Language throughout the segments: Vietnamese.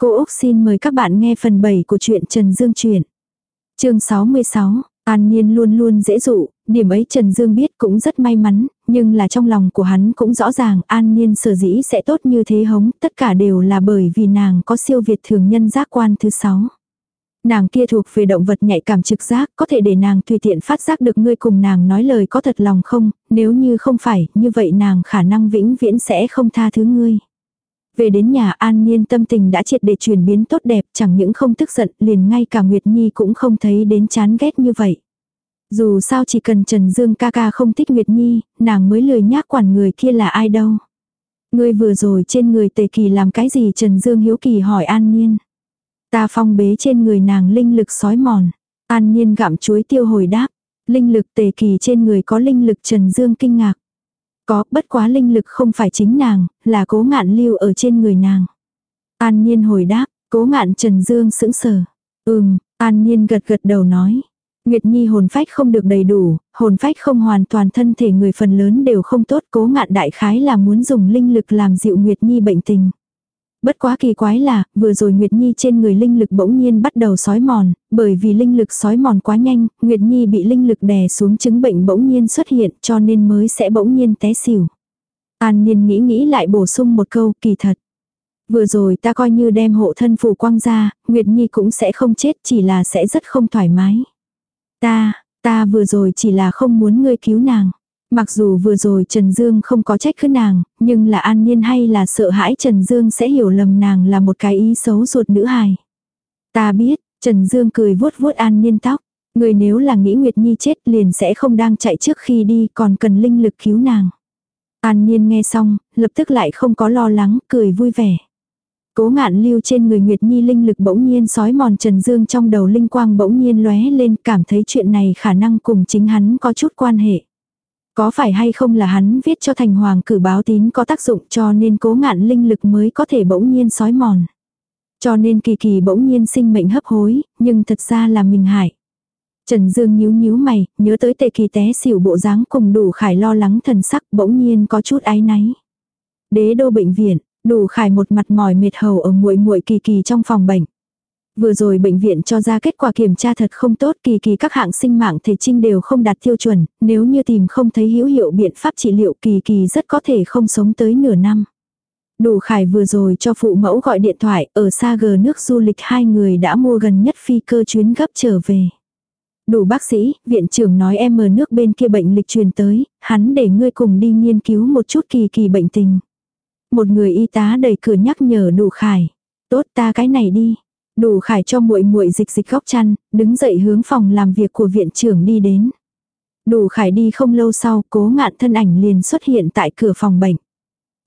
Cô Úc xin mời các bạn nghe phần 7 của truyện Trần Dương truyện. Chương 66, An Niên luôn luôn dễ dụ, điểm ấy Trần Dương biết cũng rất may mắn, nhưng là trong lòng của hắn cũng rõ ràng An Niên sở dĩ sẽ tốt như thế hống, tất cả đều là bởi vì nàng có siêu việt thường nhân giác quan thứ 6. Nàng kia thuộc về động vật nhạy cảm trực giác, có thể để nàng tùy tiện phát giác được ngươi cùng nàng nói lời có thật lòng không, nếu như không phải, như vậy nàng khả năng vĩnh viễn sẽ không tha thứ ngươi. Về đến nhà An Niên tâm tình đã triệt để chuyển biến tốt đẹp, chẳng những không tức giận, liền ngay cả Nguyệt Nhi cũng không thấy đến chán ghét như vậy. Dù sao chỉ cần Trần Dương ca ca không thích Nguyệt Nhi, nàng mới lười nhác quản người kia là ai đâu. Ngươi vừa rồi trên người tề kỳ làm cái gì Trần Dương hiếu kỳ hỏi An Niên. Ta phong bế trên người nàng linh lực sói mòn. An Niên gặm chuối tiêu hồi đáp. Linh lực tề kỳ trên người có linh lực Trần Dương kinh ngạc. Có, bất quá linh lực không phải chính nàng, là cố ngạn lưu ở trên người nàng. An nhiên hồi đáp, cố ngạn Trần Dương sững sờ. Ừm, An nhiên gật gật đầu nói. Nguyệt Nhi hồn phách không được đầy đủ, hồn phách không hoàn toàn thân thể người phần lớn đều không tốt cố ngạn đại khái là muốn dùng linh lực làm dịu Nguyệt Nhi bệnh tình. Bất quá kỳ quái là, vừa rồi Nguyệt Nhi trên người linh lực bỗng nhiên bắt đầu sói mòn, bởi vì linh lực sói mòn quá nhanh, Nguyệt Nhi bị linh lực đè xuống chứng bệnh bỗng nhiên xuất hiện cho nên mới sẽ bỗng nhiên té xỉu. An Niên nghĩ nghĩ lại bổ sung một câu kỳ thật. Vừa rồi ta coi như đem hộ thân phù quang ra, Nguyệt Nhi cũng sẽ không chết chỉ là sẽ rất không thoải mái. Ta, ta vừa rồi chỉ là không muốn ngươi cứu nàng. Mặc dù vừa rồi Trần Dương không có trách cứ nàng, nhưng là an nhiên hay là sợ hãi Trần Dương sẽ hiểu lầm nàng là một cái ý xấu ruột nữ hài. Ta biết, Trần Dương cười vuốt vuốt an nhiên tóc. Người nếu là nghĩ Nguyệt Nhi chết liền sẽ không đang chạy trước khi đi còn cần linh lực cứu nàng. An Niên nghe xong, lập tức lại không có lo lắng, cười vui vẻ. Cố ngạn lưu trên người Nguyệt Nhi linh lực bỗng nhiên sói mòn Trần Dương trong đầu linh quang bỗng nhiên lóe lên cảm thấy chuyện này khả năng cùng chính hắn có chút quan hệ. Có phải hay không là hắn viết cho thành hoàng cử báo tín có tác dụng cho nên cố ngạn linh lực mới có thể bỗng nhiên sói mòn. Cho nên kỳ kỳ bỗng nhiên sinh mệnh hấp hối, nhưng thật ra là mình hại. Trần Dương nhíu nhíu mày, nhớ tới tề kỳ té xỉu bộ dáng cùng đủ khải lo lắng thần sắc bỗng nhiên có chút áy náy. Đế đô bệnh viện, đủ khải một mặt mỏi mệt hầu ở muội muội kỳ kỳ trong phòng bệnh. Vừa rồi bệnh viện cho ra kết quả kiểm tra thật không tốt kỳ kỳ các hạng sinh mạng thể trinh đều không đạt tiêu chuẩn, nếu như tìm không thấy hữu hiệu biện pháp trị liệu kỳ kỳ rất có thể không sống tới nửa năm. Đủ khải vừa rồi cho phụ mẫu gọi điện thoại, ở xa gờ nước du lịch hai người đã mua gần nhất phi cơ chuyến gấp trở về. Đủ bác sĩ, viện trưởng nói em ở nước bên kia bệnh lịch truyền tới, hắn để ngươi cùng đi nghiên cứu một chút kỳ kỳ bệnh tình. Một người y tá đẩy cửa nhắc nhở đủ khải. Tốt ta cái này đi. Đủ khải cho muội muội dịch dịch góc chăn, đứng dậy hướng phòng làm việc của viện trưởng đi đến. Đủ khải đi không lâu sau, cố ngạn thân ảnh liền xuất hiện tại cửa phòng bệnh.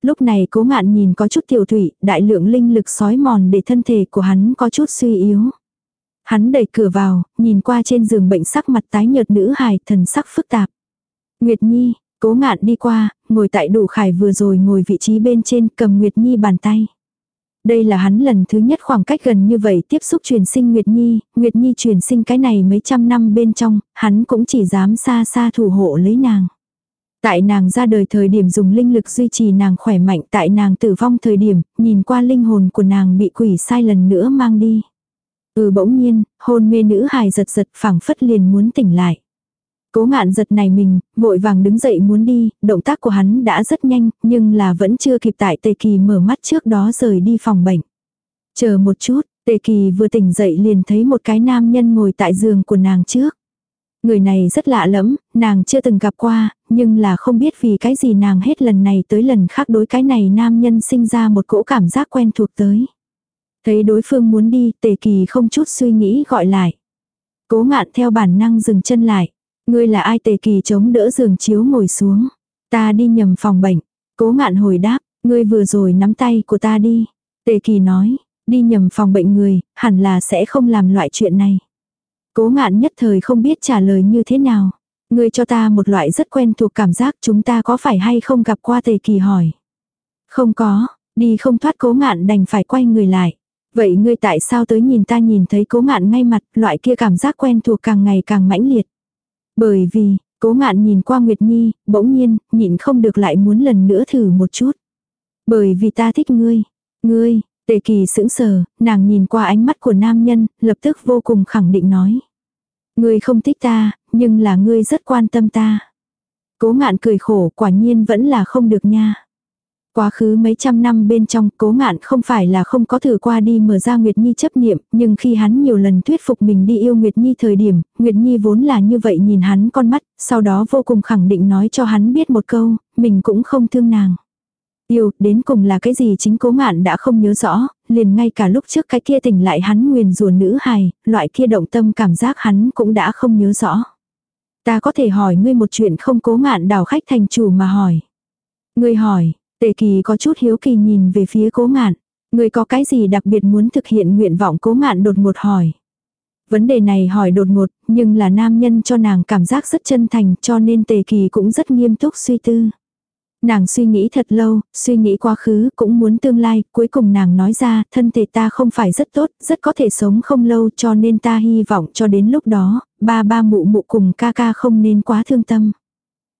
Lúc này cố ngạn nhìn có chút tiểu thủy, đại lượng linh lực sói mòn để thân thể của hắn có chút suy yếu. Hắn đẩy cửa vào, nhìn qua trên giường bệnh sắc mặt tái nhợt nữ hài, thần sắc phức tạp. Nguyệt Nhi, cố ngạn đi qua, ngồi tại đủ khải vừa rồi ngồi vị trí bên trên cầm Nguyệt Nhi bàn tay. Đây là hắn lần thứ nhất khoảng cách gần như vậy tiếp xúc truyền sinh Nguyệt Nhi, Nguyệt Nhi truyền sinh cái này mấy trăm năm bên trong, hắn cũng chỉ dám xa xa thủ hộ lấy nàng. Tại nàng ra đời thời điểm dùng linh lực duy trì nàng khỏe mạnh tại nàng tử vong thời điểm, nhìn qua linh hồn của nàng bị quỷ sai lần nữa mang đi. Ừ bỗng nhiên, hôn mê nữ hài giật giật phảng phất liền muốn tỉnh lại. Cố ngạn giật này mình, vội vàng đứng dậy muốn đi, động tác của hắn đã rất nhanh, nhưng là vẫn chưa kịp tại tề kỳ mở mắt trước đó rời đi phòng bệnh. Chờ một chút, tề kỳ vừa tỉnh dậy liền thấy một cái nam nhân ngồi tại giường của nàng trước. Người này rất lạ lẫm, nàng chưa từng gặp qua, nhưng là không biết vì cái gì nàng hết lần này tới lần khác đối cái này nam nhân sinh ra một cỗ cảm giác quen thuộc tới. Thấy đối phương muốn đi, tề kỳ không chút suy nghĩ gọi lại. Cố ngạn theo bản năng dừng chân lại. Ngươi là ai tề kỳ chống đỡ giường chiếu ngồi xuống. Ta đi nhầm phòng bệnh. Cố ngạn hồi đáp, ngươi vừa rồi nắm tay của ta đi. Tề kỳ nói, đi nhầm phòng bệnh người, hẳn là sẽ không làm loại chuyện này. Cố ngạn nhất thời không biết trả lời như thế nào. Ngươi cho ta một loại rất quen thuộc cảm giác chúng ta có phải hay không gặp qua tề kỳ hỏi. Không có, đi không thoát cố ngạn đành phải quay người lại. Vậy ngươi tại sao tới nhìn ta nhìn thấy cố ngạn ngay mặt, loại kia cảm giác quen thuộc càng ngày càng mãnh liệt. Bởi vì, cố ngạn nhìn qua Nguyệt Nhi, bỗng nhiên, nhịn không được lại muốn lần nữa thử một chút. Bởi vì ta thích ngươi. Ngươi, Tề kỳ sững sờ, nàng nhìn qua ánh mắt của nam nhân, lập tức vô cùng khẳng định nói. Ngươi không thích ta, nhưng là ngươi rất quan tâm ta. Cố ngạn cười khổ quả nhiên vẫn là không được nha. Quá khứ mấy trăm năm bên trong cố ngạn không phải là không có thử qua đi mở ra Nguyệt Nhi chấp niệm, nhưng khi hắn nhiều lần thuyết phục mình đi yêu Nguyệt Nhi thời điểm, Nguyệt Nhi vốn là như vậy nhìn hắn con mắt, sau đó vô cùng khẳng định nói cho hắn biết một câu, mình cũng không thương nàng. Yêu, đến cùng là cái gì chính cố ngạn đã không nhớ rõ, liền ngay cả lúc trước cái kia tỉnh lại hắn nguyền rùa nữ hài, loại kia động tâm cảm giác hắn cũng đã không nhớ rõ. Ta có thể hỏi ngươi một chuyện không cố ngạn đào khách thành chủ mà hỏi. Ngươi hỏi, tề kỳ có chút hiếu kỳ nhìn về phía cố ngạn. Người có cái gì đặc biệt muốn thực hiện nguyện vọng cố ngạn đột ngột hỏi. Vấn đề này hỏi đột ngột, nhưng là nam nhân cho nàng cảm giác rất chân thành cho nên tề kỳ cũng rất nghiêm túc suy tư. Nàng suy nghĩ thật lâu, suy nghĩ quá khứ, cũng muốn tương lai, cuối cùng nàng nói ra, thân thể ta không phải rất tốt, rất có thể sống không lâu cho nên ta hy vọng cho đến lúc đó, ba ba mụ mụ cùng ca ca không nên quá thương tâm.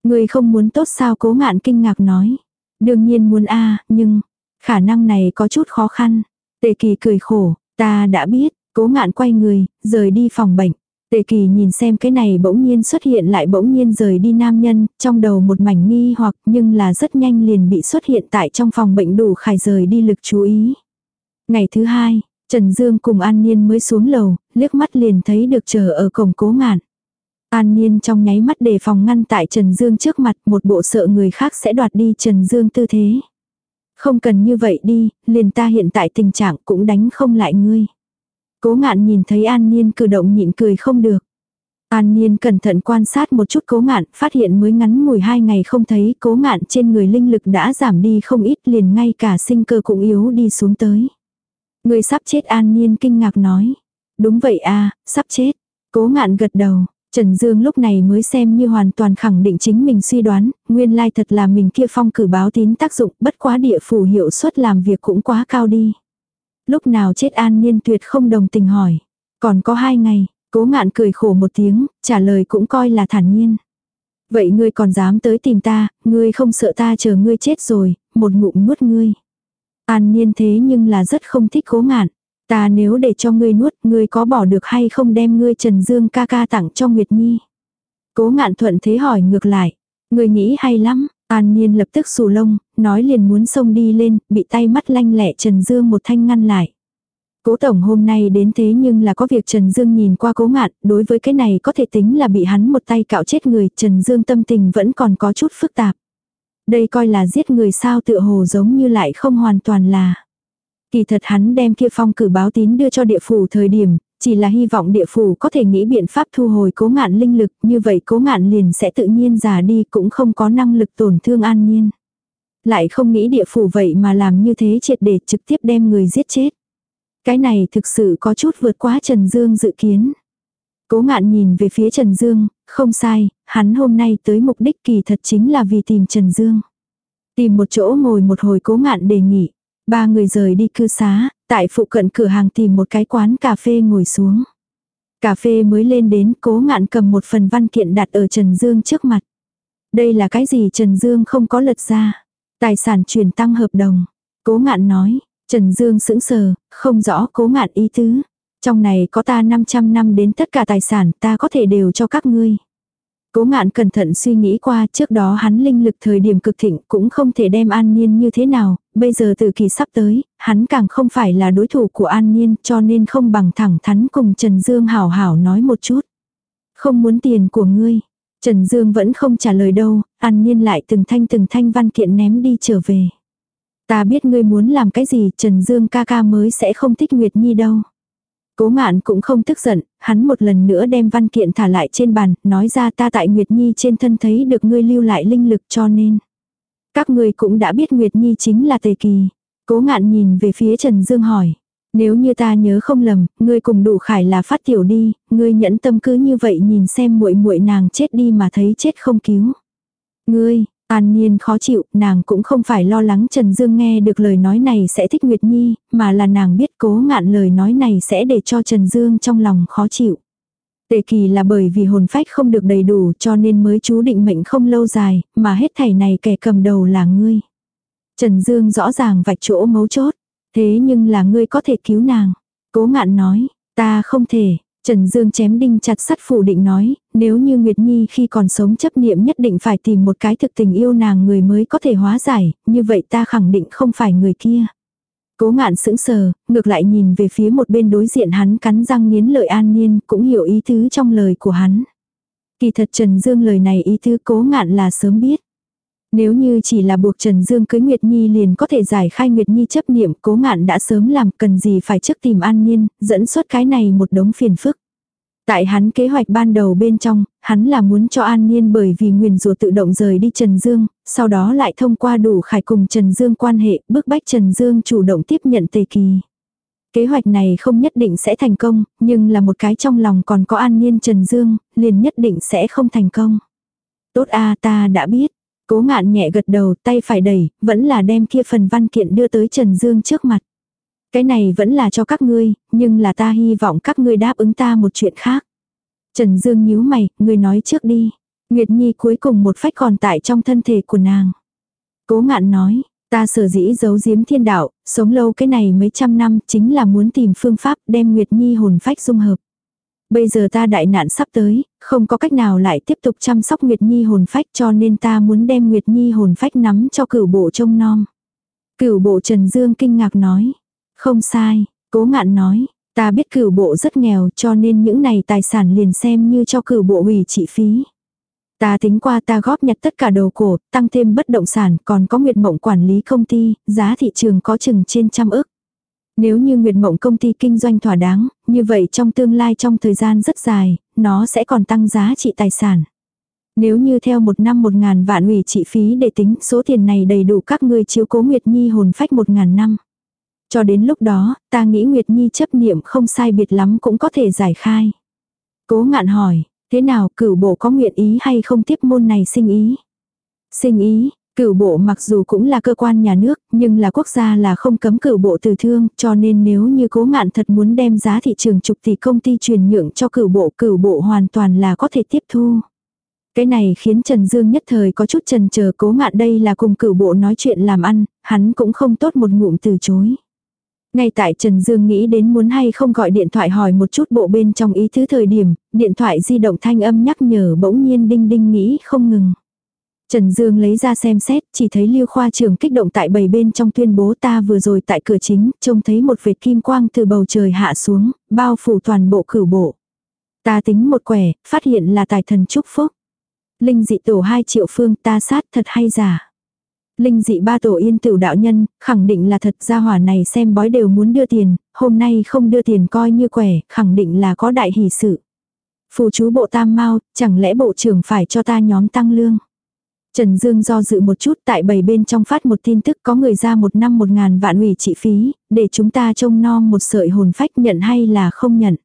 Người không muốn tốt sao cố ngạn kinh ngạc nói. Đương nhiên muốn a nhưng, khả năng này có chút khó khăn. Tề kỳ cười khổ, ta đã biết, cố ngạn quay người, rời đi phòng bệnh. Tề kỳ nhìn xem cái này bỗng nhiên xuất hiện lại bỗng nhiên rời đi nam nhân, trong đầu một mảnh nghi hoặc nhưng là rất nhanh liền bị xuất hiện tại trong phòng bệnh đủ khải rời đi lực chú ý. Ngày thứ hai, Trần Dương cùng An Niên mới xuống lầu, liếc mắt liền thấy được chờ ở cổng cố ngạn. An Niên trong nháy mắt đề phòng ngăn tại Trần Dương trước mặt một bộ sợ người khác sẽ đoạt đi Trần Dương tư thế. Không cần như vậy đi, liền ta hiện tại tình trạng cũng đánh không lại ngươi. Cố ngạn nhìn thấy An Niên cử động nhịn cười không được. An Niên cẩn thận quan sát một chút cố ngạn, phát hiện mới ngắn ngủi hai ngày không thấy cố ngạn trên người linh lực đã giảm đi không ít liền ngay cả sinh cơ cũng yếu đi xuống tới. Người sắp chết An Niên kinh ngạc nói. Đúng vậy à, sắp chết. Cố ngạn gật đầu, Trần Dương lúc này mới xem như hoàn toàn khẳng định chính mình suy đoán, nguyên lai thật là mình kia phong cử báo tín tác dụng, bất quá địa phủ hiệu suất làm việc cũng quá cao đi. Lúc nào chết an niên tuyệt không đồng tình hỏi. Còn có hai ngày, cố ngạn cười khổ một tiếng, trả lời cũng coi là thản nhiên. Vậy ngươi còn dám tới tìm ta, ngươi không sợ ta chờ ngươi chết rồi, một ngụm nuốt ngươi. An niên thế nhưng là rất không thích cố ngạn. Ta nếu để cho ngươi nuốt, ngươi có bỏ được hay không đem ngươi Trần Dương ca ca tặng cho Nguyệt Nhi? Cố ngạn thuận thế hỏi ngược lại. Ngươi nghĩ hay lắm, An nhiên lập tức xù lông, nói liền muốn xông đi lên, bị tay mắt lanh lẹ Trần Dương một thanh ngăn lại. Cố tổng hôm nay đến thế nhưng là có việc Trần Dương nhìn qua cố ngạn, đối với cái này có thể tính là bị hắn một tay cạo chết người, Trần Dương tâm tình vẫn còn có chút phức tạp. Đây coi là giết người sao tựa hồ giống như lại không hoàn toàn là. Kỳ thật hắn đem kia phong cử báo tín đưa cho địa phủ thời điểm, chỉ là hy vọng địa phủ có thể nghĩ biện pháp thu hồi cố ngạn linh lực, như vậy cố ngạn liền sẽ tự nhiên già đi cũng không có năng lực tổn thương an nhiên. Lại không nghĩ địa phủ vậy mà làm như thế triệt để trực tiếp đem người giết chết. Cái này thực sự có chút vượt quá Trần Dương dự kiến. Cố ngạn nhìn về phía Trần Dương, không sai, hắn hôm nay tới mục đích kỳ thật chính là vì tìm Trần Dương. Tìm một chỗ ngồi một hồi cố ngạn đề nghị. Ba người rời đi cư xá, tại phụ cận cửa hàng tìm một cái quán cà phê ngồi xuống. Cà phê mới lên đến cố ngạn cầm một phần văn kiện đặt ở Trần Dương trước mặt. Đây là cái gì Trần Dương không có lật ra. Tài sản chuyển tăng hợp đồng. Cố ngạn nói, Trần Dương sững sờ, không rõ cố ngạn ý tứ. Trong này có ta 500 năm đến tất cả tài sản ta có thể đều cho các ngươi. Cố ngạn cẩn thận suy nghĩ qua trước đó hắn linh lực thời điểm cực thịnh cũng không thể đem an niên như thế nào, bây giờ từ kỳ sắp tới, hắn càng không phải là đối thủ của an niên cho nên không bằng thẳng thắn cùng Trần Dương hảo hảo nói một chút. Không muốn tiền của ngươi. Trần Dương vẫn không trả lời đâu, an niên lại từng thanh từng thanh văn kiện ném đi trở về. Ta biết ngươi muốn làm cái gì Trần Dương ca ca mới sẽ không thích Nguyệt Nhi đâu. Cố ngạn cũng không tức giận, hắn một lần nữa đem văn kiện thả lại trên bàn, nói ra ta tại Nguyệt Nhi trên thân thấy được ngươi lưu lại linh lực cho nên. Các ngươi cũng đã biết Nguyệt Nhi chính là tề kỳ. Cố ngạn nhìn về phía Trần Dương hỏi. Nếu như ta nhớ không lầm, ngươi cùng đủ khải là phát tiểu đi, ngươi nhẫn tâm cứ như vậy nhìn xem muội muội nàng chết đi mà thấy chết không cứu. Ngươi, An Nhiên khó chịu, nàng cũng không phải lo lắng Trần Dương nghe được lời nói này sẽ thích Nguyệt Nhi, mà là nàng biết cố ngạn lời nói này sẽ để cho Trần Dương trong lòng khó chịu. Tệ kỳ là bởi vì hồn phách không được đầy đủ cho nên mới chú định mệnh không lâu dài, mà hết thảy này kẻ cầm đầu là ngươi. Trần Dương rõ ràng vạch chỗ mấu chốt. Thế nhưng là ngươi có thể cứu nàng. Cố ngạn nói, ta không thể. Trần Dương chém đinh chặt sắt phủ định nói, nếu như Nguyệt Nhi khi còn sống chấp niệm nhất định phải tìm một cái thực tình yêu nàng người mới có thể hóa giải, như vậy ta khẳng định không phải người kia. Cố ngạn sững sờ, ngược lại nhìn về phía một bên đối diện hắn cắn răng nghiến lợi an nhiên, cũng hiểu ý tứ trong lời của hắn. Kỳ thật Trần Dương lời này ý tứ cố ngạn là sớm biết. Nếu như chỉ là buộc Trần Dương cưới Nguyệt Nhi liền có thể giải khai Nguyệt Nhi chấp niệm cố ngạn đã sớm làm cần gì phải trước tìm an nhiên, dẫn xuất cái này một đống phiền phức. Tại hắn kế hoạch ban đầu bên trong, hắn là muốn cho An Niên bởi vì nguyền rủa tự động rời đi Trần Dương, sau đó lại thông qua đủ khải cùng Trần Dương quan hệ, bức bách Trần Dương chủ động tiếp nhận tề kỳ. Kế hoạch này không nhất định sẽ thành công, nhưng là một cái trong lòng còn có An Niên Trần Dương, liền nhất định sẽ không thành công. Tốt a ta đã biết. Cố ngạn nhẹ gật đầu, tay phải đẩy, vẫn là đem kia phần văn kiện đưa tới Trần Dương trước mặt. Cái này vẫn là cho các ngươi, nhưng là ta hy vọng các ngươi đáp ứng ta một chuyện khác. Trần Dương nhíu mày, ngươi nói trước đi. Nguyệt Nhi cuối cùng một phách còn tại trong thân thể của nàng. Cố ngạn nói, ta sở dĩ giấu giếm thiên đạo, sống lâu cái này mấy trăm năm chính là muốn tìm phương pháp đem Nguyệt Nhi hồn phách dung hợp. Bây giờ ta đại nạn sắp tới, không có cách nào lại tiếp tục chăm sóc Nguyệt Nhi hồn phách cho nên ta muốn đem Nguyệt Nhi hồn phách nắm cho cửu bộ trông nom. Cửu bộ Trần Dương kinh ngạc nói. Không sai, cố ngạn nói, ta biết cửu bộ rất nghèo cho nên những này tài sản liền xem như cho cửu bộ hủy trị phí. Ta tính qua ta góp nhặt tất cả đầu cổ, tăng thêm bất động sản, còn có nguyệt mộng quản lý công ty, giá thị trường có chừng trên trăm ức. Nếu như nguyệt mộng công ty kinh doanh thỏa đáng, như vậy trong tương lai trong thời gian rất dài, nó sẽ còn tăng giá trị tài sản. Nếu như theo một năm một ngàn vạn ủy trị phí để tính số tiền này đầy đủ các ngươi chiếu cố Nguyệt Nhi hồn phách một ngàn năm. Cho đến lúc đó, ta nghĩ Nguyệt Nhi chấp niệm không sai biệt lắm cũng có thể giải khai. Cố ngạn hỏi, thế nào cửu bộ có nguyện ý hay không tiếp môn này sinh ý? Sinh ý, cửu bộ mặc dù cũng là cơ quan nhà nước, nhưng là quốc gia là không cấm cửu bộ từ thương, cho nên nếu như cố ngạn thật muốn đem giá thị trường chục tỷ công ty truyền nhượng cho cửu bộ, cửu bộ hoàn toàn là có thể tiếp thu. Cái này khiến Trần Dương nhất thời có chút trần chờ cố ngạn đây là cùng cửu bộ nói chuyện làm ăn, hắn cũng không tốt một ngụm từ chối. Ngay tại Trần Dương nghĩ đến muốn hay không gọi điện thoại hỏi một chút bộ bên trong ý thứ thời điểm, điện thoại di động thanh âm nhắc nhở bỗng nhiên đinh đinh nghĩ không ngừng. Trần Dương lấy ra xem xét, chỉ thấy Lưu Khoa trưởng kích động tại bầy bên trong tuyên bố ta vừa rồi tại cửa chính, trông thấy một vệt kim quang từ bầu trời hạ xuống, bao phủ toàn bộ cửu bộ. Ta tính một quẻ, phát hiện là tài thần chúc phúc. Linh dị tổ 2 triệu phương ta sát thật hay giả. Linh dị ba tổ yên tiểu đạo nhân, khẳng định là thật gia hỏa này xem bói đều muốn đưa tiền, hôm nay không đưa tiền coi như quẻ, khẳng định là có đại hỷ sự. Phù chú bộ tam mau, chẳng lẽ bộ trưởng phải cho ta nhóm tăng lương. Trần Dương do dự một chút tại bầy bên trong phát một tin tức có người ra một năm một ngàn vạn ủy trị phí, để chúng ta trông nom một sợi hồn phách nhận hay là không nhận.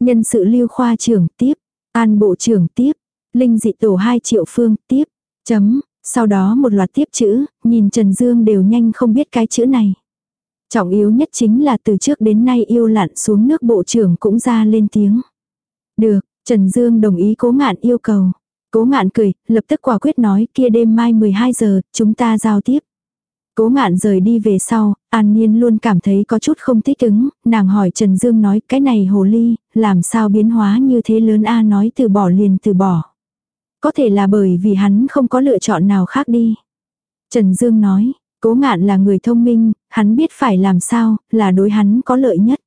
Nhân sự lưu khoa trưởng tiếp, an bộ trưởng tiếp, linh dị tổ 2 triệu phương tiếp, chấm, sau đó một loạt tiếp chữ, nhìn Trần Dương đều nhanh không biết cái chữ này. Trọng yếu nhất chính là từ trước đến nay yêu lặn xuống nước bộ trưởng cũng ra lên tiếng. Được, Trần Dương đồng ý cố ngạn yêu cầu. Cố ngạn cười, lập tức quả quyết nói kia đêm mai 12 giờ, chúng ta giao tiếp. Cố ngạn rời đi về sau, An Nhiên luôn cảm thấy có chút không thích ứng, nàng hỏi Trần Dương nói cái này hồ ly, làm sao biến hóa như thế lớn A nói từ bỏ liền từ bỏ. Có thể là bởi vì hắn không có lựa chọn nào khác đi. Trần Dương nói, cố ngạn là người thông minh, hắn biết phải làm sao, là đối hắn có lợi nhất.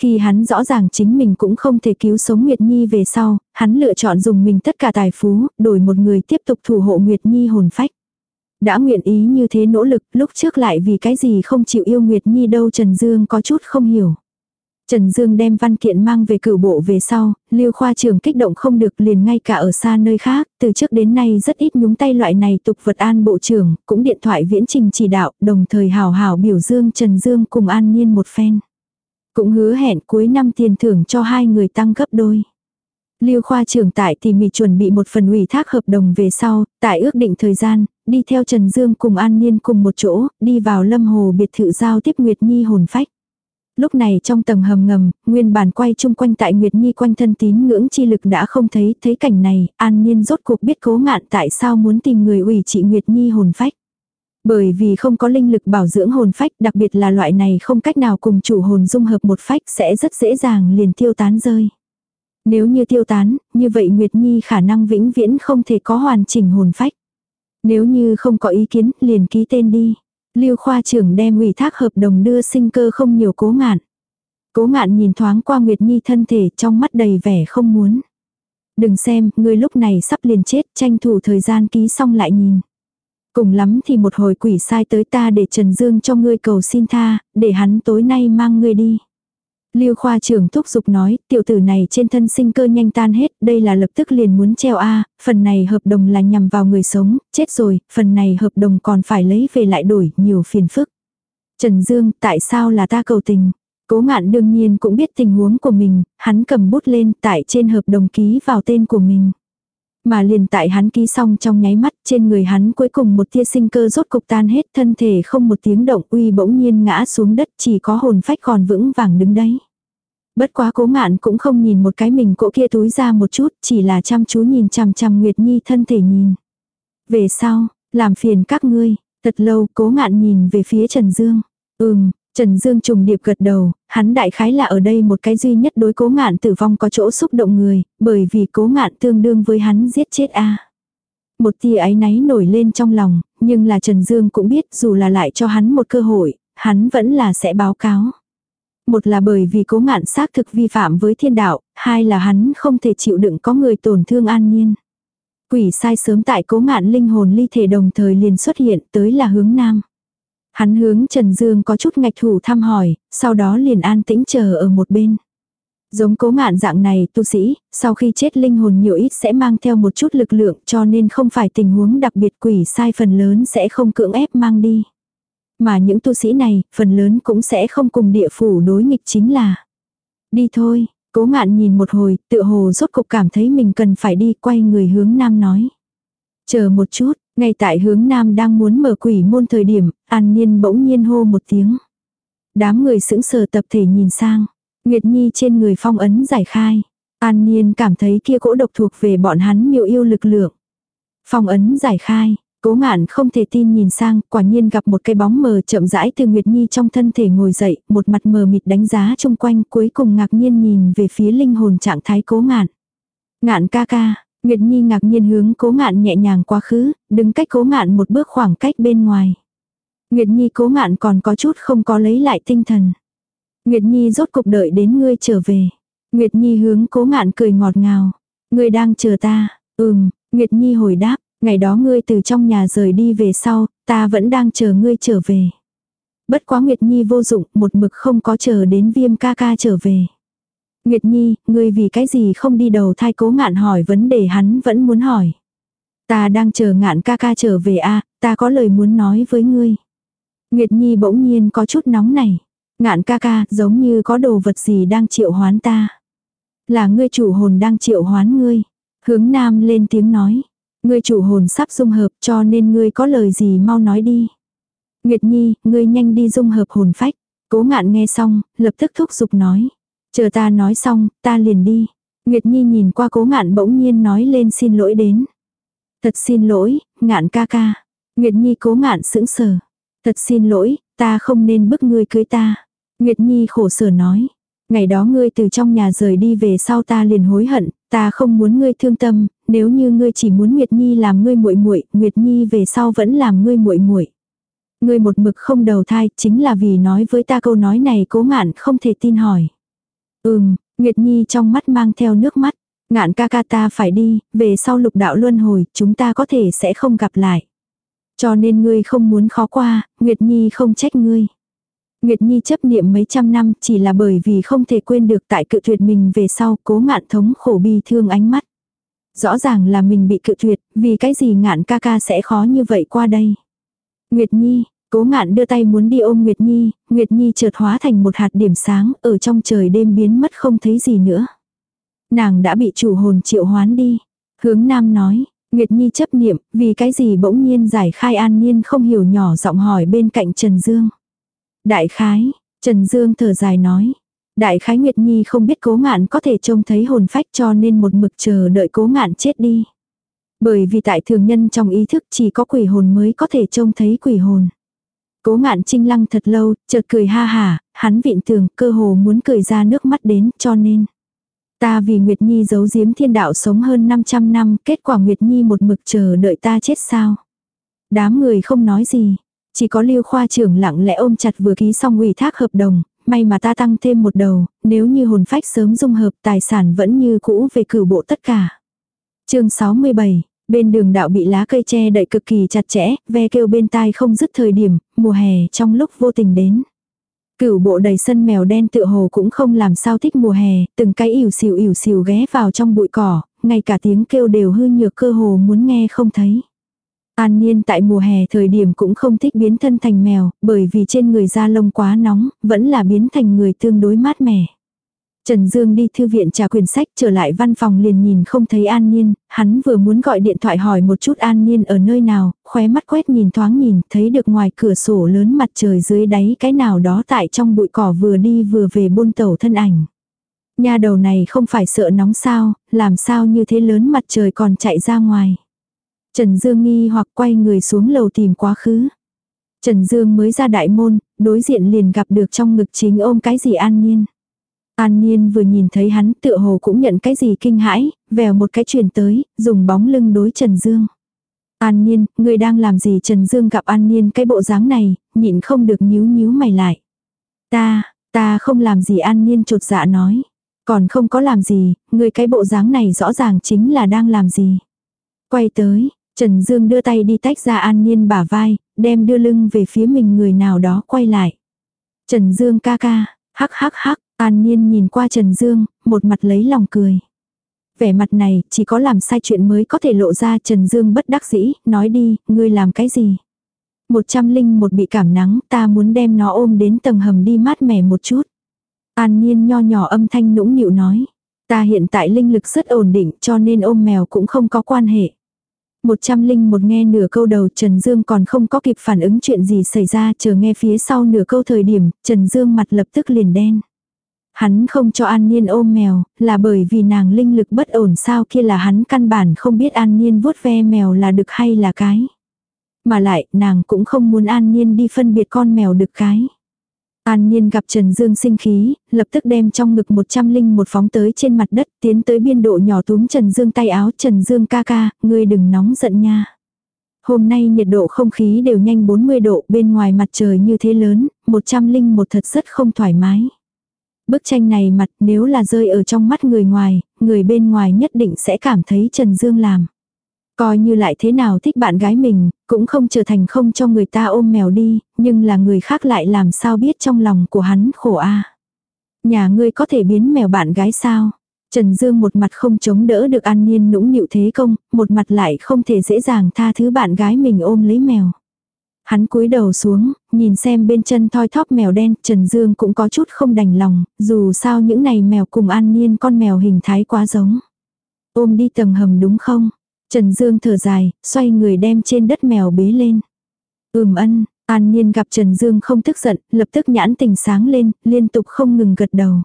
Khi hắn rõ ràng chính mình cũng không thể cứu sống Nguyệt Nhi về sau, hắn lựa chọn dùng mình tất cả tài phú, đổi một người tiếp tục thủ hộ Nguyệt Nhi hồn phách. Đã nguyện ý như thế nỗ lực, lúc trước lại vì cái gì không chịu yêu Nguyệt Nhi đâu Trần Dương có chút không hiểu. Trần Dương đem văn kiện mang về cửu bộ về sau, Lưu khoa trưởng kích động không được liền ngay cả ở xa nơi khác, từ trước đến nay rất ít nhúng tay loại này tục vật an bộ trưởng, cũng điện thoại viễn trình chỉ đạo, đồng thời hào hào biểu dương Trần Dương cùng an nhiên một phen. Cũng hứa hẹn cuối năm tiền thưởng cho hai người tăng gấp đôi. Lưu khoa trưởng tại tỉ mỉ chuẩn bị một phần ủy thác hợp đồng về sau, tại ước định thời gian, đi theo Trần Dương cùng An Niên cùng một chỗ, đi vào lâm hồ biệt thự giao tiếp Nguyệt Nhi hồn phách. Lúc này trong tầng hầm ngầm, nguyên bản quay chung quanh tại Nguyệt Nhi quanh thân tín ngưỡng chi lực đã không thấy, thấy cảnh này, an nhiên rốt cuộc biết cố ngạn tại sao muốn tìm người ủy trị Nguyệt Nhi hồn phách. Bởi vì không có linh lực bảo dưỡng hồn phách, đặc biệt là loại này không cách nào cùng chủ hồn dung hợp một phách sẽ rất dễ dàng liền tiêu tán rơi. Nếu như tiêu tán, như vậy Nguyệt Nhi khả năng vĩnh viễn không thể có hoàn chỉnh hồn phách. Nếu như không có ý kiến, liền ký tên đi. Lưu khoa trưởng đem ủy thác hợp đồng đưa sinh cơ không nhiều cố ngạn. Cố ngạn nhìn thoáng qua Nguyệt Nhi thân thể trong mắt đầy vẻ không muốn. Đừng xem, ngươi lúc này sắp liền chết, tranh thủ thời gian ký xong lại nhìn. Cùng lắm thì một hồi quỷ sai tới ta để Trần Dương cho ngươi cầu xin tha, để hắn tối nay mang ngươi đi. Lưu khoa trưởng thúc giục nói, tiểu tử này trên thân sinh cơ nhanh tan hết, đây là lập tức liền muốn treo A, phần này hợp đồng là nhằm vào người sống, chết rồi, phần này hợp đồng còn phải lấy về lại đổi, nhiều phiền phức. Trần Dương, tại sao là ta cầu tình? Cố ngạn đương nhiên cũng biết tình huống của mình, hắn cầm bút lên tại trên hợp đồng ký vào tên của mình. Mà liền tại hắn ký xong trong nháy mắt trên người hắn cuối cùng một tia sinh cơ rốt cục tan hết thân thể không một tiếng động uy bỗng nhiên ngã xuống đất chỉ có hồn phách còn vững vàng đứng đấy. Bất quá cố ngạn cũng không nhìn một cái mình cỗ kia túi ra một chút chỉ là chăm chú nhìn chằm chằm Nguyệt Nhi thân thể nhìn. Về sau, làm phiền các ngươi, thật lâu cố ngạn nhìn về phía Trần Dương. Ừm, Trần Dương trùng điệp gật đầu, hắn đại khái là ở đây một cái duy nhất đối cố ngạn tử vong có chỗ xúc động người, bởi vì cố ngạn tương đương với hắn giết chết a. Một tia áy náy nổi lên trong lòng, nhưng là Trần Dương cũng biết dù là lại cho hắn một cơ hội, hắn vẫn là sẽ báo cáo. Một là bởi vì cố ngạn xác thực vi phạm với thiên đạo, hai là hắn không thể chịu đựng có người tổn thương an nhiên. Quỷ sai sớm tại cố ngạn linh hồn ly thể đồng thời liền xuất hiện tới là hướng nam. Hắn hướng Trần Dương có chút ngạch thủ thăm hỏi, sau đó liền an tĩnh chờ ở một bên. Giống cố ngạn dạng này tu sĩ, sau khi chết linh hồn nhiều ít sẽ mang theo một chút lực lượng cho nên không phải tình huống đặc biệt quỷ sai phần lớn sẽ không cưỡng ép mang đi. Mà những tu sĩ này, phần lớn cũng sẽ không cùng địa phủ đối nghịch chính là. Đi thôi, cố ngạn nhìn một hồi, tựa hồ rốt cục cảm thấy mình cần phải đi quay người hướng nam nói. Chờ một chút, ngay tại hướng nam đang muốn mở quỷ môn thời điểm, an nhiên bỗng nhiên hô một tiếng. Đám người sững sờ tập thể nhìn sang. Nguyệt Nhi trên người phong ấn giải khai. An nhiên cảm thấy kia cỗ độc thuộc về bọn hắn miêu yêu lực lượng. Phong ấn giải khai. Cố ngạn không thể tin nhìn sang, quả nhiên gặp một cái bóng mờ chậm rãi từ Nguyệt Nhi trong thân thể ngồi dậy, một mặt mờ mịt đánh giá chung quanh cuối cùng ngạc nhiên nhìn về phía linh hồn trạng thái cố ngạn. Ngạn ca ca, Nguyệt Nhi ngạc nhiên hướng cố ngạn nhẹ nhàng quá khứ, đứng cách cố ngạn một bước khoảng cách bên ngoài. Nguyệt Nhi cố ngạn còn có chút không có lấy lại tinh thần. Nguyệt Nhi rốt cục đợi đến ngươi trở về. Nguyệt Nhi hướng cố ngạn cười ngọt ngào. Ngươi đang chờ ta. Ừm, Nguyệt Nhi hồi đáp. Ngày đó ngươi từ trong nhà rời đi về sau, ta vẫn đang chờ ngươi trở về. Bất quá Nguyệt Nhi vô dụng, một mực không có chờ đến viêm ca ca trở về. Nguyệt Nhi, ngươi vì cái gì không đi đầu thai cố ngạn hỏi vấn đề hắn vẫn muốn hỏi. Ta đang chờ ngạn ca ca trở về a ta có lời muốn nói với ngươi. Nguyệt Nhi bỗng nhiên có chút nóng này. Ngạn ca ca giống như có đồ vật gì đang triệu hoán ta. Là ngươi chủ hồn đang triệu hoán ngươi. Hướng nam lên tiếng nói. Ngươi chủ hồn sắp dung hợp cho nên ngươi có lời gì mau nói đi. Nguyệt Nhi, ngươi nhanh đi dung hợp hồn phách. Cố ngạn nghe xong, lập tức thúc giục nói. Chờ ta nói xong, ta liền đi. Nguyệt Nhi nhìn qua cố ngạn bỗng nhiên nói lên xin lỗi đến. Thật xin lỗi, ngạn ca ca. Nguyệt Nhi cố ngạn sững sờ. Thật xin lỗi, ta không nên bức ngươi cưới ta. Nguyệt Nhi khổ sở nói. Ngày đó ngươi từ trong nhà rời đi về sau ta liền hối hận, ta không muốn ngươi thương tâm, nếu như ngươi chỉ muốn Nguyệt Nhi làm ngươi muội muội, Nguyệt Nhi về sau vẫn làm ngươi muội muội. Ngươi một mực không đầu thai, chính là vì nói với ta câu nói này cố ngạn không thể tin hỏi. Ừm, Nguyệt Nhi trong mắt mang theo nước mắt. Ngạn ca ca ta phải đi, về sau lục đạo luân hồi, chúng ta có thể sẽ không gặp lại. Cho nên ngươi không muốn khó qua, Nguyệt Nhi không trách ngươi. Nguyệt Nhi chấp niệm mấy trăm năm chỉ là bởi vì không thể quên được tại cự tuyệt mình về sau cố ngạn thống khổ bi thương ánh mắt. Rõ ràng là mình bị cự tuyệt, vì cái gì ngạn ca ca sẽ khó như vậy qua đây. Nguyệt Nhi, cố ngạn đưa tay muốn đi ôm Nguyệt Nhi, Nguyệt Nhi chợt hóa thành một hạt điểm sáng ở trong trời đêm biến mất không thấy gì nữa. Nàng đã bị chủ hồn triệu hoán đi. Hướng Nam nói, Nguyệt Nhi chấp niệm, vì cái gì bỗng nhiên giải khai an nhiên không hiểu nhỏ giọng hỏi bên cạnh Trần Dương. Đại khái, Trần Dương thở dài nói. Đại khái Nguyệt Nhi không biết cố ngạn có thể trông thấy hồn phách cho nên một mực chờ đợi cố ngạn chết đi. Bởi vì tại thường nhân trong ý thức chỉ có quỷ hồn mới có thể trông thấy quỷ hồn. Cố ngạn trinh lăng thật lâu, chợt cười ha hả, hắn vịn tường cơ hồ muốn cười ra nước mắt đến cho nên. Ta vì Nguyệt Nhi giấu giếm thiên đạo sống hơn 500 năm, kết quả Nguyệt Nhi một mực chờ đợi ta chết sao. Đám người không nói gì, chỉ có lưu khoa trưởng lặng lẽ ôm chặt vừa ký xong ủy thác hợp đồng, may mà ta tăng thêm một đầu, nếu như hồn phách sớm dung hợp tài sản vẫn như cũ về cửu bộ tất cả. chương 67, bên đường đạo bị lá cây che đậy cực kỳ chặt chẽ, ve kêu bên tai không dứt thời điểm, mùa hè trong lúc vô tình đến. Cửu bộ đầy sân mèo đen tựa hồ cũng không làm sao thích mùa hè, từng cái ỉu xìu ỉu xìu ghé vào trong bụi cỏ, ngay cả tiếng kêu đều hư nhược cơ hồ muốn nghe không thấy. An Niên tại mùa hè thời điểm cũng không thích biến thân thành mèo, bởi vì trên người da lông quá nóng, vẫn là biến thành người tương đối mát mẻ. Trần Dương đi thư viện trả quyển sách trở lại văn phòng liền nhìn không thấy An Niên, hắn vừa muốn gọi điện thoại hỏi một chút An Niên ở nơi nào, khóe mắt quét nhìn thoáng nhìn, thấy được ngoài cửa sổ lớn mặt trời dưới đáy cái nào đó tại trong bụi cỏ vừa đi vừa về buôn tẩu thân ảnh. Nhà đầu này không phải sợ nóng sao, làm sao như thế lớn mặt trời còn chạy ra ngoài. Trần Dương nghi hoặc quay người xuống lầu tìm quá khứ. Trần Dương mới ra đại môn, đối diện liền gặp được trong ngực chính ôm cái gì an nhiên. An Niên vừa nhìn thấy hắn tựa hồ cũng nhận cái gì kinh hãi, vèo một cái truyền tới, dùng bóng lưng đối Trần Dương. An Niên, người đang làm gì Trần Dương gặp An Niên cái bộ dáng này, nhịn không được nhíu nhíu mày lại. Ta, ta không làm gì An Niên trột dạ nói. Còn không có làm gì, người cái bộ dáng này rõ ràng chính là đang làm gì. Quay tới, Trần Dương đưa tay đi tách ra An Niên bả vai, đem đưa lưng về phía mình người nào đó quay lại. Trần Dương ca ca, hắc hắc hắc, An Niên nhìn qua Trần Dương, một mặt lấy lòng cười. Vẻ mặt này, chỉ có làm sai chuyện mới có thể lộ ra Trần Dương bất đắc dĩ, nói đi, ngươi làm cái gì? Một trăm linh một bị cảm nắng, ta muốn đem nó ôm đến tầng hầm đi mát mẻ một chút. An Niên nho nhỏ âm thanh nũng nịu nói. Ta hiện tại linh lực rất ổn định cho nên ôm mèo cũng không có quan hệ. Một trăm linh một nghe nửa câu đầu Trần Dương còn không có kịp phản ứng chuyện gì xảy ra chờ nghe phía sau nửa câu thời điểm Trần Dương mặt lập tức liền đen. Hắn không cho An Niên ôm mèo, là bởi vì nàng linh lực bất ổn sao kia là hắn căn bản không biết An Niên vuốt ve mèo là đực hay là cái. Mà lại, nàng cũng không muốn An Niên đi phân biệt con mèo đực cái. An Niên gặp Trần Dương sinh khí, lập tức đem trong ngực một trăm linh một phóng tới trên mặt đất, tiến tới biên độ nhỏ túm Trần Dương tay áo Trần Dương ca ca, ngươi đừng nóng giận nha. Hôm nay nhiệt độ không khí đều nhanh 40 độ, bên ngoài mặt trời như thế lớn, một trăm linh một thật rất không thoải mái. Bức tranh này mặt nếu là rơi ở trong mắt người ngoài, người bên ngoài nhất định sẽ cảm thấy Trần Dương làm. Coi như lại thế nào thích bạn gái mình, cũng không trở thành không cho người ta ôm mèo đi, nhưng là người khác lại làm sao biết trong lòng của hắn khổ a Nhà ngươi có thể biến mèo bạn gái sao? Trần Dương một mặt không chống đỡ được an niên nũng nịu thế công, một mặt lại không thể dễ dàng tha thứ bạn gái mình ôm lấy mèo. Hắn cúi đầu xuống, nhìn xem bên chân thoi thóp mèo đen, Trần Dương cũng có chút không đành lòng, dù sao những này mèo cùng an niên con mèo hình thái quá giống. Ôm đi tầng hầm đúng không? Trần Dương thở dài, xoay người đem trên đất mèo bế lên. Ừm ân, an niên gặp Trần Dương không tức giận, lập tức nhãn tình sáng lên, liên tục không ngừng gật đầu.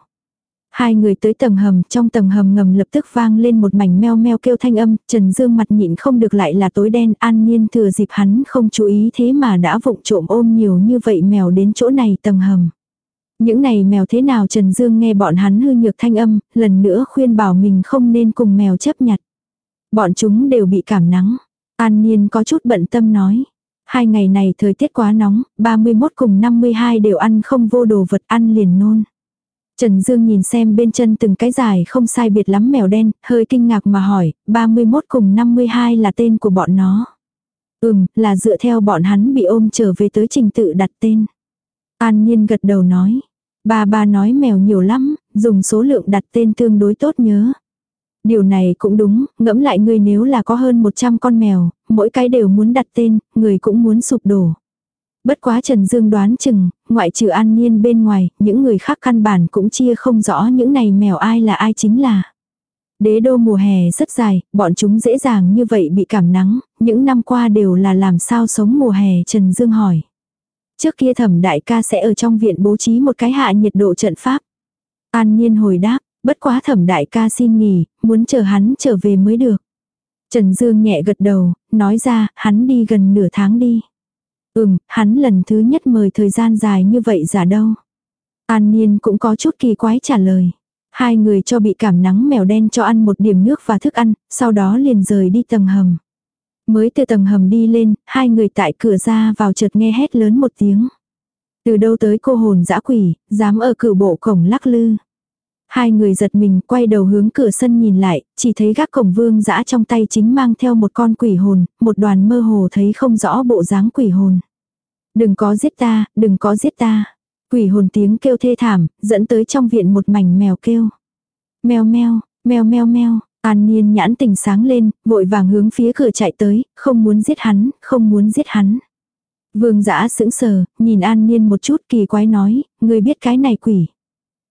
Hai người tới tầng hầm, trong tầng hầm ngầm lập tức vang lên một mảnh meo meo kêu thanh âm, Trần Dương mặt nhịn không được lại là tối đen, an nhiên thừa dịp hắn không chú ý thế mà đã vụng trộm ôm nhiều như vậy mèo đến chỗ này tầng hầm. Những này mèo thế nào Trần Dương nghe bọn hắn hư nhược thanh âm, lần nữa khuyên bảo mình không nên cùng mèo chấp nhặt. Bọn chúng đều bị cảm nắng. An Nhiên có chút bận tâm nói. Hai ngày này thời tiết quá nóng, 31 cùng 52 đều ăn không vô đồ vật ăn liền nôn. Trần Dương nhìn xem bên chân từng cái dài không sai biệt lắm mèo đen, hơi kinh ngạc mà hỏi, 31 cùng 52 là tên của bọn nó. Ừm, là dựa theo bọn hắn bị ôm trở về tới trình tự đặt tên. An Nhiên gật đầu nói. Ba ba nói mèo nhiều lắm, dùng số lượng đặt tên tương đối tốt nhớ. Điều này cũng đúng, ngẫm lại người nếu là có hơn 100 con mèo, mỗi cái đều muốn đặt tên, người cũng muốn sụp đổ. Bất quá Trần Dương đoán chừng, ngoại trừ an nhiên bên ngoài, những người khác căn bản cũng chia không rõ những này mèo ai là ai chính là. Đế đô mùa hè rất dài, bọn chúng dễ dàng như vậy bị cảm nắng, những năm qua đều là làm sao sống mùa hè Trần Dương hỏi. Trước kia thẩm đại ca sẽ ở trong viện bố trí một cái hạ nhiệt độ trận pháp. An nhiên hồi đáp, bất quá thẩm đại ca xin nghỉ, muốn chờ hắn trở về mới được. Trần Dương nhẹ gật đầu, nói ra, hắn đi gần nửa tháng đi. Ừm, hắn lần thứ nhất mời thời gian dài như vậy giả đâu. An Niên cũng có chút kỳ quái trả lời. Hai người cho bị cảm nắng mèo đen cho ăn một điểm nước và thức ăn, sau đó liền rời đi tầng hầm. Mới từ tầng hầm đi lên, hai người tại cửa ra vào chợt nghe hét lớn một tiếng. Từ đâu tới cô hồn dã quỷ, dám ở cửa bộ cổng lắc lư. Hai người giật mình quay đầu hướng cửa sân nhìn lại, chỉ thấy gác cổng vương dã trong tay chính mang theo một con quỷ hồn, một đoàn mơ hồ thấy không rõ bộ dáng quỷ hồn. Đừng có giết ta, đừng có giết ta. Quỷ hồn tiếng kêu thê thảm, dẫn tới trong viện một mảnh mèo kêu. Mèo meo, mèo meo meo, an niên nhãn tình sáng lên, vội vàng hướng phía cửa chạy tới, không muốn giết hắn, không muốn giết hắn. Vương giã sững sờ, nhìn an niên một chút kỳ quái nói, người biết cái này quỷ.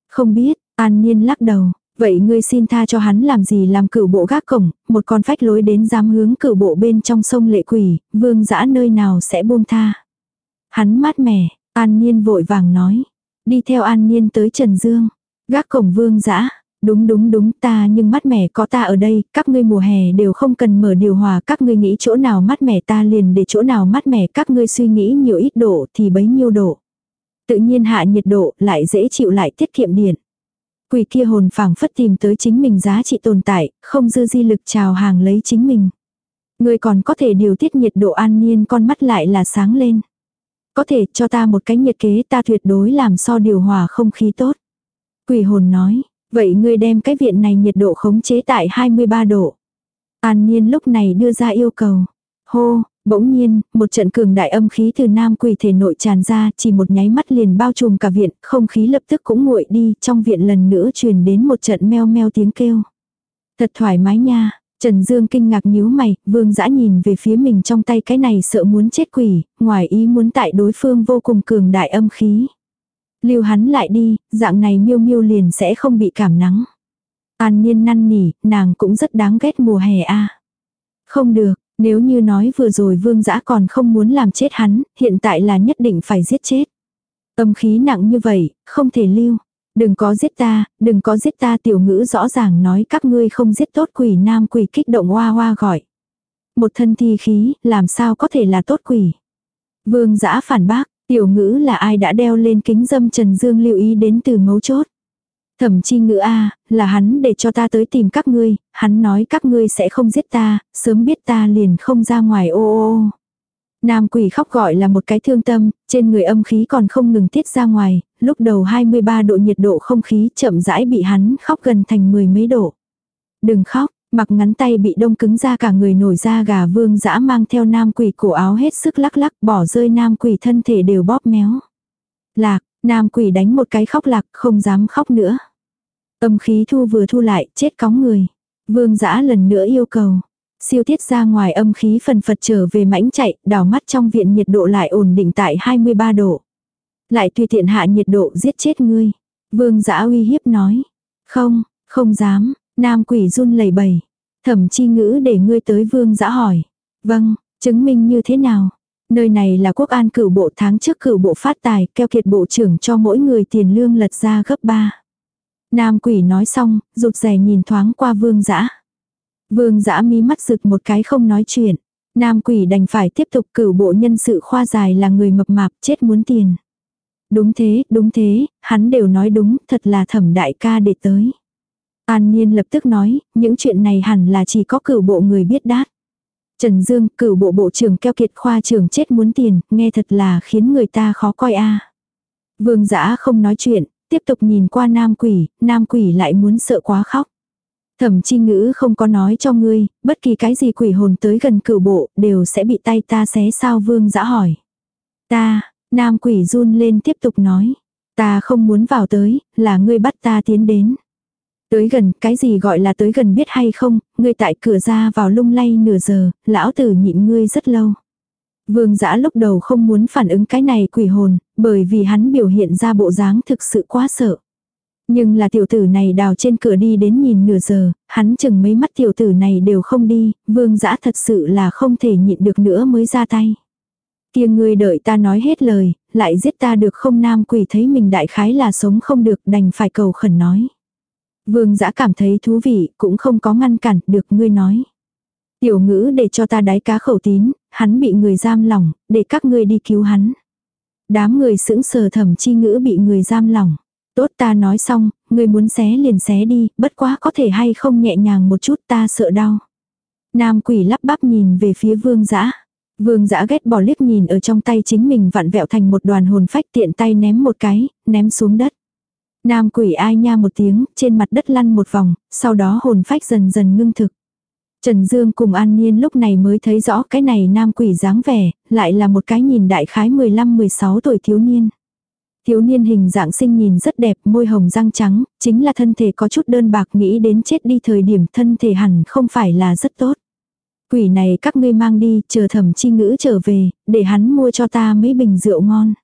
Không biết, an niên lắc đầu, vậy ngươi xin tha cho hắn làm gì làm cửu bộ gác cổng, một con phách lối đến dám hướng cửu bộ bên trong sông lệ quỷ, vương giã nơi nào sẽ buông tha. Hắn mát mẻ, An Niên vội vàng nói. Đi theo An Niên tới Trần Dương. Gác cổng vương dã Đúng đúng đúng ta nhưng mát mẻ có ta ở đây, các ngươi mùa hè đều không cần mở điều hòa, các ngươi nghĩ chỗ nào mát mẻ ta liền để chỗ nào mát mẻ, các ngươi suy nghĩ nhiều ít độ thì bấy nhiêu độ. Tự nhiên hạ nhiệt độ lại dễ chịu lại tiết kiệm điện. Quỷ kia hồn phảng phất tìm tới chính mình giá trị tồn tại, không dư di lực chào hàng lấy chính mình. người còn có thể điều tiết nhiệt độ an nhiên con mắt lại là sáng lên. Có thể cho ta một cái nhiệt kế ta tuyệt đối làm so điều hòa không khí tốt. Quỷ hồn nói, vậy ngươi đem cái viện này nhiệt độ khống chế tại 23 độ. An Nhiên lúc này đưa ra yêu cầu. Hô, bỗng nhiên, một trận cường đại âm khí từ nam quỷ thể nội tràn ra, chỉ một nháy mắt liền bao trùm cả viện, không khí lập tức cũng nguội đi, trong viện lần nữa truyền đến một trận meo meo tiếng kêu. Thật thoải mái nha, Trần Dương kinh ngạc nhíu mày, vương dã nhìn về phía mình trong tay cái này sợ muốn chết quỷ, ngoài ý muốn tại đối phương vô cùng cường đại âm khí. Lưu hắn lại đi, dạng này miêu miêu liền sẽ không bị cảm nắng. An niên năn nỉ, nàng cũng rất đáng ghét mùa hè a. Không được, nếu như nói vừa rồi vương giã còn không muốn làm chết hắn, hiện tại là nhất định phải giết chết. Âm khí nặng như vậy, không thể lưu. Đừng có giết ta, đừng có giết ta tiểu ngữ rõ ràng nói các ngươi không giết tốt quỷ nam quỷ kích động hoa hoa gọi. Một thân thi khí, làm sao có thể là tốt quỷ. Vương giã phản bác, tiểu ngữ là ai đã đeo lên kính dâm Trần Dương lưu ý đến từ mấu chốt. Thẩm chi ngữ A, là hắn để cho ta tới tìm các ngươi, hắn nói các ngươi sẽ không giết ta, sớm biết ta liền không ra ngoài ô ô ô. Nam quỷ khóc gọi là một cái thương tâm, trên người âm khí còn không ngừng tiết ra ngoài, lúc đầu 23 độ nhiệt độ không khí chậm rãi bị hắn khóc gần thành mười mấy độ. Đừng khóc, mặc ngắn tay bị đông cứng ra cả người nổi da gà vương dã mang theo nam quỷ cổ áo hết sức lắc lắc bỏ rơi nam quỷ thân thể đều bóp méo. Lạc, nam quỷ đánh một cái khóc lạc không dám khóc nữa. Âm khí thu vừa thu lại chết cóng người. Vương dã lần nữa yêu cầu. Siêu tiết ra ngoài âm khí phần phật trở về mãnh chạy, đảo mắt trong viện nhiệt độ lại ổn định tại 23 độ. Lại tùy tiện hạ nhiệt độ giết chết ngươi. Vương giã uy hiếp nói. Không, không dám, nam quỷ run lẩy bẩy. Thẩm chi ngữ để ngươi tới vương giã hỏi. Vâng, chứng minh như thế nào? Nơi này là quốc an cửu bộ tháng trước cửu bộ phát tài, keo kiệt bộ trưởng cho mỗi người tiền lương lật ra gấp 3. Nam quỷ nói xong, rụt rè nhìn thoáng qua vương giã. Vương giã mí mắt rực một cái không nói chuyện. Nam quỷ đành phải tiếp tục cử bộ nhân sự khoa dài là người mập mạp chết muốn tiền. Đúng thế, đúng thế, hắn đều nói đúng, thật là thẩm đại ca để tới. An Niên lập tức nói, những chuyện này hẳn là chỉ có cử bộ người biết đát. Trần Dương, cử bộ bộ trưởng keo kiệt khoa trưởng chết muốn tiền, nghe thật là khiến người ta khó coi a. Vương giã không nói chuyện, tiếp tục nhìn qua nam quỷ, nam quỷ lại muốn sợ quá khóc. Thẩm chi ngữ không có nói cho ngươi, bất kỳ cái gì quỷ hồn tới gần cửu bộ, đều sẽ bị tay ta xé sao vương dã hỏi. Ta, nam quỷ run lên tiếp tục nói. Ta không muốn vào tới, là ngươi bắt ta tiến đến. Tới gần, cái gì gọi là tới gần biết hay không, ngươi tại cửa ra vào lung lay nửa giờ, lão tử nhịn ngươi rất lâu. Vương giã lúc đầu không muốn phản ứng cái này quỷ hồn, bởi vì hắn biểu hiện ra bộ dáng thực sự quá sợ. Nhưng là tiểu tử này đào trên cửa đi đến nhìn nửa giờ, hắn chừng mấy mắt tiểu tử này đều không đi, vương giã thật sự là không thể nhịn được nữa mới ra tay. Kia ngươi đợi ta nói hết lời, lại giết ta được không nam quỷ thấy mình đại khái là sống không được đành phải cầu khẩn nói. Vương giã cảm thấy thú vị, cũng không có ngăn cản được ngươi nói. Tiểu ngữ để cho ta đáy cá khẩu tín, hắn bị người giam lỏng, để các ngươi đi cứu hắn. Đám người sững sờ thẩm chi ngữ bị người giam lỏng. Tốt ta nói xong, ngươi muốn xé liền xé đi, bất quá có thể hay không nhẹ nhàng một chút ta sợ đau. Nam quỷ lắp bắp nhìn về phía vương dã Vương dã ghét bỏ liếc nhìn ở trong tay chính mình vặn vẹo thành một đoàn hồn phách tiện tay ném một cái, ném xuống đất. Nam quỷ ai nha một tiếng, trên mặt đất lăn một vòng, sau đó hồn phách dần dần ngưng thực. Trần Dương cùng An Niên lúc này mới thấy rõ cái này nam quỷ dáng vẻ, lại là một cái nhìn đại khái 15-16 tuổi thiếu niên. Thiếu niên hình dạng sinh nhìn rất đẹp, môi hồng răng trắng, chính là thân thể có chút đơn bạc nghĩ đến chết đi thời điểm thân thể hẳn không phải là rất tốt. Quỷ này các ngươi mang đi, chờ thẩm chi ngữ trở về, để hắn mua cho ta mấy bình rượu ngon.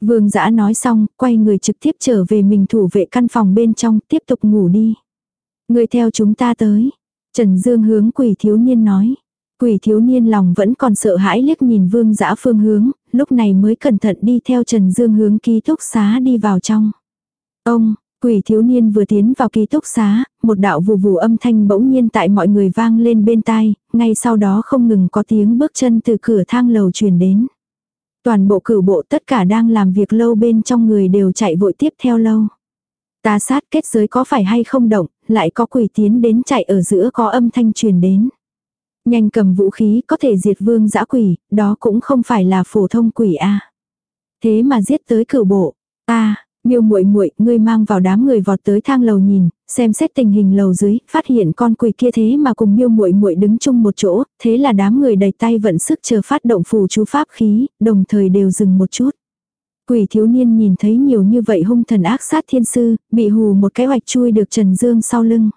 Vương giã nói xong, quay người trực tiếp trở về mình thủ vệ căn phòng bên trong, tiếp tục ngủ đi. Người theo chúng ta tới. Trần Dương hướng quỷ thiếu niên nói. Quỷ thiếu niên lòng vẫn còn sợ hãi liếc nhìn vương giã phương hướng, lúc này mới cẩn thận đi theo Trần Dương hướng ký túc xá đi vào trong. Ông, quỷ thiếu niên vừa tiến vào ký túc xá, một đạo vù vù âm thanh bỗng nhiên tại mọi người vang lên bên tai, ngay sau đó không ngừng có tiếng bước chân từ cửa thang lầu truyền đến. Toàn bộ cửu bộ tất cả đang làm việc lâu bên trong người đều chạy vội tiếp theo lâu. Ta sát kết giới có phải hay không động, lại có quỷ tiến đến chạy ở giữa có âm thanh truyền đến. Nhanh cầm vũ khí có thể diệt vương dã quỷ, đó cũng không phải là phổ thông quỷ a. Thế mà giết tới cửu bộ. Ta, Miêu muội muội, ngươi mang vào đám người vọt tới thang lầu nhìn, xem xét tình hình lầu dưới, phát hiện con quỷ kia thế mà cùng Miêu muội muội đứng chung một chỗ, thế là đám người đầy tay vận sức chờ phát động phù chú pháp khí, đồng thời đều dừng một chút. Quỷ thiếu niên nhìn thấy nhiều như vậy hung thần ác sát thiên sư, bị hù một cái hoạch chui được Trần Dương sau lưng.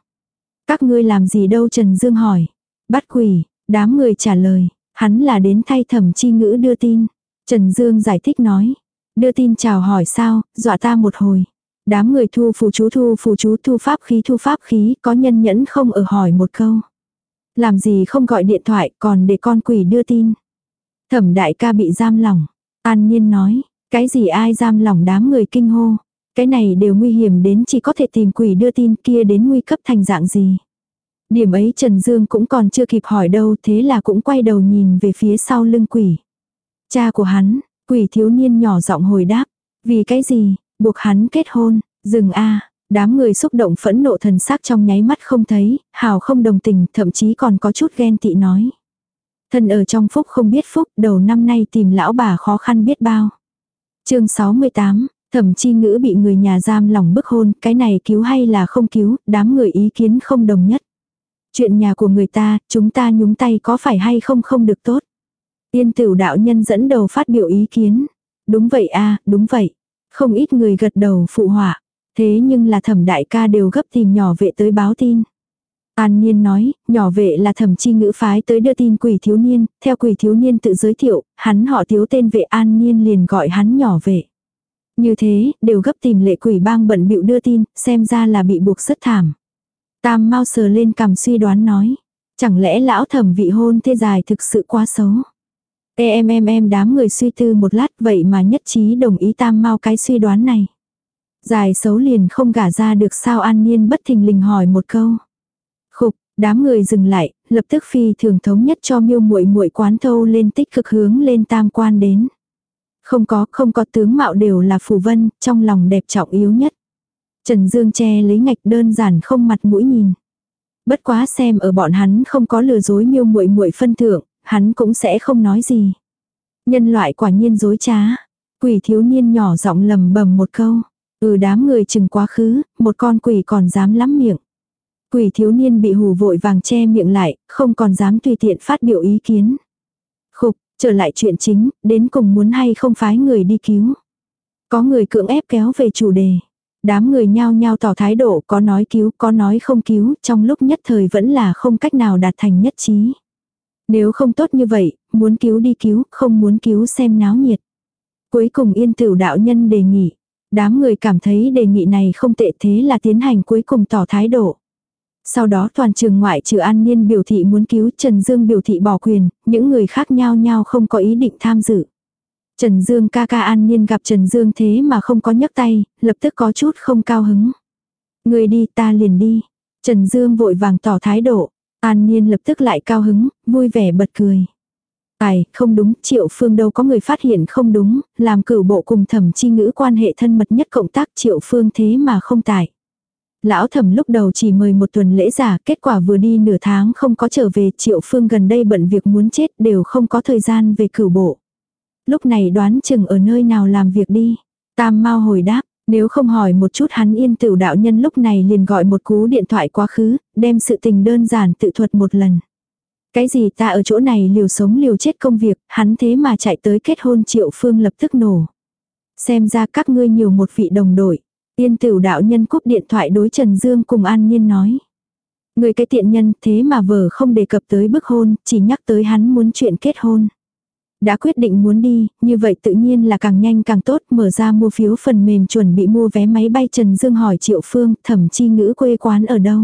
Các ngươi làm gì đâu Trần Dương hỏi. Bắt quỷ, đám người trả lời, hắn là đến thay thẩm chi ngữ đưa tin. Trần Dương giải thích nói, đưa tin chào hỏi sao, dọa ta một hồi. Đám người thu phù chú thu phù chú thu pháp khí thu pháp khí, có nhân nhẫn không ở hỏi một câu. Làm gì không gọi điện thoại còn để con quỷ đưa tin. Thẩm đại ca bị giam lòng An Nhiên nói, cái gì ai giam lỏng đám người kinh hô. Cái này đều nguy hiểm đến chỉ có thể tìm quỷ đưa tin kia đến nguy cấp thành dạng gì. Điểm ấy Trần Dương cũng còn chưa kịp hỏi đâu thế là cũng quay đầu nhìn về phía sau lưng quỷ. Cha của hắn, quỷ thiếu niên nhỏ giọng hồi đáp. Vì cái gì, buộc hắn kết hôn, dừng a Đám người xúc động phẫn nộ thần sắc trong nháy mắt không thấy, hào không đồng tình, thậm chí còn có chút ghen tị nói. Thân ở trong phúc không biết phúc, đầu năm nay tìm lão bà khó khăn biết bao chương 68, thẩm chi ngữ bị người nhà giam lòng bức hôn, cái này cứu hay là không cứu, đám người ý kiến không đồng nhất. Chuyện nhà của người ta, chúng ta nhúng tay có phải hay không không được tốt. Tiên tiểu đạo nhân dẫn đầu phát biểu ý kiến. Đúng vậy a đúng vậy. Không ít người gật đầu phụ họa. Thế nhưng là thẩm đại ca đều gấp tìm nhỏ vệ tới báo tin. An Niên nói, nhỏ vệ là thẩm chi ngữ phái tới đưa tin quỷ thiếu niên, theo quỷ thiếu niên tự giới thiệu, hắn họ thiếu tên vệ An Niên liền gọi hắn nhỏ vệ. Như thế, đều gấp tìm lệ quỷ bang bận bịu đưa tin, xem ra là bị buộc rất thảm. Tam mau sờ lên cầm suy đoán nói. Chẳng lẽ lão thẩm vị hôn thế dài thực sự quá xấu. Em em em đám người suy tư một lát vậy mà nhất trí đồng ý tam mau cái suy đoán này. Dài xấu liền không gả ra được sao an niên bất thình lình hỏi một câu. Đám người dừng lại, lập tức phi thường thống nhất cho miêu muội muội quán thâu lên tích cực hướng lên tam quan đến. Không có, không có tướng mạo đều là phù vân, trong lòng đẹp trọng yếu nhất. Trần Dương che lấy ngạch đơn giản không mặt mũi nhìn. Bất quá xem ở bọn hắn không có lừa dối miêu muội muội phân thượng, hắn cũng sẽ không nói gì. Nhân loại quả nhiên dối trá. Quỷ thiếu niên nhỏ giọng lầm bầm một câu. Ừ đám người chừng quá khứ, một con quỷ còn dám lắm miệng. Quỷ thiếu niên bị hù vội vàng che miệng lại, không còn dám tùy tiện phát biểu ý kiến. Khục, trở lại chuyện chính, đến cùng muốn hay không phái người đi cứu. Có người cưỡng ép kéo về chủ đề. Đám người nhao nhao tỏ thái độ có nói cứu có nói không cứu, trong lúc nhất thời vẫn là không cách nào đạt thành nhất trí. Nếu không tốt như vậy, muốn cứu đi cứu, không muốn cứu xem náo nhiệt. Cuối cùng yên tửu đạo nhân đề nghị. Đám người cảm thấy đề nghị này không tệ thế là tiến hành cuối cùng tỏ thái độ. Sau đó toàn trường ngoại trừ an niên biểu thị muốn cứu Trần Dương biểu thị bỏ quyền, những người khác nhau nhau không có ý định tham dự. Trần Dương ca ca an niên gặp Trần Dương thế mà không có nhấc tay, lập tức có chút không cao hứng. Người đi ta liền đi. Trần Dương vội vàng tỏ thái độ. An Niên lập tức lại cao hứng, vui vẻ bật cười. Tài, không đúng, Triệu Phương đâu có người phát hiện không đúng, làm cửu bộ cùng thẩm chi ngữ quan hệ thân mật nhất cộng tác Triệu Phương thế mà không tài. Lão thẩm lúc đầu chỉ mời một tuần lễ giả, kết quả vừa đi nửa tháng không có trở về, Triệu Phương gần đây bận việc muốn chết đều không có thời gian về cửu bộ. Lúc này đoán chừng ở nơi nào làm việc đi. Tam mau hồi đáp, nếu không hỏi một chút hắn yên tửu đạo nhân lúc này liền gọi một cú điện thoại quá khứ, đem sự tình đơn giản tự thuật một lần. Cái gì ta ở chỗ này liều sống liều chết công việc, hắn thế mà chạy tới kết hôn triệu phương lập tức nổ. Xem ra các ngươi nhiều một vị đồng đội. Tiên tửu đạo nhân cúp điện thoại đối Trần Dương cùng An Nhiên nói. Người cái tiện nhân thế mà vợ không đề cập tới bức hôn, chỉ nhắc tới hắn muốn chuyện kết hôn. Đã quyết định muốn đi, như vậy tự nhiên là càng nhanh càng tốt, mở ra mua phiếu phần mềm chuẩn bị mua vé máy bay Trần Dương hỏi Triệu Phương, thẩm chi ngữ quê quán ở đâu.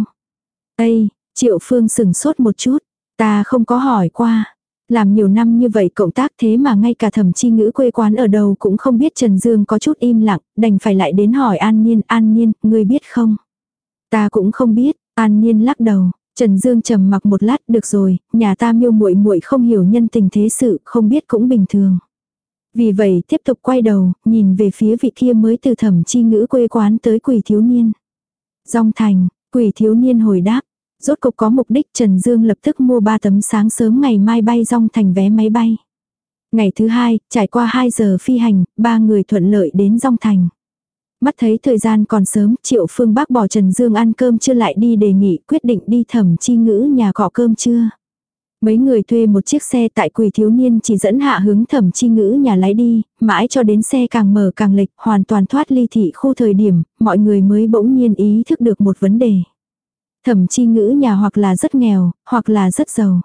Ây, Triệu Phương sừng sốt một chút, ta không có hỏi qua. Làm nhiều năm như vậy cộng tác thế mà ngay cả thẩm chi ngữ quê quán ở đâu cũng không biết Trần Dương có chút im lặng, đành phải lại đến hỏi An Niên, An Niên, ngươi biết không? Ta cũng không biết, An Niên lắc đầu, Trần Dương trầm mặc một lát, được rồi, nhà ta miêu muội muội không hiểu nhân tình thế sự, không biết cũng bình thường. Vì vậy tiếp tục quay đầu, nhìn về phía vị kia mới từ thẩm chi ngữ quê quán tới quỷ thiếu niên. Dòng thành, quỷ thiếu niên hồi đáp. Rốt cục có mục đích Trần Dương lập tức mua ba tấm sáng sớm ngày mai bay Rong thành vé máy bay. Ngày thứ hai, trải qua 2 giờ phi hành, ba người thuận lợi đến Rong thành. Mắt thấy thời gian còn sớm, Triệu Phương bác bỏ Trần Dương ăn cơm chưa lại đi đề nghị quyết định đi thẩm chi ngữ nhà cọ cơm trưa. Mấy người thuê một chiếc xe tại quỳ thiếu niên chỉ dẫn hạ hướng thẩm chi ngữ nhà lái đi, mãi cho đến xe càng mở càng lệch, hoàn toàn thoát ly thị khu thời điểm, mọi người mới bỗng nhiên ý thức được một vấn đề. Thẩm chi ngữ nhà hoặc là rất nghèo, hoặc là rất giàu.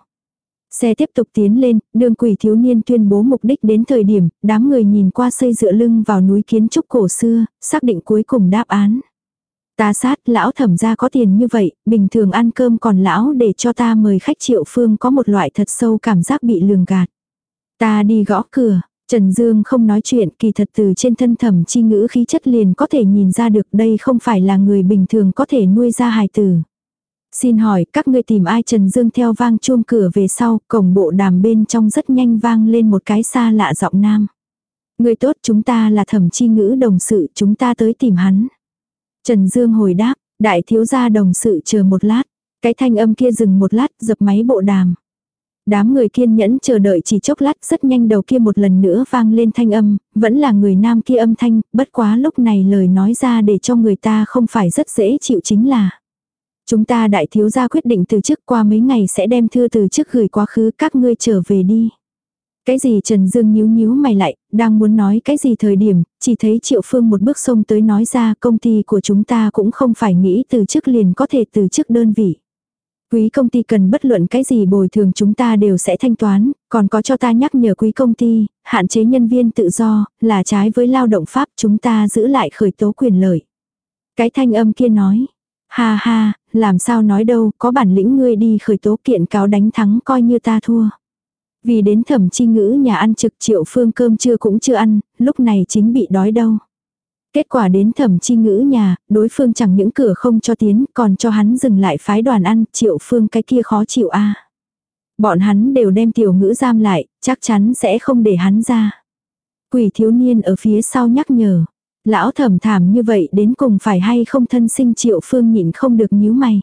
Xe tiếp tục tiến lên, đường quỷ thiếu niên tuyên bố mục đích đến thời điểm, đám người nhìn qua xây dựa lưng vào núi kiến trúc cổ xưa, xác định cuối cùng đáp án. Ta sát, lão thẩm ra có tiền như vậy, bình thường ăn cơm còn lão để cho ta mời khách triệu phương có một loại thật sâu cảm giác bị lường gạt. Ta đi gõ cửa, Trần Dương không nói chuyện kỳ thật từ trên thân thẩm chi ngữ khí chất liền có thể nhìn ra được đây không phải là người bình thường có thể nuôi ra hài tử. Xin hỏi các ngươi tìm ai Trần Dương theo vang chuông cửa về sau, cổng bộ đàm bên trong rất nhanh vang lên một cái xa lạ giọng nam. Người tốt chúng ta là thẩm chi ngữ đồng sự chúng ta tới tìm hắn. Trần Dương hồi đáp, đại thiếu gia đồng sự chờ một lát. Cái thanh âm kia dừng một lát dập máy bộ đàm. Đám người kiên nhẫn chờ đợi chỉ chốc lát rất nhanh đầu kia một lần nữa vang lên thanh âm, vẫn là người nam kia âm thanh, bất quá lúc này lời nói ra để cho người ta không phải rất dễ chịu chính là. Chúng ta đại thiếu gia quyết định từ chức qua mấy ngày sẽ đem thư từ chức gửi quá khứ các ngươi trở về đi. Cái gì Trần Dương nhíu nhíu mày lại, đang muốn nói cái gì thời điểm, chỉ thấy Triệu Phương một bước xông tới nói ra công ty của chúng ta cũng không phải nghĩ từ chức liền có thể từ chức đơn vị. Quý công ty cần bất luận cái gì bồi thường chúng ta đều sẽ thanh toán, còn có cho ta nhắc nhở quý công ty, hạn chế nhân viên tự do, là trái với lao động pháp chúng ta giữ lại khởi tố quyền lợi. Cái thanh âm kia nói, Ha ha, làm sao nói đâu, có bản lĩnh ngươi đi khởi tố kiện cáo đánh thắng coi như ta thua. Vì đến thẩm chi ngữ nhà ăn trực triệu phương cơm chưa cũng chưa ăn, lúc này chính bị đói đâu. Kết quả đến thẩm chi ngữ nhà, đối phương chẳng những cửa không cho tiến, còn cho hắn dừng lại phái đoàn ăn, triệu phương cái kia khó chịu a Bọn hắn đều đem tiểu ngữ giam lại, chắc chắn sẽ không để hắn ra. Quỷ thiếu niên ở phía sau nhắc nhở. Lão thẩm thảm như vậy đến cùng phải hay không thân sinh triệu phương nhịn không được nhíu mày.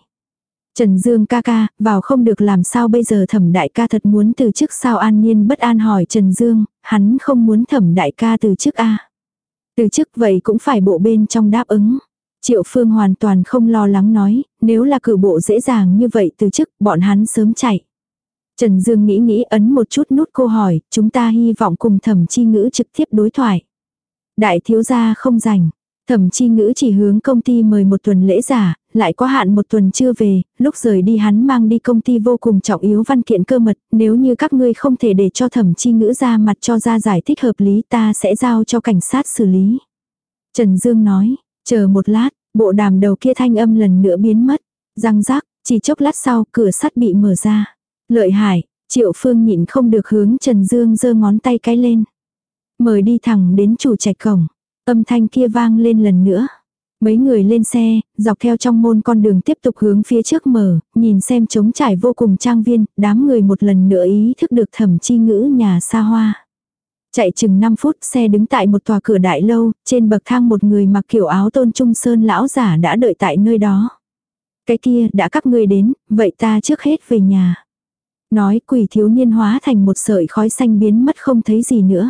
Trần Dương ca ca, vào không được làm sao bây giờ thẩm đại ca thật muốn từ chức sao an nhiên bất an hỏi Trần Dương, hắn không muốn thẩm đại ca từ chức a Từ chức vậy cũng phải bộ bên trong đáp ứng. Triệu Phương hoàn toàn không lo lắng nói, nếu là cử bộ dễ dàng như vậy từ chức, bọn hắn sớm chạy. Trần Dương nghĩ nghĩ ấn một chút nút cô hỏi, chúng ta hy vọng cùng thẩm chi ngữ trực tiếp đối thoại. Đại thiếu gia không rảnh. Thẩm chi ngữ chỉ hướng công ty mời một tuần lễ giả, lại có hạn một tuần chưa về, lúc rời đi hắn mang đi công ty vô cùng trọng yếu văn kiện cơ mật, nếu như các ngươi không thể để cho thẩm chi ngữ ra mặt cho ra giải thích hợp lý ta sẽ giao cho cảnh sát xử lý. Trần Dương nói, chờ một lát, bộ đàm đầu kia thanh âm lần nữa biến mất, răng rác, chỉ chốc lát sau cửa sắt bị mở ra. Lợi hải, triệu phương nhịn không được hướng Trần Dương giơ ngón tay cái lên. Mời đi thẳng đến chủ trạch cổng. Âm thanh kia vang lên lần nữa. Mấy người lên xe, dọc theo trong môn con đường tiếp tục hướng phía trước mở, nhìn xem trống trải vô cùng trang viên, đám người một lần nữa ý thức được thẩm chi ngữ nhà xa hoa. Chạy chừng 5 phút xe đứng tại một tòa cửa đại lâu, trên bậc thang một người mặc kiểu áo tôn trung sơn lão giả đã đợi tại nơi đó. Cái kia đã các ngươi đến, vậy ta trước hết về nhà. Nói quỷ thiếu niên hóa thành một sợi khói xanh biến mất không thấy gì nữa.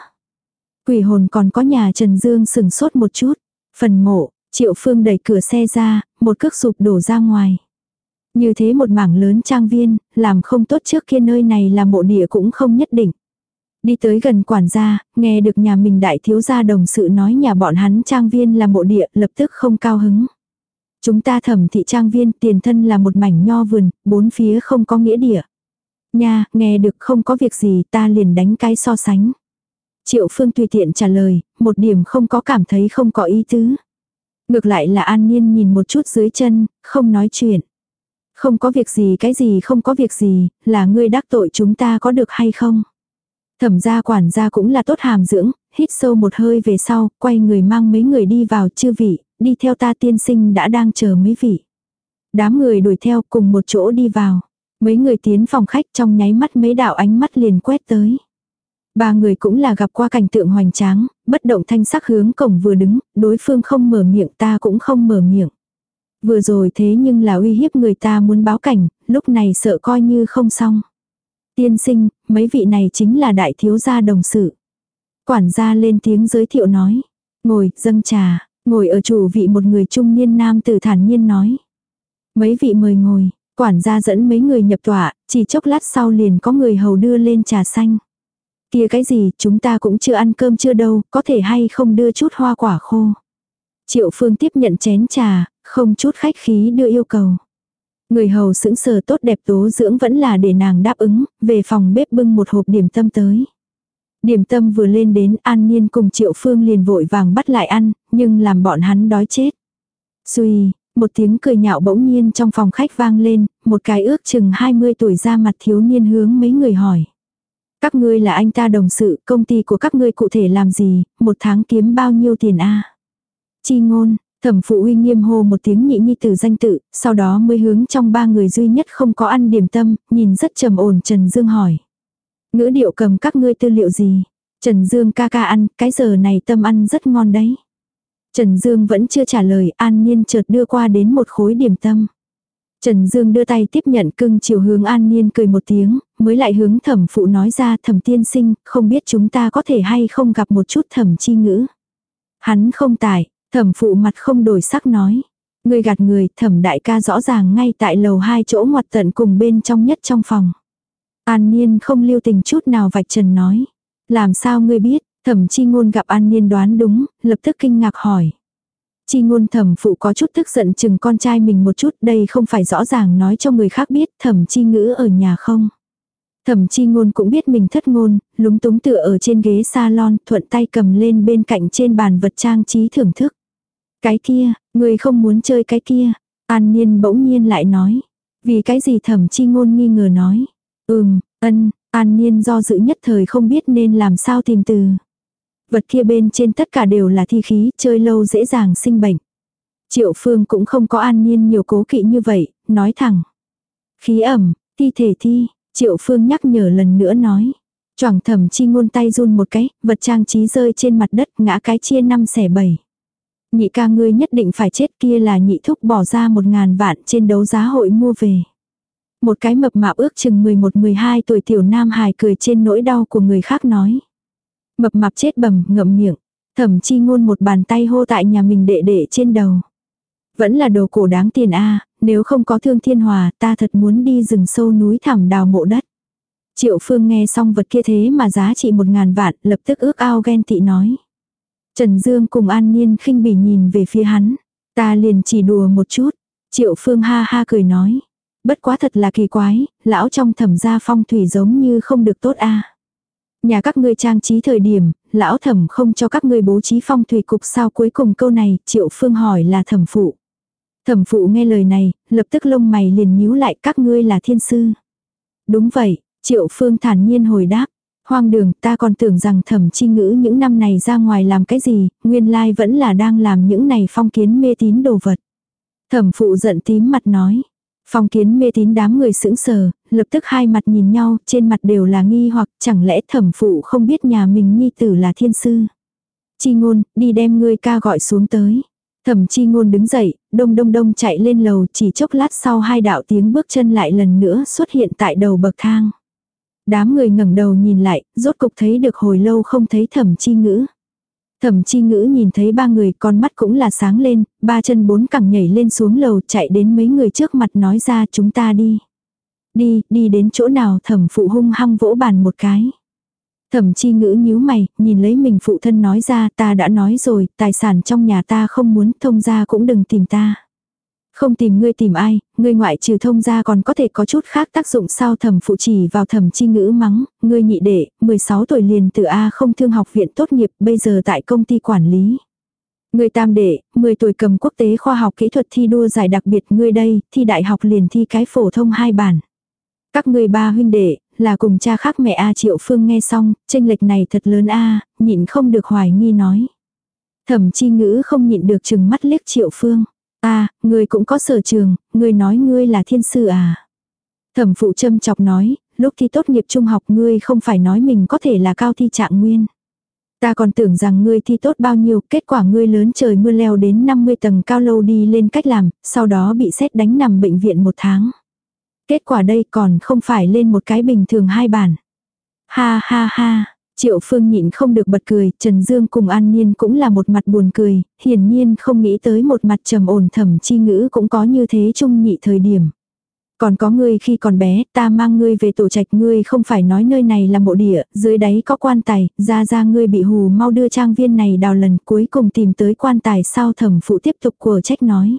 Quỷ hồn còn có nhà Trần Dương sừng sốt một chút. Phần mộ, Triệu Phương đẩy cửa xe ra, một cước sụp đổ ra ngoài. Như thế một mảng lớn trang viên, làm không tốt trước kia nơi này là mộ địa cũng không nhất định. Đi tới gần quản gia, nghe được nhà mình đại thiếu gia đồng sự nói nhà bọn hắn trang viên là mộ địa, lập tức không cao hứng. Chúng ta thẩm thị trang viên tiền thân là một mảnh nho vườn, bốn phía không có nghĩa địa. Nha, nghe được không có việc gì ta liền đánh cái so sánh. Triệu Phương tùy tiện trả lời, một điểm không có cảm thấy không có ý tứ. Ngược lại là An Nhiên nhìn một chút dưới chân, không nói chuyện. Không có việc gì cái gì không có việc gì, là ngươi đắc tội chúng ta có được hay không? Thẩm gia quản gia cũng là tốt hàm dưỡng, hít sâu một hơi về sau, quay người mang mấy người đi vào chư vị, đi theo ta tiên sinh đã đang chờ mấy vị. Đám người đuổi theo cùng một chỗ đi vào. Mấy người tiến phòng khách trong nháy mắt mấy đạo ánh mắt liền quét tới. Ba người cũng là gặp qua cảnh tượng hoành tráng, bất động thanh sắc hướng cổng vừa đứng, đối phương không mở miệng ta cũng không mở miệng. Vừa rồi thế nhưng là uy hiếp người ta muốn báo cảnh, lúc này sợ coi như không xong. Tiên sinh, mấy vị này chính là đại thiếu gia đồng sự. Quản gia lên tiếng giới thiệu nói. Ngồi, dâng trà, ngồi ở chủ vị một người trung niên nam tử thản nhiên nói. Mấy vị mời ngồi, quản gia dẫn mấy người nhập tọa, chỉ chốc lát sau liền có người hầu đưa lên trà xanh. Kia cái gì, chúng ta cũng chưa ăn cơm chưa đâu, có thể hay không đưa chút hoa quả khô. Triệu Phương tiếp nhận chén trà, không chút khách khí đưa yêu cầu. Người hầu sững sờ tốt đẹp tố dưỡng vẫn là để nàng đáp ứng, về phòng bếp bưng một hộp điểm tâm tới. Điểm tâm vừa lên đến An Niên cùng Triệu Phương liền vội vàng bắt lại ăn, nhưng làm bọn hắn đói chết. Xuy, một tiếng cười nhạo bỗng nhiên trong phòng khách vang lên, một cái ước chừng 20 tuổi ra mặt thiếu niên hướng mấy người hỏi. Các ngươi là anh ta đồng sự, công ty của các ngươi cụ thể làm gì, một tháng kiếm bao nhiêu tiền a Chi ngôn, thẩm phụ uy nghiêm hô một tiếng nhị nhi tử danh tự, sau đó mới hướng trong ba người duy nhất không có ăn điểm tâm, nhìn rất trầm ổn Trần Dương hỏi. Ngữ điệu cầm các ngươi tư liệu gì? Trần Dương ca ca ăn, cái giờ này tâm ăn rất ngon đấy. Trần Dương vẫn chưa trả lời, An nhiên chợt đưa qua đến một khối điểm tâm. Trần Dương đưa tay tiếp nhận cưng chiều hướng An Niên cười một tiếng, mới lại hướng thẩm phụ nói ra thẩm tiên sinh, không biết chúng ta có thể hay không gặp một chút thẩm chi ngữ. Hắn không tải, thẩm phụ mặt không đổi sắc nói. Người gạt người, thẩm đại ca rõ ràng ngay tại lầu hai chỗ ngoặt tận cùng bên trong nhất trong phòng. An Niên không lưu tình chút nào vạch trần nói. Làm sao ngươi biết, thẩm chi ngôn gặp An Niên đoán đúng, lập tức kinh ngạc hỏi. Chi ngôn thẩm phụ có chút tức giận chừng con trai mình một chút, đây không phải rõ ràng nói cho người khác biết thẩm chi ngữ ở nhà không. Thẩm chi ngôn cũng biết mình thất ngôn, lúng túng tựa ở trên ghế salon, thuận tay cầm lên bên cạnh trên bàn vật trang trí thưởng thức. Cái kia, người không muốn chơi cái kia. An Niên bỗng nhiên lại nói. Vì cái gì thẩm chi ngôn nghi ngờ nói. Ừm, ân, An Niên do dự nhất thời không biết nên làm sao tìm từ. Vật kia bên trên tất cả đều là thi khí, chơi lâu dễ dàng sinh bệnh. Triệu Phương cũng không có an nhiên nhiều cố kỵ như vậy, nói thẳng. Khí ẩm, thi thể thi, Triệu Phương nhắc nhở lần nữa nói. Choảng thẩm chi ngôn tay run một cái, vật trang trí rơi trên mặt đất ngã cái chia năm xẻ bảy. Nhị ca ngươi nhất định phải chết kia là nhị thúc bỏ ra một ngàn vạn trên đấu giá hội mua về. Một cái mập mạp ước chừng 11-12 tuổi tiểu nam hài cười trên nỗi đau của người khác nói. Mập mạp chết bầm, ngậm miệng. Thẩm chi ngôn một bàn tay hô tại nhà mình đệ đệ trên đầu. Vẫn là đồ cổ đáng tiền a nếu không có thương thiên hòa, ta thật muốn đi rừng sâu núi thẳm đào mộ đất. Triệu phương nghe xong vật kia thế mà giá trị một ngàn vạn, lập tức ước ao ghen tị nói. Trần Dương cùng An Niên khinh bỉ nhìn về phía hắn. Ta liền chỉ đùa một chút. Triệu phương ha ha cười nói. Bất quá thật là kỳ quái, lão trong thẩm gia phong thủy giống như không được tốt a Nhà các ngươi trang trí thời điểm, lão thẩm không cho các ngươi bố trí phong thủy cục sao cuối cùng câu này, triệu phương hỏi là thẩm phụ. Thẩm phụ nghe lời này, lập tức lông mày liền nhíu lại các ngươi là thiên sư. Đúng vậy, triệu phương thản nhiên hồi đáp. Hoang đường ta còn tưởng rằng thẩm chi ngữ những năm này ra ngoài làm cái gì, nguyên lai vẫn là đang làm những này phong kiến mê tín đồ vật. Thẩm phụ giận tím mặt nói. Phong kiến mê tín đám người sững sờ, lập tức hai mặt nhìn nhau, trên mặt đều là nghi hoặc chẳng lẽ thẩm phụ không biết nhà mình nhi tử là thiên sư. Chi ngôn, đi đem ngươi ca gọi xuống tới. Thẩm chi ngôn đứng dậy, đông đông đông chạy lên lầu chỉ chốc lát sau hai đạo tiếng bước chân lại lần nữa xuất hiện tại đầu bậc thang. Đám người ngẩng đầu nhìn lại, rốt cục thấy được hồi lâu không thấy thẩm chi ngữ. Thẩm chi ngữ nhìn thấy ba người con mắt cũng là sáng lên, ba chân bốn cẳng nhảy lên xuống lầu chạy đến mấy người trước mặt nói ra chúng ta đi. Đi, đi đến chỗ nào thẩm phụ hung hăng vỗ bàn một cái. Thẩm chi ngữ nhíu mày, nhìn lấy mình phụ thân nói ra ta đã nói rồi, tài sản trong nhà ta không muốn thông ra cũng đừng tìm ta. Không tìm ngươi tìm ai, ngươi ngoại trừ thông ra còn có thể có chút khác tác dụng sao thẩm phụ chỉ vào thẩm chi ngữ mắng, ngươi nhị đệ, 16 tuổi liền từ A không thương học viện tốt nghiệp, bây giờ tại công ty quản lý. Ngươi tam đệ, 10 tuổi cầm quốc tế khoa học kỹ thuật thi đua giải đặc biệt ngươi đây, thi đại học liền thi cái phổ thông hai bản. Các ngươi ba huynh đệ, là cùng cha khác mẹ A Triệu Phương nghe xong, tranh lệch này thật lớn A, nhịn không được hoài nghi nói. Thẩm chi ngữ không nhịn được chừng mắt liếc Triệu Phương. À, ngươi cũng có sở trường, ngươi nói ngươi là thiên sư à. Thẩm phụ châm chọc nói, lúc thi tốt nghiệp trung học ngươi không phải nói mình có thể là cao thi trạng nguyên. Ta còn tưởng rằng ngươi thi tốt bao nhiêu, kết quả ngươi lớn trời mưa leo đến 50 tầng cao lâu đi lên cách làm, sau đó bị xét đánh nằm bệnh viện một tháng. Kết quả đây còn không phải lên một cái bình thường hai bản. Ha ha ha, Triệu Phương nhịn không được bật cười, Trần Dương cùng An Niên cũng là một mặt buồn cười, hiển nhiên không nghĩ tới một mặt trầm ổn thẩm chi ngữ cũng có như thế chung nhị thời điểm. Còn có ngươi khi còn bé, ta mang ngươi về tổ trạch ngươi không phải nói nơi này là mộ địa, dưới đáy có quan tài, ra ra ngươi bị hù mau đưa trang viên này đào lần cuối cùng tìm tới quan tài sao thẩm phụ tiếp tục của trách nói.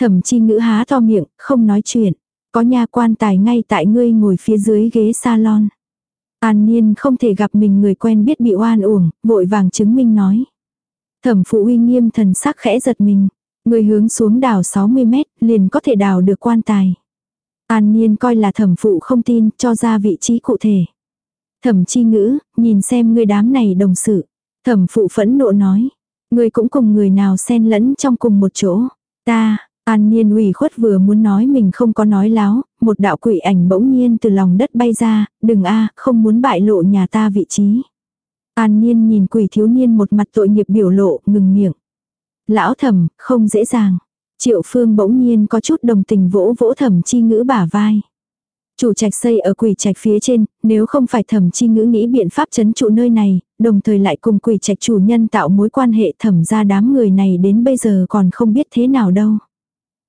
Thẩm chi ngữ há to miệng, không nói chuyện. Có nhà quan tài ngay tại ngươi ngồi phía dưới ghế salon. An Niên không thể gặp mình người quen biết bị oan uổng, vội vàng chứng minh nói. Thẩm phụ uy nghiêm thần sắc khẽ giật mình. Người hướng xuống đào 60 mét, liền có thể đào được quan tài. An Niên coi là thẩm phụ không tin, cho ra vị trí cụ thể. Thẩm chi ngữ, nhìn xem người đám này đồng sự. Thẩm phụ phẫn nộ nói. Người cũng cùng người nào xen lẫn trong cùng một chỗ. Ta, An Niên ủy khuất vừa muốn nói mình không có nói láo, một đạo quỷ ảnh bỗng nhiên từ lòng đất bay ra, đừng a không muốn bại lộ nhà ta vị trí. An Niên nhìn quỷ thiếu niên một mặt tội nghiệp biểu lộ, ngừng miệng. Lão thẩm, không dễ dàng. Triệu Phương bỗng nhiên có chút đồng tình vỗ vỗ thẩm chi ngữ bả vai. Chủ trạch xây ở quỷ trạch phía trên, nếu không phải thẩm chi ngữ nghĩ biện pháp chấn trụ nơi này, đồng thời lại cùng quỷ trạch chủ nhân tạo mối quan hệ thẩm ra đám người này đến bây giờ còn không biết thế nào đâu.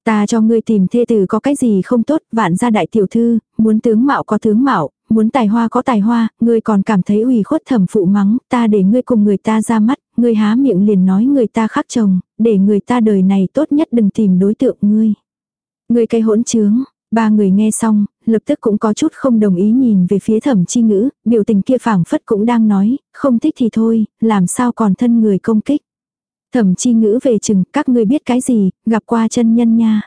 Ta cho ngươi tìm thê tử có cái gì không tốt, vạn gia đại tiểu thư, muốn tướng mạo có tướng mạo, muốn tài hoa có tài hoa, ngươi còn cảm thấy ủy khuất thẩm phụ mắng, ta để ngươi cùng người ta ra mắt, ngươi há miệng liền nói người ta khác chồng, để người ta đời này tốt nhất đừng tìm đối tượng ngươi. Ngươi cái hỗn trướng, ba người nghe xong, lập tức cũng có chút không đồng ý nhìn về phía thẩm chi ngữ, biểu tình kia phảng phất cũng đang nói, không thích thì thôi, làm sao còn thân người công kích. Thẩm chi ngữ về chừng, các ngươi biết cái gì, gặp qua chân nhân nha.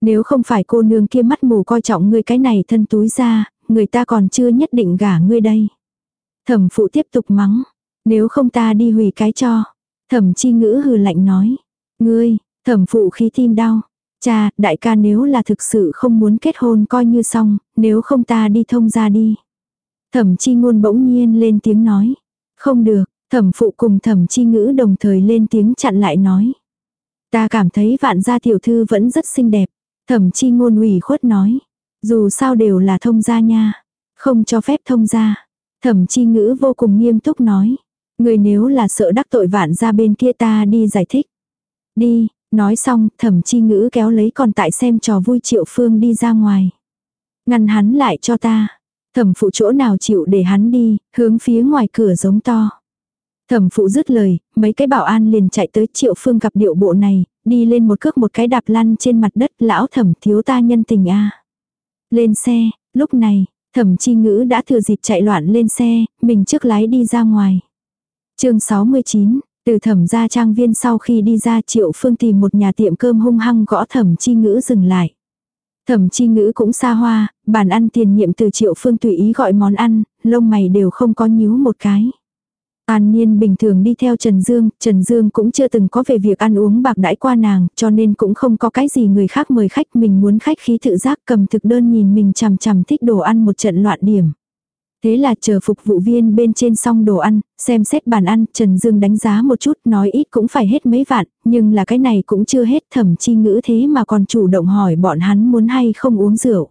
Nếu không phải cô nương kia mắt mù coi trọng ngươi cái này thân túi ra, người ta còn chưa nhất định gả ngươi đây. Thẩm phụ tiếp tục mắng, nếu không ta đi hủy cái cho. Thẩm chi ngữ hừ lạnh nói, ngươi, thẩm phụ khí tim đau. Cha, đại ca nếu là thực sự không muốn kết hôn coi như xong, nếu không ta đi thông ra đi. Thẩm chi ngôn bỗng nhiên lên tiếng nói, không được, Thẩm phụ cùng thẩm chi ngữ đồng thời lên tiếng chặn lại nói. Ta cảm thấy vạn gia tiểu thư vẫn rất xinh đẹp. Thẩm chi ngôn ủy khuất nói. Dù sao đều là thông gia nha. Không cho phép thông gia. Thẩm chi ngữ vô cùng nghiêm túc nói. Người nếu là sợ đắc tội vạn gia bên kia ta đi giải thích. Đi, nói xong thẩm chi ngữ kéo lấy còn tại xem trò vui triệu phương đi ra ngoài. Ngăn hắn lại cho ta. Thẩm phụ chỗ nào chịu để hắn đi, hướng phía ngoài cửa giống to. Thẩm phụ dứt lời, mấy cái bảo an liền chạy tới triệu phương gặp điệu bộ này, đi lên một cước một cái đạp lăn trên mặt đất lão thẩm thiếu ta nhân tình a Lên xe, lúc này, thẩm chi ngữ đã thừa dịp chạy loạn lên xe, mình trước lái đi ra ngoài. chương 69, từ thẩm ra trang viên sau khi đi ra triệu phương tìm một nhà tiệm cơm hung hăng gõ thẩm chi ngữ dừng lại. Thẩm chi ngữ cũng xa hoa, bàn ăn tiền nhiệm từ triệu phương tùy ý gọi món ăn, lông mày đều không có nhíu một cái. An Nhiên bình thường đi theo Trần Dương, Trần Dương cũng chưa từng có về việc ăn uống bạc đãi qua nàng, cho nên cũng không có cái gì người khác mời khách mình muốn khách khí tự giác cầm thực đơn nhìn mình chằm chằm thích đồ ăn một trận loạn điểm. Thế là chờ phục vụ viên bên trên xong đồ ăn, xem xét bàn ăn, Trần Dương đánh giá một chút nói ít cũng phải hết mấy vạn, nhưng là cái này cũng chưa hết thẩm chi ngữ thế mà còn chủ động hỏi bọn hắn muốn hay không uống rượu.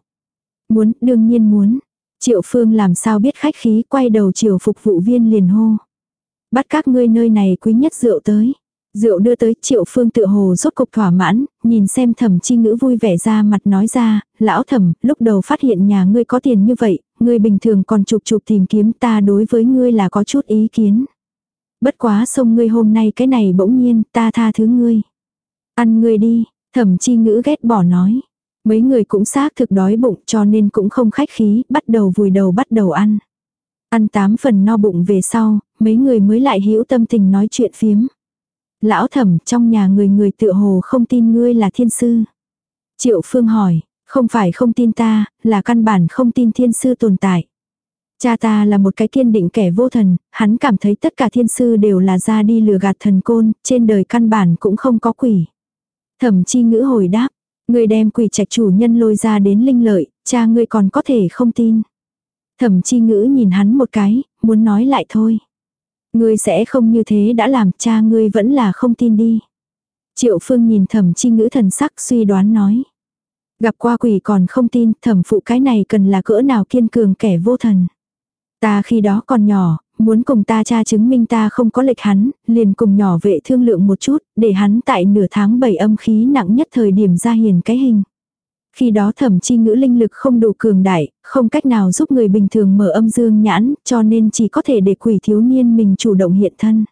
Muốn, đương nhiên muốn. Triệu Phương làm sao biết khách khí quay đầu chiều phục vụ viên liền hô. Bắt các ngươi nơi này quý nhất rượu tới. Rượu đưa tới triệu phương tự hồ rốt cục thỏa mãn, nhìn xem thẩm chi ngữ vui vẻ ra mặt nói ra, lão thẩm, lúc đầu phát hiện nhà ngươi có tiền như vậy, ngươi bình thường còn chụp chụp tìm kiếm ta đối với ngươi là có chút ý kiến. Bất quá sông ngươi hôm nay cái này bỗng nhiên, ta tha thứ ngươi. Ăn ngươi đi, thẩm chi ngữ ghét bỏ nói. Mấy người cũng xác thực đói bụng cho nên cũng không khách khí, bắt đầu vùi đầu bắt đầu ăn. Ăn tám phần no bụng về sau, mấy người mới lại hữu tâm tình nói chuyện phiếm. Lão thẩm trong nhà người người tựa hồ không tin ngươi là thiên sư. Triệu Phương hỏi, không phải không tin ta, là căn bản không tin thiên sư tồn tại. Cha ta là một cái kiên định kẻ vô thần, hắn cảm thấy tất cả thiên sư đều là ra đi lừa gạt thần côn, trên đời căn bản cũng không có quỷ. Thẩm chi ngữ hồi đáp, người đem quỷ trạch chủ nhân lôi ra đến linh lợi, cha ngươi còn có thể không tin. Thẩm chi ngữ nhìn hắn một cái, muốn nói lại thôi. Ngươi sẽ không như thế đã làm cha ngươi vẫn là không tin đi. Triệu phương nhìn thẩm chi ngữ thần sắc suy đoán nói. Gặp qua quỷ còn không tin thẩm phụ cái này cần là cỡ nào kiên cường kẻ vô thần. Ta khi đó còn nhỏ, muốn cùng ta cha chứng minh ta không có lệch hắn, liền cùng nhỏ vệ thương lượng một chút, để hắn tại nửa tháng bảy âm khí nặng nhất thời điểm ra hiền cái hình. Khi đó thẩm chi ngữ linh lực không đủ cường đại, không cách nào giúp người bình thường mở âm dương nhãn, cho nên chỉ có thể để quỷ thiếu niên mình chủ động hiện thân.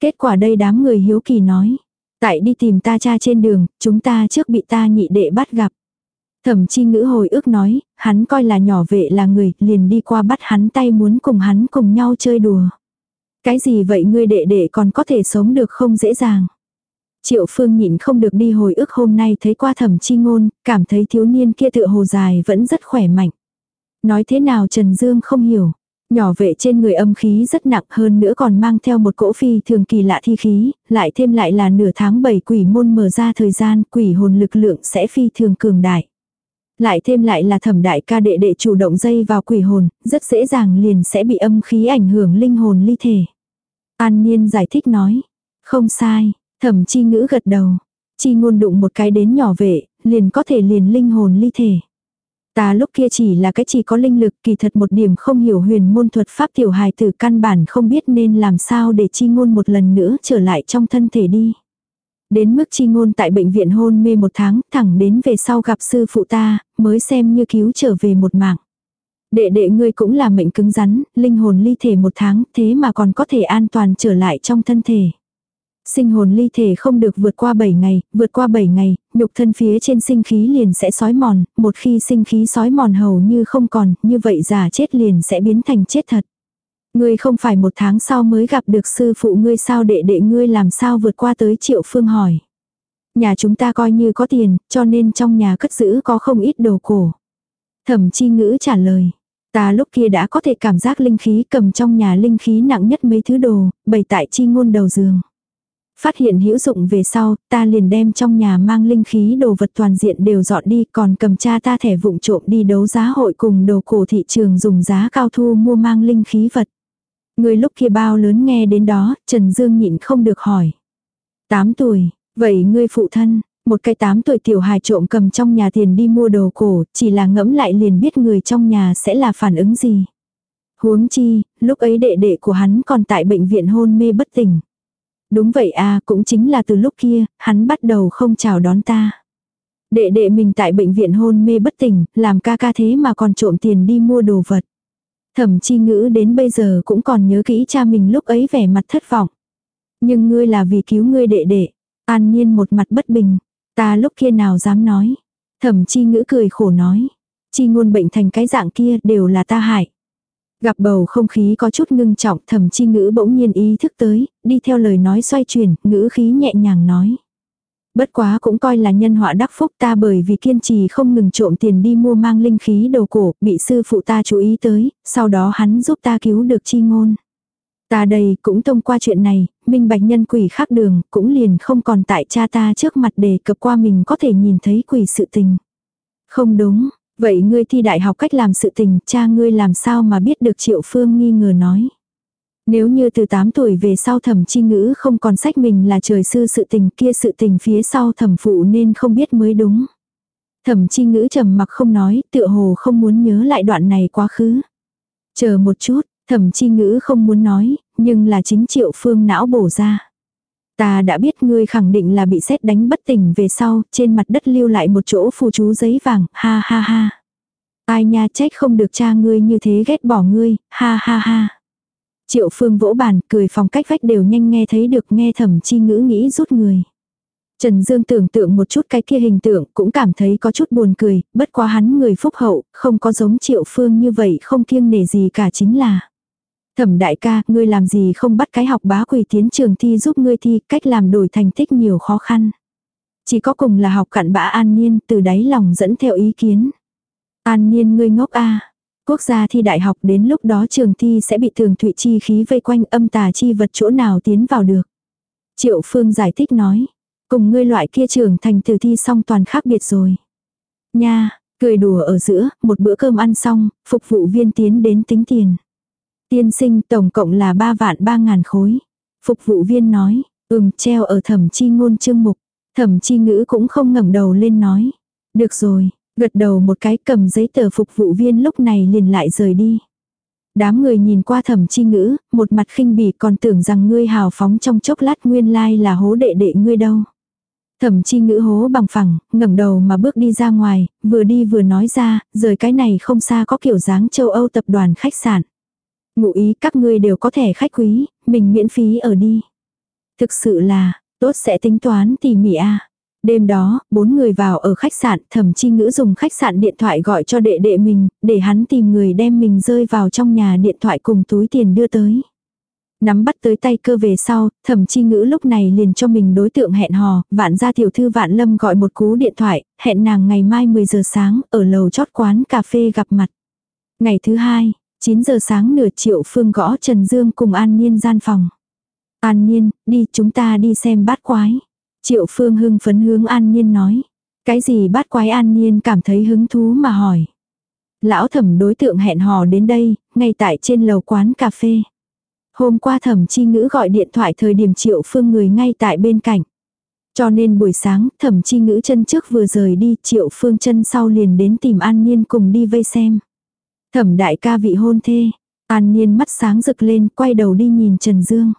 Kết quả đây đám người hiếu kỳ nói. Tại đi tìm ta cha trên đường, chúng ta trước bị ta nhị đệ bắt gặp. Thẩm chi ngữ hồi ước nói, hắn coi là nhỏ vệ là người, liền đi qua bắt hắn tay muốn cùng hắn cùng nhau chơi đùa. Cái gì vậy ngươi đệ đệ còn có thể sống được không dễ dàng. Triệu Phương nhịn không được đi hồi ức hôm nay thấy qua thẩm chi ngôn, cảm thấy thiếu niên kia tựa hồ dài vẫn rất khỏe mạnh. Nói thế nào Trần Dương không hiểu. Nhỏ vệ trên người âm khí rất nặng hơn nữa còn mang theo một cỗ phi thường kỳ lạ thi khí, lại thêm lại là nửa tháng 7 quỷ môn mở ra thời gian quỷ hồn lực lượng sẽ phi thường cường đại. Lại thêm lại là thẩm đại ca đệ đệ chủ động dây vào quỷ hồn, rất dễ dàng liền sẽ bị âm khí ảnh hưởng linh hồn ly thể. An Niên giải thích nói, không sai, Thẩm chi ngữ gật đầu. Chi ngôn đụng một cái đến nhỏ vệ, liền có thể liền linh hồn ly thể. Ta lúc kia chỉ là cái chỉ có linh lực kỳ thật một điểm không hiểu huyền môn thuật pháp tiểu hài tử căn bản không biết nên làm sao để chi ngôn một lần nữa trở lại trong thân thể đi. Đến mức chi ngôn tại bệnh viện hôn mê một tháng thẳng đến về sau gặp sư phụ ta mới xem như cứu trở về một mạng. Đệ đệ ngươi cũng là mệnh cứng rắn, linh hồn ly thể một tháng thế mà còn có thể an toàn trở lại trong thân thể. Sinh hồn ly thể không được vượt qua 7 ngày, vượt qua 7 ngày, nhục thân phía trên sinh khí liền sẽ sói mòn, một khi sinh khí sói mòn hầu như không còn, như vậy giả chết liền sẽ biến thành chết thật. Ngươi không phải một tháng sau mới gặp được sư phụ ngươi sao đệ đệ ngươi làm sao vượt qua tới triệu phương hỏi. Nhà chúng ta coi như có tiền, cho nên trong nhà cất giữ có không ít đồ cổ. Thẩm chi ngữ trả lời. Ta lúc kia đã có thể cảm giác linh khí cầm trong nhà linh khí nặng nhất mấy thứ đồ, bày tại chi ngôn đầu giường. Phát hiện hữu dụng về sau, ta liền đem trong nhà mang linh khí đồ vật toàn diện đều dọn đi, còn cầm cha ta thẻ vụng trộm đi đấu giá hội cùng đồ cổ thị trường dùng giá cao thu mua mang linh khí vật. Người lúc kia bao lớn nghe đến đó, Trần Dương nhịn không được hỏi. 8 tuổi, vậy ngươi phụ thân, một cái 8 tuổi tiểu hài trộm cầm trong nhà tiền đi mua đồ cổ, chỉ là ngẫm lại liền biết người trong nhà sẽ là phản ứng gì. Huống chi, lúc ấy đệ đệ của hắn còn tại bệnh viện hôn mê bất tỉnh. Đúng vậy à, cũng chính là từ lúc kia, hắn bắt đầu không chào đón ta. Đệ đệ mình tại bệnh viện hôn mê bất tỉnh, làm ca ca thế mà còn trộm tiền đi mua đồ vật. Thẩm chi ngữ đến bây giờ cũng còn nhớ kỹ cha mình lúc ấy vẻ mặt thất vọng. Nhưng ngươi là vì cứu ngươi đệ đệ. An nhiên một mặt bất bình. Ta lúc kia nào dám nói. Thẩm chi ngữ cười khổ nói. Chi ngôn bệnh thành cái dạng kia đều là ta hại. Gặp bầu không khí có chút ngưng trọng thẩm chi ngữ bỗng nhiên ý thức tới, đi theo lời nói xoay chuyển, ngữ khí nhẹ nhàng nói. Bất quá cũng coi là nhân họa đắc phúc ta bởi vì kiên trì không ngừng trộm tiền đi mua mang linh khí đồ cổ, bị sư phụ ta chú ý tới, sau đó hắn giúp ta cứu được chi ngôn. Ta đây cũng thông qua chuyện này, minh bạch nhân quỷ khác đường, cũng liền không còn tại cha ta trước mặt để cập qua mình có thể nhìn thấy quỷ sự tình. Không đúng, vậy ngươi thi đại học cách làm sự tình, cha ngươi làm sao mà biết được triệu phương nghi ngờ nói. Nếu như từ 8 tuổi về sau thẩm chi ngữ không còn sách mình là trời sư sự tình kia sự tình phía sau thẩm phụ nên không biết mới đúng. Thẩm chi ngữ trầm mặc không nói, tựa hồ không muốn nhớ lại đoạn này quá khứ. Chờ một chút, thẩm chi ngữ không muốn nói, nhưng là chính triệu phương não bổ ra. Ta đã biết ngươi khẳng định là bị xét đánh bất tỉnh về sau, trên mặt đất lưu lại một chỗ phù chú giấy vàng, ha ha ha. Ai nha trách không được cha ngươi như thế ghét bỏ ngươi, ha ha ha. Triệu phương vỗ bàn, cười phòng cách vách đều nhanh nghe thấy được nghe thẩm chi ngữ nghĩ rút người. Trần Dương tưởng tượng một chút cái kia hình tượng cũng cảm thấy có chút buồn cười, bất quá hắn người phúc hậu, không có giống triệu phương như vậy không kiêng nể gì cả chính là. Thẩm đại ca, ngươi làm gì không bắt cái học bá quỳ tiến trường thi giúp ngươi thi, cách làm đổi thành tích nhiều khó khăn. Chỉ có cùng là học cặn bã an niên, từ đáy lòng dẫn theo ý kiến. An niên ngươi ngốc a Quốc gia thi đại học đến lúc đó trường thi sẽ bị thường thụy chi khí vây quanh âm tà chi vật chỗ nào tiến vào được. Triệu Phương giải thích nói. Cùng ngươi loại kia trường thành từ thi xong toàn khác biệt rồi. Nha, cười đùa ở giữa, một bữa cơm ăn xong, phục vụ viên tiến đến tính tiền. Tiên sinh tổng cộng là 3 vạn 3 ngàn khối. Phục vụ viên nói, ừm treo ở thẩm chi ngôn chương mục. Thẩm chi ngữ cũng không ngẩng đầu lên nói. Được rồi, Gật đầu một cái cầm giấy tờ phục vụ viên lúc này liền lại rời đi. Đám người nhìn qua thẩm chi ngữ, một mặt khinh bỉ còn tưởng rằng ngươi hào phóng trong chốc lát nguyên lai là hố đệ đệ ngươi đâu. Thẩm chi ngữ hố bằng phẳng, ngẩng đầu mà bước đi ra ngoài, vừa đi vừa nói ra, rời cái này không xa có kiểu dáng châu Âu tập đoàn khách sạn. Ngụ ý các ngươi đều có thể khách quý, mình miễn phí ở đi. Thực sự là, tốt sẽ tính toán tỉ mỉ a Đêm đó, bốn người vào ở khách sạn, thẩm chi ngữ dùng khách sạn điện thoại gọi cho đệ đệ mình, để hắn tìm người đem mình rơi vào trong nhà điện thoại cùng túi tiền đưa tới. Nắm bắt tới tay cơ về sau, thẩm chi ngữ lúc này liền cho mình đối tượng hẹn hò, vạn gia tiểu thư vạn lâm gọi một cú điện thoại, hẹn nàng ngày mai 10 giờ sáng, ở lầu chót quán cà phê gặp mặt. Ngày thứ hai, 9 giờ sáng nửa triệu phương gõ Trần Dương cùng An Niên gian phòng. An Niên, đi chúng ta đi xem bát quái. Triệu Phương hưng phấn hướng An Niên nói. Cái gì bát quái An Niên cảm thấy hứng thú mà hỏi. Lão thẩm đối tượng hẹn hò đến đây, ngay tại trên lầu quán cà phê. Hôm qua thẩm chi ngữ gọi điện thoại thời điểm Triệu Phương người ngay tại bên cạnh. Cho nên buổi sáng thẩm chi ngữ chân trước vừa rời đi Triệu Phương chân sau liền đến tìm An Niên cùng đi vây xem. Thẩm đại ca vị hôn thê. An Niên mắt sáng rực lên quay đầu đi nhìn Trần Dương.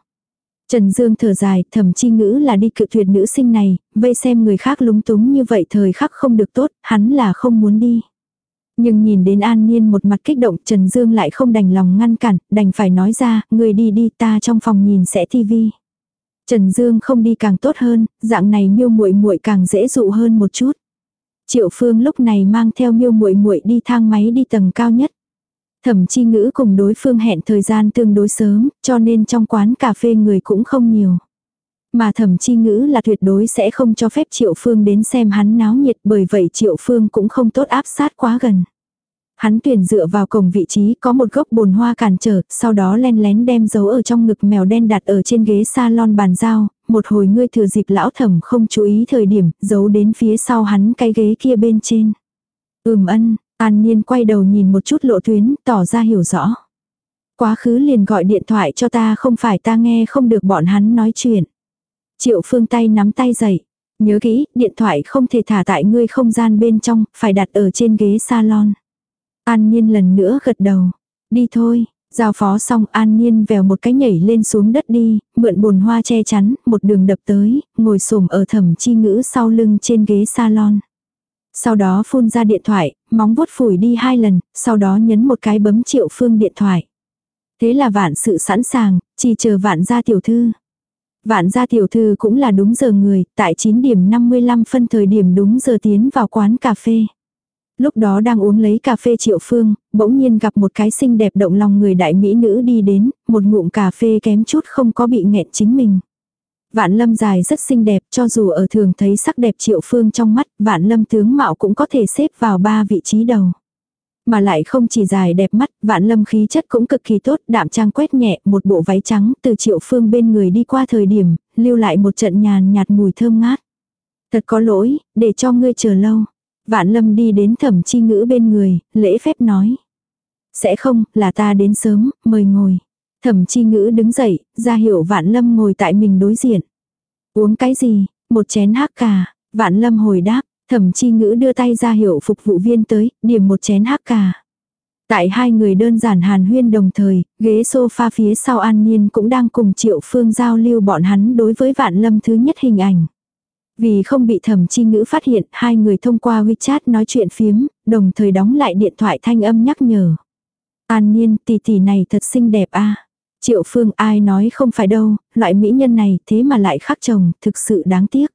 Trần Dương thở dài, thẩm chi ngữ là đi cự tuyệt nữ sinh này, vây xem người khác lúng túng như vậy thời khắc không được tốt, hắn là không muốn đi. Nhưng nhìn đến An Niên một mặt kích động Trần Dương lại không đành lòng ngăn cản, đành phải nói ra, người đi đi ta trong phòng nhìn sẽ tivi. Trần Dương không đi càng tốt hơn, dạng này miêu muội muội càng dễ dụ hơn một chút. Triệu Phương lúc này mang theo miêu muội muội đi thang máy đi tầng cao nhất. Thẩm chi ngữ cùng đối phương hẹn thời gian tương đối sớm, cho nên trong quán cà phê người cũng không nhiều. Mà thẩm chi ngữ là tuyệt đối sẽ không cho phép Triệu Phương đến xem hắn náo nhiệt bởi vậy Triệu Phương cũng không tốt áp sát quá gần. Hắn tuyển dựa vào cổng vị trí có một gốc bồn hoa cản trở, sau đó len lén đem giấu ở trong ngực mèo đen đặt ở trên ghế salon bàn giao, một hồi ngươi thừa dịp lão thẩm không chú ý thời điểm, giấu đến phía sau hắn cái ghế kia bên trên. Ừm ân, An Niên quay đầu nhìn một chút lộ tuyến, tỏ ra hiểu rõ. Quá khứ liền gọi điện thoại cho ta không phải ta nghe không được bọn hắn nói chuyện. Triệu phương tay nắm tay dậy. Nhớ kỹ, điện thoại không thể thả tại ngươi không gian bên trong, phải đặt ở trên ghế salon. An Niên lần nữa gật đầu. Đi thôi, giao phó xong An Niên vèo một cái nhảy lên xuống đất đi, mượn bồn hoa che chắn, một đường đập tới, ngồi xổm ở thẩm chi ngữ sau lưng trên ghế salon. Sau đó phun ra điện thoại, móng vuốt phủi đi hai lần, sau đó nhấn một cái bấm triệu phương điện thoại. Thế là vạn sự sẵn sàng, chỉ chờ vạn gia tiểu thư. Vạn gia tiểu thư cũng là đúng giờ người, tại 9 điểm 55 phân thời điểm đúng giờ tiến vào quán cà phê. Lúc đó đang uống lấy cà phê triệu phương, bỗng nhiên gặp một cái xinh đẹp động lòng người đại mỹ nữ đi đến, một ngụm cà phê kém chút không có bị nghẹn chính mình. Vạn lâm dài rất xinh đẹp cho dù ở thường thấy sắc đẹp triệu phương trong mắt, vạn lâm tướng mạo cũng có thể xếp vào ba vị trí đầu. Mà lại không chỉ dài đẹp mắt, vạn lâm khí chất cũng cực kỳ tốt, đạm trang quét nhẹ, một bộ váy trắng từ triệu phương bên người đi qua thời điểm, lưu lại một trận nhàn nhạt mùi thơm ngát. Thật có lỗi, để cho ngươi chờ lâu. Vạn lâm đi đến thẩm chi ngữ bên người, lễ phép nói. Sẽ không, là ta đến sớm, mời ngồi. Thẩm chi ngữ đứng dậy, ra hiệu vạn lâm ngồi tại mình đối diện. Uống cái gì? Một chén hắc cà. Vạn lâm hồi đáp, thẩm chi ngữ đưa tay ra hiệu phục vụ viên tới, điểm một chén hắc cà. Tại hai người đơn giản hàn huyên đồng thời, ghế sofa phía sau an nhiên cũng đang cùng triệu phương giao lưu bọn hắn đối với vạn lâm thứ nhất hình ảnh. Vì không bị thẩm chi ngữ phát hiện, hai người thông qua WeChat nói chuyện phiếm, đồng thời đóng lại điện thoại thanh âm nhắc nhở. An nhiên, tỷ tỷ này thật xinh đẹp a Triệu phương ai nói không phải đâu, loại mỹ nhân này thế mà lại khắc chồng, thực sự đáng tiếc.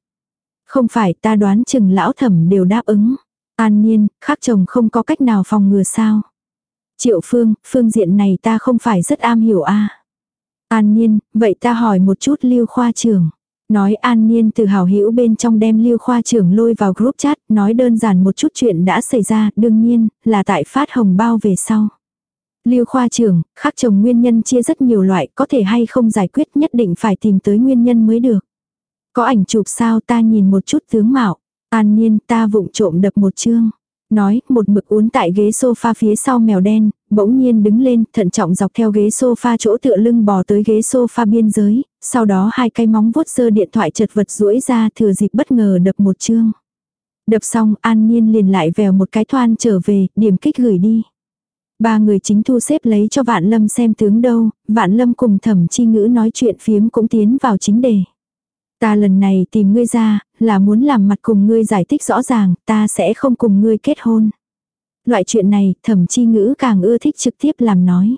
Không phải ta đoán chừng lão thẩm đều đáp ứng. An nhiên, khắc chồng không có cách nào phòng ngừa sao. Triệu phương, phương diện này ta không phải rất am hiểu a An Niên, vậy ta hỏi một chút lưu khoa trưởng. Nói an Niên từ hào hữu bên trong đem lưu khoa trưởng lôi vào group chat, nói đơn giản một chút chuyện đã xảy ra, đương nhiên, là tại phát hồng bao về sau. Lưu khoa trưởng, khác chồng nguyên nhân chia rất nhiều loại, có thể hay không giải quyết nhất định phải tìm tới nguyên nhân mới được. Có ảnh chụp sao ta nhìn một chút tướng mạo. An nhiên ta vụng trộm đập một chương. Nói, một mực uốn tại ghế sofa phía sau mèo đen, bỗng nhiên đứng lên, thận trọng dọc theo ghế sofa chỗ tựa lưng bò tới ghế sofa biên giới, sau đó hai cái móng vuốt sơ điện thoại chật vật duỗi ra thừa dịp bất ngờ đập một chương. Đập xong, an nhiên liền lại vèo một cái thoan trở về, điểm kích gửi đi. Ba người chính thu xếp lấy cho Vạn Lâm xem tướng đâu, Vạn Lâm cùng thẩm chi ngữ nói chuyện phiếm cũng tiến vào chính đề. Ta lần này tìm ngươi ra, là muốn làm mặt cùng ngươi giải thích rõ ràng, ta sẽ không cùng ngươi kết hôn. Loại chuyện này, thẩm chi ngữ càng ưa thích trực tiếp làm nói.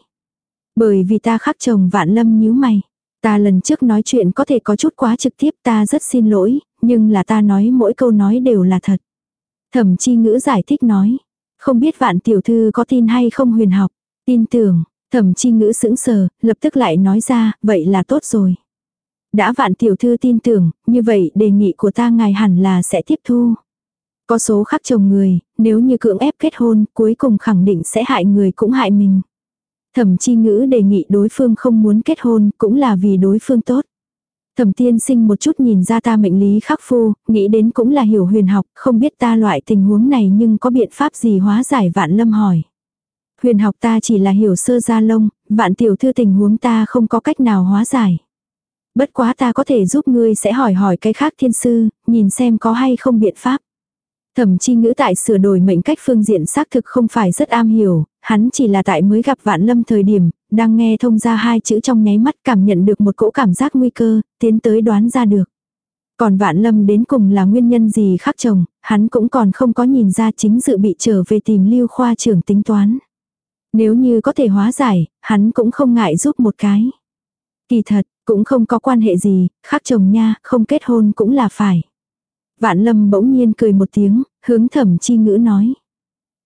Bởi vì ta khắc chồng Vạn Lâm nhíu mày. Ta lần trước nói chuyện có thể có chút quá trực tiếp ta rất xin lỗi, nhưng là ta nói mỗi câu nói đều là thật. Thẩm chi ngữ giải thích nói. Không biết vạn tiểu thư có tin hay không huyền học. Tin tưởng, thẩm chi ngữ sững sờ, lập tức lại nói ra, vậy là tốt rồi. Đã vạn tiểu thư tin tưởng, như vậy đề nghị của ta ngài hẳn là sẽ tiếp thu. Có số khác chồng người, nếu như cưỡng ép kết hôn, cuối cùng khẳng định sẽ hại người cũng hại mình. Thẩm chi ngữ đề nghị đối phương không muốn kết hôn, cũng là vì đối phương tốt. Thẩm tiên sinh một chút nhìn ra ta mệnh lý khắc phu, nghĩ đến cũng là hiểu huyền học, không biết ta loại tình huống này nhưng có biện pháp gì hóa giải vạn lâm hỏi. Huyền học ta chỉ là hiểu sơ gia lông, vạn tiểu thư tình huống ta không có cách nào hóa giải. Bất quá ta có thể giúp ngươi sẽ hỏi hỏi cái khác thiên sư, nhìn xem có hay không biện pháp. Thẩm chi ngữ tại sửa đổi mệnh cách phương diện xác thực không phải rất am hiểu, hắn chỉ là tại mới gặp vạn lâm thời điểm, đang nghe thông ra hai chữ trong nháy mắt cảm nhận được một cỗ cảm giác nguy cơ, tiến tới đoán ra được. Còn vạn lâm đến cùng là nguyên nhân gì khác chồng, hắn cũng còn không có nhìn ra chính dự bị trở về tìm lưu khoa trưởng tính toán. Nếu như có thể hóa giải, hắn cũng không ngại giúp một cái. Kỳ thật, cũng không có quan hệ gì, khác chồng nha, không kết hôn cũng là phải. Vạn lâm bỗng nhiên cười một tiếng, hướng thẩm chi ngữ nói.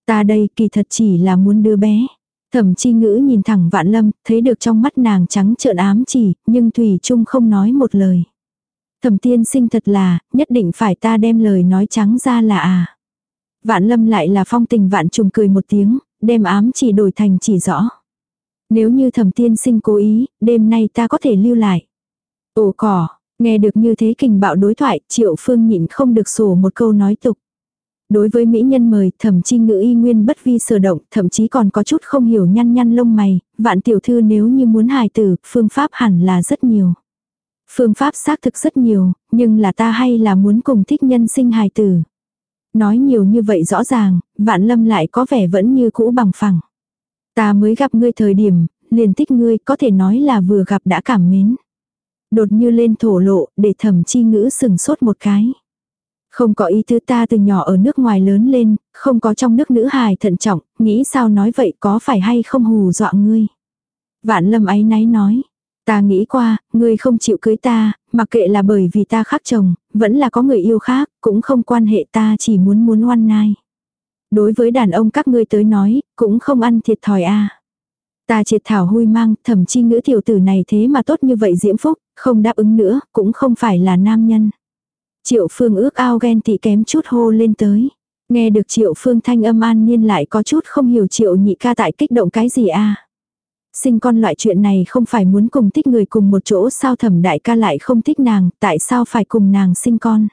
Ta đây kỳ thật chỉ là muốn đưa bé. Thẩm chi ngữ nhìn thẳng vạn lâm, thấy được trong mắt nàng trắng trợn ám chỉ, nhưng Thủy Trung không nói một lời. Thẩm tiên sinh thật là, nhất định phải ta đem lời nói trắng ra là à. Vạn lâm lại là phong tình vạn trùng cười một tiếng, đem ám chỉ đổi thành chỉ rõ. Nếu như thẩm tiên sinh cố ý, đêm nay ta có thể lưu lại. Ồ cỏ, nghe được như thế kình bạo đối thoại, triệu phương nhịn không được sổ một câu nói tục. Đối với mỹ nhân mời, thẩm chi ngữ y nguyên bất vi sở động, thậm chí còn có chút không hiểu nhăn nhăn lông mày, vạn tiểu thư nếu như muốn hài tử, phương pháp hẳn là rất nhiều. Phương pháp xác thực rất nhiều, nhưng là ta hay là muốn cùng thích nhân sinh hài tử. Nói nhiều như vậy rõ ràng, vạn lâm lại có vẻ vẫn như cũ bằng phẳng. Ta mới gặp ngươi thời điểm, liền thích ngươi có thể nói là vừa gặp đã cảm mến. Đột như lên thổ lộ, để thẩm chi ngữ sừng sốt một cái. Không có ý thứ ta từ nhỏ ở nước ngoài lớn lên, không có trong nước nữ hài thận trọng, nghĩ sao nói vậy có phải hay không hù dọa ngươi. Vạn lâm ấy náy nói, ta nghĩ qua, ngươi không chịu cưới ta, mặc kệ là bởi vì ta khác chồng, vẫn là có người yêu khác, cũng không quan hệ ta chỉ muốn muốn oan nai. Đối với đàn ông các ngươi tới nói, cũng không ăn thiệt thòi a. Ta triệt thảo hui mang, thậm chi ngữ tiểu tử này thế mà tốt như vậy diễm phúc, không đáp ứng nữa, cũng không phải là nam nhân. Triệu phương ước ao ghen tị kém chút hô lên tới. Nghe được triệu phương thanh âm an niên lại có chút không hiểu triệu nhị ca tại kích động cái gì a Sinh con loại chuyện này không phải muốn cùng thích người cùng một chỗ sao thẩm đại ca lại không thích nàng, tại sao phải cùng nàng sinh con.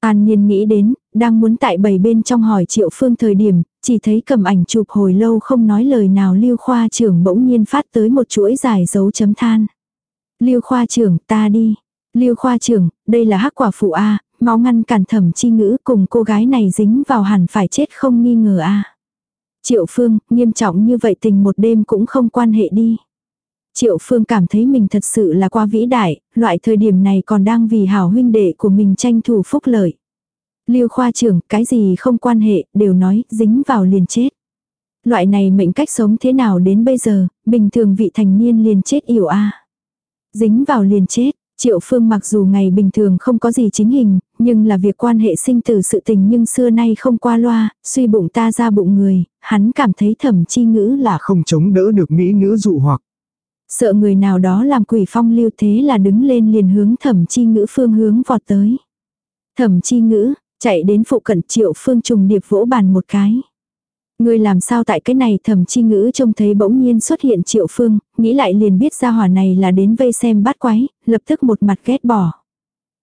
An Niên nghĩ đến, đang muốn tại bầy bên trong hỏi triệu phương thời điểm, chỉ thấy cầm ảnh chụp hồi lâu không nói lời nào lưu khoa trưởng bỗng nhiên phát tới một chuỗi dài dấu chấm than. Lưu khoa trưởng ta đi. Lưu khoa trưởng, đây là hắc quả phụ A, máu ngăn cản thẩm chi ngữ cùng cô gái này dính vào hẳn phải chết không nghi ngờ A. Triệu phương, nghiêm trọng như vậy tình một đêm cũng không quan hệ đi. Triệu Phương cảm thấy mình thật sự là quá vĩ đại, loại thời điểm này còn đang vì hảo huynh đệ của mình tranh thủ phúc lợi. Lưu khoa trưởng, cái gì không quan hệ, đều nói, dính vào liền chết. Loại này mệnh cách sống thế nào đến bây giờ, bình thường vị thành niên liền chết yểu a. Dính vào liền chết, Triệu Phương mặc dù ngày bình thường không có gì chính hình, nhưng là việc quan hệ sinh tử sự tình nhưng xưa nay không qua loa, suy bụng ta ra bụng người, hắn cảm thấy thẩm chi ngữ là không chống đỡ được mỹ nữ dụ hoặc. Sợ người nào đó làm quỷ phong lưu thế là đứng lên liền hướng thẩm chi ngữ phương hướng vọt tới. Thẩm chi ngữ, chạy đến phụ cận triệu phương trùng điệp vỗ bàn một cái ngươi làm sao tại cái này thẩm chi ngữ trông thấy bỗng nhiên xuất hiện triệu phương, nghĩ lại liền biết ra hỏa này là đến vây xem bắt quái, lập tức một mặt ghét bỏ.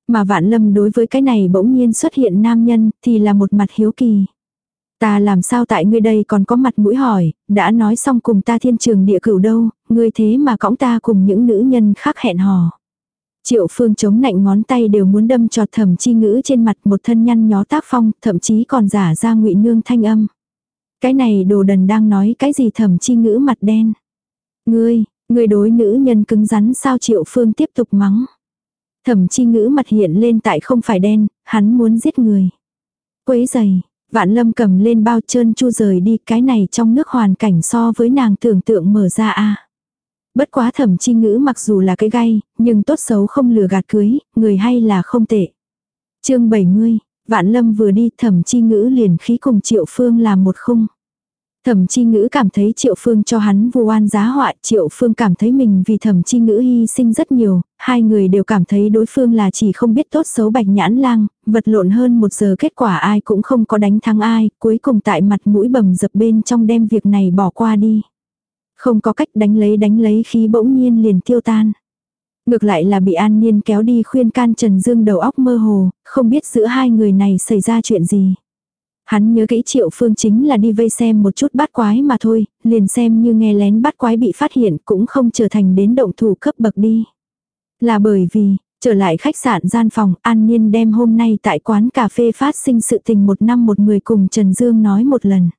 Mà vạn lâm đối với cái này bỗng nhiên xuất hiện nam nhân thì là một mặt hiếu kỳ. Ta làm sao tại ngươi đây còn có mặt mũi hỏi, đã nói xong cùng ta thiên trường địa cửu đâu, ngươi thế mà cõng ta cùng những nữ nhân khác hẹn hò. Triệu phương chống nạnh ngón tay đều muốn đâm cho thẩm chi ngữ trên mặt một thân nhăn nhó tác phong, thậm chí còn giả ra ngụy nương thanh âm. Cái này đồ đần đang nói cái gì thẩm chi ngữ mặt đen. Ngươi, ngươi đối nữ nhân cứng rắn sao triệu phương tiếp tục mắng. Thẩm chi ngữ mặt hiện lên tại không phải đen, hắn muốn giết người. Quấy giày, Vạn lâm cầm lên bao trơn chu rời đi cái này trong nước hoàn cảnh so với nàng tưởng tượng mở ra a Bất quá thẩm chi ngữ mặc dù là cái gai, nhưng tốt xấu không lừa gạt cưới, người hay là không tệ. chương 70, vạn lâm vừa đi thẩm chi ngữ liền khí cùng triệu phương làm một khung. Thẩm chi ngữ cảm thấy triệu phương cho hắn vu oan giá họa, triệu phương cảm thấy mình vì thẩm chi ngữ hy sinh rất nhiều, hai người đều cảm thấy đối phương là chỉ không biết tốt xấu bạch nhãn lang, vật lộn hơn một giờ kết quả ai cũng không có đánh thắng ai, cuối cùng tại mặt mũi bầm dập bên trong đem việc này bỏ qua đi. Không có cách đánh lấy đánh lấy khí bỗng nhiên liền tiêu tan. Ngược lại là bị An Niên kéo đi khuyên can Trần Dương đầu óc mơ hồ, không biết giữa hai người này xảy ra chuyện gì. Hắn nhớ kỹ triệu phương chính là đi vây xem một chút bát quái mà thôi, liền xem như nghe lén bát quái bị phát hiện cũng không trở thành đến động thủ cấp bậc đi. Là bởi vì, trở lại khách sạn gian phòng, An Niên đem hôm nay tại quán cà phê phát sinh sự tình một năm một người cùng Trần Dương nói một lần.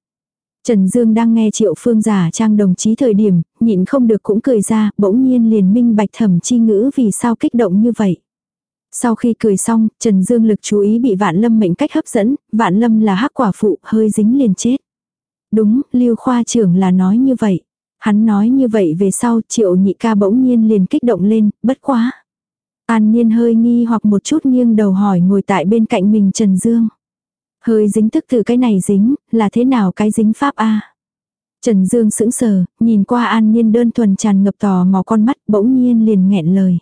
Trần Dương đang nghe triệu phương giả trang đồng chí thời điểm, nhịn không được cũng cười ra, bỗng nhiên liền minh bạch thẩm chi ngữ vì sao kích động như vậy. Sau khi cười xong, Trần Dương lực chú ý bị Vạn Lâm mệnh cách hấp dẫn, Vạn Lâm là hắc quả phụ, hơi dính liền chết. Đúng, Lưu khoa trưởng là nói như vậy. Hắn nói như vậy về sau, Triệu Nhị ca bỗng nhiên liền kích động lên, bất quá. An Nhiên hơi nghi hoặc một chút nghiêng đầu hỏi ngồi tại bên cạnh mình Trần Dương. Hơi dính tức từ cái này dính, là thế nào cái dính pháp a? Trần Dương sững sờ, nhìn qua An Nhiên đơn thuần tràn ngập tò mò con mắt, bỗng nhiên liền nghẹn lời.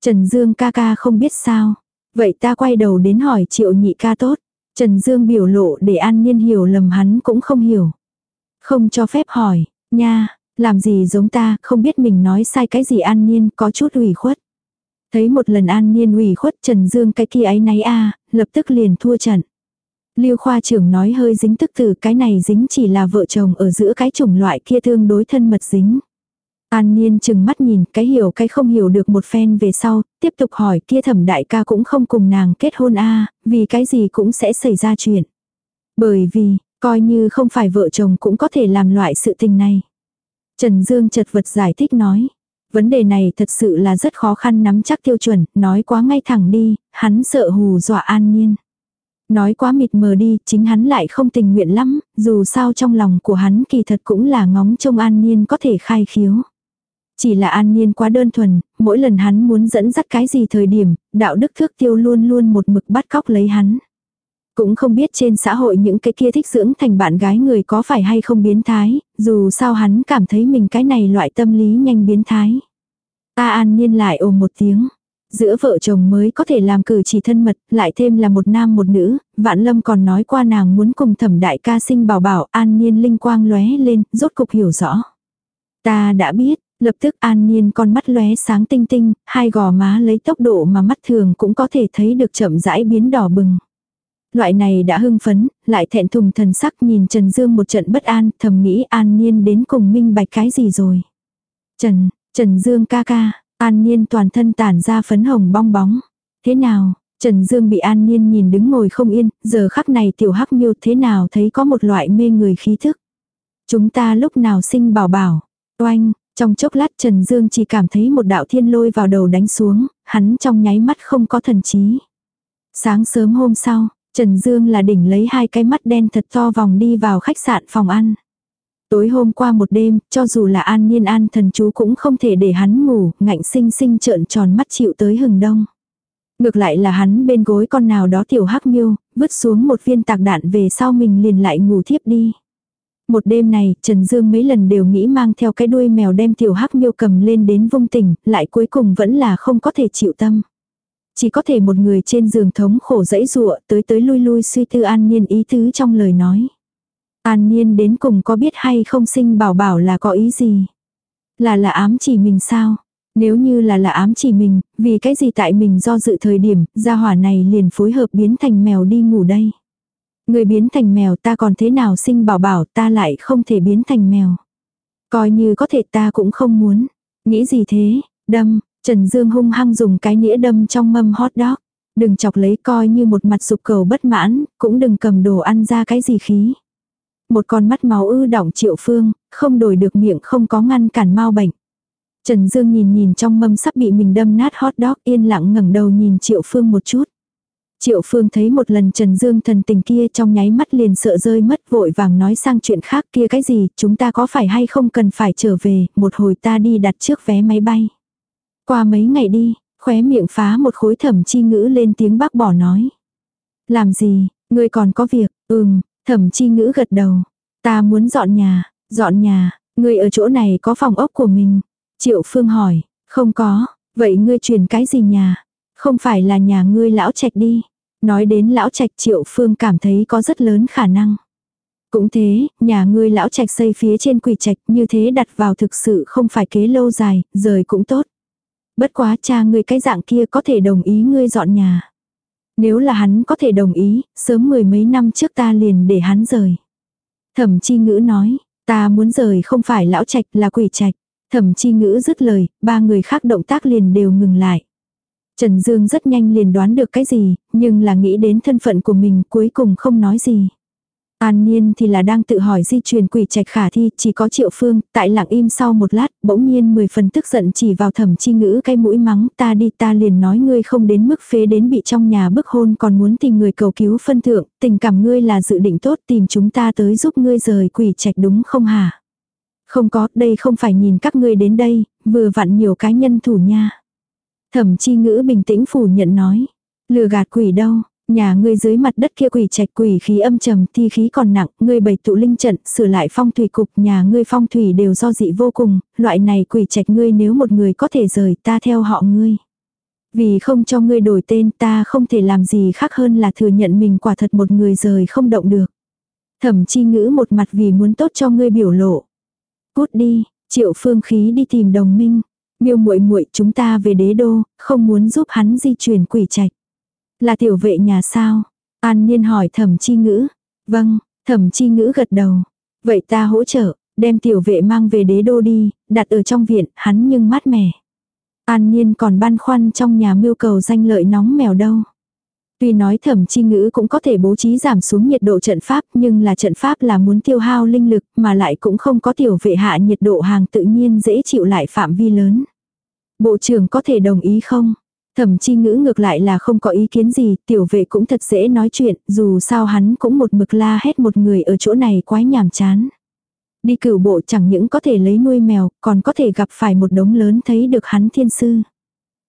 Trần Dương ca ca không biết sao. Vậy ta quay đầu đến hỏi triệu nhị ca tốt. Trần Dương biểu lộ để an nhiên hiểu lầm hắn cũng không hiểu. Không cho phép hỏi, nha, làm gì giống ta, không biết mình nói sai cái gì an nhiên có chút ủy khuất. Thấy một lần an nhiên ủy khuất Trần Dương cái kia ấy náy a lập tức liền thua trận. Lưu khoa trưởng nói hơi dính tức từ cái này dính chỉ là vợ chồng ở giữa cái chủng loại kia tương đối thân mật dính. An Niên chừng mắt nhìn cái hiểu cái không hiểu được một phen về sau, tiếp tục hỏi kia thẩm đại ca cũng không cùng nàng kết hôn a vì cái gì cũng sẽ xảy ra chuyện. Bởi vì, coi như không phải vợ chồng cũng có thể làm loại sự tình này. Trần Dương chật vật giải thích nói. Vấn đề này thật sự là rất khó khăn nắm chắc tiêu chuẩn, nói quá ngay thẳng đi, hắn sợ hù dọa an nhiên. Nói quá mịt mờ đi, chính hắn lại không tình nguyện lắm, dù sao trong lòng của hắn kỳ thật cũng là ngóng trông an nhiên có thể khai khiếu. Chỉ là an nhiên quá đơn thuần, mỗi lần hắn muốn dẫn dắt cái gì thời điểm, đạo đức thước tiêu luôn luôn một mực bắt cóc lấy hắn. Cũng không biết trên xã hội những cái kia thích dưỡng thành bạn gái người có phải hay không biến thái, dù sao hắn cảm thấy mình cái này loại tâm lý nhanh biến thái. Ta an nhiên lại ồ một tiếng. Giữa vợ chồng mới có thể làm cử chỉ thân mật, lại thêm là một nam một nữ, vạn lâm còn nói qua nàng muốn cùng thẩm đại ca sinh bảo bảo, an nhiên linh quang lóe lên, rốt cục hiểu rõ. Ta đã biết, lập tức an nhiên con mắt lóe sáng tinh tinh, hai gò má lấy tốc độ mà mắt thường cũng có thể thấy được chậm rãi biến đỏ bừng. Loại này đã hưng phấn, lại thẹn thùng thần sắc nhìn Trần Dương một trận bất an, thầm nghĩ an nhiên đến cùng minh bạch cái gì rồi. Trần, Trần Dương ca ca, an Niên toàn thân tản ra phấn hồng bong bóng. Thế nào, Trần Dương bị an Niên nhìn đứng ngồi không yên, giờ khắc này tiểu hắc miêu thế nào thấy có một loại mê người khí thức. Chúng ta lúc nào sinh bảo bảo, oanh, trong chốc lát Trần Dương chỉ cảm thấy một đạo thiên lôi vào đầu đánh xuống, hắn trong nháy mắt không có thần trí. Sáng sớm hôm sau, Trần Dương là đỉnh lấy hai cái mắt đen thật to vòng đi vào khách sạn phòng ăn. Tối hôm qua một đêm, cho dù là an niên an thần chú cũng không thể để hắn ngủ, ngạnh sinh sinh trợn tròn mắt chịu tới hừng đông. Ngược lại là hắn bên gối con nào đó tiểu hắc miêu, vứt xuống một viên tạc đạn về sau mình liền lại ngủ thiếp đi. Một đêm này, Trần Dương mấy lần đều nghĩ mang theo cái đuôi mèo đem tiểu hắc miêu cầm lên đến vung tỉnh, lại cuối cùng vẫn là không có thể chịu tâm. Chỉ có thể một người trên giường thống khổ dãy dụa tới tới lui lui suy tư an nhiên ý tứ trong lời nói. An nhiên đến cùng có biết hay không sinh bảo bảo là có ý gì? Là là ám chỉ mình sao? Nếu như là là ám chỉ mình, vì cái gì tại mình do dự thời điểm, gia hỏa này liền phối hợp biến thành mèo đi ngủ đây. Người biến thành mèo ta còn thế nào sinh bảo bảo ta lại không thể biến thành mèo. Coi như có thể ta cũng không muốn. Nghĩ gì thế, đâm, Trần Dương hung hăng dùng cái nĩa đâm trong mâm hot dog. Đừng chọc lấy coi như một mặt sụp cầu bất mãn, cũng đừng cầm đồ ăn ra cái gì khí. Một con mắt máu ư đỏng triệu phương, không đổi được miệng không có ngăn cản mau bệnh. Trần Dương nhìn nhìn trong mâm sắp bị mình đâm nát hot dog yên lặng ngẩng đầu nhìn triệu phương một chút. Triệu Phương thấy một lần Trần Dương thần tình kia trong nháy mắt liền sợ rơi mất vội vàng nói sang chuyện khác kia cái gì, chúng ta có phải hay không cần phải trở về, một hồi ta đi đặt trước vé máy bay. Qua mấy ngày đi, khóe miệng phá một khối thẩm chi ngữ lên tiếng bác bỏ nói. Làm gì, ngươi còn có việc, ừm, thẩm chi ngữ gật đầu. Ta muốn dọn nhà, dọn nhà, ngươi ở chỗ này có phòng ốc của mình. Triệu Phương hỏi, không có, vậy ngươi chuyển cái gì nhà? Không phải là nhà ngươi lão trạch đi. Nói đến lão trạch triệu phương cảm thấy có rất lớn khả năng. Cũng thế, nhà ngươi lão trạch xây phía trên quỷ trạch như thế đặt vào thực sự không phải kế lâu dài, rời cũng tốt. Bất quá cha ngươi cái dạng kia có thể đồng ý ngươi dọn nhà. Nếu là hắn có thể đồng ý, sớm mười mấy năm trước ta liền để hắn rời. Thẩm chi ngữ nói, ta muốn rời không phải lão trạch là quỷ trạch. Thẩm chi ngữ dứt lời, ba người khác động tác liền đều ngừng lại. Trần Dương rất nhanh liền đoán được cái gì, nhưng là nghĩ đến thân phận của mình cuối cùng không nói gì. An Niên thì là đang tự hỏi di truyền quỷ trạch khả thi, chỉ có triệu phương, tại lặng im sau một lát, bỗng nhiên mười phần tức giận chỉ vào thẩm chi ngữ cái mũi mắng, ta đi ta liền nói ngươi không đến mức phế đến bị trong nhà bức hôn còn muốn tìm người cầu cứu phân thượng, tình cảm ngươi là dự định tốt tìm chúng ta tới giúp ngươi rời quỷ trạch đúng không hả? Không có, đây không phải nhìn các ngươi đến đây, vừa vặn nhiều cá nhân thủ nha. Thẩm chi ngữ bình tĩnh phủ nhận nói. Lừa gạt quỷ đâu, nhà ngươi dưới mặt đất kia quỷ trạch quỷ khí âm trầm thi khí còn nặng, ngươi bày tụ linh trận, sửa lại phong thủy cục, nhà ngươi phong thủy đều do dị vô cùng, loại này quỷ trạch ngươi nếu một người có thể rời ta theo họ ngươi. Vì không cho ngươi đổi tên ta không thể làm gì khác hơn là thừa nhận mình quả thật một người rời không động được. Thẩm chi ngữ một mặt vì muốn tốt cho ngươi biểu lộ. Cút đi, triệu phương khí đi tìm đồng minh. Miêu muội muội chúng ta về đế đô, không muốn giúp hắn di chuyển quỷ trạch. Là tiểu vệ nhà sao? An Niên hỏi thẩm chi ngữ. Vâng, thẩm chi ngữ gật đầu. Vậy ta hỗ trợ, đem tiểu vệ mang về đế đô đi, đặt ở trong viện, hắn nhưng mát mẻ. An Niên còn băn khoăn trong nhà mưu cầu danh lợi nóng mèo đâu. Tuy nói thẩm chi ngữ cũng có thể bố trí giảm xuống nhiệt độ trận pháp nhưng là trận pháp là muốn tiêu hao linh lực mà lại cũng không có tiểu vệ hạ nhiệt độ hàng tự nhiên dễ chịu lại phạm vi lớn. Bộ trưởng có thể đồng ý không? Thẩm chi ngữ ngược lại là không có ý kiến gì, tiểu vệ cũng thật dễ nói chuyện, dù sao hắn cũng một mực la hết một người ở chỗ này quái nhàm chán. Đi cửu bộ chẳng những có thể lấy nuôi mèo, còn có thể gặp phải một đống lớn thấy được hắn thiên sư.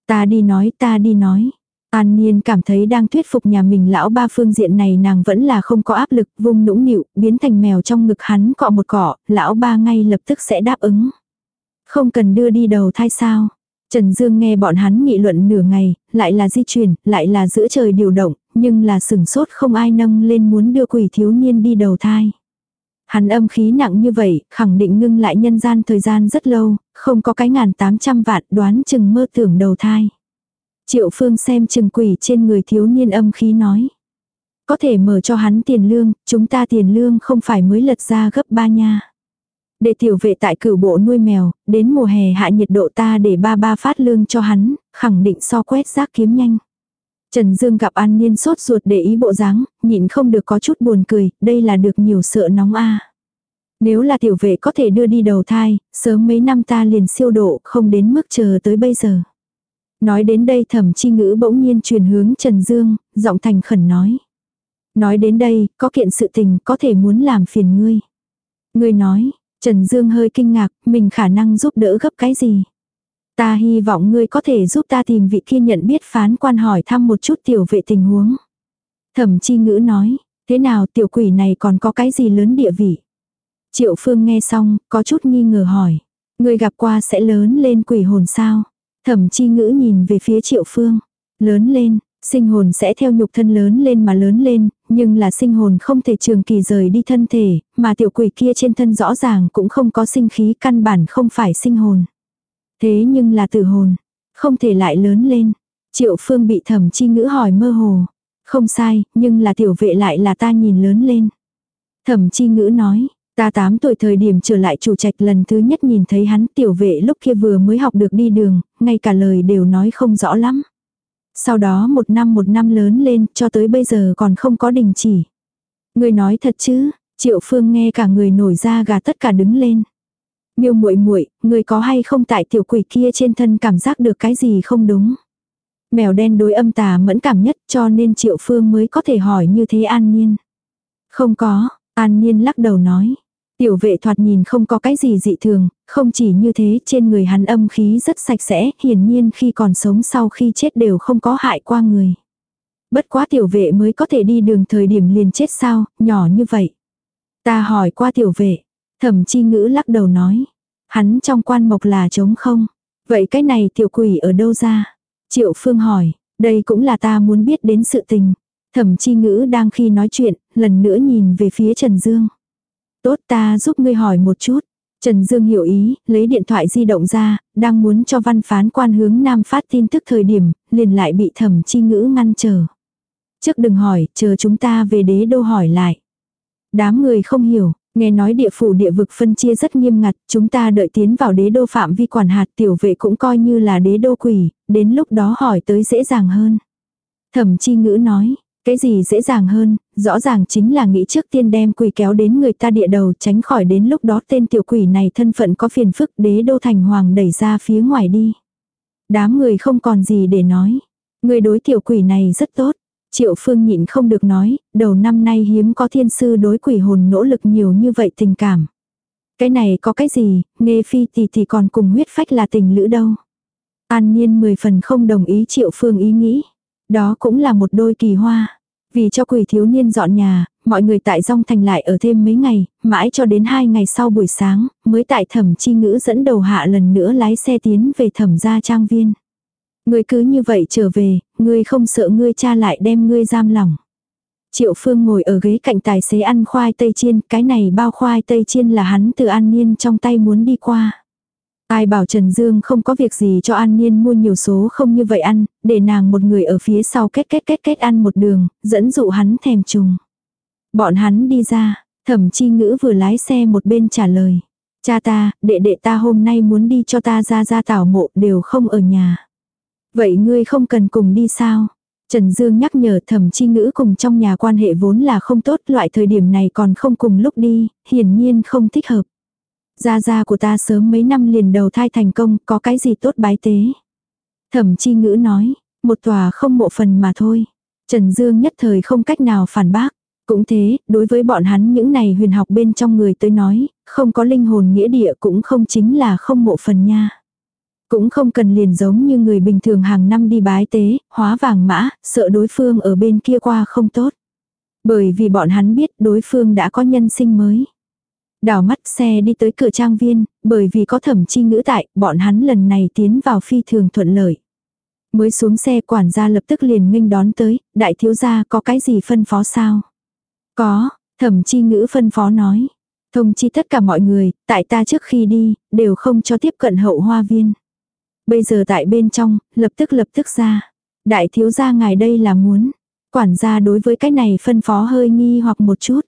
Ta đi nói, ta đi nói. An Niên cảm thấy đang thuyết phục nhà mình lão ba phương diện này nàng vẫn là không có áp lực, vung nũng nịu, biến thành mèo trong ngực hắn cọ một cọ, lão ba ngay lập tức sẽ đáp ứng. Không cần đưa đi đầu thai sao. Trần Dương nghe bọn hắn nghị luận nửa ngày, lại là di chuyển, lại là giữa trời điều động, nhưng là sừng sốt không ai nâng lên muốn đưa quỷ thiếu niên đi đầu thai. Hắn âm khí nặng như vậy, khẳng định ngưng lại nhân gian thời gian rất lâu, không có cái ngàn tám trăm vạn đoán chừng mơ tưởng đầu thai. Triệu phương xem chừng quỷ trên người thiếu niên âm khí nói. Có thể mở cho hắn tiền lương, chúng ta tiền lương không phải mới lật ra gấp ba nha. Để tiểu vệ tại cửu bộ nuôi mèo, đến mùa hè hạ nhiệt độ ta để ba ba phát lương cho hắn, khẳng định so quét rác kiếm nhanh. Trần Dương gặp An Niên sốt ruột để ý bộ dáng, nhịn không được có chút buồn cười, đây là được nhiều sợ nóng a. Nếu là tiểu vệ có thể đưa đi đầu thai, sớm mấy năm ta liền siêu độ, không đến mức chờ tới bây giờ. Nói đến đây thẩm chi ngữ bỗng nhiên truyền hướng Trần Dương, giọng thành khẩn nói. Nói đến đây, có kiện sự tình có thể muốn làm phiền ngươi. Ngươi nói, Trần Dương hơi kinh ngạc, mình khả năng giúp đỡ gấp cái gì. Ta hy vọng ngươi có thể giúp ta tìm vị kia nhận biết phán quan hỏi thăm một chút tiểu vệ tình huống. Thẩm chi ngữ nói, thế nào tiểu quỷ này còn có cái gì lớn địa vị? Triệu phương nghe xong, có chút nghi ngờ hỏi. người gặp qua sẽ lớn lên quỷ hồn sao? Thẩm chi ngữ nhìn về phía triệu phương. Lớn lên, sinh hồn sẽ theo nhục thân lớn lên mà lớn lên, nhưng là sinh hồn không thể trường kỳ rời đi thân thể, mà tiểu quỷ kia trên thân rõ ràng cũng không có sinh khí căn bản không phải sinh hồn. Thế nhưng là tử hồn, không thể lại lớn lên. Triệu phương bị thẩm chi ngữ hỏi mơ hồ. Không sai, nhưng là tiểu vệ lại là ta nhìn lớn lên. Thẩm chi ngữ nói, ta 8 tuổi thời điểm trở lại chủ trạch lần thứ nhất nhìn thấy hắn tiểu vệ lúc kia vừa mới học được đi đường, ngay cả lời đều nói không rõ lắm. Sau đó một năm một năm lớn lên cho tới bây giờ còn không có đình chỉ. Người nói thật chứ, triệu phương nghe cả người nổi ra gà tất cả đứng lên. Miêu muội muội, người có hay không tại tiểu quỷ kia trên thân cảm giác được cái gì không đúng? Mèo đen đối âm tà mẫn cảm nhất cho nên Triệu Phương mới có thể hỏi như thế An Nhiên. Không có, An Nhiên lắc đầu nói. Tiểu vệ thoạt nhìn không có cái gì dị thường, không chỉ như thế trên người hắn âm khí rất sạch sẽ, hiển nhiên khi còn sống sau khi chết đều không có hại qua người. Bất quá tiểu vệ mới có thể đi đường thời điểm liền chết sao, nhỏ như vậy. Ta hỏi qua tiểu vệ, Thẩm chi ngữ lắc đầu nói. Hắn trong quan mộc là trống không. Vậy cái này tiểu quỷ ở đâu ra? Triệu Phương hỏi. Đây cũng là ta muốn biết đến sự tình. Thẩm chi ngữ đang khi nói chuyện, lần nữa nhìn về phía Trần Dương. Tốt ta giúp ngươi hỏi một chút. Trần Dương hiểu ý, lấy điện thoại di động ra, đang muốn cho văn phán quan hướng nam phát tin tức thời điểm, liền lại bị thẩm chi ngữ ngăn chờ. Trước đừng hỏi, chờ chúng ta về đế đô hỏi lại. Đám người không hiểu, Nghe nói địa phủ địa vực phân chia rất nghiêm ngặt, chúng ta đợi tiến vào đế đô phạm vi quản hạt tiểu vệ cũng coi như là đế đô quỷ, đến lúc đó hỏi tới dễ dàng hơn. Thẩm chi ngữ nói, cái gì dễ dàng hơn, rõ ràng chính là nghĩ trước tiên đem quỷ kéo đến người ta địa đầu tránh khỏi đến lúc đó tên tiểu quỷ này thân phận có phiền phức đế đô thành hoàng đẩy ra phía ngoài đi. Đám người không còn gì để nói. Người đối tiểu quỷ này rất tốt. Triệu Phương nhịn không được nói, đầu năm nay hiếm có thiên sư đối quỷ hồn nỗ lực nhiều như vậy tình cảm. Cái này có cái gì, nghe phi thì thì còn cùng huyết phách là tình lữ đâu. An Niên mười phần không đồng ý Triệu Phương ý nghĩ. Đó cũng là một đôi kỳ hoa. Vì cho quỷ thiếu niên dọn nhà, mọi người tại rong Thành lại ở thêm mấy ngày, mãi cho đến hai ngày sau buổi sáng, mới tại thẩm chi ngữ dẫn đầu hạ lần nữa lái xe tiến về thẩm gia trang viên. Ngươi cứ như vậy trở về, ngươi không sợ ngươi cha lại đem ngươi giam lỏng. Triệu Phương ngồi ở ghế cạnh tài xế ăn khoai tây chiên, cái này bao khoai tây chiên là hắn từ An Niên trong tay muốn đi qua. Ai bảo Trần Dương không có việc gì cho An Niên mua nhiều số không như vậy ăn, để nàng một người ở phía sau kết kết kết kết ăn một đường, dẫn dụ hắn thèm trùng. Bọn hắn đi ra, thẩm chi ngữ vừa lái xe một bên trả lời. Cha ta, đệ đệ ta hôm nay muốn đi cho ta ra ra tảo mộ đều không ở nhà. Vậy ngươi không cần cùng đi sao? Trần Dương nhắc nhở thẩm chi ngữ cùng trong nhà quan hệ vốn là không tốt loại thời điểm này còn không cùng lúc đi, hiển nhiên không thích hợp. Gia gia của ta sớm mấy năm liền đầu thai thành công, có cái gì tốt bái tế. Thẩm chi ngữ nói, một tòa không mộ phần mà thôi. Trần Dương nhất thời không cách nào phản bác. Cũng thế, đối với bọn hắn những này huyền học bên trong người tới nói, không có linh hồn nghĩa địa cũng không chính là không mộ phần nha. Cũng không cần liền giống như người bình thường hàng năm đi bái tế, hóa vàng mã, sợ đối phương ở bên kia qua không tốt. Bởi vì bọn hắn biết đối phương đã có nhân sinh mới. Đảo mắt xe đi tới cửa trang viên, bởi vì có thẩm chi ngữ tại, bọn hắn lần này tiến vào phi thường thuận lợi. Mới xuống xe quản gia lập tức liền nghênh đón tới, đại thiếu gia có cái gì phân phó sao? Có, thẩm chi ngữ phân phó nói. Thông chi tất cả mọi người, tại ta trước khi đi, đều không cho tiếp cận hậu hoa viên. Bây giờ tại bên trong, lập tức lập tức ra. Đại thiếu gia ngài đây là muốn. Quản gia đối với cái này phân phó hơi nghi hoặc một chút.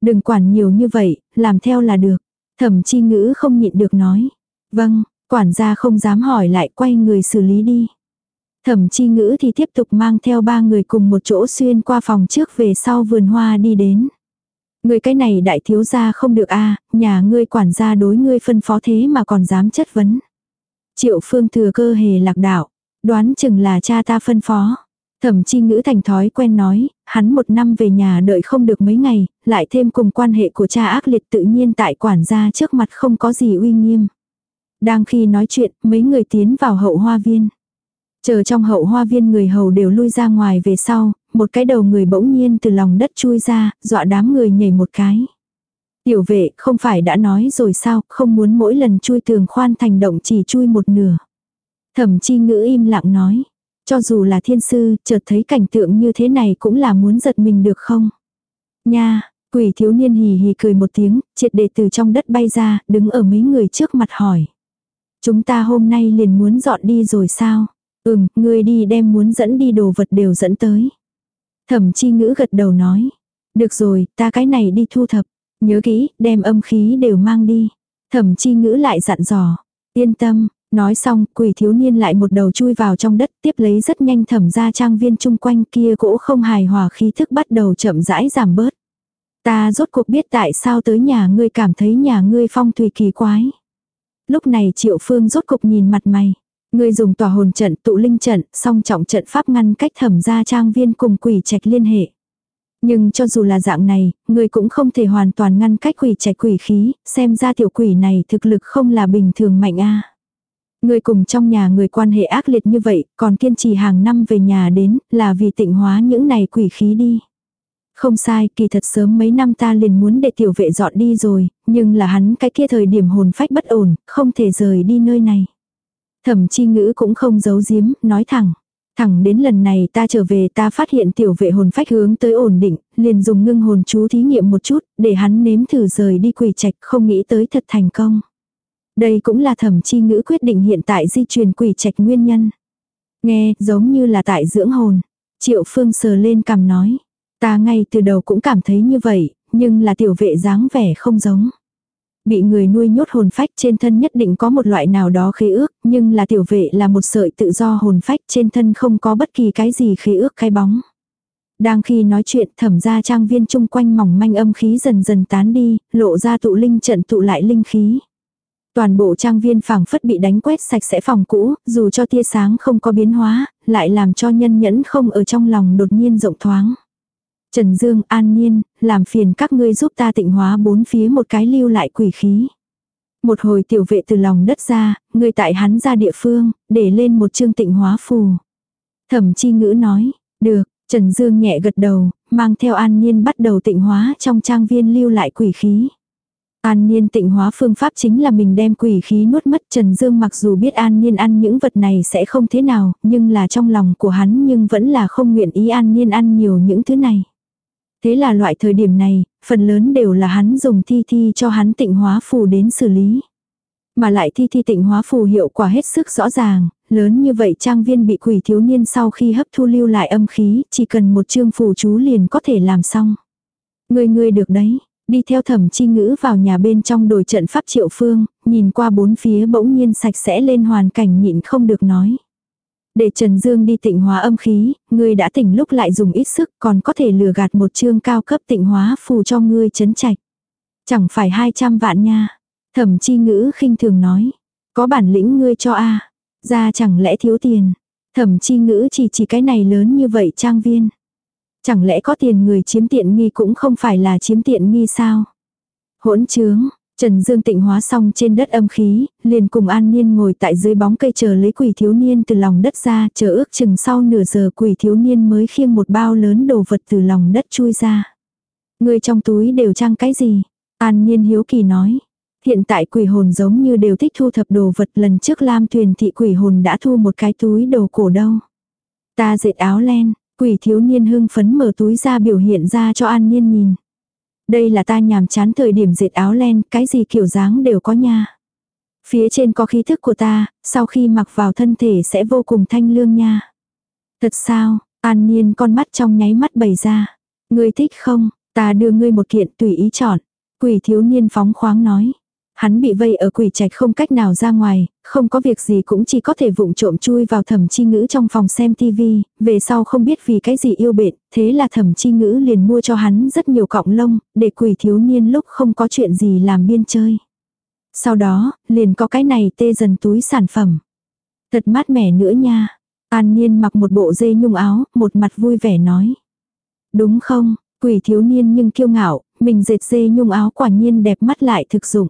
Đừng quản nhiều như vậy, làm theo là được. Thẩm chi ngữ không nhịn được nói. Vâng, quản gia không dám hỏi lại quay người xử lý đi. Thẩm chi ngữ thì tiếp tục mang theo ba người cùng một chỗ xuyên qua phòng trước về sau vườn hoa đi đến. Người cái này đại thiếu gia không được a à, nhà ngươi quản gia đối ngươi phân phó thế mà còn dám chất vấn. Triệu phương thừa cơ hề lạc đạo, đoán chừng là cha ta phân phó. Thẩm chi ngữ thành thói quen nói, hắn một năm về nhà đợi không được mấy ngày, lại thêm cùng quan hệ của cha ác liệt tự nhiên tại quản gia trước mặt không có gì uy nghiêm. Đang khi nói chuyện, mấy người tiến vào hậu hoa viên. Chờ trong hậu hoa viên người hầu đều lui ra ngoài về sau, một cái đầu người bỗng nhiên từ lòng đất chui ra, dọa đám người nhảy một cái. Tiểu vệ không phải đã nói rồi sao, không muốn mỗi lần chui tường khoan thành động chỉ chui một nửa. Thẩm chi ngữ im lặng nói. Cho dù là thiên sư, chợt thấy cảnh tượng như thế này cũng là muốn giật mình được không? Nha, quỷ thiếu niên hì hì cười một tiếng, triệt để từ trong đất bay ra, đứng ở mấy người trước mặt hỏi. Chúng ta hôm nay liền muốn dọn đi rồi sao? Ừm, ngươi đi đem muốn dẫn đi đồ vật đều dẫn tới. Thẩm chi ngữ gật đầu nói. Được rồi, ta cái này đi thu thập. Nhớ kỹ, đem âm khí đều mang đi. Thẩm chi ngữ lại dặn dò. Yên tâm, nói xong, quỷ thiếu niên lại một đầu chui vào trong đất tiếp lấy rất nhanh thẩm ra trang viên chung quanh kia gỗ không hài hòa khí thức bắt đầu chậm rãi giảm bớt. Ta rốt cuộc biết tại sao tới nhà ngươi cảm thấy nhà ngươi phong thủy kỳ quái. Lúc này triệu phương rốt cục nhìn mặt mày. Ngươi dùng tòa hồn trận tụ linh trận, song trọng trận pháp ngăn cách thẩm ra trang viên cùng quỷ trạch liên hệ. Nhưng cho dù là dạng này, ngươi cũng không thể hoàn toàn ngăn cách quỷ trạch quỷ khí, xem ra tiểu quỷ này thực lực không là bình thường mạnh a người cùng trong nhà người quan hệ ác liệt như vậy, còn kiên trì hàng năm về nhà đến, là vì tịnh hóa những này quỷ khí đi. Không sai, kỳ thật sớm mấy năm ta liền muốn để tiểu vệ dọn đi rồi, nhưng là hắn cái kia thời điểm hồn phách bất ổn, không thể rời đi nơi này. Thẩm chi ngữ cũng không giấu giếm, nói thẳng. Thẳng đến lần này ta trở về ta phát hiện tiểu vệ hồn phách hướng tới ổn định, liền dùng ngưng hồn chú thí nghiệm một chút, để hắn nếm thử rời đi quỷ trạch không nghĩ tới thật thành công. Đây cũng là thẩm chi ngữ quyết định hiện tại di truyền quỷ trạch nguyên nhân. Nghe, giống như là tại dưỡng hồn. Triệu phương sờ lên cằm nói. Ta ngay từ đầu cũng cảm thấy như vậy, nhưng là tiểu vệ dáng vẻ không giống. Bị người nuôi nhốt hồn phách trên thân nhất định có một loại nào đó khế ước, nhưng là tiểu vệ là một sợi tự do hồn phách trên thân không có bất kỳ cái gì khế ước khai bóng. Đang khi nói chuyện thẩm ra trang viên chung quanh mỏng manh âm khí dần dần tán đi, lộ ra tụ linh trận tụ lại linh khí. Toàn bộ trang viên phảng phất bị đánh quét sạch sẽ phòng cũ, dù cho tia sáng không có biến hóa, lại làm cho nhân nhẫn không ở trong lòng đột nhiên rộng thoáng. Trần Dương, An Nhiên, làm phiền các ngươi giúp ta tịnh hóa bốn phía một cái lưu lại quỷ khí. Một hồi tiểu vệ từ lòng đất ra, người tại hắn ra địa phương, để lên một chương tịnh hóa phù. Thẩm chi ngữ nói, được, Trần Dương nhẹ gật đầu, mang theo An Nhiên bắt đầu tịnh hóa trong trang viên lưu lại quỷ khí. An Niên tịnh hóa phương pháp chính là mình đem quỷ khí nuốt mất Trần Dương mặc dù biết An Niên ăn những vật này sẽ không thế nào, nhưng là trong lòng của hắn nhưng vẫn là không nguyện ý An Niên ăn nhiều những thứ này. Thế là loại thời điểm này, phần lớn đều là hắn dùng thi thi cho hắn tịnh hóa phù đến xử lý. Mà lại thi thi tịnh hóa phù hiệu quả hết sức rõ ràng, lớn như vậy trang viên bị quỷ thiếu niên sau khi hấp thu lưu lại âm khí, chỉ cần một chương phù chú liền có thể làm xong. Người người được đấy, đi theo thẩm chi ngữ vào nhà bên trong đồi trận pháp triệu phương, nhìn qua bốn phía bỗng nhiên sạch sẽ lên hoàn cảnh nhịn không được nói. Để Trần Dương đi tịnh hóa âm khí, ngươi đã tỉnh lúc lại dùng ít sức còn có thể lừa gạt một chương cao cấp tịnh hóa phù cho ngươi chấn trạch. Chẳng phải 200 vạn nha. Thẩm chi ngữ khinh thường nói. Có bản lĩnh ngươi cho a Ra chẳng lẽ thiếu tiền. Thẩm chi ngữ chỉ chỉ cái này lớn như vậy trang viên. Chẳng lẽ có tiền người chiếm tiện nghi cũng không phải là chiếm tiện nghi sao? Hỗn trướng, Trần Dương tịnh hóa xong trên đất âm khí, liền cùng An Niên ngồi tại dưới bóng cây chờ lấy quỷ thiếu niên từ lòng đất ra, chờ ước chừng sau nửa giờ quỷ thiếu niên mới khiêng một bao lớn đồ vật từ lòng đất chui ra. Người trong túi đều trang cái gì? An Niên hiếu kỳ nói. Hiện tại quỷ hồn giống như đều thích thu thập đồ vật lần trước Lam Tuyền thị quỷ hồn đã thu một cái túi đồ cổ đâu. Ta dệt áo len, quỷ thiếu niên hưng phấn mở túi ra biểu hiện ra cho An Niên nhìn. Đây là ta nhàm chán thời điểm dệt áo len, cái gì kiểu dáng đều có nha. Phía trên có khí thức của ta, sau khi mặc vào thân thể sẽ vô cùng thanh lương nha. Thật sao, an niên con mắt trong nháy mắt bày ra. Ngươi thích không, ta đưa ngươi một kiện tùy ý chọn. Quỷ thiếu niên phóng khoáng nói. Hắn bị vây ở quỷ trạch không cách nào ra ngoài, không có việc gì cũng chỉ có thể vụng trộm chui vào thẩm chi ngữ trong phòng xem tivi, về sau không biết vì cái gì yêu bệt, thế là thẩm chi ngữ liền mua cho hắn rất nhiều cọng lông, để quỷ thiếu niên lúc không có chuyện gì làm biên chơi. Sau đó, liền có cái này tê dần túi sản phẩm. Thật mát mẻ nữa nha. An Niên mặc một bộ dê nhung áo, một mặt vui vẻ nói. Đúng không, quỷ thiếu niên nhưng kiêu ngạo, mình dệt dê nhung áo quả nhiên đẹp mắt lại thực dụng.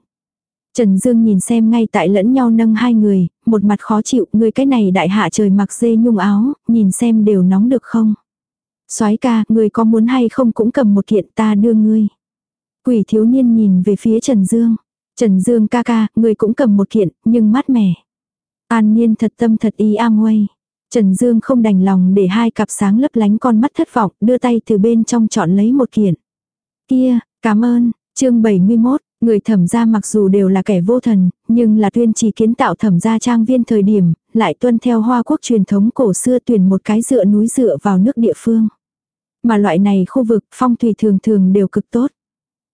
Trần Dương nhìn xem ngay tại lẫn nhau nâng hai người, một mặt khó chịu, người cái này đại hạ trời mặc dê nhung áo, nhìn xem đều nóng được không. soái ca, người có muốn hay không cũng cầm một kiện ta đưa ngươi. Quỷ thiếu niên nhìn về phía Trần Dương. Trần Dương ca ca, người cũng cầm một kiện, nhưng mát mẻ. An Niên thật tâm thật ý am quay. Trần Dương không đành lòng để hai cặp sáng lấp lánh con mắt thất vọng, đưa tay từ bên trong chọn lấy một kiện. Kia, cảm ơn, chương 71, Người thẩm gia mặc dù đều là kẻ vô thần, nhưng là tuyên trì kiến tạo thẩm gia trang viên thời điểm, lại tuân theo hoa quốc truyền thống cổ xưa tuyển một cái dựa núi dựa vào nước địa phương. Mà loại này khu vực phong thủy thường thường đều cực tốt.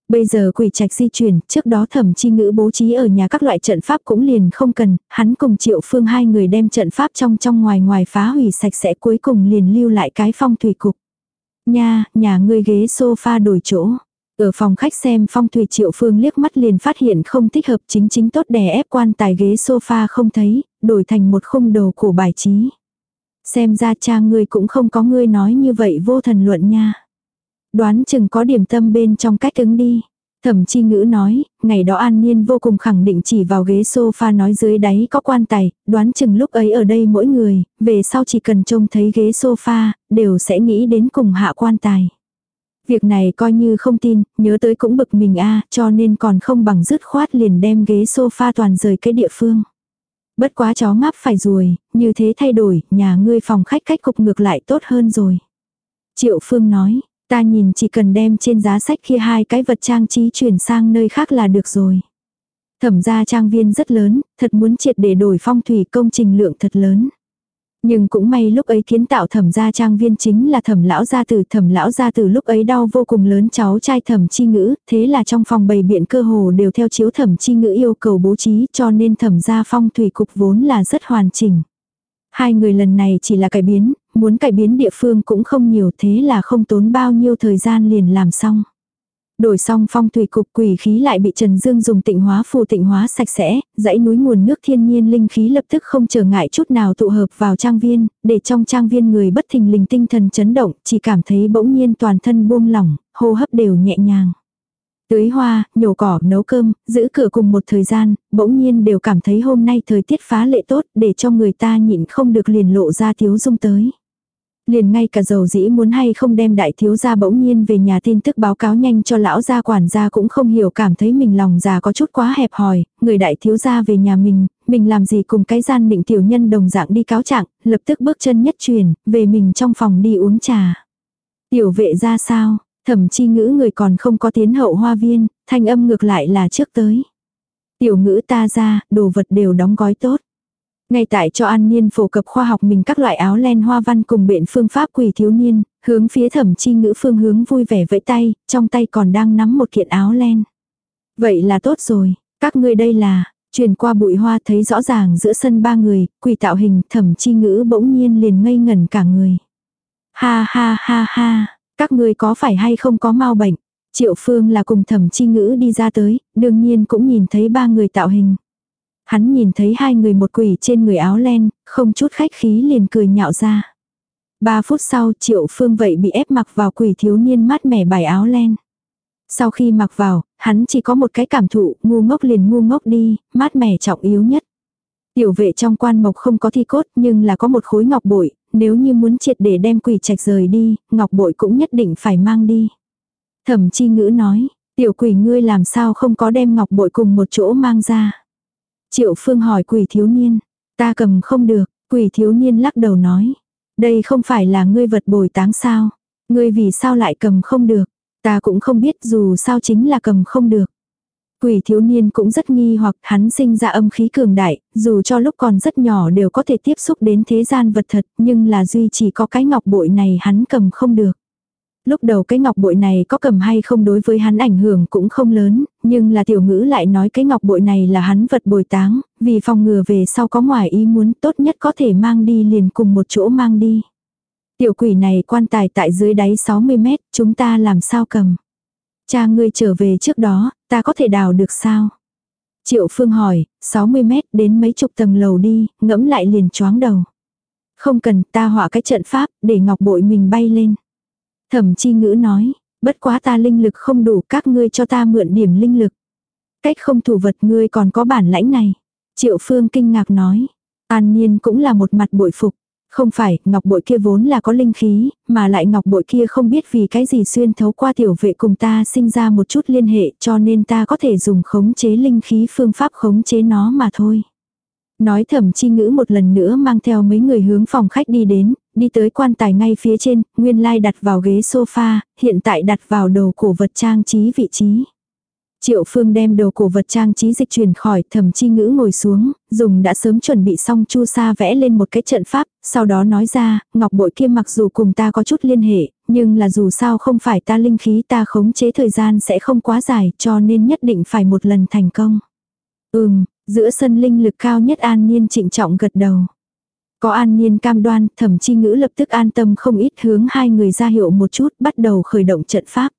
Bây giờ quỷ trạch di chuyển, trước đó thẩm chi ngữ bố trí ở nhà các loại trận pháp cũng liền không cần, hắn cùng triệu phương hai người đem trận pháp trong trong ngoài ngoài phá hủy sạch sẽ cuối cùng liền lưu lại cái phong thủy cục. Nha, nhà ngươi ghế sofa đổi chỗ. Ở phòng khách xem phong thủy triệu phương liếc mắt liền phát hiện không thích hợp chính chính tốt đè ép quan tài ghế sofa không thấy, đổi thành một khung đồ cổ bài trí. Xem ra cha ngươi cũng không có ngươi nói như vậy vô thần luận nha. Đoán chừng có điểm tâm bên trong cách ứng đi. Thẩm chi ngữ nói, ngày đó an niên vô cùng khẳng định chỉ vào ghế sofa nói dưới đáy có quan tài, đoán chừng lúc ấy ở đây mỗi người, về sau chỉ cần trông thấy ghế sofa, đều sẽ nghĩ đến cùng hạ quan tài. Việc này coi như không tin, nhớ tới cũng bực mình a cho nên còn không bằng dứt khoát liền đem ghế sofa toàn rời cái địa phương. Bất quá chó ngáp phải ruồi, như thế thay đổi, nhà ngươi phòng khách cách cục ngược lại tốt hơn rồi. Triệu Phương nói, ta nhìn chỉ cần đem trên giá sách kia hai cái vật trang trí chuyển sang nơi khác là được rồi. Thẩm gia trang viên rất lớn, thật muốn triệt để đổi phong thủy công trình lượng thật lớn. Nhưng cũng may lúc ấy kiến tạo thẩm gia trang viên chính là thẩm lão gia tử thẩm lão gia tử lúc ấy đau vô cùng lớn cháu trai thẩm chi ngữ, thế là trong phòng bày biện cơ hồ đều theo chiếu thẩm chi ngữ yêu cầu bố trí cho nên thẩm gia phong thủy cục vốn là rất hoàn chỉnh. Hai người lần này chỉ là cải biến, muốn cải biến địa phương cũng không nhiều thế là không tốn bao nhiêu thời gian liền làm xong. Đổi xong phong thủy cục quỷ khí lại bị Trần Dương dùng tịnh hóa phù tịnh hóa sạch sẽ, dãy núi nguồn nước thiên nhiên linh khí lập tức không trở ngại chút nào tụ hợp vào trang viên, để trong trang viên người bất thình lình tinh thần chấn động, chỉ cảm thấy bỗng nhiên toàn thân buông lỏng, hô hấp đều nhẹ nhàng. Tưới hoa, nhổ cỏ, nấu cơm, giữ cửa cùng một thời gian, bỗng nhiên đều cảm thấy hôm nay thời tiết phá lệ tốt để cho người ta nhịn không được liền lộ ra thiếu dung tới. Liền ngay cả dầu dĩ muốn hay không đem đại thiếu gia bỗng nhiên về nhà tin tức báo cáo nhanh cho lão gia quản gia cũng không hiểu cảm thấy mình lòng già có chút quá hẹp hòi, người đại thiếu gia về nhà mình, mình làm gì cùng cái gian định tiểu nhân đồng dạng đi cáo trạng, lập tức bước chân nhất truyền, về mình trong phòng đi uống trà. Tiểu vệ ra sao, thậm chi ngữ người còn không có tiến hậu hoa viên, thanh âm ngược lại là trước tới. Tiểu ngữ ta ra, đồ vật đều đóng gói tốt. Ngay tại cho An Niên phổ cập khoa học mình các loại áo len hoa văn cùng biện phương pháp quỷ thiếu niên, hướng phía thẩm chi ngữ phương hướng vui vẻ vẫy tay, trong tay còn đang nắm một kiện áo len. Vậy là tốt rồi, các ngươi đây là, truyền qua bụi hoa thấy rõ ràng giữa sân ba người, quỷ tạo hình thẩm chi ngữ bỗng nhiên liền ngây ngẩn cả người. Ha ha ha ha, các ngươi có phải hay không có mau bệnh? Triệu phương là cùng thẩm chi ngữ đi ra tới, đương nhiên cũng nhìn thấy ba người tạo hình. Hắn nhìn thấy hai người một quỷ trên người áo len, không chút khách khí liền cười nhạo ra. Ba phút sau triệu phương vậy bị ép mặc vào quỷ thiếu niên mát mẻ bài áo len. Sau khi mặc vào, hắn chỉ có một cái cảm thụ, ngu ngốc liền ngu ngốc đi, mát mẻ trọng yếu nhất. Tiểu vệ trong quan mộc không có thi cốt nhưng là có một khối ngọc bội, nếu như muốn triệt để đem quỷ trạch rời đi, ngọc bội cũng nhất định phải mang đi. Thẩm chi ngữ nói, tiểu quỷ ngươi làm sao không có đem ngọc bội cùng một chỗ mang ra. Triệu phương hỏi quỷ thiếu niên, ta cầm không được, quỷ thiếu niên lắc đầu nói. Đây không phải là ngươi vật bồi táng sao, ngươi vì sao lại cầm không được, ta cũng không biết dù sao chính là cầm không được. Quỷ thiếu niên cũng rất nghi hoặc hắn sinh ra âm khí cường đại, dù cho lúc còn rất nhỏ đều có thể tiếp xúc đến thế gian vật thật, nhưng là duy chỉ có cái ngọc bội này hắn cầm không được. Lúc đầu cái ngọc bội này có cầm hay không đối với hắn ảnh hưởng cũng không lớn, nhưng là tiểu ngữ lại nói cái ngọc bội này là hắn vật bồi táng, vì phòng ngừa về sau có ngoài ý muốn tốt nhất có thể mang đi liền cùng một chỗ mang đi. Tiểu quỷ này quan tài tại dưới đáy 60 mét, chúng ta làm sao cầm. Cha ngươi trở về trước đó, ta có thể đào được sao? Triệu Phương hỏi, 60 mét đến mấy chục tầng lầu đi, ngẫm lại liền choáng đầu. Không cần ta họa cái trận pháp, để ngọc bội mình bay lên. Thẩm chi ngữ nói, bất quá ta linh lực không đủ các ngươi cho ta mượn điểm linh lực. Cách không thủ vật ngươi còn có bản lãnh này. Triệu Phương kinh ngạc nói. An Niên cũng là một mặt bội phục. Không phải, ngọc bội kia vốn là có linh khí, mà lại ngọc bội kia không biết vì cái gì xuyên thấu qua tiểu vệ cùng ta sinh ra một chút liên hệ cho nên ta có thể dùng khống chế linh khí phương pháp khống chế nó mà thôi. Nói thẩm chi ngữ một lần nữa mang theo mấy người hướng phòng khách đi đến, đi tới quan tài ngay phía trên, nguyên lai đặt vào ghế sofa, hiện tại đặt vào đồ cổ vật trang trí vị trí. Triệu Phương đem đồ cổ vật trang trí dịch chuyển khỏi thẩm chi ngữ ngồi xuống, dùng đã sớm chuẩn bị xong chu sa vẽ lên một cái trận pháp, sau đó nói ra, ngọc bội kia mặc dù cùng ta có chút liên hệ, nhưng là dù sao không phải ta linh khí ta khống chế thời gian sẽ không quá dài cho nên nhất định phải một lần thành công. Ừm, giữa sân linh lực cao nhất an niên trịnh trọng gật đầu. Có an niên cam đoan, thẩm chi ngữ lập tức an tâm không ít hướng hai người ra hiệu một chút bắt đầu khởi động trận pháp.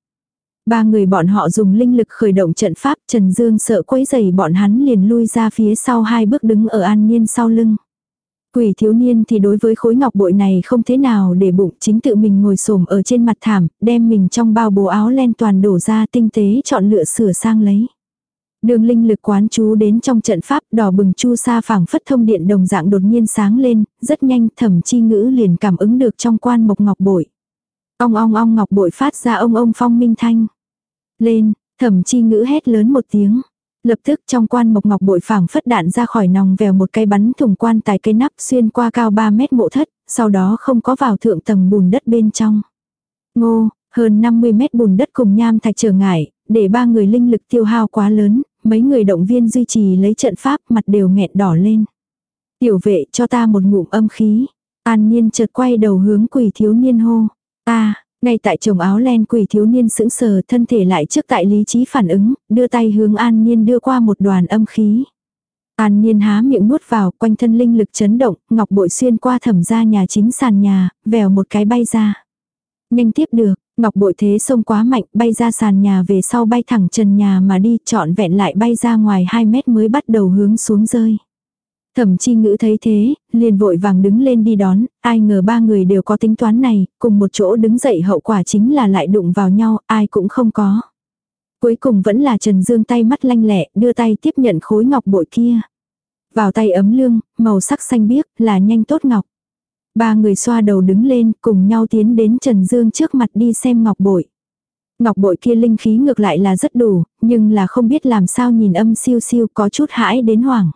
Ba người bọn họ dùng linh lực khởi động trận pháp, Trần Dương sợ quấy giày bọn hắn liền lui ra phía sau hai bước đứng ở an niên sau lưng. Quỷ thiếu niên thì đối với khối ngọc bội này không thế nào để bụng chính tự mình ngồi xổm ở trên mặt thảm, đem mình trong bao bố áo len toàn đổ ra tinh tế chọn lựa sửa sang lấy. Đường linh lực quán chú đến trong trận pháp đỏ bừng chu sa phảng phất thông điện đồng dạng đột nhiên sáng lên, rất nhanh thẩm chi ngữ liền cảm ứng được trong quan mộc ngọc bội. Ong ong ong ngọc bội phát ra ông ông phong minh thanh. Lên, thẩm chi ngữ hét lớn một tiếng. Lập tức trong quan mộc ngọc bội phảng phất đạn ra khỏi nòng vèo một cây bắn thùng quan tài cây nắp xuyên qua cao 3 mét mộ thất, sau đó không có vào thượng tầng bùn đất bên trong. Ngô, hơn 50 mét bùn đất cùng nham thạch trở ngại, để ba người linh lực tiêu hao quá lớn, mấy người động viên duy trì lấy trận pháp mặt đều nghẹn đỏ lên. Tiểu vệ cho ta một ngụm âm khí. An Niên chợt quay đầu hướng quỷ thiếu niên hô. Ta, ngay tại chồng áo len quỷ thiếu niên sững sờ thân thể lại trước tại lý trí phản ứng, đưa tay hướng An Niên đưa qua một đoàn âm khí. An Niên há miệng nuốt vào, quanh thân linh lực chấn động, ngọc bội xuyên qua thẩm ra nhà chính sàn nhà, vèo một cái bay ra. Nhanh tiếp được, ngọc bội thế sông quá mạnh, bay ra sàn nhà về sau bay thẳng trần nhà mà đi, trọn vẹn lại bay ra ngoài 2 mét mới bắt đầu hướng xuống rơi. Thẩm chi ngữ thấy thế, liền vội vàng đứng lên đi đón, ai ngờ ba người đều có tính toán này, cùng một chỗ đứng dậy hậu quả chính là lại đụng vào nhau, ai cũng không có. Cuối cùng vẫn là Trần Dương tay mắt lanh lẹ, đưa tay tiếp nhận khối ngọc bội kia. Vào tay ấm lương, màu sắc xanh biếc, là nhanh tốt ngọc. Ba người xoa đầu đứng lên, cùng nhau tiến đến Trần Dương trước mặt đi xem ngọc bội. Ngọc bội kia linh khí ngược lại là rất đủ, nhưng là không biết làm sao nhìn âm siêu siêu có chút hãi đến hoảng.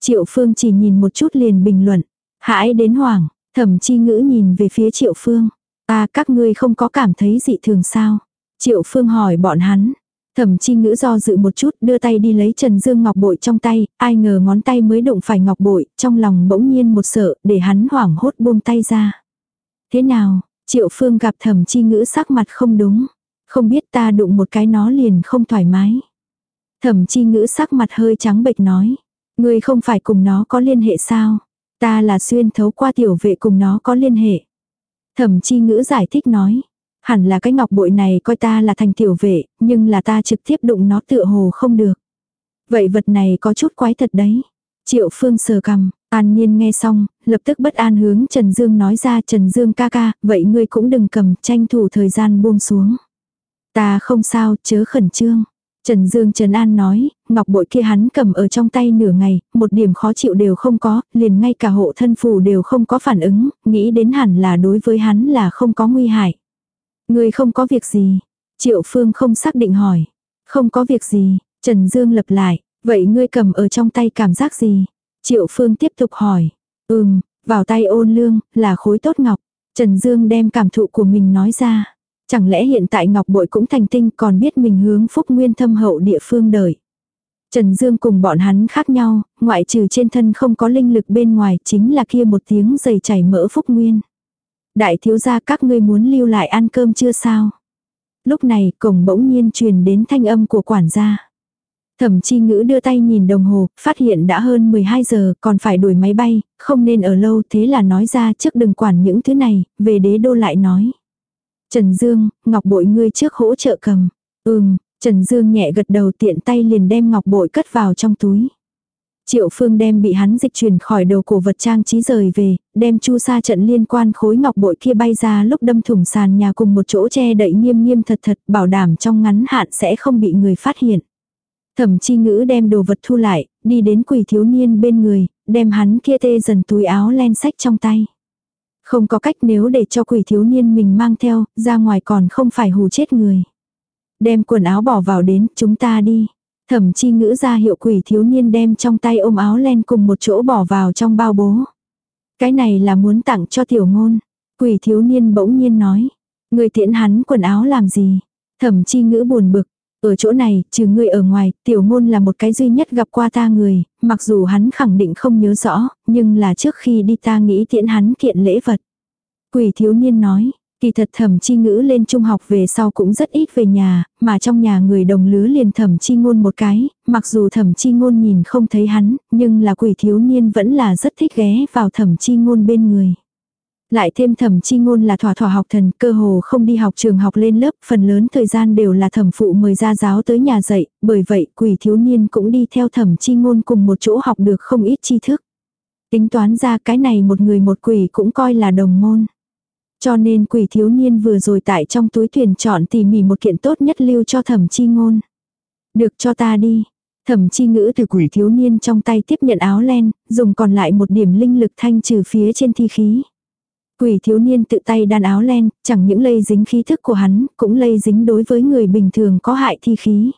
Triệu Phương chỉ nhìn một chút liền bình luận. Hãi đến hoảng, thẩm chi ngữ nhìn về phía Triệu Phương. À các ngươi không có cảm thấy dị thường sao? Triệu Phương hỏi bọn hắn. Thẩm chi ngữ do dự một chút đưa tay đi lấy Trần Dương ngọc bội trong tay, ai ngờ ngón tay mới đụng phải ngọc bội, trong lòng bỗng nhiên một sợ, để hắn hoảng hốt buông tay ra. Thế nào, Triệu Phương gặp thẩm chi ngữ sắc mặt không đúng. Không biết ta đụng một cái nó liền không thoải mái. Thẩm chi ngữ sắc mặt hơi trắng bệch nói. Ngươi không phải cùng nó có liên hệ sao? Ta là xuyên thấu qua tiểu vệ cùng nó có liên hệ. Thẩm chi ngữ giải thích nói. Hẳn là cái ngọc bội này coi ta là thành tiểu vệ, nhưng là ta trực tiếp đụng nó tựa hồ không được. Vậy vật này có chút quái thật đấy. Triệu phương sờ cầm, an nhiên nghe xong, lập tức bất an hướng Trần Dương nói ra Trần Dương ca ca, vậy ngươi cũng đừng cầm tranh thủ thời gian buông xuống. Ta không sao, chớ khẩn trương. Trần Dương Trần An nói, ngọc bội kia hắn cầm ở trong tay nửa ngày, một điểm khó chịu đều không có, liền ngay cả hộ thân phù đều không có phản ứng, nghĩ đến hẳn là đối với hắn là không có nguy hại. Người không có việc gì. Triệu Phương không xác định hỏi. Không có việc gì, Trần Dương lập lại, vậy ngươi cầm ở trong tay cảm giác gì? Triệu Phương tiếp tục hỏi. Ừm, vào tay ôn lương, là khối tốt ngọc. Trần Dương đem cảm thụ của mình nói ra. Chẳng lẽ hiện tại ngọc bội cũng thành tinh còn biết mình hướng phúc nguyên thâm hậu địa phương đợi. Trần Dương cùng bọn hắn khác nhau, ngoại trừ trên thân không có linh lực bên ngoài chính là kia một tiếng dày chảy mỡ phúc nguyên. Đại thiếu gia các ngươi muốn lưu lại ăn cơm chưa sao? Lúc này cổng bỗng nhiên truyền đến thanh âm của quản gia. Thẩm chi ngữ đưa tay nhìn đồng hồ, phát hiện đã hơn 12 giờ, còn phải đuổi máy bay, không nên ở lâu thế là nói ra trước đừng quản những thứ này, về đế đô lại nói. Trần Dương, ngọc bội ngươi trước hỗ trợ cầm. Ừm, Trần Dương nhẹ gật đầu tiện tay liền đem ngọc bội cất vào trong túi. Triệu Phương đem bị hắn dịch chuyển khỏi đầu cổ vật trang trí rời về, đem chu sa trận liên quan khối ngọc bội kia bay ra lúc đâm thủng sàn nhà cùng một chỗ che đậy nghiêm nghiêm thật thật bảo đảm trong ngắn hạn sẽ không bị người phát hiện. Thẩm chi ngữ đem đồ vật thu lại, đi đến quỷ thiếu niên bên người, đem hắn kia tê dần túi áo len sách trong tay. Không có cách nếu để cho quỷ thiếu niên mình mang theo, ra ngoài còn không phải hù chết người. Đem quần áo bỏ vào đến, chúng ta đi. Thẩm chi ngữ ra hiệu quỷ thiếu niên đem trong tay ôm áo len cùng một chỗ bỏ vào trong bao bố. Cái này là muốn tặng cho tiểu ngôn. Quỷ thiếu niên bỗng nhiên nói. Người tiễn hắn quần áo làm gì? Thẩm chi ngữ buồn bực. Ở chỗ này, trừ ngươi ở ngoài, tiểu ngôn là một cái duy nhất gặp qua ta người, mặc dù hắn khẳng định không nhớ rõ, nhưng là trước khi đi ta nghĩ tiễn hắn kiện lễ vật. Quỷ thiếu niên nói, kỳ thật thẩm chi ngữ lên trung học về sau cũng rất ít về nhà, mà trong nhà người đồng lứa liền thẩm chi ngôn một cái, mặc dù thẩm chi ngôn nhìn không thấy hắn, nhưng là quỷ thiếu niên vẫn là rất thích ghé vào thẩm chi ngôn bên người. Lại thêm thẩm chi ngôn là thỏa thỏa học thần, cơ hồ không đi học trường học lên lớp, phần lớn thời gian đều là thẩm phụ mời ra giáo tới nhà dạy, bởi vậy quỷ thiếu niên cũng đi theo thẩm chi ngôn cùng một chỗ học được không ít tri thức. Tính toán ra cái này một người một quỷ cũng coi là đồng môn. Cho nên quỷ thiếu niên vừa rồi tại trong túi thuyền chọn tỉ mỉ một kiện tốt nhất lưu cho thẩm chi ngôn. Được cho ta đi. Thẩm chi ngữ từ quỷ thiếu niên trong tay tiếp nhận áo len, dùng còn lại một điểm linh lực thanh trừ phía trên thi khí. Quỷ thiếu niên tự tay đan áo len, chẳng những lây dính khí thức của hắn, cũng lây dính đối với người bình thường có hại thi khí.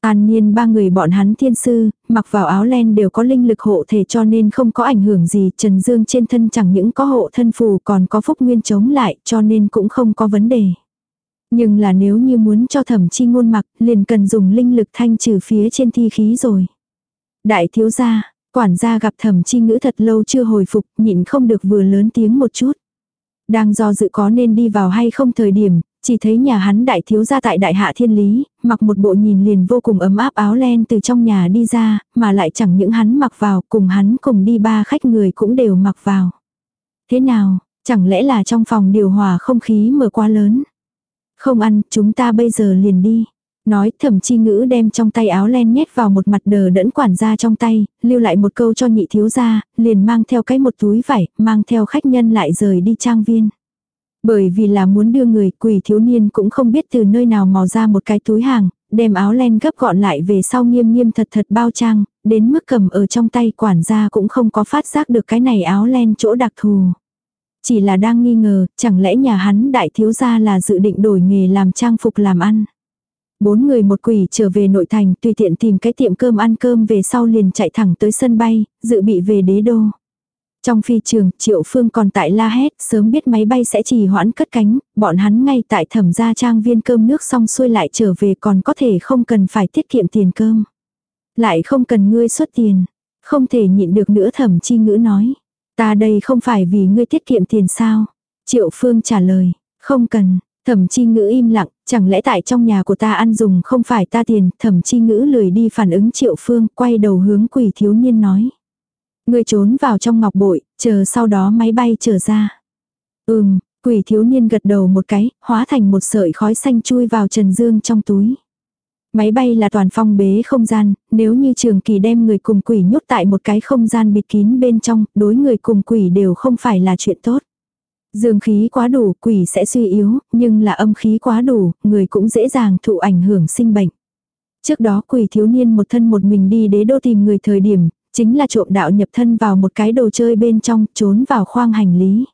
An nhiên ba người bọn hắn thiên sư, mặc vào áo len đều có linh lực hộ thể cho nên không có ảnh hưởng gì. Trần Dương trên thân chẳng những có hộ thân phù còn có phúc nguyên chống lại cho nên cũng không có vấn đề. Nhưng là nếu như muốn cho thẩm chi ngôn mặc liền cần dùng linh lực thanh trừ phía trên thi khí rồi. Đại thiếu gia, quản gia gặp thẩm chi ngữ thật lâu chưa hồi phục nhịn không được vừa lớn tiếng một chút. Đang do dự có nên đi vào hay không thời điểm, chỉ thấy nhà hắn đại thiếu gia tại đại hạ thiên lý, mặc một bộ nhìn liền vô cùng ấm áp áo len từ trong nhà đi ra, mà lại chẳng những hắn mặc vào, cùng hắn cùng đi ba khách người cũng đều mặc vào. Thế nào, chẳng lẽ là trong phòng điều hòa không khí mở quá lớn? Không ăn, chúng ta bây giờ liền đi. Nói thẩm chi ngữ đem trong tay áo len nhét vào một mặt đờ đẫn quản gia trong tay, lưu lại một câu cho nhị thiếu gia, liền mang theo cái một túi vải, mang theo khách nhân lại rời đi trang viên. Bởi vì là muốn đưa người quỷ thiếu niên cũng không biết từ nơi nào mò ra một cái túi hàng, đem áo len gấp gọn lại về sau nghiêm nghiêm thật thật bao trang, đến mức cầm ở trong tay quản gia cũng không có phát giác được cái này áo len chỗ đặc thù. Chỉ là đang nghi ngờ, chẳng lẽ nhà hắn đại thiếu gia là dự định đổi nghề làm trang phục làm ăn. Bốn người một quỷ trở về nội thành tùy tiện tìm cái tiệm cơm ăn cơm về sau liền chạy thẳng tới sân bay, dự bị về đế đô. Trong phi trường, Triệu Phương còn tại la hét, sớm biết máy bay sẽ trì hoãn cất cánh, bọn hắn ngay tại thẩm gia trang viên cơm nước xong xuôi lại trở về còn có thể không cần phải tiết kiệm tiền cơm. Lại không cần ngươi xuất tiền, không thể nhịn được nữa thẩm chi ngữ nói. Ta đây không phải vì ngươi tiết kiệm tiền sao? Triệu Phương trả lời, không cần, thẩm chi ngữ im lặng, chẳng lẽ tại trong nhà của ta ăn dùng không phải ta tiền, thẩm chi ngữ lười đi phản ứng Triệu Phương, quay đầu hướng quỷ thiếu niên nói. Ngươi trốn vào trong ngọc bội, chờ sau đó máy bay trở ra. Ừm, quỷ thiếu niên gật đầu một cái, hóa thành một sợi khói xanh chui vào Trần Dương trong túi. Máy bay là toàn phong bế không gian, nếu như trường kỳ đem người cùng quỷ nhốt tại một cái không gian bịt kín bên trong, đối người cùng quỷ đều không phải là chuyện tốt. Dương khí quá đủ, quỷ sẽ suy yếu, nhưng là âm khí quá đủ, người cũng dễ dàng thụ ảnh hưởng sinh bệnh. Trước đó quỷ thiếu niên một thân một mình đi đế đô tìm người thời điểm, chính là trộm đạo nhập thân vào một cái đồ chơi bên trong, trốn vào khoang hành lý.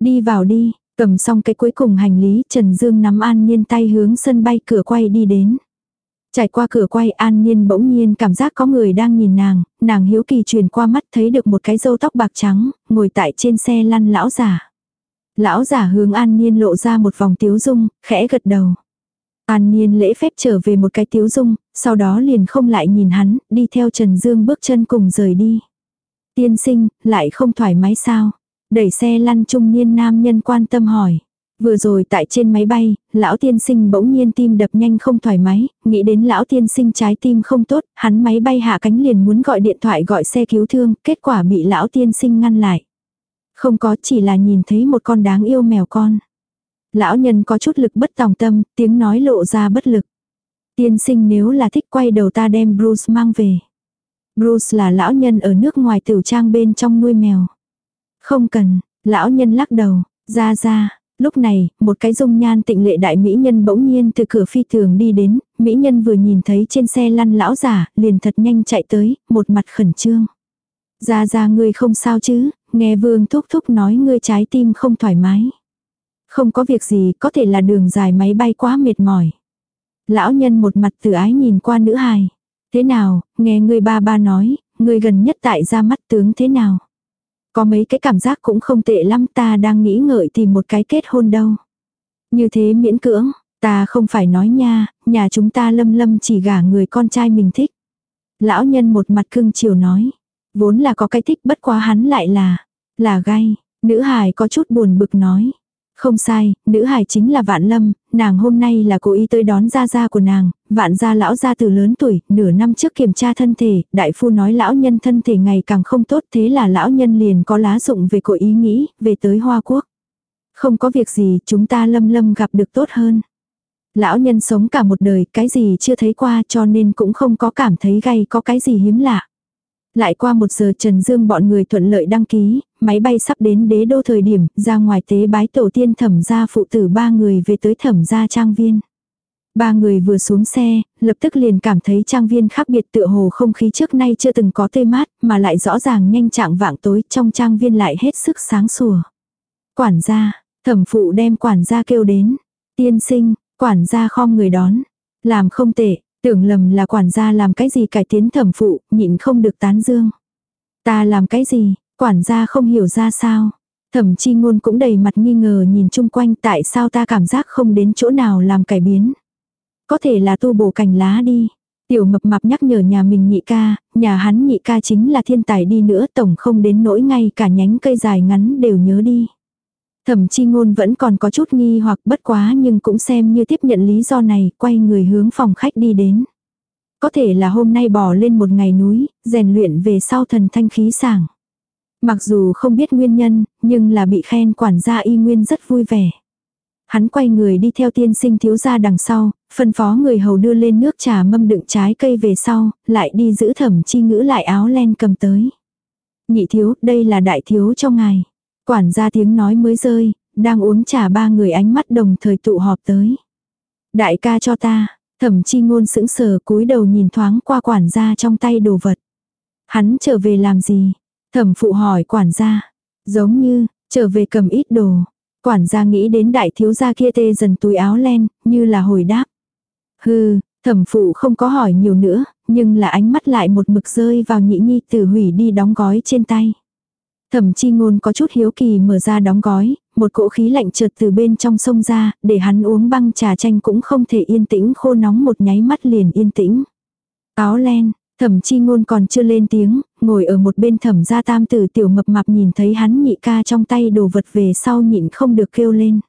Đi vào đi, cầm xong cái cuối cùng hành lý, Trần Dương nắm An Nhiên tay hướng sân bay cửa quay đi đến. Trải qua cửa quay An Nhiên bỗng nhiên cảm giác có người đang nhìn nàng, nàng hiếu kỳ truyền qua mắt thấy được một cái râu tóc bạc trắng, ngồi tại trên xe lăn lão giả. Lão giả hướng An Nhiên lộ ra một vòng tiếu dung, khẽ gật đầu. An Niên lễ phép trở về một cái tiếu dung, sau đó liền không lại nhìn hắn, đi theo Trần Dương bước chân cùng rời đi. Tiên sinh, lại không thoải mái sao? Đẩy xe lăn trung niên nam nhân quan tâm hỏi. Vừa rồi tại trên máy bay, lão tiên sinh bỗng nhiên tim đập nhanh không thoải mái, nghĩ đến lão tiên sinh trái tim không tốt, hắn máy bay hạ cánh liền muốn gọi điện thoại gọi xe cứu thương, kết quả bị lão tiên sinh ngăn lại. Không có chỉ là nhìn thấy một con đáng yêu mèo con. Lão nhân có chút lực bất tòng tâm, tiếng nói lộ ra bất lực. Tiên sinh nếu là thích quay đầu ta đem Bruce mang về. Bruce là lão nhân ở nước ngoài tiểu trang bên trong nuôi mèo. Không cần, lão nhân lắc đầu, ra ra, lúc này, một cái dung nhan tịnh lệ đại mỹ nhân bỗng nhiên từ cửa phi thường đi đến, mỹ nhân vừa nhìn thấy trên xe lăn lão giả, liền thật nhanh chạy tới, một mặt khẩn trương. Ra ra ngươi không sao chứ, nghe vương thúc thúc nói ngươi trái tim không thoải mái. Không có việc gì, có thể là đường dài máy bay quá mệt mỏi. Lão nhân một mặt từ ái nhìn qua nữ hài. Thế nào, nghe người ba ba nói, người gần nhất tại ra mắt tướng thế nào? Có mấy cái cảm giác cũng không tệ lắm ta đang nghĩ ngợi tìm một cái kết hôn đâu. Như thế miễn cưỡng, ta không phải nói nha, nhà chúng ta lâm lâm chỉ gả người con trai mình thích. Lão nhân một mặt cưng chiều nói. Vốn là có cái thích bất quá hắn lại là, là gay. Nữ hài có chút buồn bực nói. Không sai, nữ hài chính là Vạn Lâm, nàng hôm nay là cố ý tới đón gia gia của nàng, Vạn gia lão gia từ lớn tuổi, nửa năm trước kiểm tra thân thể, đại phu nói lão nhân thân thể ngày càng không tốt thế là lão nhân liền có lá dụng về cội ý nghĩ, về tới Hoa Quốc. Không có việc gì, chúng ta lâm lâm gặp được tốt hơn. Lão nhân sống cả một đời, cái gì chưa thấy qua cho nên cũng không có cảm thấy gay có cái gì hiếm lạ. Lại qua một giờ Trần Dương bọn người thuận lợi đăng ký, máy bay sắp đến đế đô thời điểm, ra ngoài tế bái tổ tiên thẩm gia phụ tử ba người về tới thẩm gia trang viên. Ba người vừa xuống xe, lập tức liền cảm thấy trang viên khác biệt tựa hồ không khí trước nay chưa từng có tê mát, mà lại rõ ràng nhanh trạng vạng tối trong trang viên lại hết sức sáng sủa. Quản gia, thẩm phụ đem quản gia kêu đến. Tiên sinh, quản gia khom người đón. Làm không tệ, Tưởng lầm là quản gia làm cái gì cải tiến thẩm phụ, nhịn không được tán dương. Ta làm cái gì, quản gia không hiểu ra sao. Thẩm chi ngôn cũng đầy mặt nghi ngờ nhìn chung quanh tại sao ta cảm giác không đến chỗ nào làm cải biến. Có thể là tu bổ cành lá đi. Tiểu mập mạp nhắc nhở nhà mình nhị ca, nhà hắn nhị ca chính là thiên tài đi nữa tổng không đến nỗi ngay cả nhánh cây dài ngắn đều nhớ đi. Thẩm chi ngôn vẫn còn có chút nghi hoặc bất quá nhưng cũng xem như tiếp nhận lý do này, quay người hướng phòng khách đi đến. Có thể là hôm nay bỏ lên một ngày núi, rèn luyện về sau thần thanh khí sảng. Mặc dù không biết nguyên nhân, nhưng là bị khen quản gia y nguyên rất vui vẻ. Hắn quay người đi theo tiên sinh thiếu gia đằng sau, phân phó người hầu đưa lên nước trà mâm đựng trái cây về sau, lại đi giữ thẩm chi ngữ lại áo len cầm tới. Nhị thiếu, đây là đại thiếu cho ngài. Quản gia tiếng nói mới rơi, đang uống trà ba người ánh mắt đồng thời tụ họp tới. Đại ca cho ta, thẩm chi ngôn sững sờ cúi đầu nhìn thoáng qua quản gia trong tay đồ vật. Hắn trở về làm gì? Thẩm phụ hỏi quản gia. Giống như, trở về cầm ít đồ. Quản gia nghĩ đến đại thiếu gia kia tê dần túi áo len, như là hồi đáp. Hừ, thẩm phụ không có hỏi nhiều nữa, nhưng là ánh mắt lại một mực rơi vào nhị nhi tử hủy đi đóng gói trên tay. Thẩm chi ngôn có chút hiếu kỳ mở ra đóng gói, một cỗ khí lạnh trượt từ bên trong sông ra, để hắn uống băng trà chanh cũng không thể yên tĩnh khô nóng một nháy mắt liền yên tĩnh. Áo len, thẩm chi ngôn còn chưa lên tiếng, ngồi ở một bên thẩm gia tam tử tiểu mập mạp nhìn thấy hắn nhị ca trong tay đồ vật về sau nhịn không được kêu lên.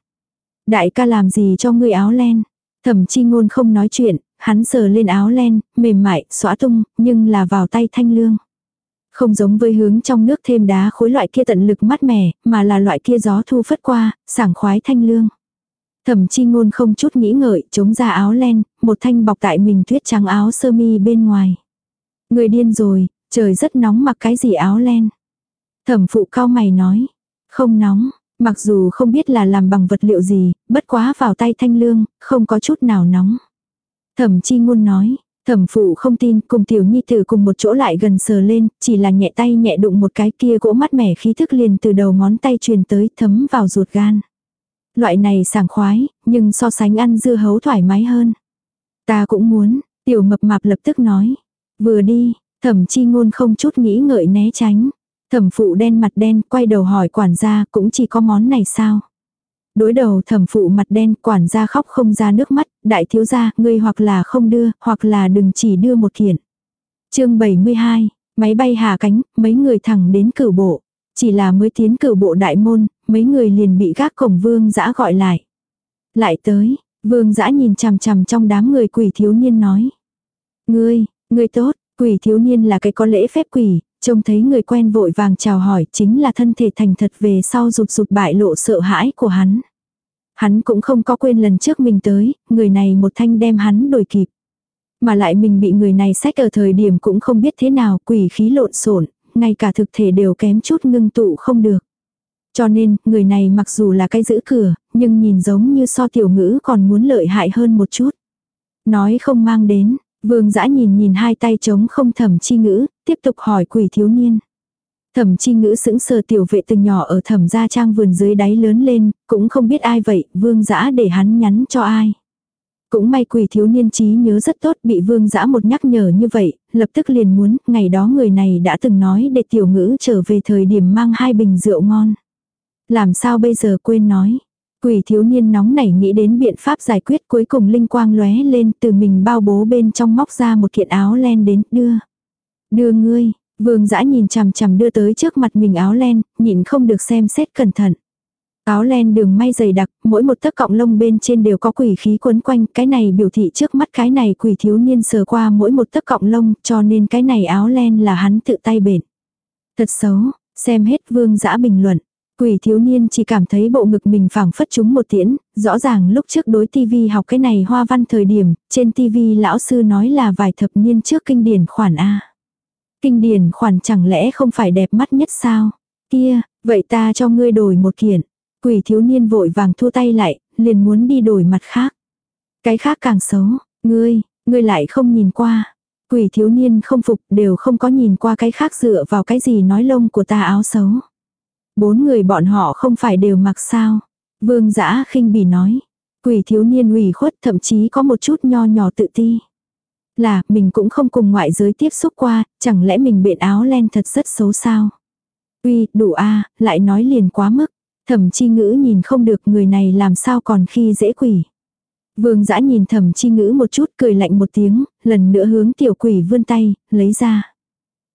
Đại ca làm gì cho ngươi áo len? Thẩm chi ngôn không nói chuyện, hắn sờ lên áo len, mềm mại, xóa tung, nhưng là vào tay thanh lương. Không giống với hướng trong nước thêm đá khối loại kia tận lực mát mẻ, mà là loại kia gió thu phất qua, sảng khoái thanh lương. Thẩm chi ngôn không chút nghĩ ngợi, chống ra áo len, một thanh bọc tại mình tuyết trắng áo sơ mi bên ngoài. Người điên rồi, trời rất nóng mặc cái gì áo len. Thẩm phụ cao mày nói, không nóng, Mặc dù không biết là làm bằng vật liệu gì, bất quá vào tay thanh lương, không có chút nào nóng. Thẩm chi ngôn nói, thẩm phụ không tin, cùng tiểu nhi tử cùng một chỗ lại gần sờ lên, chỉ là nhẹ tay nhẹ đụng một cái kia gỗ mắt mẻ khí thức liền từ đầu ngón tay truyền tới thấm vào ruột gan. Loại này sảng khoái, nhưng so sánh ăn dưa hấu thoải mái hơn. Ta cũng muốn, tiểu mập mạp lập tức nói. Vừa đi, thẩm chi ngôn không chút nghĩ ngợi né tránh. Thẩm phụ đen mặt đen quay đầu hỏi quản gia cũng chỉ có món này sao. Đối đầu thẩm phụ mặt đen quản gia khóc không ra nước mắt, đại thiếu gia, ngươi hoặc là không đưa, hoặc là đừng chỉ đưa một kiện. chương 72, máy bay hạ cánh, mấy người thẳng đến cửu bộ. Chỉ là mới tiến cửu bộ đại môn, mấy người liền bị gác cổng vương dã gọi lại. Lại tới, vương dã nhìn chằm chằm trong đám người quỷ thiếu niên nói. Ngươi, ngươi tốt, quỷ thiếu niên là cái có lễ phép quỷ, trông thấy người quen vội vàng chào hỏi chính là thân thể thành thật về sau rụt rụt bại lộ sợ hãi của hắn. Hắn cũng không có quên lần trước mình tới, người này một thanh đem hắn đổi kịp. Mà lại mình bị người này sách ở thời điểm cũng không biết thế nào quỷ khí lộn xộn ngay cả thực thể đều kém chút ngưng tụ không được. Cho nên, người này mặc dù là cái giữ cửa, nhưng nhìn giống như so tiểu ngữ còn muốn lợi hại hơn một chút. Nói không mang đến, vương dã nhìn nhìn hai tay trống không thẩm chi ngữ, tiếp tục hỏi quỷ thiếu niên. Thẩm chi ngữ sững sờ tiểu vệ từ nhỏ ở thẩm gia trang vườn dưới đáy lớn lên, cũng không biết ai vậy, vương dã để hắn nhắn cho ai. Cũng may quỷ thiếu niên trí nhớ rất tốt bị vương dã một nhắc nhở như vậy, lập tức liền muốn, ngày đó người này đã từng nói để tiểu ngữ trở về thời điểm mang hai bình rượu ngon. Làm sao bây giờ quên nói. Quỷ thiếu niên nóng nảy nghĩ đến biện pháp giải quyết cuối cùng linh quang lóe lên từ mình bao bố bên trong móc ra một kiện áo len đến đưa. Đưa ngươi, vương dã nhìn chằm chằm đưa tới trước mặt mình áo len, nhịn không được xem xét cẩn thận. Áo len đường may dày đặc, mỗi một tấc cọng lông bên trên đều có quỷ khí quấn quanh, cái này biểu thị trước mắt cái này quỷ thiếu niên sờ qua mỗi một tấc cọng lông, cho nên cái này áo len là hắn tự tay bện. Thật xấu, xem hết vương dã bình luận. Quỷ thiếu niên chỉ cảm thấy bộ ngực mình phảng phất chúng một tiễn, rõ ràng lúc trước đối tivi học cái này hoa văn thời điểm, trên tivi lão sư nói là vài thập niên trước kinh điển khoản A. Kinh điển khoản chẳng lẽ không phải đẹp mắt nhất sao? Kia, vậy ta cho ngươi đổi một kiện. Quỷ thiếu niên vội vàng thua tay lại, liền muốn đi đổi mặt khác. Cái khác càng xấu, ngươi, ngươi lại không nhìn qua. Quỷ thiếu niên không phục đều không có nhìn qua cái khác dựa vào cái gì nói lông của ta áo xấu. Bốn người bọn họ không phải đều mặc sao. Vương giã khinh bỉ nói. Quỷ thiếu niên ủy khuất thậm chí có một chút nho nhỏ tự ti. Là, mình cũng không cùng ngoại giới tiếp xúc qua, chẳng lẽ mình biện áo len thật rất xấu sao? Uy, đủ a lại nói liền quá mức. Thẩm chi ngữ nhìn không được người này làm sao còn khi dễ quỷ. Vương dã nhìn thẩm chi ngữ một chút cười lạnh một tiếng, lần nữa hướng tiểu quỷ vươn tay, lấy ra.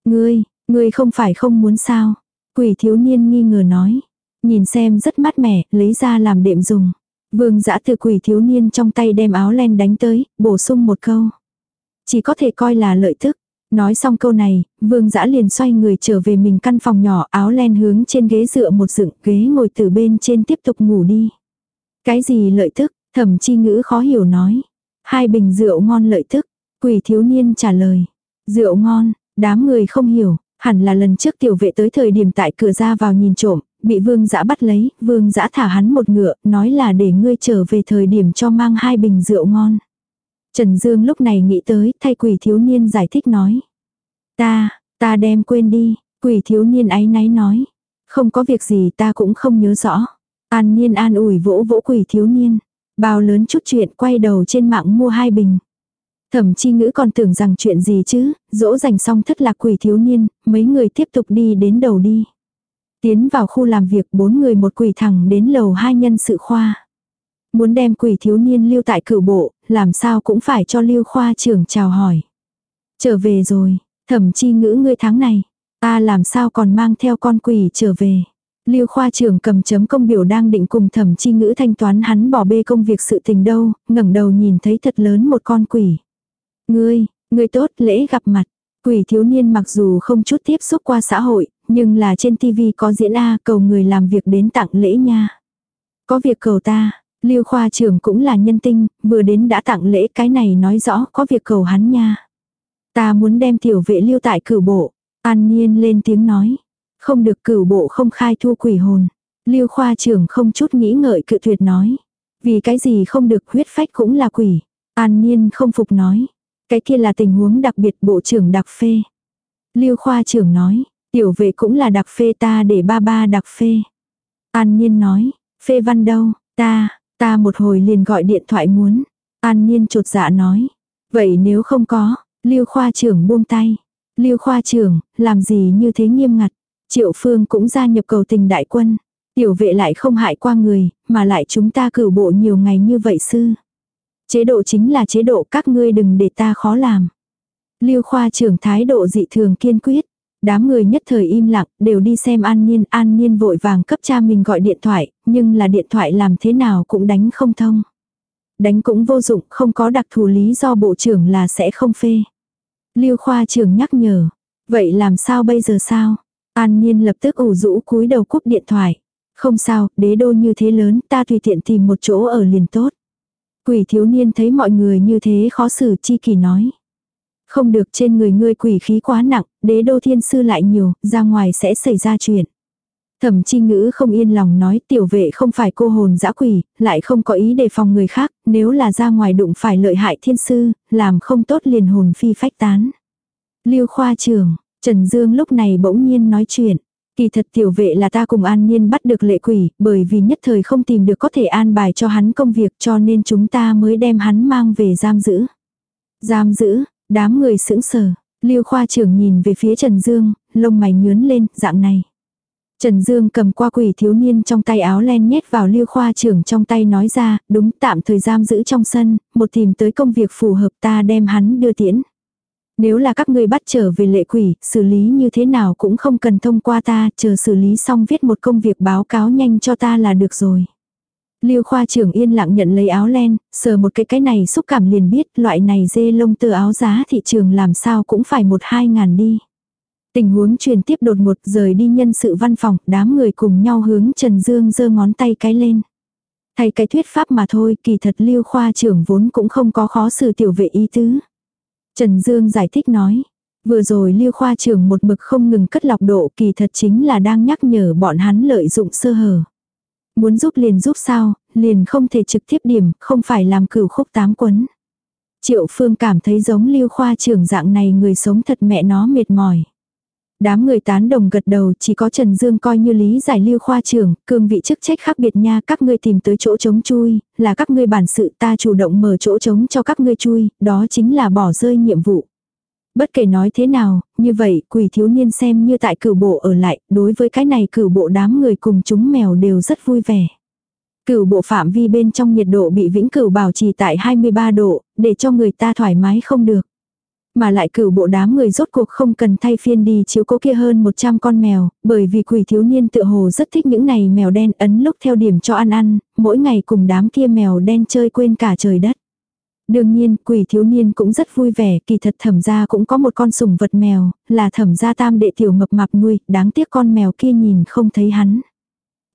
Ngươi, ngươi không phải không muốn sao. Quỷ thiếu niên nghi ngờ nói. Nhìn xem rất mát mẻ, lấy ra làm đệm dùng. Vương dã từ quỷ thiếu niên trong tay đem áo len đánh tới, bổ sung một câu. Chỉ có thể coi là lợi tức Nói xong câu này, vương dã liền xoay người trở về mình căn phòng nhỏ áo len hướng trên ghế dựa một dựng ghế ngồi từ bên trên tiếp tục ngủ đi. Cái gì lợi tức thẩm chi ngữ khó hiểu nói. Hai bình rượu ngon lợi tức quỷ thiếu niên trả lời. Rượu ngon, đám người không hiểu, hẳn là lần trước tiểu vệ tới thời điểm tại cửa ra vào nhìn trộm, bị vương dã bắt lấy, vương dã thả hắn một ngựa, nói là để ngươi trở về thời điểm cho mang hai bình rượu ngon. Trần Dương lúc này nghĩ tới, thay quỷ thiếu niên giải thích nói. Ta, ta đem quên đi, quỷ thiếu niên ấy náy nói. Không có việc gì ta cũng không nhớ rõ. An niên an ủi vỗ vỗ quỷ thiếu niên. Bao lớn chút chuyện quay đầu trên mạng mua hai bình. Thẩm chi ngữ còn tưởng rằng chuyện gì chứ, dỗ dành xong thất lạc quỷ thiếu niên, mấy người tiếp tục đi đến đầu đi. Tiến vào khu làm việc bốn người một quỷ thẳng đến lầu hai nhân sự khoa. Muốn đem quỷ thiếu niên lưu tại cửu bộ, làm sao cũng phải cho lưu khoa trưởng chào hỏi. Trở về rồi, thẩm chi ngữ ngươi tháng này, ta làm sao còn mang theo con quỷ trở về. Lưu khoa trưởng cầm chấm công biểu đang định cùng thẩm chi ngữ thanh toán hắn bỏ bê công việc sự tình đâu, ngẩng đầu nhìn thấy thật lớn một con quỷ. Ngươi, ngươi tốt lễ gặp mặt. Quỷ thiếu niên mặc dù không chút tiếp xúc qua xã hội, nhưng là trên tivi có diễn A cầu người làm việc đến tặng lễ nha. Có việc cầu ta, Lưu khoa trưởng cũng là nhân tinh, vừa đến đã tặng lễ cái này nói rõ có việc cầu hắn nha. Ta muốn đem tiểu vệ lưu tại cửu bộ. An Nhiên lên tiếng nói. Không được cửu bộ không khai thu quỷ hồn. Lưu khoa trưởng không chút nghĩ ngợi cự tuyệt nói. Vì cái gì không được huyết phách cũng là quỷ. An Niên không phục nói. Cái kia là tình huống đặc biệt bộ trưởng đặc phê. Lưu khoa trưởng nói. Tiểu vệ cũng là đặc phê ta để ba ba đặc phê. An Niên nói. Phê văn đâu, ta, ta một hồi liền gọi điện thoại muốn. An nhiên trột dạ nói. Vậy nếu không có, Lưu khoa trưởng buông tay. Lưu khoa trưởng, làm gì như thế nghiêm ngặt. Triệu Phương cũng gia nhập cầu tình đại quân. Tiểu vệ lại không hại qua người, mà lại chúng ta cử bộ nhiều ngày như vậy sư. Chế độ chính là chế độ các ngươi đừng để ta khó làm. Lưu khoa trưởng thái độ dị thường kiên quyết. Đám người nhất thời im lặng, đều đi xem An Niên, An Niên vội vàng cấp cha mình gọi điện thoại, nhưng là điện thoại làm thế nào cũng đánh không thông. Đánh cũng vô dụng, không có đặc thù lý do bộ trưởng là sẽ không phê. Lưu khoa trưởng nhắc nhở, vậy làm sao bây giờ sao? An Niên lập tức ủ rũ cúi đầu cúp điện thoại. Không sao, đế đô như thế lớn, ta tùy tiện tìm một chỗ ở liền tốt. Quỷ thiếu niên thấy mọi người như thế khó xử chi kỳ nói. Không được trên người ngươi quỷ khí quá nặng, đế đô thiên sư lại nhiều, ra ngoài sẽ xảy ra chuyện. Thẩm chi ngữ không yên lòng nói tiểu vệ không phải cô hồn dã quỷ, lại không có ý đề phòng người khác, nếu là ra ngoài đụng phải lợi hại thiên sư, làm không tốt liền hồn phi phách tán. Lưu khoa trường Trần Dương lúc này bỗng nhiên nói chuyện. Kỳ thật tiểu vệ là ta cùng an nhiên bắt được lệ quỷ, bởi vì nhất thời không tìm được có thể an bài cho hắn công việc cho nên chúng ta mới đem hắn mang về giam giữ. Giam giữ, đám người sững sờ, Lưu khoa trưởng nhìn về phía Trần Dương, lông mày nhướn lên, dạng này. Trần Dương cầm qua quỷ thiếu niên trong tay áo len nhét vào lưu khoa trưởng trong tay nói ra, đúng tạm thời giam giữ trong sân, một tìm tới công việc phù hợp ta đem hắn đưa tiễn. Nếu là các ngươi bắt trở về lệ quỷ, xử lý như thế nào cũng không cần thông qua ta, chờ xử lý xong viết một công việc báo cáo nhanh cho ta là được rồi. Lưu khoa trưởng yên lặng nhận lấy áo len, sờ một cái cái này xúc cảm liền biết loại này dê lông từ áo giá thị trường làm sao cũng phải một hai ngàn đi. Tình huống truyền tiếp đột ngột rời đi nhân sự văn phòng, đám người cùng nhau hướng Trần Dương giơ ngón tay cái lên. Thay cái thuyết pháp mà thôi, kỳ thật lưu khoa trưởng vốn cũng không có khó xử tiểu vệ ý tứ. Trần Dương giải thích nói, vừa rồi lưu khoa trưởng một mực không ngừng cất lọc độ kỳ thật chính là đang nhắc nhở bọn hắn lợi dụng sơ hở. Muốn giúp liền giúp sao, liền không thể trực tiếp điểm, không phải làm cửu khúc tám quấn. Triệu Phương cảm thấy giống lưu khoa trưởng dạng này người sống thật mẹ nó mệt mỏi. Đám người tán đồng gật đầu chỉ có Trần Dương coi như lý giải lưu khoa trưởng, cương vị chức trách khác biệt nha các ngươi tìm tới chỗ trống chui, là các ngươi bản sự ta chủ động mở chỗ trống cho các ngươi chui, đó chính là bỏ rơi nhiệm vụ. Bất kể nói thế nào, như vậy quỷ thiếu niên xem như tại cửu bộ ở lại, đối với cái này cửu bộ đám người cùng chúng mèo đều rất vui vẻ. Cửu bộ phạm vi bên trong nhiệt độ bị vĩnh cửu bảo trì tại 23 độ, để cho người ta thoải mái không được. Mà lại cửu bộ đám người rốt cuộc không cần thay phiên đi chiếu cố kia hơn 100 con mèo, bởi vì quỷ thiếu niên tự hồ rất thích những này mèo đen ấn lúc theo điểm cho ăn ăn, mỗi ngày cùng đám kia mèo đen chơi quên cả trời đất. Đương nhiên, quỷ thiếu niên cũng rất vui vẻ, kỳ thật thẩm gia cũng có một con sủng vật mèo, là thẩm gia tam đệ tiểu mập mạp nuôi, đáng tiếc con mèo kia nhìn không thấy hắn.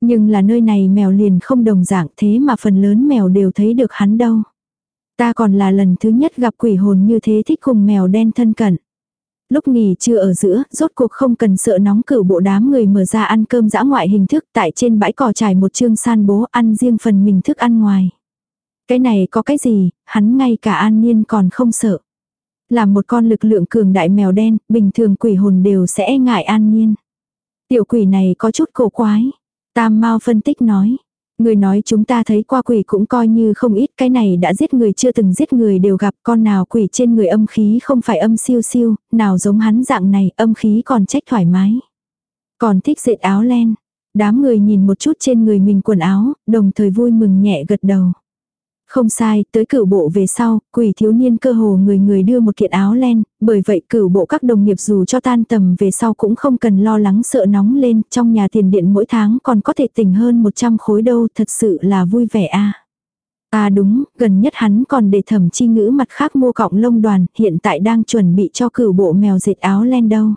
Nhưng là nơi này mèo liền không đồng dạng thế mà phần lớn mèo đều thấy được hắn đâu. Ta còn là lần thứ nhất gặp quỷ hồn như thế thích cùng mèo đen thân cận. Lúc nghỉ trưa ở giữa, rốt cuộc không cần sợ nóng cử bộ đám người mở ra ăn cơm dã ngoại hình thức tại trên bãi cỏ trải một chương san bố ăn riêng phần mình thức ăn ngoài. Cái này có cái gì, hắn ngay cả an niên còn không sợ. Là một con lực lượng cường đại mèo đen, bình thường quỷ hồn đều sẽ ngại an niên. Tiểu quỷ này có chút cổ quái. Tam Mao phân tích nói, Người nói chúng ta thấy qua quỷ cũng coi như không ít cái này đã giết người chưa từng giết người đều gặp con nào quỷ trên người âm khí không phải âm siêu siêu, nào giống hắn dạng này âm khí còn trách thoải mái. Còn thích dệt áo len. Đám người nhìn một chút trên người mình quần áo, đồng thời vui mừng nhẹ gật đầu. Không sai, tới cửu bộ về sau, quỷ thiếu niên cơ hồ người người đưa một kiện áo len, bởi vậy cửu bộ các đồng nghiệp dù cho tan tầm về sau cũng không cần lo lắng sợ nóng lên, trong nhà tiền điện mỗi tháng còn có thể tỉnh hơn 100 khối đâu, thật sự là vui vẻ a. À. đúng, gần nhất hắn còn để thẩm chi ngữ mặt khác mua cọng lông đoàn, hiện tại đang chuẩn bị cho cửu bộ mèo dệt áo len đâu.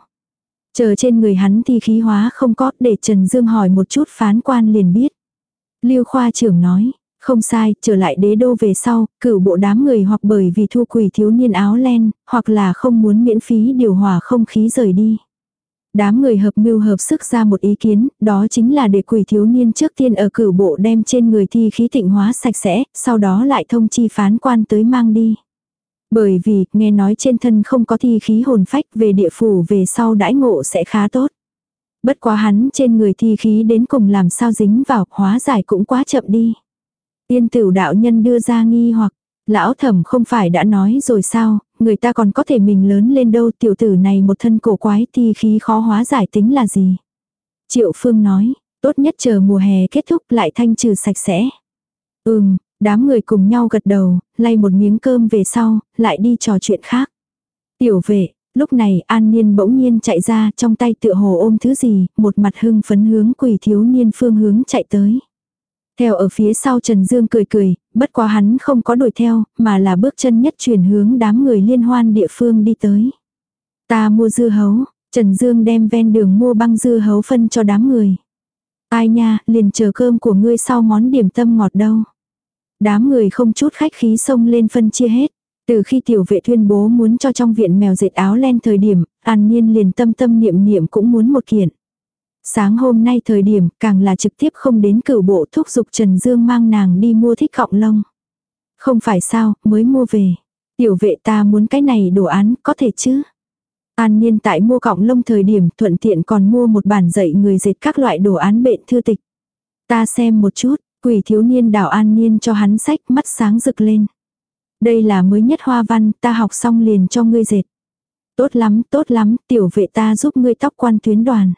Chờ trên người hắn thì khí hóa không có, để Trần Dương hỏi một chút phán quan liền biết. Lưu khoa trưởng nói, không sai, trở lại đế đô về sau, cửu bộ đám người hoặc bởi vì thu quỷ thiếu niên áo len, hoặc là không muốn miễn phí điều hòa không khí rời đi. Đám người hợp mưu hợp sức ra một ý kiến, đó chính là để quỷ thiếu niên trước tiên ở cửu bộ đem trên người thi khí tịnh hóa sạch sẽ, sau đó lại thông chi phán quan tới mang đi. Bởi vì, nghe nói trên thân không có thi khí hồn phách về địa phủ về sau đãi ngộ sẽ khá tốt. Bất quá hắn trên người thi khí đến cùng làm sao dính vào, hóa giải cũng quá chậm đi. Tiên tử đạo nhân đưa ra nghi hoặc, lão thẩm không phải đã nói rồi sao, người ta còn có thể mình lớn lên đâu tiểu tử này một thân cổ quái thi khí khó hóa giải tính là gì. Triệu phương nói, tốt nhất chờ mùa hè kết thúc lại thanh trừ sạch sẽ. Ừm, đám người cùng nhau gật đầu, lay một miếng cơm về sau, lại đi trò chuyện khác. Tiểu vệ, lúc này an niên bỗng nhiên chạy ra trong tay tựa hồ ôm thứ gì, một mặt hưng phấn hướng quỷ thiếu niên phương hướng chạy tới. Theo ở phía sau Trần Dương cười cười, bất quá hắn không có đuổi theo, mà là bước chân nhất chuyển hướng đám người liên hoan địa phương đi tới. Ta mua dưa hấu, Trần Dương đem ven đường mua băng dưa hấu phân cho đám người. Ai nha, liền chờ cơm của ngươi sau món điểm tâm ngọt đâu. Đám người không chút khách khí xông lên phân chia hết. Từ khi tiểu vệ tuyên bố muốn cho trong viện mèo dệt áo len thời điểm, an nhiên liền tâm tâm niệm niệm cũng muốn một kiện. Sáng hôm nay thời điểm càng là trực tiếp không đến cửu bộ thúc giục Trần Dương mang nàng đi mua thích cọng lông. Không phải sao, mới mua về. Tiểu vệ ta muốn cái này đồ án, có thể chứ? An Niên tại mua cọng lông thời điểm thuận tiện còn mua một bản dạy người dệt các loại đồ án bệnh thư tịch. Ta xem một chút, quỷ thiếu niên đảo An Niên cho hắn sách mắt sáng rực lên. Đây là mới nhất hoa văn, ta học xong liền cho ngươi dệt. Tốt lắm, tốt lắm, tiểu vệ ta giúp ngươi tóc quan tuyến đoàn.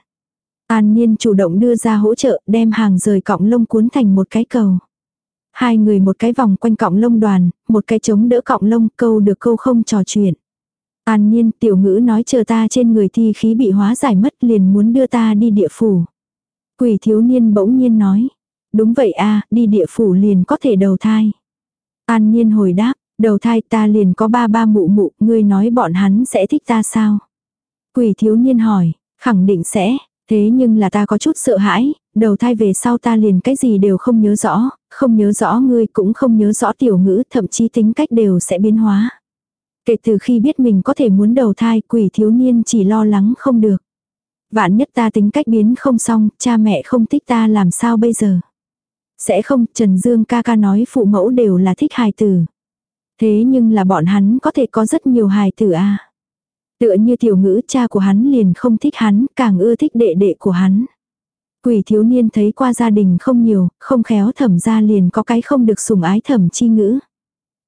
An Niên chủ động đưa ra hỗ trợ đem hàng rời cọng lông cuốn thành một cái cầu. Hai người một cái vòng quanh cọng lông đoàn, một cái chống đỡ cọng lông câu được câu không trò chuyện. An Niên tiểu ngữ nói chờ ta trên người thi khí bị hóa giải mất liền muốn đưa ta đi địa phủ. Quỷ thiếu niên bỗng nhiên nói. Đúng vậy a đi địa phủ liền có thể đầu thai. An Niên hồi đáp, đầu thai ta liền có ba ba mụ mụ, ngươi nói bọn hắn sẽ thích ta sao? Quỷ thiếu niên hỏi, khẳng định sẽ, Thế nhưng là ta có chút sợ hãi, đầu thai về sau ta liền cái gì đều không nhớ rõ, không nhớ rõ ngươi cũng không nhớ rõ tiểu ngữ, thậm chí tính cách đều sẽ biến hóa. Kể từ khi biết mình có thể muốn đầu thai, quỷ thiếu niên chỉ lo lắng không được. Vạn nhất ta tính cách biến không xong, cha mẹ không thích ta làm sao bây giờ. Sẽ không, Trần Dương ca ca nói phụ mẫu đều là thích hài tử. Thế nhưng là bọn hắn có thể có rất nhiều hài tử à. Tựa như tiểu ngữ cha của hắn liền không thích hắn, càng ưa thích đệ đệ của hắn. Quỷ thiếu niên thấy qua gia đình không nhiều, không khéo thẩm ra liền có cái không được sủng ái thẩm chi ngữ.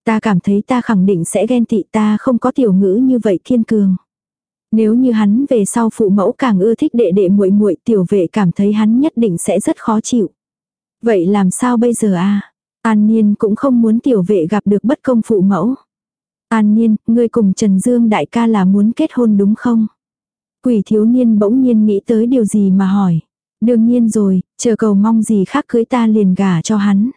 Ta cảm thấy ta khẳng định sẽ ghen tị ta không có tiểu ngữ như vậy kiên cường. Nếu như hắn về sau phụ mẫu càng ưa thích đệ đệ muội muội tiểu vệ cảm thấy hắn nhất định sẽ rất khó chịu. Vậy làm sao bây giờ a An Niên cũng không muốn tiểu vệ gặp được bất công phụ mẫu. An Niên, ngươi cùng Trần Dương đại ca là muốn kết hôn đúng không? Quỷ thiếu niên bỗng nhiên nghĩ tới điều gì mà hỏi. Đương nhiên rồi, chờ cầu mong gì khác cưới ta liền gả cho hắn.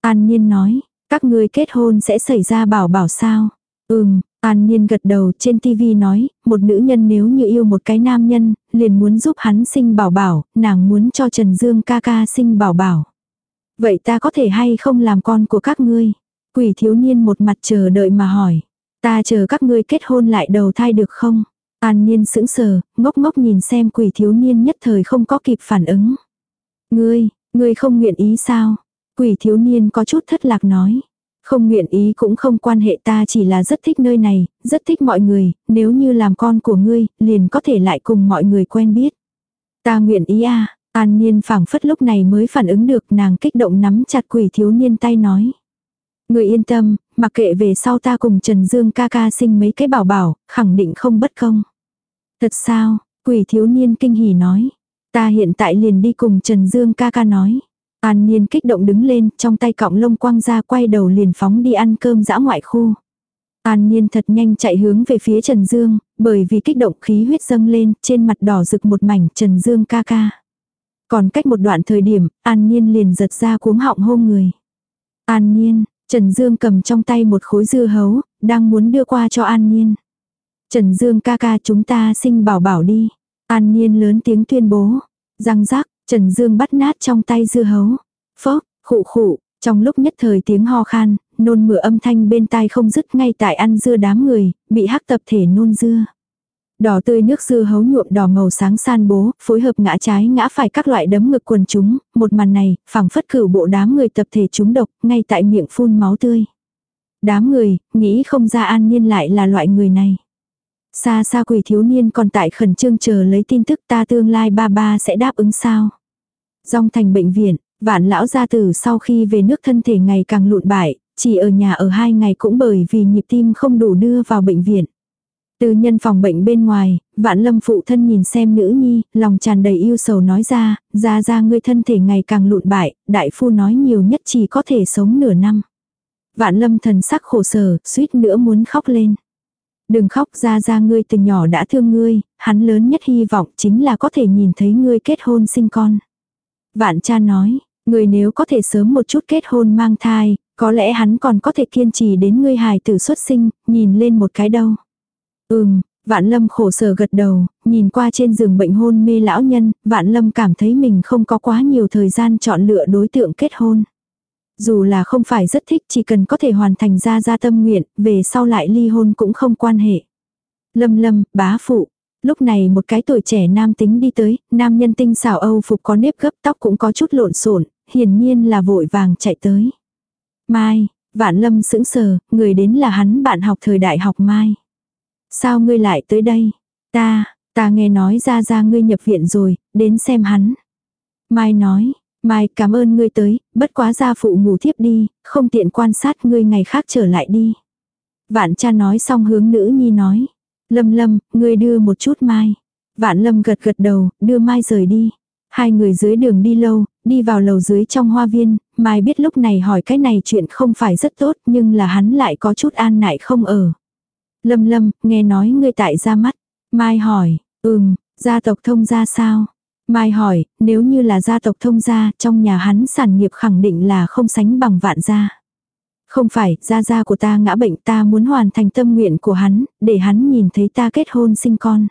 An Niên nói, các ngươi kết hôn sẽ xảy ra bảo bảo sao? Ừm, An Niên gật đầu trên TV nói, một nữ nhân nếu như yêu một cái nam nhân, liền muốn giúp hắn sinh bảo bảo, nàng muốn cho Trần Dương ca ca sinh bảo bảo. Vậy ta có thể hay không làm con của các ngươi? Quỷ thiếu niên một mặt chờ đợi mà hỏi. Ta chờ các ngươi kết hôn lại đầu thai được không? An niên sững sờ, ngốc ngốc nhìn xem quỷ thiếu niên nhất thời không có kịp phản ứng. Ngươi, ngươi không nguyện ý sao? Quỷ thiếu niên có chút thất lạc nói. Không nguyện ý cũng không quan hệ ta chỉ là rất thích nơi này, rất thích mọi người, nếu như làm con của ngươi, liền có thể lại cùng mọi người quen biết. Ta nguyện ý à, an niên phảng phất lúc này mới phản ứng được nàng kích động nắm chặt quỷ thiếu niên tay nói. Người yên tâm, mặc kệ về sau ta cùng Trần Dương ca ca sinh mấy cái bảo bảo, khẳng định không bất công. Thật sao, quỷ thiếu niên kinh hỉ nói. Ta hiện tại liền đi cùng Trần Dương ca ca nói. An Niên kích động đứng lên, trong tay cọng lông quăng ra quay đầu liền phóng đi ăn cơm dã ngoại khu. An Niên thật nhanh chạy hướng về phía Trần Dương, bởi vì kích động khí huyết dâng lên, trên mặt đỏ rực một mảnh Trần Dương ca ca. Còn cách một đoạn thời điểm, An Niên liền giật ra cuống họng hôn người. An Niên, Trần Dương cầm trong tay một khối dưa hấu, đang muốn đưa qua cho An Niên. Trần Dương ca ca chúng ta sinh bảo bảo đi. An Niên lớn tiếng tuyên bố. Răng rác, Trần Dương bắt nát trong tay dưa hấu. Phốc, khụ khụ, trong lúc nhất thời tiếng ho khan, nôn mửa âm thanh bên tai không dứt ngay tại ăn dưa đám người, bị hắc tập thể nôn dưa. Đỏ tươi nước dưa hấu nhuộm đỏ màu sáng san bố, phối hợp ngã trái ngã phải các loại đấm ngực quần chúng, một màn này, phẳng phất cửu bộ đám người tập thể chúng độc, ngay tại miệng phun máu tươi. Đám người, nghĩ không ra an niên lại là loại người này. Xa xa quỷ thiếu niên còn tại khẩn trương chờ lấy tin tức ta tương lai ba ba sẽ đáp ứng sao. Dòng thành bệnh viện, vạn lão gia tử sau khi về nước thân thể ngày càng lụn bại, chỉ ở nhà ở hai ngày cũng bởi vì nhịp tim không đủ đưa vào bệnh viện. Từ nhân phòng bệnh bên ngoài, vạn lâm phụ thân nhìn xem nữ nhi, lòng tràn đầy yêu sầu nói ra, ra ra ngươi thân thể ngày càng lụn bại, đại phu nói nhiều nhất chỉ có thể sống nửa năm. Vạn lâm thần sắc khổ sở, suýt nữa muốn khóc lên. Đừng khóc ra ra ngươi từ nhỏ đã thương ngươi, hắn lớn nhất hy vọng chính là có thể nhìn thấy ngươi kết hôn sinh con. Vạn cha nói, ngươi nếu có thể sớm một chút kết hôn mang thai, có lẽ hắn còn có thể kiên trì đến ngươi hài tử xuất sinh, nhìn lên một cái đâu. Ừm, Vạn Lâm khổ sở gật đầu, nhìn qua trên giường bệnh hôn mê lão nhân, Vạn Lâm cảm thấy mình không có quá nhiều thời gian chọn lựa đối tượng kết hôn. Dù là không phải rất thích chỉ cần có thể hoàn thành ra ra tâm nguyện, về sau lại ly hôn cũng không quan hệ. Lâm lâm, bá phụ. Lúc này một cái tuổi trẻ nam tính đi tới, nam nhân tinh xảo Âu phục có nếp gấp tóc cũng có chút lộn xộn hiển nhiên là vội vàng chạy tới. Mai, vạn lâm sững sờ, người đến là hắn bạn học thời đại học Mai. Sao ngươi lại tới đây? Ta, ta nghe nói ra ra ngươi nhập viện rồi, đến xem hắn. Mai nói, Mai cảm ơn ngươi tới, bất quá gia phụ ngủ thiếp đi, không tiện quan sát ngươi ngày khác trở lại đi. Vạn cha nói xong hướng nữ nhi nói. Lâm lâm, ngươi đưa một chút Mai. Vạn lâm gật gật đầu, đưa Mai rời đi. Hai người dưới đường đi lâu, đi vào lầu dưới trong hoa viên, Mai biết lúc này hỏi cái này chuyện không phải rất tốt nhưng là hắn lại có chút an nại không ở. Lâm lâm, nghe nói ngươi tại ra mắt. Mai hỏi, ừm, gia tộc thông gia sao? Mai hỏi, nếu như là gia tộc thông gia, trong nhà hắn sản nghiệp khẳng định là không sánh bằng vạn gia. Không phải, gia gia của ta ngã bệnh ta muốn hoàn thành tâm nguyện của hắn, để hắn nhìn thấy ta kết hôn sinh con.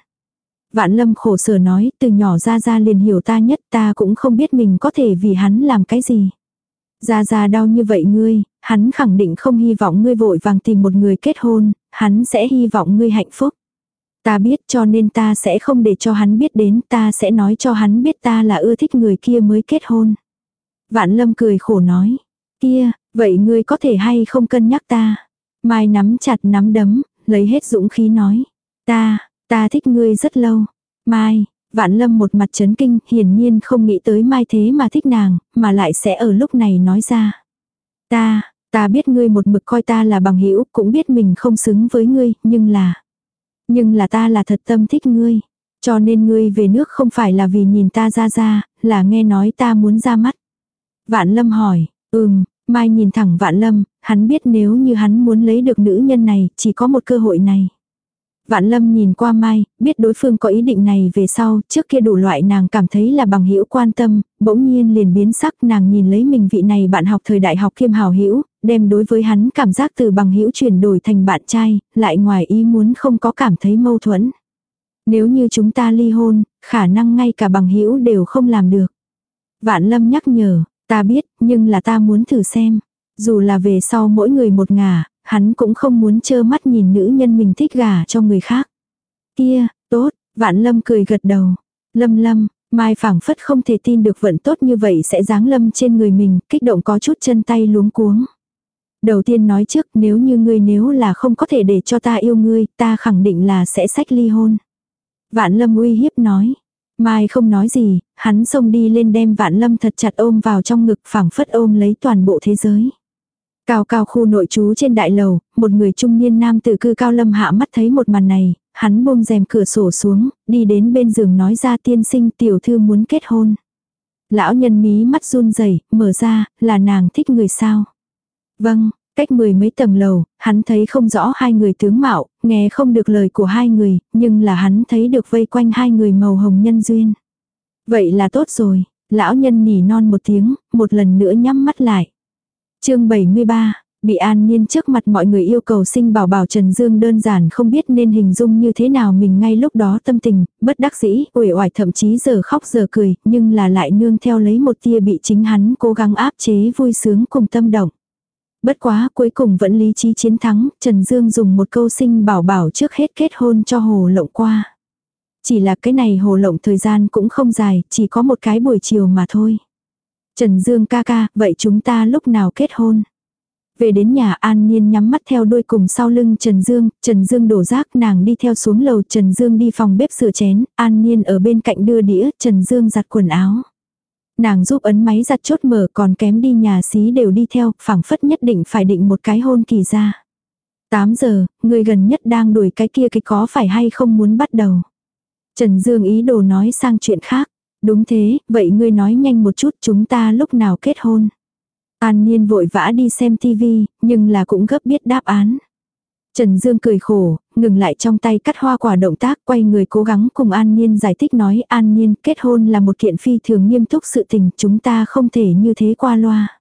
Vạn lâm khổ sở nói, từ nhỏ gia gia liền hiểu ta nhất ta cũng không biết mình có thể vì hắn làm cái gì. Gia gia đau như vậy ngươi, hắn khẳng định không hy vọng ngươi vội vàng tìm một người kết hôn, hắn sẽ hy vọng ngươi hạnh phúc. Ta biết cho nên ta sẽ không để cho hắn biết đến, ta sẽ nói cho hắn biết ta là ưa thích người kia mới kết hôn. Vạn lâm cười khổ nói, kia, vậy ngươi có thể hay không cân nhắc ta. Mai nắm chặt nắm đấm, lấy hết dũng khí nói, ta, ta thích ngươi rất lâu. Mai, vạn lâm một mặt chấn kinh, hiển nhiên không nghĩ tới mai thế mà thích nàng, mà lại sẽ ở lúc này nói ra. Ta, ta biết ngươi một mực coi ta là bằng hữu cũng biết mình không xứng với ngươi, nhưng là... Nhưng là ta là thật tâm thích ngươi. Cho nên ngươi về nước không phải là vì nhìn ta ra ra, là nghe nói ta muốn ra mắt. Vạn Lâm hỏi, ừm, Mai nhìn thẳng Vạn Lâm, hắn biết nếu như hắn muốn lấy được nữ nhân này, chỉ có một cơ hội này. Vạn Lâm nhìn qua Mai, biết đối phương có ý định này về sau, trước kia đủ loại nàng cảm thấy là bằng hữu quan tâm, bỗng nhiên liền biến sắc nàng nhìn lấy mình vị này bạn học thời đại học kiêm hào hữu, đem đối với hắn cảm giác từ bằng hữu chuyển đổi thành bạn trai, lại ngoài ý muốn không có cảm thấy mâu thuẫn. Nếu như chúng ta ly hôn, khả năng ngay cả bằng hữu đều không làm được. Vạn Lâm nhắc nhở, ta biết, nhưng là ta muốn thử xem. Dù là về sau mỗi người một ngả, hắn cũng không muốn trơ mắt nhìn nữ nhân mình thích gả cho người khác. Kia, tốt, vạn lâm cười gật đầu. Lâm lâm, Mai phảng phất không thể tin được vận tốt như vậy sẽ giáng lâm trên người mình, kích động có chút chân tay luống cuống. Đầu tiên nói trước nếu như ngươi nếu là không có thể để cho ta yêu ngươi, ta khẳng định là sẽ sách ly hôn. Vạn lâm uy hiếp nói. Mai không nói gì, hắn xông đi lên đem vạn lâm thật chặt ôm vào trong ngực phảng phất ôm lấy toàn bộ thế giới. Cao cao khu nội trú trên đại lầu, một người trung niên nam tử cư cao lâm hạ mắt thấy một màn này, hắn buông rèm cửa sổ xuống, đi đến bên giường nói ra tiên sinh tiểu thư muốn kết hôn. Lão nhân mí mắt run rẩy mở ra, là nàng thích người sao. Vâng, cách mười mấy tầng lầu, hắn thấy không rõ hai người tướng mạo, nghe không được lời của hai người, nhưng là hắn thấy được vây quanh hai người màu hồng nhân duyên. Vậy là tốt rồi, lão nhân nỉ non một tiếng, một lần nữa nhắm mắt lại chương 73, bị an nhiên trước mặt mọi người yêu cầu sinh bảo bảo Trần Dương đơn giản không biết nên hình dung như thế nào mình ngay lúc đó tâm tình, bất đắc dĩ, uể oải thậm chí giờ khóc giờ cười, nhưng là lại nương theo lấy một tia bị chính hắn cố gắng áp chế vui sướng cùng tâm động. Bất quá cuối cùng vẫn lý trí chiến thắng, Trần Dương dùng một câu sinh bảo bảo trước hết kết hôn cho hồ lộng qua. Chỉ là cái này hồ lộng thời gian cũng không dài, chỉ có một cái buổi chiều mà thôi. Trần Dương ca ca, vậy chúng ta lúc nào kết hôn? Về đến nhà An Niên nhắm mắt theo đuôi cùng sau lưng Trần Dương, Trần Dương đổ rác nàng đi theo xuống lầu Trần Dương đi phòng bếp sửa chén, An Niên ở bên cạnh đưa đĩa, Trần Dương giặt quần áo. Nàng giúp ấn máy giặt chốt mở còn kém đi nhà xí đều đi theo, phảng phất nhất định phải định một cái hôn kỳ ra. 8 giờ, người gần nhất đang đuổi cái kia cái có phải hay không muốn bắt đầu. Trần Dương ý đồ nói sang chuyện khác. Đúng thế, vậy ngươi nói nhanh một chút chúng ta lúc nào kết hôn. An Niên vội vã đi xem tivi, nhưng là cũng gấp biết đáp án. Trần Dương cười khổ, ngừng lại trong tay cắt hoa quả động tác quay người cố gắng cùng An Niên giải thích nói An Niên kết hôn là một kiện phi thường nghiêm túc sự tình chúng ta không thể như thế qua loa.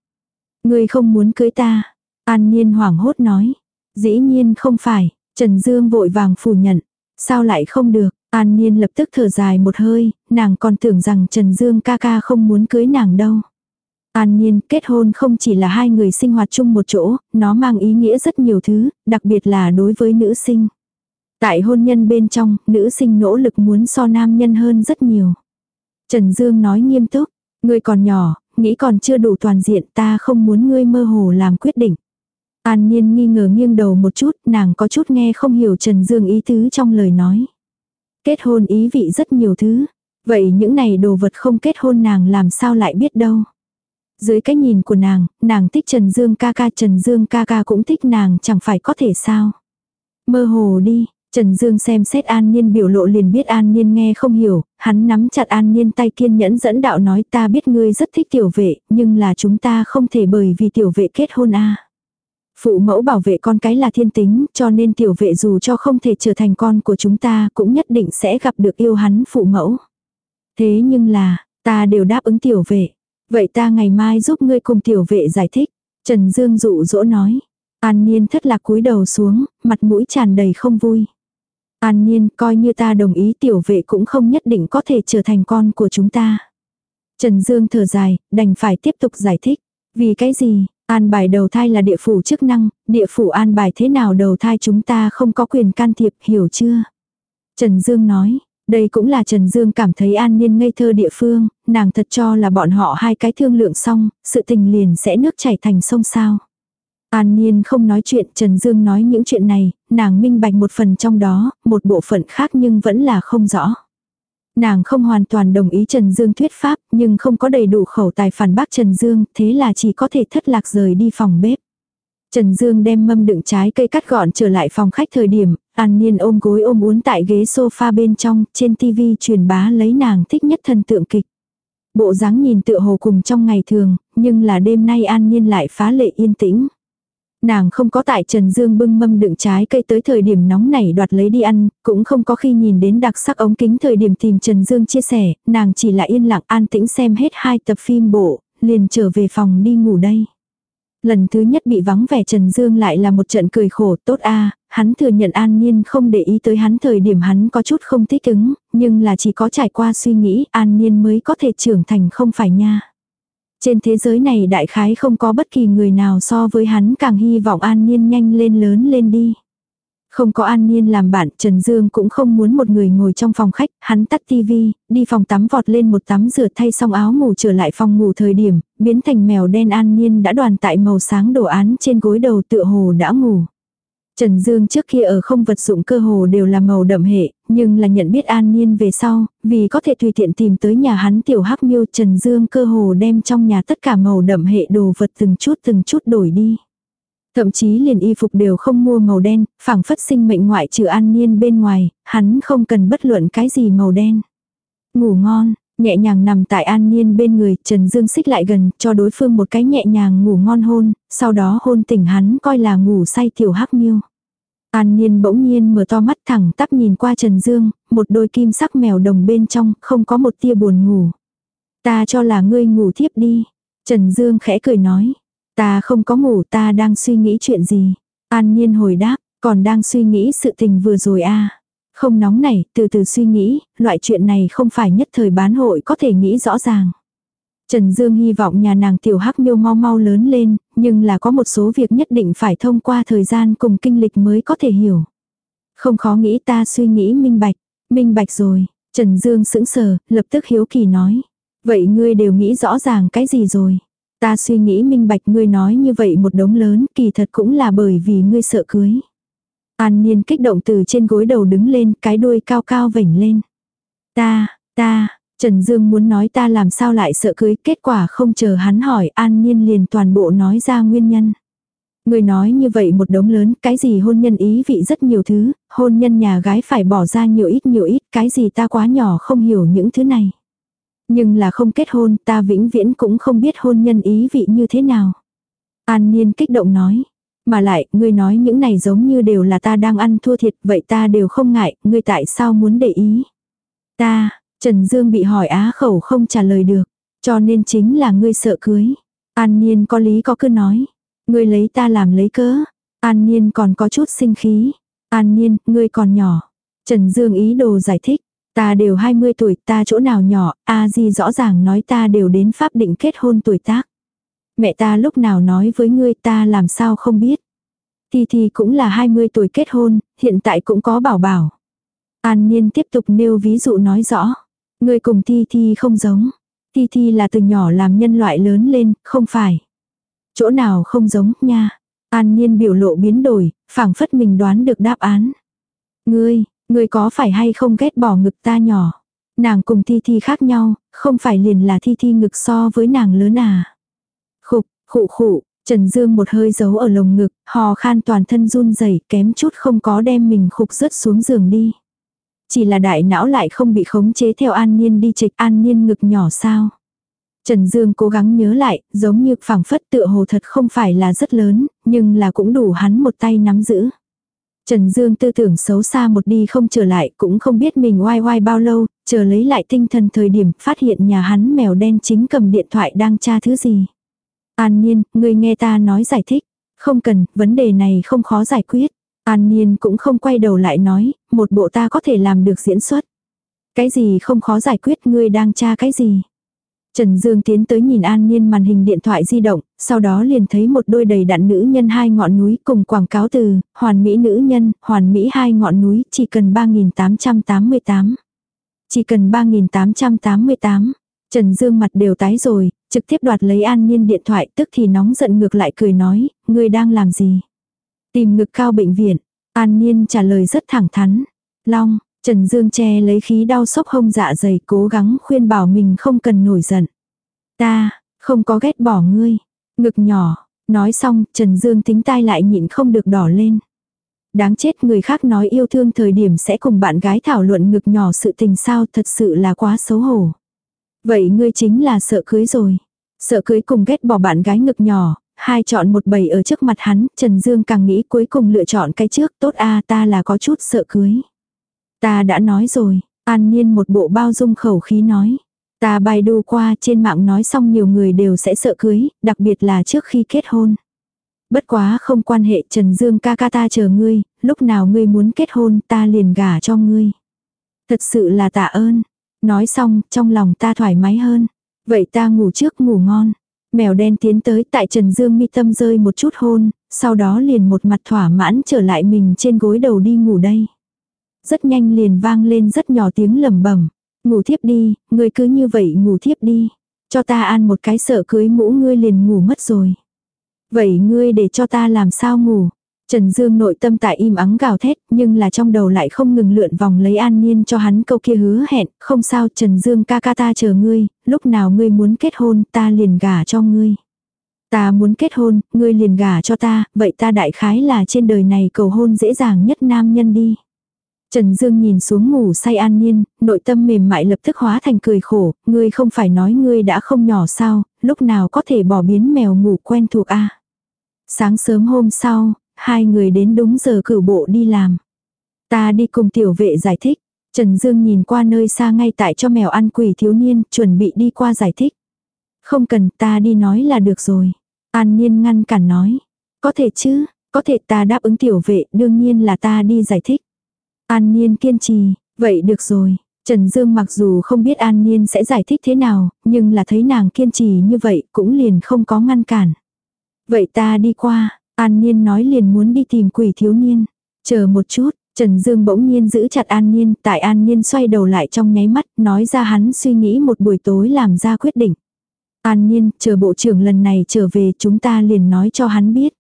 Người không muốn cưới ta. An Niên hoảng hốt nói. Dĩ nhiên không phải, Trần Dương vội vàng phủ nhận. Sao lại không được, An Niên lập tức thở dài một hơi, nàng còn tưởng rằng Trần Dương ca ca không muốn cưới nàng đâu. An Nhiên, kết hôn không chỉ là hai người sinh hoạt chung một chỗ, nó mang ý nghĩa rất nhiều thứ, đặc biệt là đối với nữ sinh. Tại hôn nhân bên trong, nữ sinh nỗ lực muốn so nam nhân hơn rất nhiều. Trần Dương nói nghiêm túc, ngươi còn nhỏ, nghĩ còn chưa đủ toàn diện ta không muốn ngươi mơ hồ làm quyết định. An Nhiên nghi ngờ nghiêng đầu một chút, nàng có chút nghe không hiểu Trần Dương ý tứ trong lời nói. Kết hôn ý vị rất nhiều thứ. Vậy những này đồ vật không kết hôn nàng làm sao lại biết đâu. Dưới cái nhìn của nàng, nàng thích Trần Dương ca ca Trần Dương ca ca cũng thích nàng chẳng phải có thể sao. Mơ hồ đi, Trần Dương xem xét An Niên biểu lộ liền biết An Niên nghe không hiểu, hắn nắm chặt An Niên tay kiên nhẫn dẫn đạo nói ta biết ngươi rất thích tiểu vệ, nhưng là chúng ta không thể bởi vì tiểu vệ kết hôn a. Phụ mẫu bảo vệ con cái là thiên tính, cho nên tiểu vệ dù cho không thể trở thành con của chúng ta cũng nhất định sẽ gặp được yêu hắn phụ mẫu. Thế nhưng là, ta đều đáp ứng tiểu vệ. Vậy ta ngày mai giúp ngươi cùng tiểu vệ giải thích. Trần Dương dụ dỗ nói. An Niên thất lạc cúi đầu xuống, mặt mũi tràn đầy không vui. An Niên coi như ta đồng ý tiểu vệ cũng không nhất định có thể trở thành con của chúng ta. Trần Dương thở dài, đành phải tiếp tục giải thích. Vì cái gì, An bài đầu thai là địa phủ chức năng, địa phủ an bài thế nào đầu thai chúng ta không có quyền can thiệp, hiểu chưa? Trần Dương nói, đây cũng là Trần Dương cảm thấy an niên ngây thơ địa phương, nàng thật cho là bọn họ hai cái thương lượng xong, sự tình liền sẽ nước chảy thành sông sao. An Niên không nói chuyện, Trần Dương nói những chuyện này, nàng minh bạch một phần trong đó, một bộ phận khác nhưng vẫn là không rõ. Nàng không hoàn toàn đồng ý Trần Dương thuyết pháp, nhưng không có đầy đủ khẩu tài phản bác Trần Dương, thế là chỉ có thể thất lạc rời đi phòng bếp. Trần Dương đem mâm đựng trái cây cắt gọn trở lại phòng khách thời điểm, An Niên ôm gối ôm uốn tại ghế sofa bên trong, trên tivi truyền bá lấy nàng thích nhất thần tượng kịch. Bộ dáng nhìn tựa hồ cùng trong ngày thường, nhưng là đêm nay An Niên lại phá lệ yên tĩnh. Nàng không có tại Trần Dương bưng mâm đựng trái cây tới thời điểm nóng nảy đoạt lấy đi ăn, cũng không có khi nhìn đến đặc sắc ống kính thời điểm tìm Trần Dương chia sẻ, nàng chỉ là yên lặng an tĩnh xem hết hai tập phim bộ, liền trở về phòng đi ngủ đây. Lần thứ nhất bị vắng vẻ Trần Dương lại là một trận cười khổ tốt a hắn thừa nhận an nhiên không để ý tới hắn thời điểm hắn có chút không thích ứng, nhưng là chỉ có trải qua suy nghĩ an nhiên mới có thể trưởng thành không phải nha. Trên thế giới này đại khái không có bất kỳ người nào so với hắn càng hy vọng an nhiên nhanh lên lớn lên đi. Không có an nhiên làm bạn, Trần Dương cũng không muốn một người ngồi trong phòng khách, hắn tắt tivi, đi phòng tắm vọt lên một tắm rửa thay xong áo ngủ trở lại phòng ngủ thời điểm, biến thành mèo đen an nhiên đã đoàn tại màu sáng đồ án trên gối đầu tựa hồ đã ngủ. Trần Dương trước kia ở không vật dụng cơ hồ đều là màu đậm hệ, nhưng là nhận biết an nhiên về sau, vì có thể tùy tiện tìm tới nhà hắn tiểu hắc miêu Trần Dương cơ hồ đem trong nhà tất cả màu đậm hệ đồ vật từng chút từng chút đổi đi. Thậm chí liền y phục đều không mua màu đen, phảng phất sinh mệnh ngoại trừ an nhiên bên ngoài, hắn không cần bất luận cái gì màu đen. Ngủ ngon, nhẹ nhàng nằm tại an nhiên bên người, Trần Dương xích lại gần, cho đối phương một cái nhẹ nhàng ngủ ngon hôn, sau đó hôn tỉnh hắn coi là ngủ say tiểu hắc miêu. An Nhiên bỗng nhiên mở to mắt thẳng tắp nhìn qua Trần Dương, một đôi kim sắc mèo đồng bên trong, không có một tia buồn ngủ. Ta cho là ngươi ngủ thiếp đi. Trần Dương khẽ cười nói. Ta không có ngủ ta đang suy nghĩ chuyện gì. An Nhiên hồi đáp, còn đang suy nghĩ sự tình vừa rồi à. Không nóng này, từ từ suy nghĩ, loại chuyện này không phải nhất thời bán hội có thể nghĩ rõ ràng. Trần Dương hy vọng nhà nàng tiểu hắc miêu mau mau lớn lên, nhưng là có một số việc nhất định phải thông qua thời gian cùng kinh lịch mới có thể hiểu. Không khó nghĩ ta suy nghĩ minh bạch, minh bạch rồi, Trần Dương sững sờ, lập tức hiếu kỳ nói. Vậy ngươi đều nghĩ rõ ràng cái gì rồi? Ta suy nghĩ minh bạch ngươi nói như vậy một đống lớn kỳ thật cũng là bởi vì ngươi sợ cưới. An Niên kích động từ trên gối đầu đứng lên, cái đuôi cao cao vểnh lên. Ta, ta, Trần Dương muốn nói ta làm sao lại sợ cưới, kết quả không chờ hắn hỏi An Nhiên liền toàn bộ nói ra nguyên nhân. Người nói như vậy một đống lớn, cái gì hôn nhân ý vị rất nhiều thứ, hôn nhân nhà gái phải bỏ ra nhiều ít nhiều ít, cái gì ta quá nhỏ không hiểu những thứ này. Nhưng là không kết hôn, ta vĩnh viễn cũng không biết hôn nhân ý vị như thế nào. An Niên kích động nói. Mà lại, ngươi nói những này giống như đều là ta đang ăn thua thiệt, vậy ta đều không ngại, ngươi tại sao muốn để ý? Ta, Trần Dương bị hỏi á khẩu không trả lời được, cho nên chính là ngươi sợ cưới. An Niên có lý có cứ nói. Ngươi lấy ta làm lấy cớ. An Niên còn có chút sinh khí. An Niên, ngươi còn nhỏ. Trần Dương ý đồ giải thích. Ta đều 20 tuổi, ta chỗ nào nhỏ, A Di rõ ràng nói ta đều đến pháp định kết hôn tuổi tác. Mẹ ta lúc nào nói với ngươi ta làm sao không biết. Thi Thi cũng là 20 tuổi kết hôn, hiện tại cũng có bảo bảo. An Niên tiếp tục nêu ví dụ nói rõ người cùng Thi Thi không giống. Thi Thi là từ nhỏ làm nhân loại lớn lên, không phải. Chỗ nào không giống nha. An Niên biểu lộ biến đổi, phảng phất mình đoán được đáp án. Ngươi, ngươi có phải hay không ghét bỏ ngực ta nhỏ? Nàng cùng Thi Thi khác nhau, không phải liền là Thi Thi ngực so với nàng lớn à? Khục, khụ khụ, Trần Dương một hơi giấu ở lồng ngực, hò khan toàn thân run rẩy kém chút không có đem mình khục rớt xuống giường đi. Chỉ là đại não lại không bị khống chế theo an niên đi trịch an niên ngực nhỏ sao. Trần Dương cố gắng nhớ lại, giống như phảng phất tựa hồ thật không phải là rất lớn, nhưng là cũng đủ hắn một tay nắm giữ. Trần Dương tư tưởng xấu xa một đi không trở lại, cũng không biết mình oai oai bao lâu, chờ lấy lại tinh thần thời điểm phát hiện nhà hắn mèo đen chính cầm điện thoại đang tra thứ gì. An Niên, ngươi nghe ta nói giải thích. Không cần, vấn đề này không khó giải quyết. An Niên cũng không quay đầu lại nói, một bộ ta có thể làm được diễn xuất. Cái gì không khó giải quyết ngươi đang tra cái gì. Trần Dương tiến tới nhìn An Niên màn hình điện thoại di động, sau đó liền thấy một đôi đầy đặn nữ nhân hai ngọn núi cùng quảng cáo từ, hoàn mỹ nữ nhân, hoàn mỹ hai ngọn núi, chỉ cần 3.888. Chỉ cần 3.888. Trần Dương mặt đều tái rồi, trực tiếp đoạt lấy An Niên điện thoại tức thì nóng giận ngược lại cười nói, ngươi đang làm gì? Tìm ngực cao bệnh viện. An Niên trả lời rất thẳng thắn. Long, Trần Dương che lấy khí đau sốc hông dạ dày cố gắng khuyên bảo mình không cần nổi giận. Ta, không có ghét bỏ ngươi. Ngực nhỏ, nói xong Trần Dương tính tai lại nhịn không được đỏ lên. Đáng chết người khác nói yêu thương thời điểm sẽ cùng bạn gái thảo luận ngực nhỏ sự tình sao thật sự là quá xấu hổ. Vậy ngươi chính là sợ cưới rồi. Sợ cưới cùng ghét bỏ bạn gái ngực nhỏ, hai chọn một bầy ở trước mặt hắn, Trần Dương càng nghĩ cuối cùng lựa chọn cái trước, tốt a ta là có chút sợ cưới. Ta đã nói rồi, an nhiên một bộ bao dung khẩu khí nói. Ta bài đu qua trên mạng nói xong nhiều người đều sẽ sợ cưới, đặc biệt là trước khi kết hôn. Bất quá không quan hệ Trần Dương ca ca ta chờ ngươi, lúc nào ngươi muốn kết hôn ta liền gả cho ngươi. Thật sự là tạ ơn. Nói xong, trong lòng ta thoải mái hơn. Vậy ta ngủ trước ngủ ngon. Mèo đen tiến tới tại Trần Dương mi tâm rơi một chút hôn, sau đó liền một mặt thỏa mãn trở lại mình trên gối đầu đi ngủ đây. Rất nhanh liền vang lên rất nhỏ tiếng lầm bẩm Ngủ thiếp đi, ngươi cứ như vậy ngủ thiếp đi. Cho ta ăn một cái sợ cưới mũ ngươi liền ngủ mất rồi. Vậy ngươi để cho ta làm sao ngủ? Trần Dương nội tâm tại im ắng gào thét, nhưng là trong đầu lại không ngừng lượn vòng lấy an nhiên cho hắn câu kia hứa hẹn, không sao Trần Dương ca ca ta chờ ngươi, lúc nào ngươi muốn kết hôn ta liền gả cho ngươi. Ta muốn kết hôn, ngươi liền gả cho ta, vậy ta đại khái là trên đời này cầu hôn dễ dàng nhất nam nhân đi. Trần Dương nhìn xuống ngủ say an nhiên, nội tâm mềm mại lập tức hóa thành cười khổ, ngươi không phải nói ngươi đã không nhỏ sao, lúc nào có thể bỏ biến mèo ngủ quen thuộc a Sáng sớm hôm sau, hai người đến đúng giờ cửu bộ đi làm. Ta đi cùng tiểu vệ giải thích. Trần Dương nhìn qua nơi xa ngay tại cho mèo ăn quỷ thiếu niên, chuẩn bị đi qua giải thích. Không cần ta đi nói là được rồi. An Niên ngăn cản nói. Có thể chứ, có thể ta đáp ứng tiểu vệ, đương nhiên là ta đi giải thích. An Niên kiên trì, vậy được rồi. Trần Dương mặc dù không biết An Niên sẽ giải thích thế nào, nhưng là thấy nàng kiên trì như vậy cũng liền không có ngăn cản. Vậy ta đi qua, An Niên nói liền muốn đi tìm quỷ thiếu niên. Chờ một chút, Trần Dương bỗng nhiên giữ chặt An Niên, tại An Niên xoay đầu lại trong nháy mắt, nói ra hắn suy nghĩ một buổi tối làm ra quyết định. An Niên, chờ bộ trưởng lần này trở về chúng ta liền nói cho hắn biết.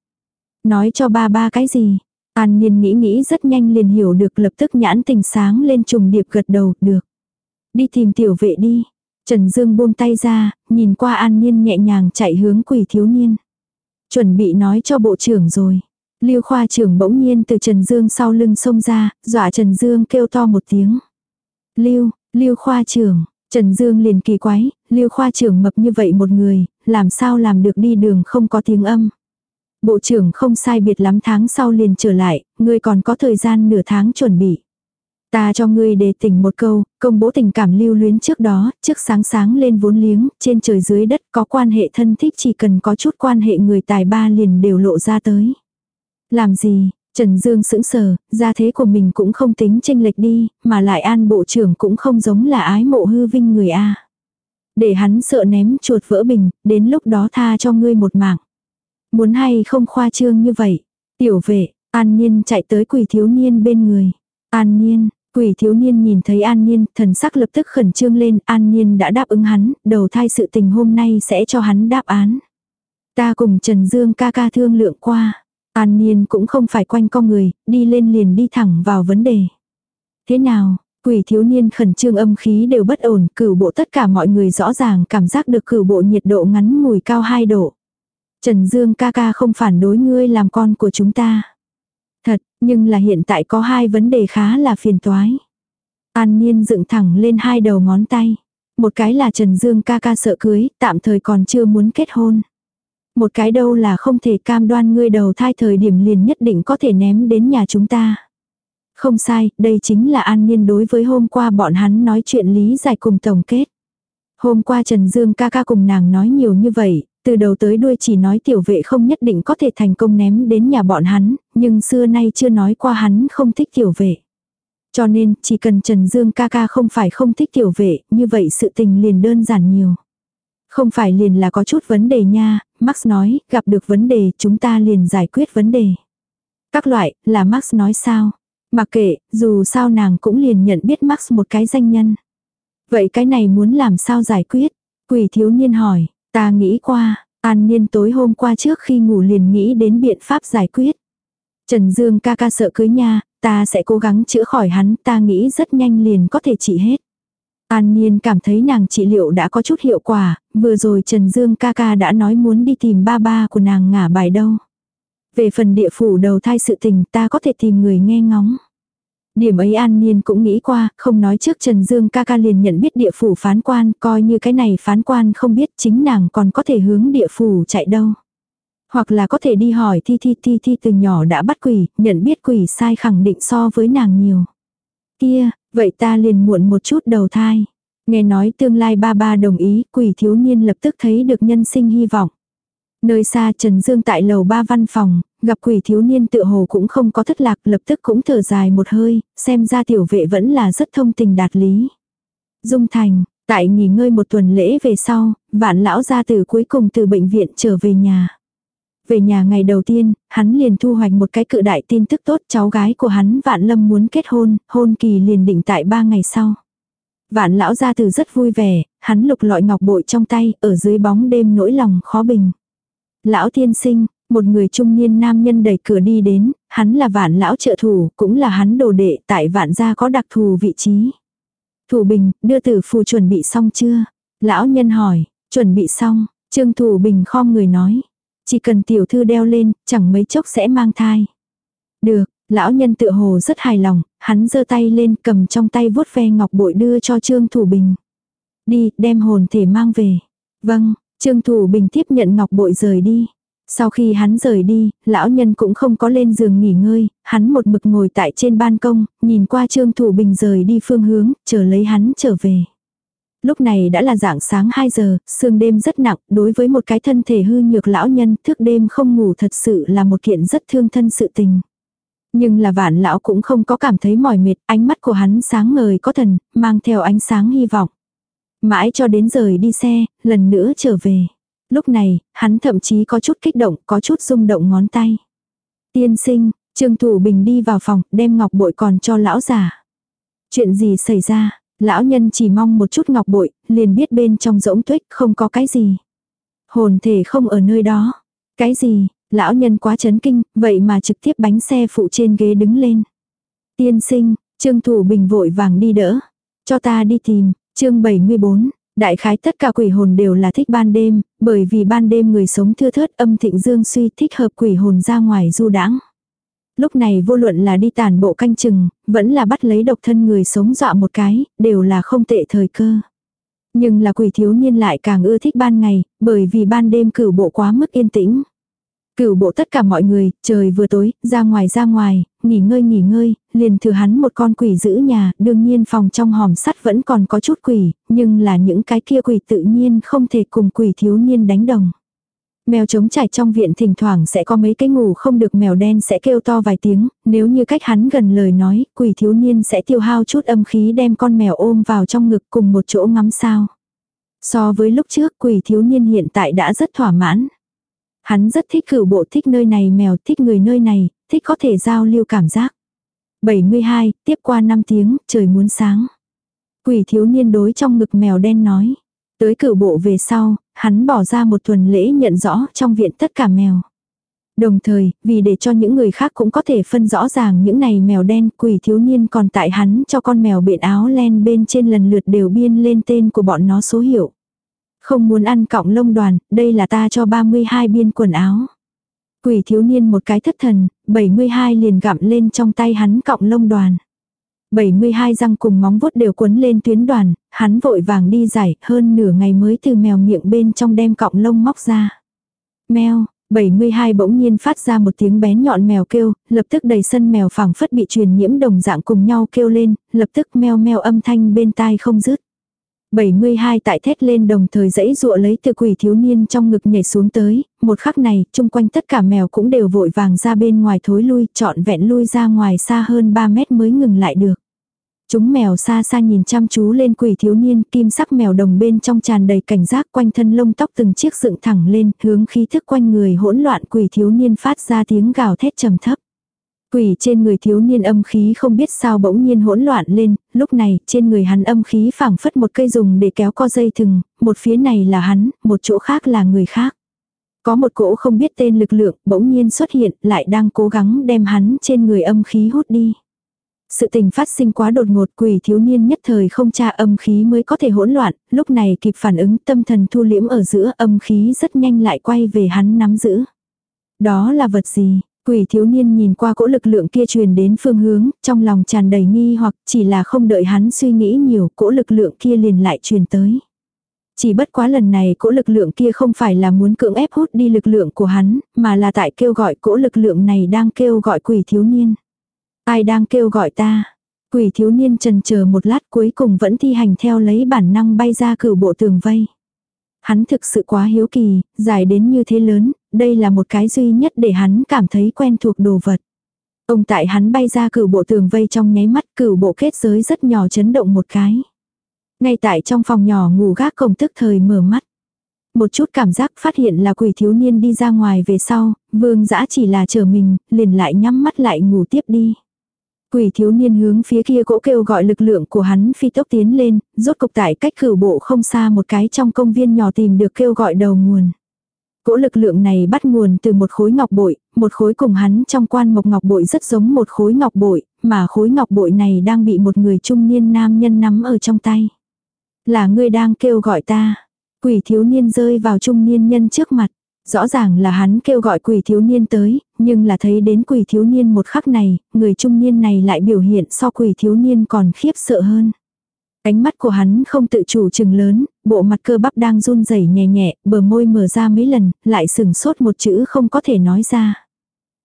Nói cho ba ba cái gì? An Niên nghĩ nghĩ rất nhanh liền hiểu được lập tức nhãn tình sáng lên trùng điệp gật đầu, được. Đi tìm tiểu vệ đi. Trần Dương buông tay ra, nhìn qua An Niên nhẹ nhàng chạy hướng quỷ thiếu niên. Chuẩn bị nói cho bộ trưởng rồi. Lưu khoa trưởng bỗng nhiên từ Trần Dương sau lưng xông ra, dọa Trần Dương kêu to một tiếng. Lưu, Lưu khoa trưởng, Trần Dương liền kỳ quái, Lưu khoa trưởng mập như vậy một người, làm sao làm được đi đường không có tiếng âm. Bộ trưởng không sai biệt lắm tháng sau liền trở lại, ngươi còn có thời gian nửa tháng chuẩn bị. Ta cho ngươi đề tỉnh một câu, công bố tình cảm lưu luyến trước đó, trước sáng sáng lên vốn liếng, trên trời dưới đất có quan hệ thân thích chỉ cần có chút quan hệ người tài ba liền đều lộ ra tới. Làm gì, Trần Dương sững sờ, gia thế của mình cũng không tính tranh lệch đi, mà lại an bộ trưởng cũng không giống là ái mộ hư vinh người A. Để hắn sợ ném chuột vỡ bình, đến lúc đó tha cho ngươi một mạng. Muốn hay không khoa trương như vậy. Tiểu vệ, an nhiên chạy tới quỳ thiếu niên bên người. An nhiên, quỷ thiếu niên nhìn thấy an niên thần sắc lập tức khẩn trương lên, an niên đã đáp ứng hắn, đầu thai sự tình hôm nay sẽ cho hắn đáp án. Ta cùng Trần Dương ca ca thương lượng qua. An Niên cũng không phải quanh con người, đi lên liền đi thẳng vào vấn đề. Thế nào, quỷ thiếu niên khẩn trương âm khí đều bất ổn, cửu bộ tất cả mọi người rõ ràng cảm giác được cửu bộ nhiệt độ ngắn mùi cao 2 độ. Trần Dương ca ca không phản đối ngươi làm con của chúng ta. Thật, nhưng là hiện tại có hai vấn đề khá là phiền toái. An Niên dựng thẳng lên hai đầu ngón tay. Một cái là Trần Dương ca ca sợ cưới, tạm thời còn chưa muốn kết hôn. Một cái đâu là không thể cam đoan ngươi đầu thai thời điểm liền nhất định có thể ném đến nhà chúng ta. Không sai, đây chính là an Niên đối với hôm qua bọn hắn nói chuyện lý giải cùng tổng kết. Hôm qua Trần Dương ca ca cùng nàng nói nhiều như vậy, từ đầu tới đuôi chỉ nói tiểu vệ không nhất định có thể thành công ném đến nhà bọn hắn, nhưng xưa nay chưa nói qua hắn không thích tiểu vệ. Cho nên, chỉ cần Trần Dương ca ca không phải không thích tiểu vệ, như vậy sự tình liền đơn giản nhiều. Không phải liền là có chút vấn đề nha, Max nói, gặp được vấn đề chúng ta liền giải quyết vấn đề. Các loại, là Max nói sao? Mặc kệ, dù sao nàng cũng liền nhận biết Max một cái danh nhân. Vậy cái này muốn làm sao giải quyết? Quỷ thiếu niên hỏi, ta nghĩ qua, an niên tối hôm qua trước khi ngủ liền nghĩ đến biện pháp giải quyết. Trần Dương ca ca sợ cưới nha, ta sẽ cố gắng chữa khỏi hắn, ta nghĩ rất nhanh liền có thể trị hết. An Niên cảm thấy nàng trị liệu đã có chút hiệu quả, vừa rồi Trần Dương ca ca đã nói muốn đi tìm ba ba của nàng ngả bài đâu. Về phần địa phủ đầu thai sự tình ta có thể tìm người nghe ngóng. Điểm ấy An Niên cũng nghĩ qua, không nói trước Trần Dương ca ca liền nhận biết địa phủ phán quan, coi như cái này phán quan không biết chính nàng còn có thể hướng địa phủ chạy đâu. Hoặc là có thể đi hỏi thi thi thi thi từ nhỏ đã bắt quỷ, nhận biết quỷ sai khẳng định so với nàng nhiều. Kia, Vậy ta liền muộn một chút đầu thai. Nghe nói tương lai ba ba đồng ý, quỷ thiếu niên lập tức thấy được nhân sinh hy vọng. Nơi xa Trần Dương tại lầu ba văn phòng, gặp quỷ thiếu niên tự hồ cũng không có thất lạc lập tức cũng thở dài một hơi, xem ra tiểu vệ vẫn là rất thông tình đạt lý. Dung Thành, tại nghỉ ngơi một tuần lễ về sau, vạn lão gia tử cuối cùng từ bệnh viện trở về nhà. Về nhà ngày đầu tiên, hắn liền thu hoạch một cái cự đại tin tức tốt cháu gái của hắn Vạn Lâm muốn kết hôn, hôn kỳ liền định tại ba ngày sau. Vạn lão gia từ rất vui vẻ, hắn lục lọi ngọc bội trong tay, ở dưới bóng đêm nỗi lòng khó bình. Lão tiên sinh, một người trung niên nam nhân đẩy cửa đi đến, hắn là vạn lão trợ thủ, cũng là hắn đồ đệ tại vạn gia có đặc thù vị trí. Thủ bình, đưa tử phù chuẩn bị xong chưa? Lão nhân hỏi, chuẩn bị xong, trương thủ bình khom người nói. Chỉ cần tiểu thư đeo lên, chẳng mấy chốc sẽ mang thai. Được, lão nhân tựa hồ rất hài lòng, hắn giơ tay lên cầm trong tay vuốt ve ngọc bội đưa cho Trương Thủ Bình. Đi, đem hồn thể mang về. Vâng, Trương Thủ Bình tiếp nhận ngọc bội rời đi. Sau khi hắn rời đi, lão nhân cũng không có lên giường nghỉ ngơi, hắn một mực ngồi tại trên ban công, nhìn qua Trương Thủ Bình rời đi phương hướng, chờ lấy hắn trở về. Lúc này đã là dạng sáng 2 giờ, sương đêm rất nặng, đối với một cái thân thể hư nhược lão nhân, thức đêm không ngủ thật sự là một kiện rất thương thân sự tình. Nhưng là vạn lão cũng không có cảm thấy mỏi mệt, ánh mắt của hắn sáng ngời có thần, mang theo ánh sáng hy vọng. Mãi cho đến rời đi xe, lần nữa trở về. Lúc này, hắn thậm chí có chút kích động, có chút rung động ngón tay. Tiên sinh, Trương Thủ Bình đi vào phòng, đem ngọc bội còn cho lão già. Chuyện gì xảy ra? Lão nhân chỉ mong một chút ngọc bội, liền biết bên trong rỗng tuếch không có cái gì. Hồn thể không ở nơi đó. Cái gì? Lão nhân quá chấn kinh, vậy mà trực tiếp bánh xe phụ trên ghế đứng lên. Tiên sinh, Trương Thủ Bình vội vàng đi đỡ. Cho ta đi tìm, chương 74. Đại khái tất cả quỷ hồn đều là thích ban đêm, bởi vì ban đêm người sống thưa thớt âm thịnh dương suy thích hợp quỷ hồn ra ngoài du đãng. Lúc này vô luận là đi tàn bộ canh chừng, vẫn là bắt lấy độc thân người sống dọa một cái, đều là không tệ thời cơ. Nhưng là quỷ thiếu niên lại càng ưa thích ban ngày, bởi vì ban đêm cửu bộ quá mức yên tĩnh. Cửu bộ tất cả mọi người, trời vừa tối, ra ngoài ra ngoài, nghỉ ngơi nghỉ ngơi, liền thừa hắn một con quỷ giữ nhà, đương nhiên phòng trong hòm sắt vẫn còn có chút quỷ, nhưng là những cái kia quỷ tự nhiên không thể cùng quỷ thiếu niên đánh đồng. Mèo trống trải trong viện thỉnh thoảng sẽ có mấy cái ngủ không được mèo đen sẽ kêu to vài tiếng, nếu như cách hắn gần lời nói, quỷ thiếu niên sẽ tiêu hao chút âm khí đem con mèo ôm vào trong ngực cùng một chỗ ngắm sao. So với lúc trước quỷ thiếu niên hiện tại đã rất thỏa mãn. Hắn rất thích cửu bộ thích nơi này mèo thích người nơi này, thích có thể giao lưu cảm giác. 72, tiếp qua 5 tiếng, trời muốn sáng. Quỷ thiếu niên đối trong ngực mèo đen nói. Tới cửu bộ về sau, hắn bỏ ra một tuần lễ nhận rõ trong viện tất cả mèo. Đồng thời, vì để cho những người khác cũng có thể phân rõ ràng những này mèo đen quỷ thiếu niên còn tại hắn cho con mèo biện áo len bên trên lần lượt đều biên lên tên của bọn nó số hiệu. Không muốn ăn cọng lông đoàn, đây là ta cho 32 biên quần áo. Quỷ thiếu niên một cái thất thần, 72 liền gặm lên trong tay hắn cọng lông đoàn. 72 răng cùng móng vuốt đều quấn lên tuyến đoàn, hắn vội vàng đi giải, hơn nửa ngày mới từ mèo miệng bên trong đem cọng lông móc ra. Mèo, 72 bỗng nhiên phát ra một tiếng bé nhọn mèo kêu, lập tức đầy sân mèo phẳng phất bị truyền nhiễm đồng dạng cùng nhau kêu lên, lập tức meo meo âm thanh bên tai không dứt. 72 tại thét lên đồng thời dãy dụa lấy từ quỷ thiếu niên trong ngực nhảy xuống tới, một khắc này, chung quanh tất cả mèo cũng đều vội vàng ra bên ngoài thối lui, trọn vẹn lui ra ngoài xa hơn 3 mét mới ngừng lại được. Chúng mèo xa xa nhìn chăm chú lên quỷ thiếu niên, kim sắc mèo đồng bên trong tràn đầy cảnh giác quanh thân lông tóc từng chiếc dựng thẳng lên, hướng khí thức quanh người hỗn loạn quỷ thiếu niên phát ra tiếng gào thét trầm thấp. Quỷ trên người thiếu niên âm khí không biết sao bỗng nhiên hỗn loạn lên, lúc này trên người hắn âm khí phảng phất một cây dùng để kéo co dây thừng, một phía này là hắn, một chỗ khác là người khác. Có một cỗ không biết tên lực lượng bỗng nhiên xuất hiện lại đang cố gắng đem hắn trên người âm khí hút đi. Sự tình phát sinh quá đột ngột quỷ thiếu niên nhất thời không tra âm khí mới có thể hỗn loạn, lúc này kịp phản ứng tâm thần thu liễm ở giữa âm khí rất nhanh lại quay về hắn nắm giữ. Đó là vật gì? Quỷ thiếu niên nhìn qua cỗ lực lượng kia truyền đến phương hướng, trong lòng tràn đầy nghi hoặc chỉ là không đợi hắn suy nghĩ nhiều, cỗ lực lượng kia liền lại truyền tới. Chỉ bất quá lần này cỗ lực lượng kia không phải là muốn cưỡng ép hút đi lực lượng của hắn, mà là tại kêu gọi cỗ lực lượng này đang kêu gọi quỷ thiếu niên. Ai đang kêu gọi ta? Quỷ thiếu niên trần chờ một lát cuối cùng vẫn thi hành theo lấy bản năng bay ra cửu bộ tường vây. Hắn thực sự quá hiếu kỳ, dài đến như thế lớn, đây là một cái duy nhất để hắn cảm thấy quen thuộc đồ vật. Ông tại hắn bay ra cửu bộ tường vây trong nháy mắt cửu bộ kết giới rất nhỏ chấn động một cái. Ngay tại trong phòng nhỏ ngủ gác cổng tức thời mở mắt. Một chút cảm giác phát hiện là quỷ thiếu niên đi ra ngoài về sau, vương dã chỉ là chờ mình, liền lại nhắm mắt lại ngủ tiếp đi. Quỷ thiếu niên hướng phía kia cỗ kêu gọi lực lượng của hắn phi tốc tiến lên, rốt cục tại cách cửu bộ không xa một cái trong công viên nhỏ tìm được kêu gọi đầu nguồn. Cỗ lực lượng này bắt nguồn từ một khối ngọc bội, một khối cùng hắn trong quan mộc ngọc bội rất giống một khối ngọc bội, mà khối ngọc bội này đang bị một người trung niên nam nhân nắm ở trong tay. Là ngươi đang kêu gọi ta. Quỷ thiếu niên rơi vào trung niên nhân trước mặt. Rõ ràng là hắn kêu gọi quỷ thiếu niên tới, nhưng là thấy đến quỷ thiếu niên một khắc này, người trung niên này lại biểu hiện so quỷ thiếu niên còn khiếp sợ hơn. Ánh mắt của hắn không tự chủ chừng lớn, bộ mặt cơ bắp đang run rẩy nhẹ nhẹ, bờ môi mở ra mấy lần, lại sừng sốt một chữ không có thể nói ra.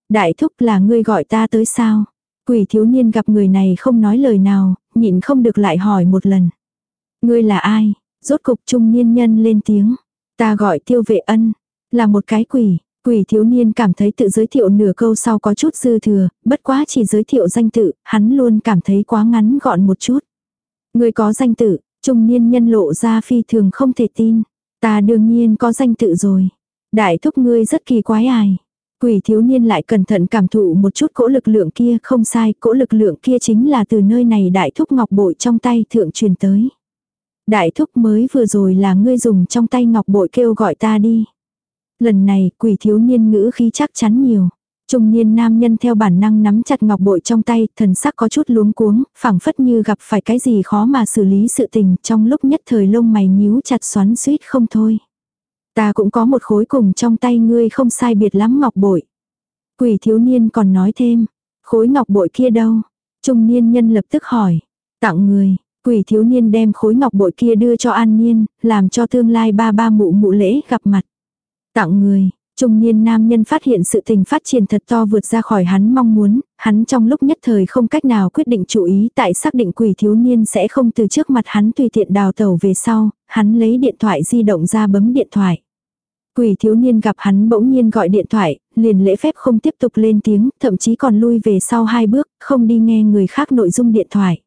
Đại thúc là ngươi gọi ta tới sao? Quỷ thiếu niên gặp người này không nói lời nào, nhịn không được lại hỏi một lần. Ngươi là ai? Rốt cục trung niên nhân lên tiếng. Ta gọi tiêu vệ ân. Là một cái quỷ. Quỷ thiếu niên cảm thấy tự giới thiệu nửa câu sau có chút dư thừa, bất quá chỉ giới thiệu danh tự, hắn luôn cảm thấy quá ngắn gọn một chút. Người có danh tự, trung niên nhân lộ ra phi thường không thể tin. Ta đương nhiên có danh tự rồi. Đại thúc ngươi rất kỳ quái ai. Quỷ thiếu niên lại cẩn thận cảm thụ một chút cỗ lực lượng kia, không sai, cỗ lực lượng kia chính là từ nơi này đại thúc ngọc bội trong tay thượng truyền tới. Đại thúc mới vừa rồi là ngươi dùng trong tay ngọc bội kêu gọi ta đi. Lần này quỷ thiếu niên ngữ khí chắc chắn nhiều. Trung niên nam nhân theo bản năng nắm chặt ngọc bội trong tay, thần sắc có chút luống cuống, phảng phất như gặp phải cái gì khó mà xử lý sự tình, trong lúc nhất thời lông mày nhíu chặt xoắn suýt không thôi. Ta cũng có một khối cùng trong tay ngươi không sai biệt lắm ngọc bội. Quỷ thiếu niên còn nói thêm, khối ngọc bội kia đâu? Trung niên nhân lập tức hỏi, tặng người, quỷ thiếu niên đem khối ngọc bội kia đưa cho an niên, làm cho tương lai ba ba mụ mụ lễ gặp mặt. Tặng người, Trung niên nam nhân phát hiện sự tình phát triển thật to vượt ra khỏi hắn mong muốn, hắn trong lúc nhất thời không cách nào quyết định chủ ý tại xác định quỷ thiếu niên sẽ không từ trước mặt hắn tùy tiện đào tẩu về sau, hắn lấy điện thoại di động ra bấm điện thoại. Quỷ thiếu niên gặp hắn bỗng nhiên gọi điện thoại, liền lễ phép không tiếp tục lên tiếng, thậm chí còn lui về sau hai bước, không đi nghe người khác nội dung điện thoại.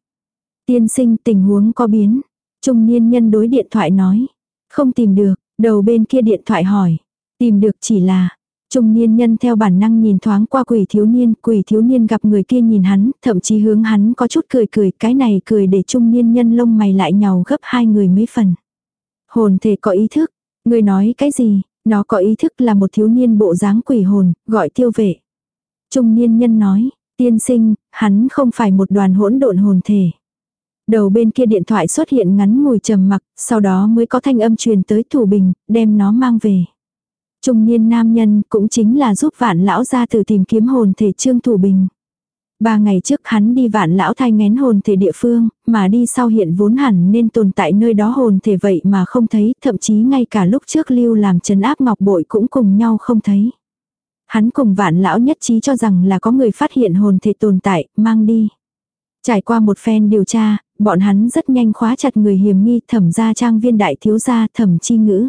Tiên sinh tình huống có biến. Trung niên nhân đối điện thoại nói. Không tìm được, đầu bên kia điện thoại hỏi. Tìm được chỉ là, trung niên nhân theo bản năng nhìn thoáng qua quỷ thiếu niên, quỷ thiếu niên gặp người kia nhìn hắn, thậm chí hướng hắn có chút cười cười, cái này cười để trung niên nhân lông mày lại nhàu gấp hai người mấy phần. Hồn thể có ý thức, người nói cái gì, nó có ý thức là một thiếu niên bộ dáng quỷ hồn, gọi tiêu vệ. Trung niên nhân nói, tiên sinh, hắn không phải một đoàn hỗn độn hồn thể. Đầu bên kia điện thoại xuất hiện ngắn ngồi trầm mặc, sau đó mới có thanh âm truyền tới thủ bình, đem nó mang về. Trung niên nam nhân cũng chính là giúp vạn lão ra từ tìm kiếm hồn thể trương thủ bình. Ba ngày trước hắn đi vạn lão thai ngén hồn thể địa phương, mà đi sau hiện vốn hẳn nên tồn tại nơi đó hồn thể vậy mà không thấy, thậm chí ngay cả lúc trước lưu làm trấn áp ngọc bội cũng cùng nhau không thấy. Hắn cùng vạn lão nhất trí cho rằng là có người phát hiện hồn thể tồn tại, mang đi. Trải qua một phen điều tra, bọn hắn rất nhanh khóa chặt người hiểm nghi thẩm gia trang viên đại thiếu gia thẩm chi ngữ.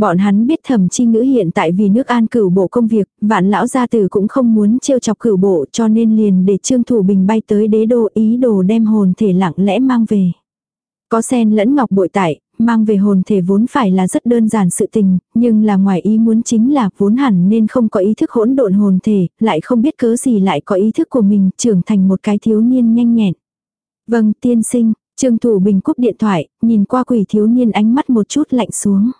Bọn hắn biết thẩm chi ngữ hiện tại vì nước an cửu bộ công việc, vạn lão gia tử cũng không muốn trêu chọc cửu bộ cho nên liền để trương thủ bình bay tới đế đô ý đồ đem hồn thể lặng lẽ mang về. Có sen lẫn ngọc bội tại, mang về hồn thể vốn phải là rất đơn giản sự tình, nhưng là ngoài ý muốn chính là vốn hẳn nên không có ý thức hỗn độn hồn thể, lại không biết cớ gì lại có ý thức của mình trưởng thành một cái thiếu niên nhanh nhẹn. Vâng tiên sinh, trương thủ bình cúp điện thoại, nhìn qua quỷ thiếu niên ánh mắt một chút lạnh xuống.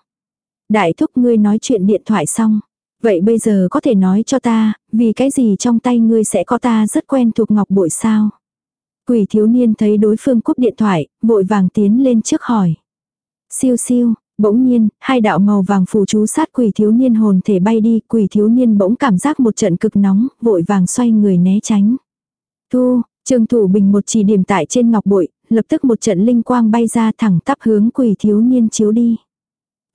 Đại thúc ngươi nói chuyện điện thoại xong. Vậy bây giờ có thể nói cho ta, vì cái gì trong tay ngươi sẽ có ta rất quen thuộc ngọc bội sao? Quỷ thiếu niên thấy đối phương cúp điện thoại, vội vàng tiến lên trước hỏi. Siêu siêu, bỗng nhiên, hai đạo màu vàng phù chú sát quỷ thiếu niên hồn thể bay đi, quỷ thiếu niên bỗng cảm giác một trận cực nóng, vội vàng xoay người né tránh. Thu, trương thủ bình một chỉ điểm tại trên ngọc bội, lập tức một trận linh quang bay ra thẳng tắp hướng quỷ thiếu niên chiếu đi.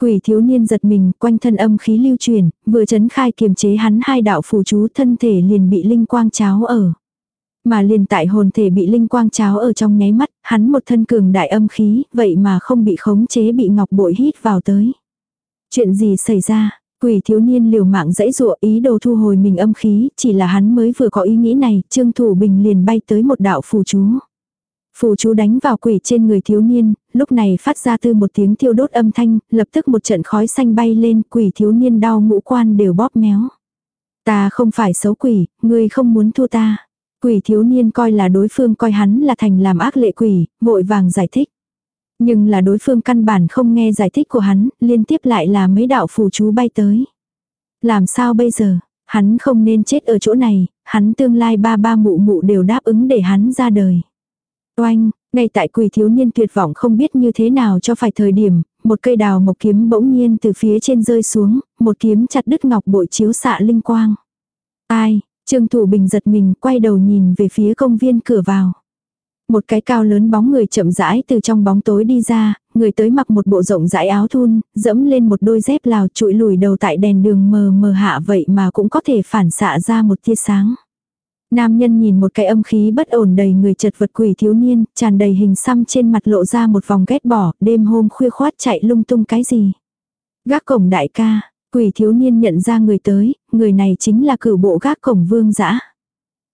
Quỷ thiếu niên giật mình, quanh thân âm khí lưu truyền, vừa chấn khai kiềm chế hắn hai đạo phù chú thân thể liền bị linh quang cháo ở. Mà liền tại hồn thể bị linh quang cháo ở trong nháy mắt, hắn một thân cường đại âm khí, vậy mà không bị khống chế bị ngọc bội hít vào tới. Chuyện gì xảy ra? Quỷ thiếu niên liều mạng dãy dụa ý đồ thu hồi mình âm khí, chỉ là hắn mới vừa có ý nghĩ này, Trương Thủ Bình liền bay tới một đạo phù chú. Phù chú đánh vào quỷ trên người thiếu niên, lúc này phát ra từ một tiếng thiêu đốt âm thanh, lập tức một trận khói xanh bay lên, quỷ thiếu niên đau ngũ quan đều bóp méo. Ta không phải xấu quỷ, ngươi không muốn thua ta. Quỷ thiếu niên coi là đối phương coi hắn là thành làm ác lệ quỷ, vội vàng giải thích. Nhưng là đối phương căn bản không nghe giải thích của hắn, liên tiếp lại là mấy đạo phù chú bay tới. Làm sao bây giờ, hắn không nên chết ở chỗ này, hắn tương lai ba ba mụ mụ đều đáp ứng để hắn ra đời. Oanh, ngay tại quỳ thiếu niên tuyệt vọng không biết như thế nào cho phải thời điểm, một cây đào mộc kiếm bỗng nhiên từ phía trên rơi xuống, một kiếm chặt đứt ngọc bội chiếu xạ linh quang. Ai, Trương Thủ Bình giật mình quay đầu nhìn về phía công viên cửa vào. Một cái cao lớn bóng người chậm rãi từ trong bóng tối đi ra, người tới mặc một bộ rộng rãi áo thun, dẫm lên một đôi dép lào trụi lùi đầu tại đèn đường mờ mờ hạ vậy mà cũng có thể phản xạ ra một tia sáng. Nam nhân nhìn một cái âm khí bất ổn đầy người chật vật quỷ thiếu niên, tràn đầy hình xăm trên mặt lộ ra một vòng ghét bỏ, đêm hôm khuya khoát chạy lung tung cái gì. Gác cổng đại ca, quỷ thiếu niên nhận ra người tới, người này chính là cử bộ gác cổng vương dã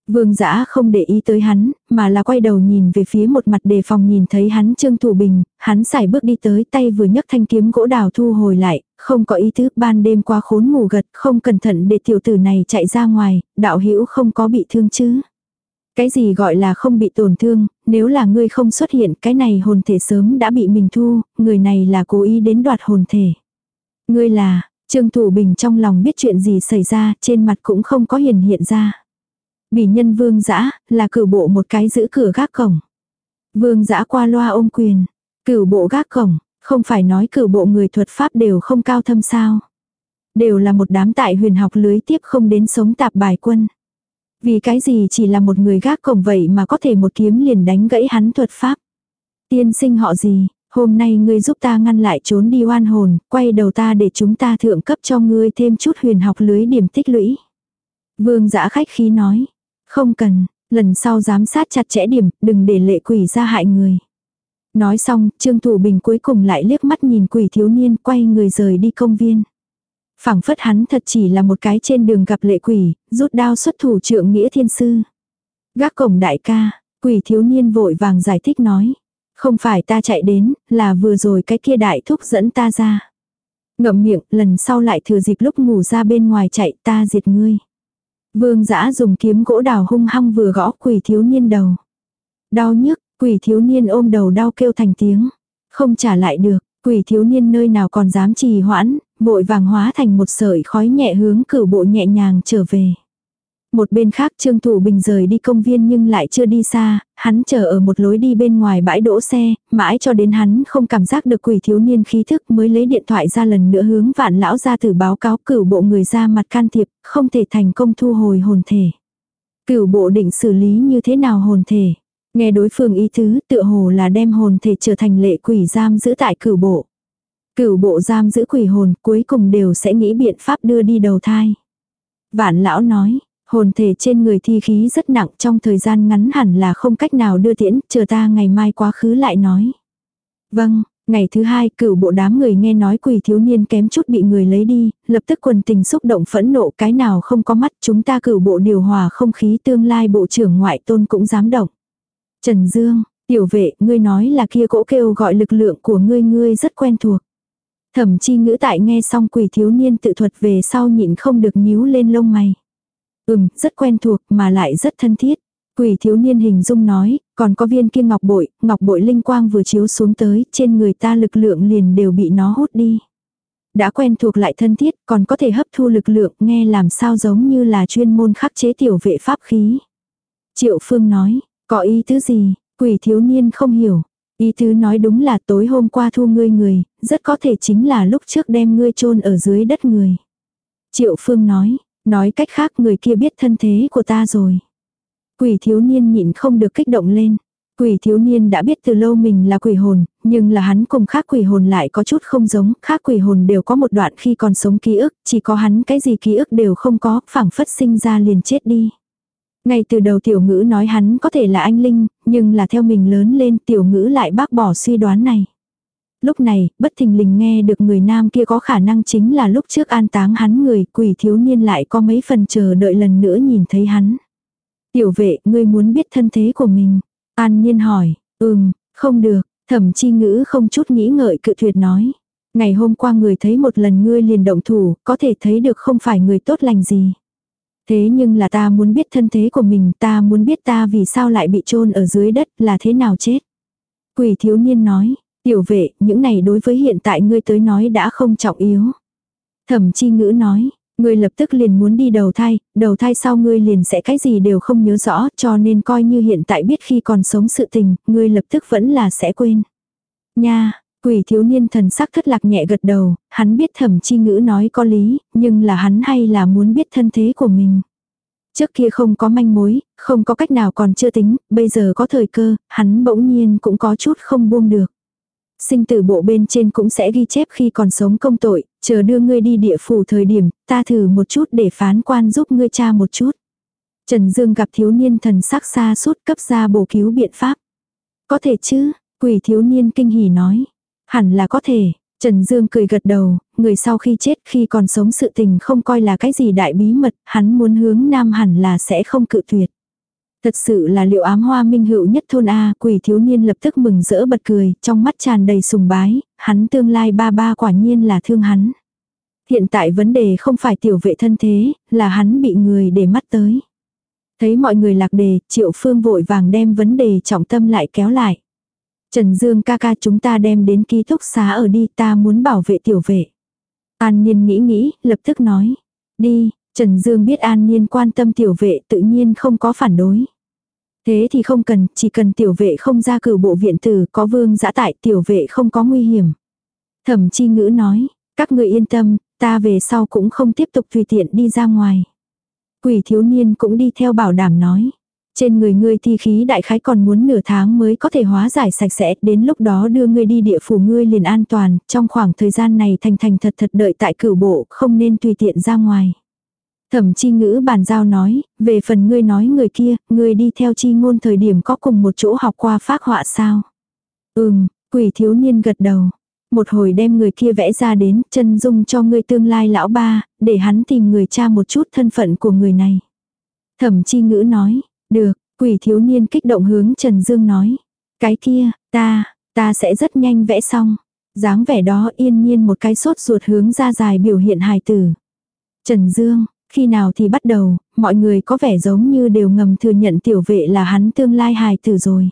Vương dã không để ý tới hắn, mà là quay đầu nhìn về phía một mặt đề phòng nhìn thấy hắn Trương Thủ Bình, hắn xài bước đi tới tay vừa nhấc thanh kiếm gỗ đào thu hồi lại, không có ý tứ, ban đêm qua khốn ngủ gật, không cẩn thận để tiểu tử này chạy ra ngoài, đạo hữu không có bị thương chứ. Cái gì gọi là không bị tổn thương, nếu là ngươi không xuất hiện, cái này hồn thể sớm đã bị mình thu, người này là cố ý đến đoạt hồn thể. Ngươi là, Trương Thủ Bình trong lòng biết chuyện gì xảy ra, trên mặt cũng không có hiền hiện ra. Bỉ nhân vương dã là cử bộ một cái giữ cửa gác cổng. Vương dã qua loa ôm quyền. Cửu bộ gác cổng, không phải nói cử bộ người thuật pháp đều không cao thâm sao. Đều là một đám tại huyền học lưới tiếp không đến sống tạp bài quân. Vì cái gì chỉ là một người gác cổng vậy mà có thể một kiếm liền đánh gãy hắn thuật pháp. Tiên sinh họ gì, hôm nay ngươi giúp ta ngăn lại trốn đi oan hồn, quay đầu ta để chúng ta thượng cấp cho ngươi thêm chút huyền học lưới điểm tích lũy. Vương giã khách khí nói, không cần, lần sau giám sát chặt chẽ điểm, đừng để lệ quỷ ra hại người. Nói xong, Trương Thủ Bình cuối cùng lại liếc mắt nhìn quỷ thiếu niên quay người rời đi công viên. phảng phất hắn thật chỉ là một cái trên đường gặp lệ quỷ, rút đao xuất thủ trượng nghĩa thiên sư. Gác cổng đại ca, quỷ thiếu niên vội vàng giải thích nói. Không phải ta chạy đến, là vừa rồi cái kia đại thúc dẫn ta ra. Ngậm miệng, lần sau lại thừa dịp lúc ngủ ra bên ngoài chạy ta diệt ngươi. Vương giã dùng kiếm gỗ đào hung hăng vừa gõ quỷ thiếu niên đầu. Đau nhức, quỷ thiếu niên ôm đầu đau kêu thành tiếng. Không trả lại được, quỷ thiếu niên nơi nào còn dám trì hoãn, vội vàng hóa thành một sợi khói nhẹ hướng cửu bộ nhẹ nhàng trở về. Một bên khác Trương Thủ Bình rời đi công viên nhưng lại chưa đi xa, hắn chờ ở một lối đi bên ngoài bãi đỗ xe, mãi cho đến hắn không cảm giác được quỷ thiếu niên khí thức mới lấy điện thoại ra lần nữa hướng vạn lão ra thử báo cáo cửu bộ người ra mặt can thiệp, không thể thành công thu hồi hồn thể. Cửu bộ định xử lý như thế nào hồn thể? Nghe đối phương ý tứ tựa hồ là đem hồn thể trở thành lệ quỷ giam giữ tại cửu bộ. Cửu bộ giam giữ quỷ hồn cuối cùng đều sẽ nghĩ biện pháp đưa đi đầu thai. Vạn lão nói, Hồn thể trên người thi khí rất nặng trong thời gian ngắn hẳn là không cách nào đưa tiễn, chờ ta ngày mai quá khứ lại nói. Vâng, ngày thứ hai cửu bộ đám người nghe nói quỷ thiếu niên kém chút bị người lấy đi, lập tức quần tình xúc động phẫn nộ cái nào không có mắt chúng ta cửu bộ điều hòa không khí tương lai bộ trưởng ngoại tôn cũng dám động. Trần Dương, tiểu vệ, ngươi nói là kia cỗ kêu gọi lực lượng của ngươi ngươi rất quen thuộc. Thẩm chi ngữ tại nghe xong quỷ thiếu niên tự thuật về sau nhịn không được nhíu lên lông mày. Ừm, rất quen thuộc mà lại rất thân thiết. Quỷ thiếu niên hình dung nói, còn có viên kia ngọc bội, ngọc bội linh quang vừa chiếu xuống tới, trên người ta lực lượng liền đều bị nó hút đi. Đã quen thuộc lại thân thiết, còn có thể hấp thu lực lượng, nghe làm sao giống như là chuyên môn khắc chế tiểu vệ pháp khí. Triệu Phương nói, có ý thứ gì, quỷ thiếu niên không hiểu. Ý thứ nói đúng là tối hôm qua thu ngươi người, rất có thể chính là lúc trước đem ngươi chôn ở dưới đất người. Triệu Phương nói, Nói cách khác người kia biết thân thế của ta rồi. Quỷ thiếu niên nhịn không được kích động lên. Quỷ thiếu niên đã biết từ lâu mình là quỷ hồn, nhưng là hắn cùng khác quỷ hồn lại có chút không giống, khác quỷ hồn đều có một đoạn khi còn sống ký ức, chỉ có hắn cái gì ký ức đều không có, phảng phất sinh ra liền chết đi. Ngay từ đầu tiểu ngữ nói hắn có thể là anh Linh, nhưng là theo mình lớn lên tiểu ngữ lại bác bỏ suy đoán này. Lúc này, bất thình lình nghe được người nam kia có khả năng chính là lúc trước an táng hắn người quỷ thiếu niên lại có mấy phần chờ đợi lần nữa nhìn thấy hắn. Tiểu vệ, ngươi muốn biết thân thế của mình. An nhiên hỏi, ừm, không được, thẩm chi ngữ không chút nghĩ ngợi cự tuyệt nói. Ngày hôm qua người thấy một lần ngươi liền động thủ, có thể thấy được không phải người tốt lành gì. Thế nhưng là ta muốn biết thân thế của mình, ta muốn biết ta vì sao lại bị chôn ở dưới đất, là thế nào chết. Quỷ thiếu niên nói, Tiểu vệ, những này đối với hiện tại ngươi tới nói đã không trọng yếu. Thẩm chi ngữ nói, ngươi lập tức liền muốn đi đầu thai, đầu thai sau ngươi liền sẽ cái gì đều không nhớ rõ cho nên coi như hiện tại biết khi còn sống sự tình, ngươi lập tức vẫn là sẽ quên. Nha, quỷ thiếu niên thần sắc thất lạc nhẹ gật đầu, hắn biết thẩm chi ngữ nói có lý, nhưng là hắn hay là muốn biết thân thế của mình. Trước kia không có manh mối, không có cách nào còn chưa tính, bây giờ có thời cơ, hắn bỗng nhiên cũng có chút không buông được sinh tử bộ bên trên cũng sẽ ghi chép khi còn sống công tội, chờ đưa ngươi đi địa phủ thời điểm, ta thử một chút để phán quan giúp ngươi cha một chút. Trần Dương gặp thiếu niên thần sắc xa suốt cấp ra bổ cứu biện pháp. Có thể chứ, quỷ thiếu niên kinh hỉ nói. Hẳn là có thể, Trần Dương cười gật đầu, người sau khi chết khi còn sống sự tình không coi là cái gì đại bí mật, hắn muốn hướng nam hẳn là sẽ không cự tuyệt. Thật sự là liệu ám hoa minh hữu nhất thôn A, quỷ thiếu niên lập tức mừng rỡ bật cười, trong mắt tràn đầy sùng bái, hắn tương lai ba ba quả nhiên là thương hắn. Hiện tại vấn đề không phải tiểu vệ thân thế, là hắn bị người để mắt tới. Thấy mọi người lạc đề, triệu phương vội vàng đem vấn đề trọng tâm lại kéo lại. Trần Dương ca ca chúng ta đem đến ký túc xá ở đi ta muốn bảo vệ tiểu vệ. An Niên nghĩ nghĩ, lập tức nói. Đi, Trần Dương biết An Niên quan tâm tiểu vệ tự nhiên không có phản đối. Thế thì không cần, chỉ cần tiểu vệ không ra cử bộ viện tử có vương giã tại tiểu vệ không có nguy hiểm. Thẩm chi ngữ nói, các người yên tâm, ta về sau cũng không tiếp tục tùy tiện đi ra ngoài. Quỷ thiếu niên cũng đi theo bảo đảm nói. Trên người ngươi thi khí đại khái còn muốn nửa tháng mới có thể hóa giải sạch sẽ, đến lúc đó đưa ngươi đi địa phủ ngươi liền an toàn, trong khoảng thời gian này thành thành thật thật đợi tại cửu bộ, không nên tùy tiện ra ngoài. Thẩm chi ngữ bàn giao nói, về phần ngươi nói người kia, ngươi đi theo chi ngôn thời điểm có cùng một chỗ học qua phác họa sao. Ừm, quỷ thiếu niên gật đầu. Một hồi đem người kia vẽ ra đến, chân dung cho ngươi tương lai lão ba, để hắn tìm người cha một chút thân phận của người này. Thẩm chi ngữ nói, được, quỷ thiếu niên kích động hướng Trần Dương nói. Cái kia, ta, ta sẽ rất nhanh vẽ xong. dáng vẻ đó yên nhiên một cái sốt ruột hướng ra dài biểu hiện hài tử. Trần Dương, khi nào thì bắt đầu, mọi người có vẻ giống như đều ngầm thừa nhận tiểu vệ là hắn tương lai hài tử rồi.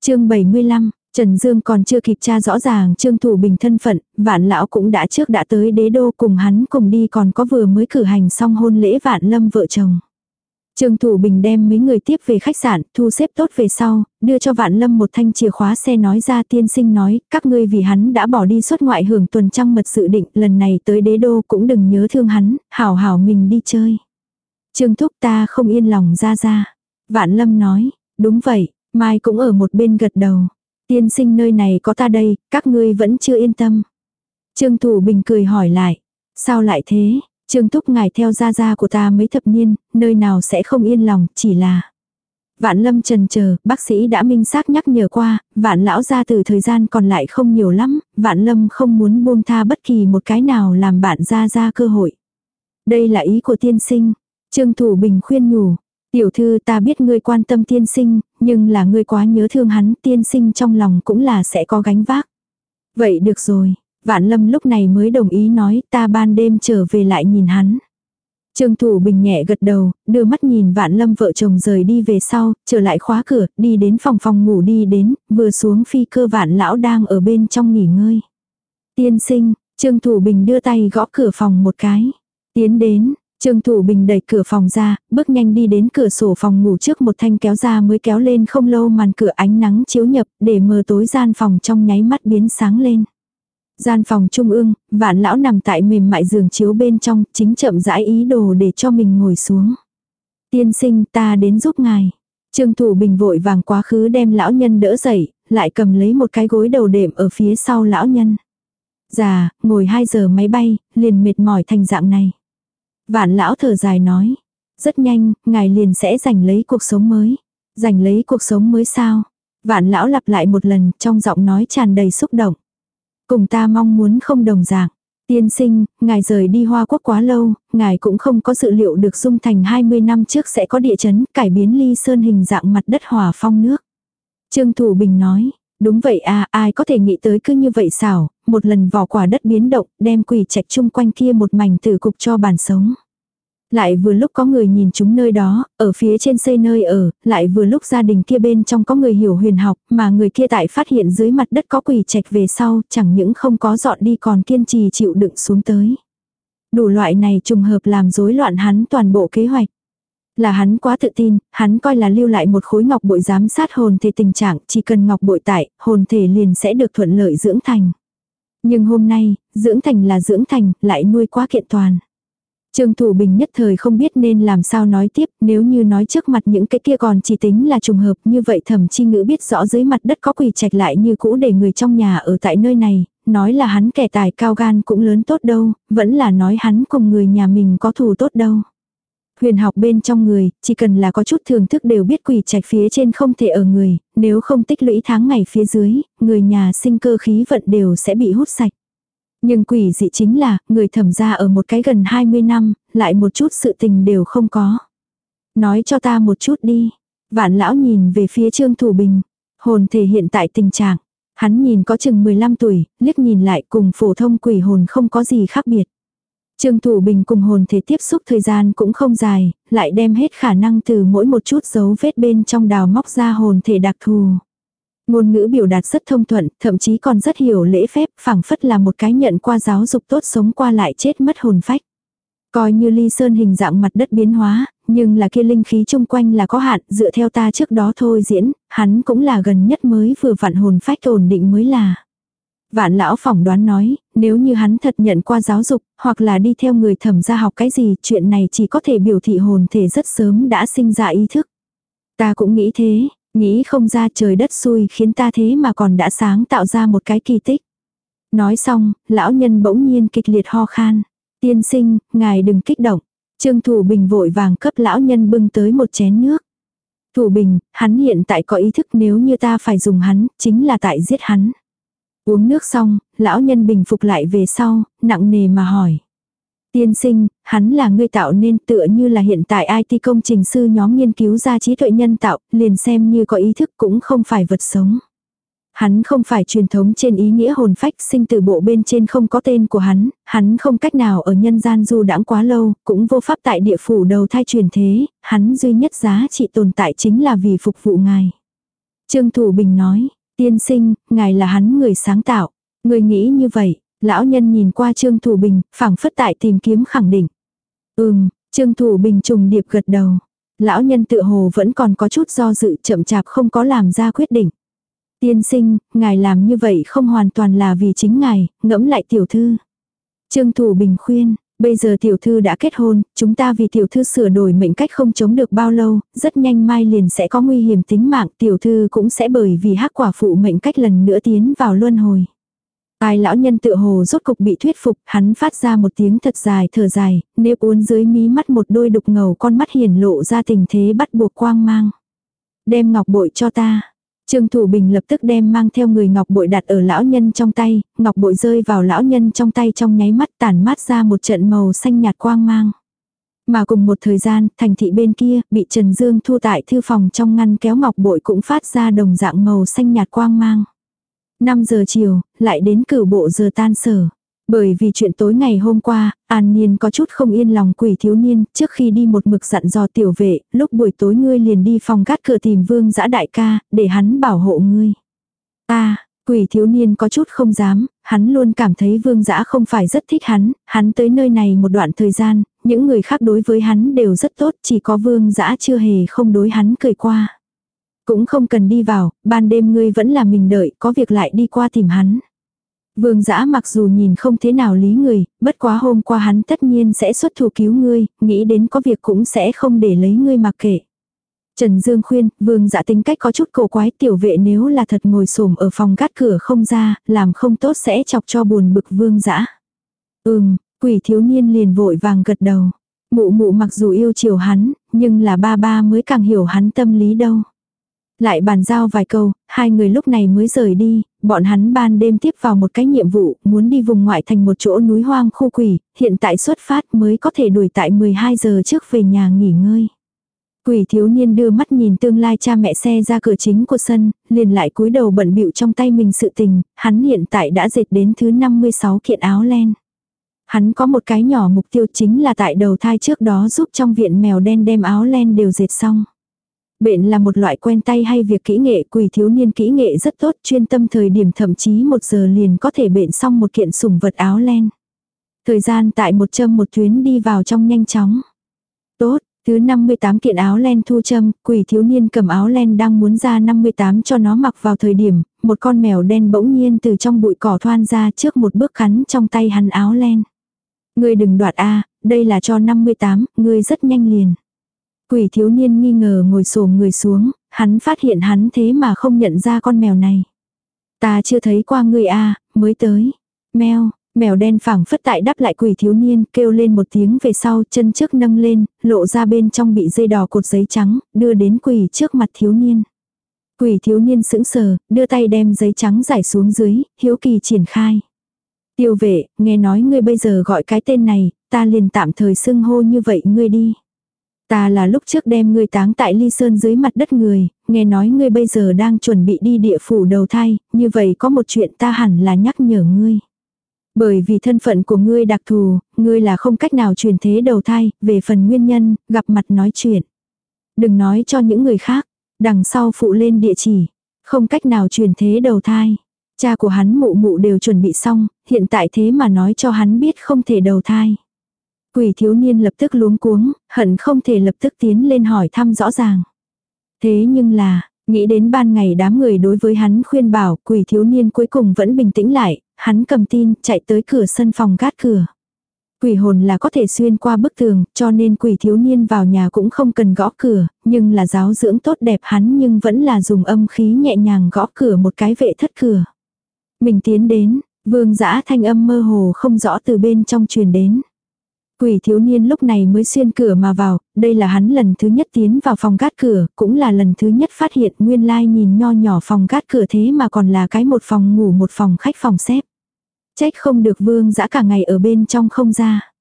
chương 75, Trần Dương còn chưa kịp tra rõ ràng Trương Thủ Bình thân phận, vạn lão cũng đã trước đã tới đế đô cùng hắn cùng đi còn có vừa mới cử hành xong hôn lễ vạn lâm vợ chồng. Trương Thủ Bình đem mấy người tiếp về khách sạn, thu xếp tốt về sau, đưa cho Vạn Lâm một thanh chìa khóa xe nói ra tiên sinh nói, các ngươi vì hắn đã bỏ đi xuất ngoại hưởng tuần trăng mật sự định, lần này tới đế đô cũng đừng nhớ thương hắn, hảo hảo mình đi chơi. Trương Thúc ta không yên lòng ra ra. Vạn Lâm nói, đúng vậy, Mai cũng ở một bên gật đầu. Tiên sinh nơi này có ta đây, các ngươi vẫn chưa yên tâm. Trương Thủ Bình cười hỏi lại, sao lại thế, Trương Thúc ngài theo gia gia của ta mấy thập niên, nơi nào sẽ không yên lòng, chỉ là... Vạn lâm trần chờ, bác sĩ đã minh xác nhắc nhở qua, vạn lão gia từ thời gian còn lại không nhiều lắm, vạn lâm không muốn buông tha bất kỳ một cái nào làm bạn gia gia cơ hội. Đây là ý của tiên sinh. Trương Thủ Bình khuyên nhủ, tiểu thư ta biết ngươi quan tâm tiên sinh, nhưng là ngươi quá nhớ thương hắn, tiên sinh trong lòng cũng là sẽ có gánh vác. Vậy được rồi, Vạn lâm lúc này mới đồng ý nói ta ban đêm trở về lại nhìn hắn. Trương Thủ Bình nhẹ gật đầu, đưa mắt nhìn Vạn Lâm vợ chồng rời đi về sau, trở lại khóa cửa, đi đến phòng phòng ngủ đi đến, vừa xuống phi cơ Vạn Lão đang ở bên trong nghỉ ngơi. Tiên sinh, Trương Thủ Bình đưa tay gõ cửa phòng một cái. Tiến đến, Trương Thủ Bình đẩy cửa phòng ra, bước nhanh đi đến cửa sổ phòng ngủ trước một thanh kéo ra mới kéo lên không lâu màn cửa ánh nắng chiếu nhập để mờ tối gian phòng trong nháy mắt biến sáng lên. Gian phòng trung ương, vạn lão nằm tại mềm mại giường chiếu bên trong, chính chậm rãi ý đồ để cho mình ngồi xuống. Tiên sinh ta đến giúp ngài. Trương Thủ Bình vội vàng quá khứ đem lão nhân đỡ dậy, lại cầm lấy một cái gối đầu đệm ở phía sau lão nhân. Già, ngồi 2 giờ máy bay, liền mệt mỏi thành dạng này. Vạn lão thở dài nói. Rất nhanh, ngài liền sẽ giành lấy cuộc sống mới. Giành lấy cuộc sống mới sao? Vạn lão lặp lại một lần, trong giọng nói tràn đầy xúc động. Cùng ta mong muốn không đồng dạng. Tiên sinh, ngài rời đi Hoa Quốc quá lâu, ngài cũng không có dự liệu được dung thành 20 năm trước sẽ có địa chấn cải biến ly sơn hình dạng mặt đất hòa phong nước. Trương Thủ Bình nói, đúng vậy à, ai có thể nghĩ tới cứ như vậy xảo, một lần vỏ quả đất biến động, đem quỷ trạch chung quanh kia một mảnh tử cục cho bản sống. Lại vừa lúc có người nhìn chúng nơi đó, ở phía trên xây nơi ở, lại vừa lúc gia đình kia bên trong có người hiểu huyền học, mà người kia tại phát hiện dưới mặt đất có quỷ trạch về sau, chẳng những không có dọn đi còn kiên trì chịu đựng xuống tới. Đủ loại này trùng hợp làm rối loạn hắn toàn bộ kế hoạch. Là hắn quá tự tin, hắn coi là lưu lại một khối ngọc bội giám sát hồn thể tình trạng, chỉ cần ngọc bội tại, hồn thể liền sẽ được thuận lợi dưỡng thành. Nhưng hôm nay, dưỡng thành là dưỡng thành, lại nuôi quá kiện toàn. Trương Thủ Bình nhất thời không biết nên làm sao nói tiếp, nếu như nói trước mặt những cái kia còn chỉ tính là trùng hợp như vậy thẩm chi ngữ biết rõ dưới mặt đất có quỷ trạch lại như cũ để người trong nhà ở tại nơi này, nói là hắn kẻ tài cao gan cũng lớn tốt đâu, vẫn là nói hắn cùng người nhà mình có thù tốt đâu. Huyền học bên trong người, chỉ cần là có chút thường thức đều biết quỷ trạch phía trên không thể ở người, nếu không tích lũy tháng ngày phía dưới, người nhà sinh cơ khí vận đều sẽ bị hút sạch. Nhưng quỷ dị chính là, người thẩm ra ở một cái gần 20 năm, lại một chút sự tình đều không có. Nói cho ta một chút đi. Vạn lão nhìn về phía Trương Thủ Bình. Hồn thể hiện tại tình trạng. Hắn nhìn có chừng 15 tuổi, liếc nhìn lại cùng phổ thông quỷ hồn không có gì khác biệt. Trương Thủ Bình cùng hồn thể tiếp xúc thời gian cũng không dài, lại đem hết khả năng từ mỗi một chút dấu vết bên trong đào móc ra hồn thể đặc thù. Ngôn ngữ biểu đạt rất thông thuận, thậm chí còn rất hiểu lễ phép, phảng phất là một cái nhận qua giáo dục tốt sống qua lại chết mất hồn phách. Coi như ly sơn hình dạng mặt đất biến hóa, nhưng là kia linh khí chung quanh là có hạn, dựa theo ta trước đó thôi diễn, hắn cũng là gần nhất mới vừa vặn hồn phách ổn định mới là. Vạn lão phỏng đoán nói, nếu như hắn thật nhận qua giáo dục, hoặc là đi theo người thẩm ra học cái gì, chuyện này chỉ có thể biểu thị hồn thể rất sớm đã sinh ra ý thức. Ta cũng nghĩ thế, nghĩ không ra trời đất xui khiến ta thế mà còn đã sáng tạo ra một cái kỳ tích. Nói xong, lão nhân bỗng nhiên kịch liệt ho khan. Tiên sinh, ngài đừng kích động. Trương Thủ Bình vội vàng cấp lão nhân bưng tới một chén nước. Thủ Bình, hắn hiện tại có ý thức nếu như ta phải dùng hắn, chính là tại giết hắn. Uống nước xong, lão nhân bình phục lại về sau, nặng nề mà hỏi. Tiên sinh, hắn là người tạo nên tựa như là hiện tại IT công trình sư nhóm nghiên cứu ra trí tuệ nhân tạo, liền xem như có ý thức cũng không phải vật sống. Hắn không phải truyền thống trên ý nghĩa hồn phách sinh từ bộ bên trên không có tên của hắn, hắn không cách nào ở nhân gian du đãng quá lâu, cũng vô pháp tại địa phủ đầu thai truyền thế, hắn duy nhất giá trị tồn tại chính là vì phục vụ ngài. Trương Thủ Bình nói, tiên sinh, ngài là hắn người sáng tạo. Người nghĩ như vậy, lão nhân nhìn qua Trương Thủ Bình, phảng phất tại tìm kiếm khẳng định. Ừm, Trương Thủ Bình trùng điệp gật đầu. Lão nhân tự hồ vẫn còn có chút do dự chậm chạp không có làm ra quyết định. Tiên sinh, ngài làm như vậy không hoàn toàn là vì chính ngài, ngẫm lại tiểu thư. Trương Thủ Bình khuyên, bây giờ tiểu thư đã kết hôn, chúng ta vì tiểu thư sửa đổi mệnh cách không chống được bao lâu, rất nhanh mai liền sẽ có nguy hiểm tính mạng, tiểu thư cũng sẽ bởi vì hắc quả phụ mệnh cách lần nữa tiến vào luân hồi. Ai lão nhân tự hồ rốt cục bị thuyết phục, hắn phát ra một tiếng thật dài thở dài, nếp uốn dưới mí mắt một đôi đục ngầu con mắt hiển lộ ra tình thế bắt buộc quang mang. Đem ngọc bội cho ta, Trương Thủ Bình lập tức đem mang theo người ngọc bội đặt ở lão nhân trong tay, ngọc bội rơi vào lão nhân trong tay trong nháy mắt tản mát ra một trận màu xanh nhạt quang mang. Mà cùng một thời gian, thành thị bên kia, bị Trần Dương thu tại thư phòng trong ngăn kéo ngọc bội cũng phát ra đồng dạng màu xanh nhạt quang mang. 5 giờ chiều, lại đến cửu bộ giờ tan sở. Bởi vì chuyện tối ngày hôm qua, An Niên có chút không yên lòng quỷ thiếu niên, trước khi đi một mực dặn dò tiểu vệ, lúc buổi tối ngươi liền đi phòng cát cửa tìm vương giã đại ca, để hắn bảo hộ ngươi. ta quỷ thiếu niên có chút không dám, hắn luôn cảm thấy vương giã không phải rất thích hắn, hắn tới nơi này một đoạn thời gian, những người khác đối với hắn đều rất tốt, chỉ có vương giã chưa hề không đối hắn cười qua. Cũng không cần đi vào, ban đêm ngươi vẫn là mình đợi, có việc lại đi qua tìm hắn. Vương giã mặc dù nhìn không thế nào lý người, bất quá hôm qua hắn tất nhiên sẽ xuất thủ cứu ngươi, nghĩ đến có việc cũng sẽ không để lấy ngươi mặc kệ. Trần Dương khuyên, vương giã tính cách có chút cổ quái tiểu vệ nếu là thật ngồi xổm ở phòng gắt cửa không ra, làm không tốt sẽ chọc cho buồn bực vương giã. Ừm, quỷ thiếu niên liền vội vàng gật đầu. Mụ mụ mặc dù yêu chiều hắn, nhưng là ba ba mới càng hiểu hắn tâm lý đâu. Lại bàn giao vài câu, hai người lúc này mới rời đi, bọn hắn ban đêm tiếp vào một cái nhiệm vụ, muốn đi vùng ngoại thành một chỗ núi hoang khu quỷ, hiện tại xuất phát mới có thể đuổi tại 12 giờ trước về nhà nghỉ ngơi. Quỷ thiếu niên đưa mắt nhìn tương lai cha mẹ xe ra cửa chính của sân, liền lại cúi đầu bận bịu trong tay mình sự tình, hắn hiện tại đã dệt đến thứ 56 kiện áo len. Hắn có một cái nhỏ mục tiêu chính là tại đầu thai trước đó giúp trong viện mèo đen đem áo len đều dệt xong. Bện là một loại quen tay hay việc kỹ nghệ quỷ thiếu niên kỹ nghệ rất tốt chuyên tâm thời điểm thậm chí một giờ liền có thể bện xong một kiện sủng vật áo len. Thời gian tại một châm một tuyến đi vào trong nhanh chóng. Tốt, thứ 58 kiện áo len thu châm, quỷ thiếu niên cầm áo len đang muốn ra 58 cho nó mặc vào thời điểm, một con mèo đen bỗng nhiên từ trong bụi cỏ thoan ra trước một bước khắn trong tay hắn áo len. Ngươi đừng đoạt a đây là cho 58, ngươi rất nhanh liền. Quỷ thiếu niên nghi ngờ ngồi xổm người xuống, hắn phát hiện hắn thế mà không nhận ra con mèo này. Ta chưa thấy qua người a mới tới. Mèo, mèo đen phẳng phất tại đắp lại quỷ thiếu niên, kêu lên một tiếng về sau, chân trước nâng lên, lộ ra bên trong bị dây đỏ cột giấy trắng, đưa đến quỷ trước mặt thiếu niên. Quỷ thiếu niên sững sờ, đưa tay đem giấy trắng giải xuống dưới, hiếu kỳ triển khai. Tiêu vệ, nghe nói ngươi bây giờ gọi cái tên này, ta liền tạm thời xưng hô như vậy ngươi đi. Ta là lúc trước đem ngươi táng tại ly sơn dưới mặt đất người, nghe nói ngươi bây giờ đang chuẩn bị đi địa phủ đầu thai, như vậy có một chuyện ta hẳn là nhắc nhở ngươi. Bởi vì thân phận của ngươi đặc thù, ngươi là không cách nào truyền thế đầu thai, về phần nguyên nhân, gặp mặt nói chuyện. Đừng nói cho những người khác, đằng sau phụ lên địa chỉ, không cách nào truyền thế đầu thai. Cha của hắn mụ mụ đều chuẩn bị xong, hiện tại thế mà nói cho hắn biết không thể đầu thai. Quỷ thiếu niên lập tức luống cuống, hận không thể lập tức tiến lên hỏi thăm rõ ràng. Thế nhưng là, nghĩ đến ban ngày đám người đối với hắn khuyên bảo quỷ thiếu niên cuối cùng vẫn bình tĩnh lại, hắn cầm tin chạy tới cửa sân phòng gác cửa. Quỷ hồn là có thể xuyên qua bức tường, cho nên quỷ thiếu niên vào nhà cũng không cần gõ cửa, nhưng là giáo dưỡng tốt đẹp hắn nhưng vẫn là dùng âm khí nhẹ nhàng gõ cửa một cái vệ thất cửa. Mình tiến đến, vương giã thanh âm mơ hồ không rõ từ bên trong truyền đến. Quỷ thiếu niên lúc này mới xuyên cửa mà vào, đây là hắn lần thứ nhất tiến vào phòng gác cửa, cũng là lần thứ nhất phát hiện nguyên lai nhìn nho nhỏ phòng gác cửa thế mà còn là cái một phòng ngủ một phòng khách phòng xếp. Trách không được vương dã cả ngày ở bên trong không ra.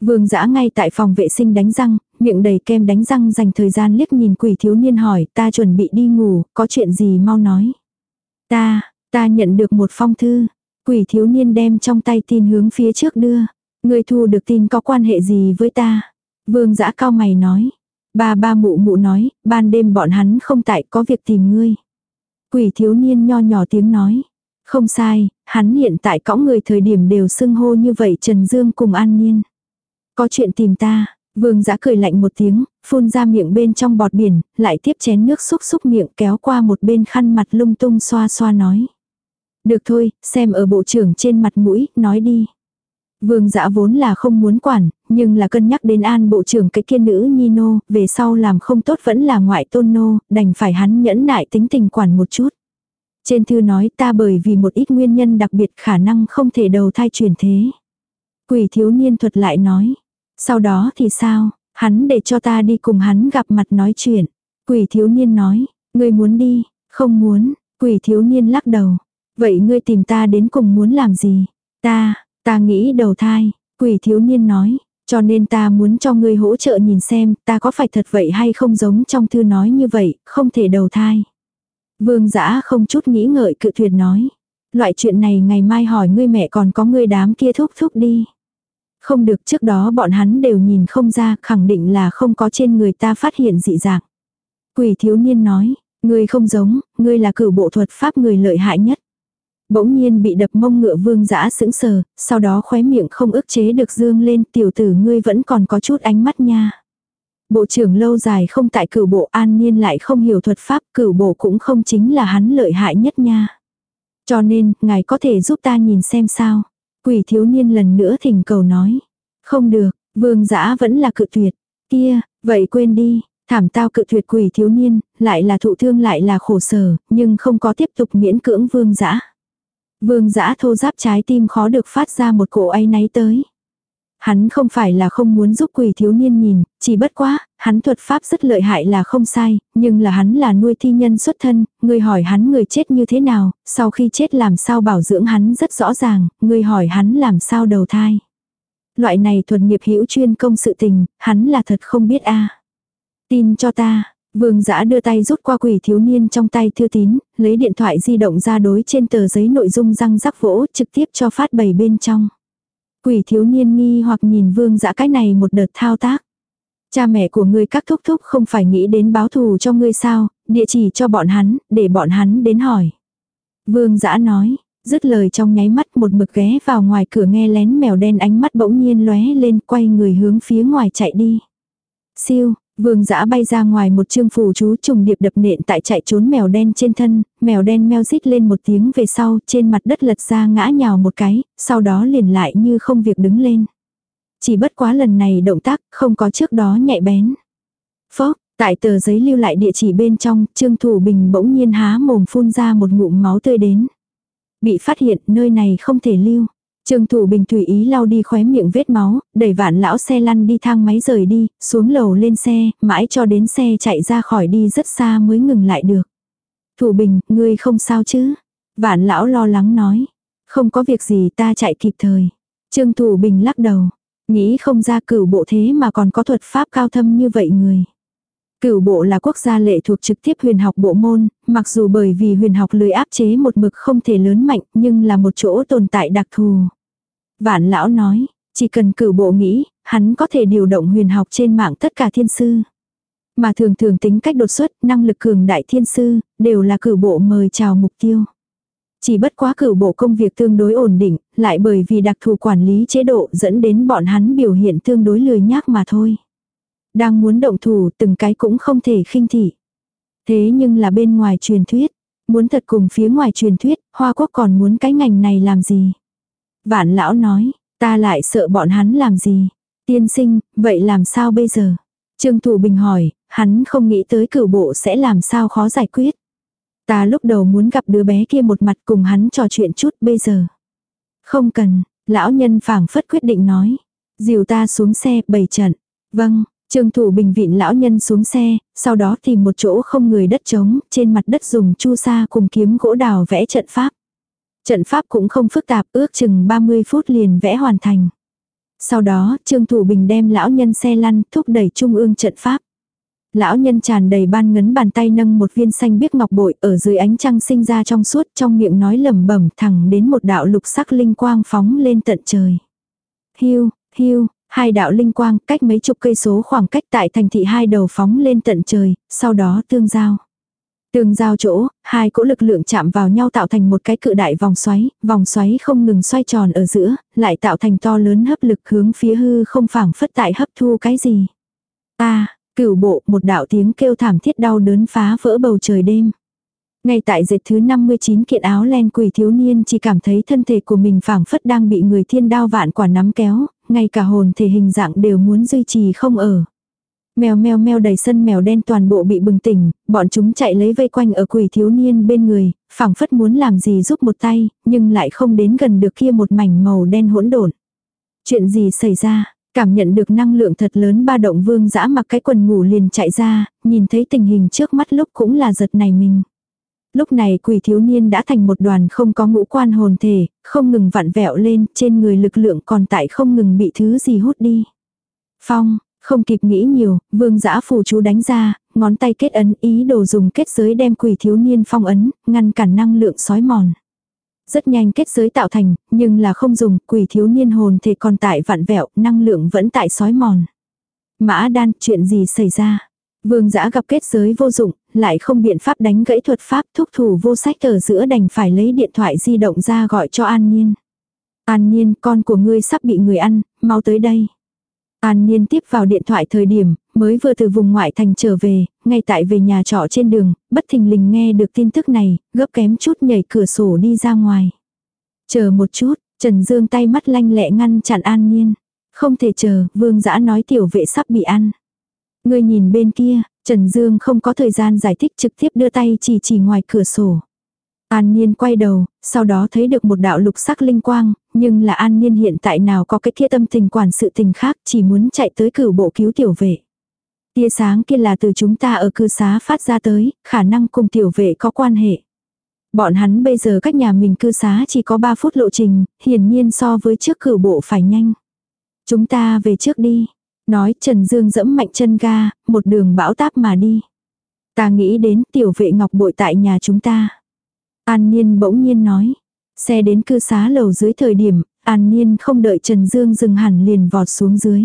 Vương dã ngay tại phòng vệ sinh đánh răng, miệng đầy kem đánh răng dành thời gian liếc nhìn quỷ thiếu niên hỏi ta chuẩn bị đi ngủ, có chuyện gì mau nói. Ta, ta nhận được một phong thư. Quỷ thiếu niên đem trong tay tin hướng phía trước đưa. Người thu được tin có quan hệ gì với ta? Vương dã cao mày nói. Ba ba mụ mụ nói, ban đêm bọn hắn không tại có việc tìm ngươi. Quỷ thiếu niên nho nhỏ tiếng nói. Không sai, hắn hiện tại cõng người thời điểm đều xưng hô như vậy Trần Dương cùng An Niên. Có chuyện tìm ta, vương giã cười lạnh một tiếng, phun ra miệng bên trong bọt biển, lại tiếp chén nước xúc xúc miệng kéo qua một bên khăn mặt lung tung xoa xoa nói. Được thôi, xem ở bộ trưởng trên mặt mũi, nói đi. Vương dã vốn là không muốn quản, nhưng là cân nhắc đến an bộ trưởng cái kia nữ nhi nô, về sau làm không tốt vẫn là ngoại tôn nô, đành phải hắn nhẫn nại tính tình quản một chút. Trên thư nói ta bởi vì một ít nguyên nhân đặc biệt khả năng không thể đầu thai chuyển thế. Quỷ thiếu niên thuật lại nói. Sau đó thì sao, hắn để cho ta đi cùng hắn gặp mặt nói chuyện. Quỷ thiếu niên nói, ngươi muốn đi, không muốn, quỷ thiếu niên lắc đầu. Vậy ngươi tìm ta đến cùng muốn làm gì? Ta, ta nghĩ đầu thai, quỷ thiếu niên nói. Cho nên ta muốn cho ngươi hỗ trợ nhìn xem ta có phải thật vậy hay không giống trong thư nói như vậy, không thể đầu thai. Vương giã không chút nghĩ ngợi cự tuyệt nói. Loại chuyện này ngày mai hỏi ngươi mẹ còn có ngươi đám kia thúc thúc đi. Không được trước đó bọn hắn đều nhìn không ra khẳng định là không có trên người ta phát hiện dị dạng. Quỷ thiếu niên nói, ngươi không giống, ngươi là cử bộ thuật pháp người lợi hại nhất. Bỗng nhiên bị đập mông ngựa vương giã sững sờ, sau đó khóe miệng không ức chế được dương lên tiểu tử ngươi vẫn còn có chút ánh mắt nha. Bộ trưởng lâu dài không tại cửu bộ an niên lại không hiểu thuật pháp cửu bộ cũng không chính là hắn lợi hại nhất nha. Cho nên, ngài có thể giúp ta nhìn xem sao. Quỷ thiếu niên lần nữa thỉnh cầu nói. Không được, vương giã vẫn là cự tuyệt. Kia, vậy quên đi, thảm tao cự tuyệt quỷ thiếu niên, lại là thụ thương lại là khổ sở, nhưng không có tiếp tục miễn cưỡng vương giã. Vương giã thô giáp trái tim khó được phát ra một cổ ấy náy tới. Hắn không phải là không muốn giúp quỷ thiếu niên nhìn, chỉ bất quá, hắn thuật pháp rất lợi hại là không sai, nhưng là hắn là nuôi thi nhân xuất thân, người hỏi hắn người chết như thế nào, sau khi chết làm sao bảo dưỡng hắn rất rõ ràng, người hỏi hắn làm sao đầu thai. Loại này thuật nghiệp hữu chuyên công sự tình, hắn là thật không biết a Tin cho ta, Vương giã đưa tay rút qua quỷ thiếu niên trong tay thư tín, lấy điện thoại di động ra đối trên tờ giấy nội dung răng rắc vỗ trực tiếp cho phát bày bên trong. Quỷ thiếu niên nghi hoặc nhìn vương dã cái này một đợt thao tác. Cha mẹ của ngươi các thúc thúc không phải nghĩ đến báo thù cho ngươi sao, địa chỉ cho bọn hắn, để bọn hắn đến hỏi. Vương dã nói, dứt lời trong nháy mắt một mực ghé vào ngoài cửa nghe lén mèo đen ánh mắt bỗng nhiên lóe lên quay người hướng phía ngoài chạy đi. Siêu, Vương dã bay ra ngoài một chương phù chú trùng điệp đập nện tại chạy trốn mèo đen trên thân, mèo đen meo rít lên một tiếng về sau, trên mặt đất lật ra ngã nhào một cái, sau đó liền lại như không việc đứng lên. Chỉ bất quá lần này động tác không có trước đó nhạy bén. Phốc, tại tờ giấy lưu lại địa chỉ bên trong, Trương Thủ Bình bỗng nhiên há mồm phun ra một ngụm máu tươi đến. Bị phát hiện nơi này không thể lưu. Trương Thủ Bình tùy ý lau đi khóe miệng vết máu, đẩy vạn lão xe lăn đi thang máy rời đi, xuống lầu lên xe, mãi cho đến xe chạy ra khỏi đi rất xa mới ngừng lại được. Thủ Bình, ngươi không sao chứ? Vạn lão lo lắng nói. Không có việc gì ta chạy kịp thời. Trương Thủ Bình lắc đầu. Nghĩ không ra cửu bộ thế mà còn có thuật pháp cao thâm như vậy người. Cửu bộ là quốc gia lệ thuộc trực tiếp huyền học bộ môn, mặc dù bởi vì huyền học lười áp chế một mực không thể lớn mạnh nhưng là một chỗ tồn tại đặc thù. Vạn lão nói, chỉ cần cử bộ nghĩ, hắn có thể điều động huyền học trên mạng tất cả thiên sư. Mà thường thường tính cách đột xuất, năng lực cường đại thiên sư, đều là cử bộ mời chào mục tiêu. Chỉ bất quá cử bộ công việc tương đối ổn định, lại bởi vì đặc thù quản lý chế độ dẫn đến bọn hắn biểu hiện tương đối lười nhác mà thôi. Đang muốn động thủ từng cái cũng không thể khinh thị. Thế nhưng là bên ngoài truyền thuyết, muốn thật cùng phía ngoài truyền thuyết, Hoa Quốc còn muốn cái ngành này làm gì? Vạn lão nói, ta lại sợ bọn hắn làm gì? Tiên sinh, vậy làm sao bây giờ? Trương Thủ Bình hỏi, hắn không nghĩ tới cửu bộ sẽ làm sao khó giải quyết. Ta lúc đầu muốn gặp đứa bé kia một mặt cùng hắn trò chuyện chút bây giờ. Không cần, lão nhân phảng phất quyết định nói. Dìu ta xuống xe, bày trận. Vâng, Trương Thủ Bình vịn lão nhân xuống xe, sau đó tìm một chỗ không người đất trống, trên mặt đất dùng chu sa cùng kiếm gỗ đào vẽ trận pháp. Trận pháp cũng không phức tạp, ước chừng 30 phút liền vẽ hoàn thành. Sau đó, Trương Thủ Bình đem lão nhân xe lăn thúc đẩy trung ương trận pháp. Lão nhân tràn đầy ban ngấn bàn tay nâng một viên xanh biếc ngọc bội ở dưới ánh trăng sinh ra trong suốt trong miệng nói lẩm bẩm thẳng đến một đạo lục sắc linh quang phóng lên tận trời. Hiu, hiu, hai đạo linh quang cách mấy chục cây số khoảng cách tại thành thị hai đầu phóng lên tận trời, sau đó tương giao. Tương giao chỗ, hai cỗ lực lượng chạm vào nhau tạo thành một cái cự đại vòng xoáy, vòng xoáy không ngừng xoay tròn ở giữa, lại tạo thành to lớn hấp lực hướng phía hư không phảng phất tại hấp thu cái gì. Ta, Cửu bộ, một đạo tiếng kêu thảm thiết đau đớn phá vỡ bầu trời đêm. Ngay tại dệt thứ 59 kiện áo len quỷ thiếu niên chỉ cảm thấy thân thể của mình phảng phất đang bị người thiên đao vạn quả nắm kéo, ngay cả hồn thể hình dạng đều muốn duy trì không ở. Mèo mèo mèo đầy sân mèo đen toàn bộ bị bừng tỉnh, bọn chúng chạy lấy vây quanh ở quỷ thiếu niên bên người, phảng phất muốn làm gì giúp một tay, nhưng lại không đến gần được kia một mảnh màu đen hỗn độn. Chuyện gì xảy ra? Cảm nhận được năng lượng thật lớn ba động vương dã mặc cái quần ngủ liền chạy ra, nhìn thấy tình hình trước mắt lúc cũng là giật này mình. Lúc này quỷ thiếu niên đã thành một đoàn không có ngũ quan hồn thể, không ngừng vặn vẹo lên, trên người lực lượng còn tại không ngừng bị thứ gì hút đi. Phong, không kịp nghĩ nhiều, vương giã phù chú đánh ra, ngón tay kết ấn ý đồ dùng kết giới đem quỷ thiếu niên phong ấn, ngăn cản năng lượng sói mòn. Rất nhanh kết giới tạo thành, nhưng là không dùng, quỷ thiếu niên hồn thể còn tại vạn vẹo, năng lượng vẫn tại sói mòn. Mã đan, chuyện gì xảy ra? Vương giã gặp kết giới vô dụng, lại không biện pháp đánh gãy thuật pháp thúc thủ vô sách ở giữa đành phải lấy điện thoại di động ra gọi cho An Nhiên. An Nhiên, con của ngươi sắp bị người ăn, mau tới đây. An Niên tiếp vào điện thoại thời điểm, mới vừa từ vùng ngoại thành trở về, ngay tại về nhà trọ trên đường, bất thình lình nghe được tin tức này, gấp kém chút nhảy cửa sổ đi ra ngoài. Chờ một chút, Trần Dương tay mắt lanh lẹ ngăn chặn An Niên, Không thể chờ, Vương Dã nói tiểu vệ sắp bị ăn. Người nhìn bên kia, Trần Dương không có thời gian giải thích trực tiếp đưa tay chỉ chỉ ngoài cửa sổ. An Niên quay đầu, sau đó thấy được một đạo lục sắc linh quang, nhưng là An Niên hiện tại nào có cái kia tâm tình quản sự tình khác chỉ muốn chạy tới cửu bộ cứu tiểu vệ. Tia sáng kia là từ chúng ta ở cư xá phát ra tới, khả năng cùng tiểu vệ có quan hệ. Bọn hắn bây giờ cách nhà mình cư xá chỉ có 3 phút lộ trình, hiển nhiên so với trước cửu bộ phải nhanh. Chúng ta về trước đi. Nói Trần Dương dẫm mạnh chân ga, một đường bão táp mà đi. Ta nghĩ đến tiểu vệ ngọc bội tại nhà chúng ta. An Niên bỗng nhiên nói. Xe đến cư xá lầu dưới thời điểm, An Niên không đợi Trần Dương dừng hẳn liền vọt xuống dưới.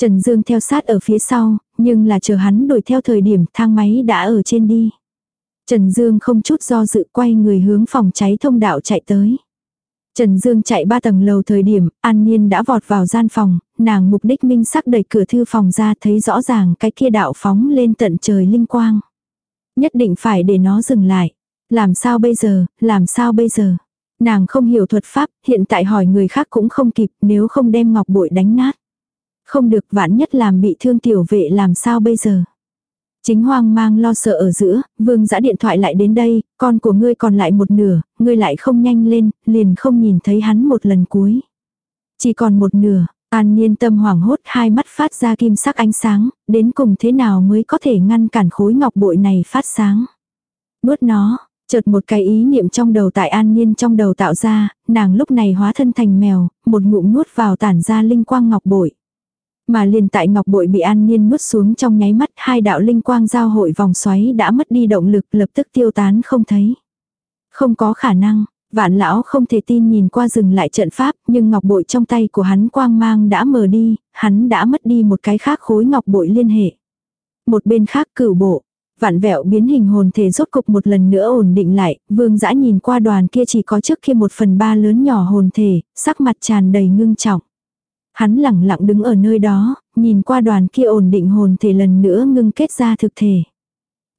Trần Dương theo sát ở phía sau, nhưng là chờ hắn đuổi theo thời điểm thang máy đã ở trên đi. Trần Dương không chút do dự quay người hướng phòng cháy thông đạo chạy tới. Trần Dương chạy ba tầng lầu thời điểm, An Niên đã vọt vào gian phòng, nàng mục đích minh sắc đẩy cửa thư phòng ra thấy rõ ràng cái kia đạo phóng lên tận trời linh quang. Nhất định phải để nó dừng lại. Làm sao bây giờ, làm sao bây giờ? Nàng không hiểu thuật pháp, hiện tại hỏi người khác cũng không kịp nếu không đem ngọc bội đánh nát. Không được vãn nhất làm bị thương tiểu vệ làm sao bây giờ. Chính hoang mang lo sợ ở giữa, vương giã điện thoại lại đến đây, con của ngươi còn lại một nửa, ngươi lại không nhanh lên, liền không nhìn thấy hắn một lần cuối. Chỉ còn một nửa, an nhiên tâm hoảng hốt hai mắt phát ra kim sắc ánh sáng, đến cùng thế nào mới có thể ngăn cản khối ngọc bội này phát sáng. Nuốt nó, chợt một cái ý niệm trong đầu tại an niên trong đầu tạo ra, nàng lúc này hóa thân thành mèo, một ngụm nuốt vào tản ra linh quang ngọc bội. Mà liền tại ngọc bội bị an niên nuốt xuống trong nháy mắt hai đạo linh quang giao hội vòng xoáy đã mất đi động lực lập tức tiêu tán không thấy. Không có khả năng, Vạn lão không thể tin nhìn qua dừng lại trận pháp, nhưng ngọc bội trong tay của hắn quang mang đã mờ đi, hắn đã mất đi một cái khác khối ngọc bội liên hệ. Một bên khác cửu bộ, vạn vẹo biến hình hồn thể rốt cục một lần nữa ổn định lại, vương dã nhìn qua đoàn kia chỉ có trước kia một phần ba lớn nhỏ hồn thể, sắc mặt tràn đầy ngưng trọng. Hắn lẳng lặng đứng ở nơi đó, nhìn qua đoàn kia ổn định hồn thể lần nữa ngưng kết ra thực thể.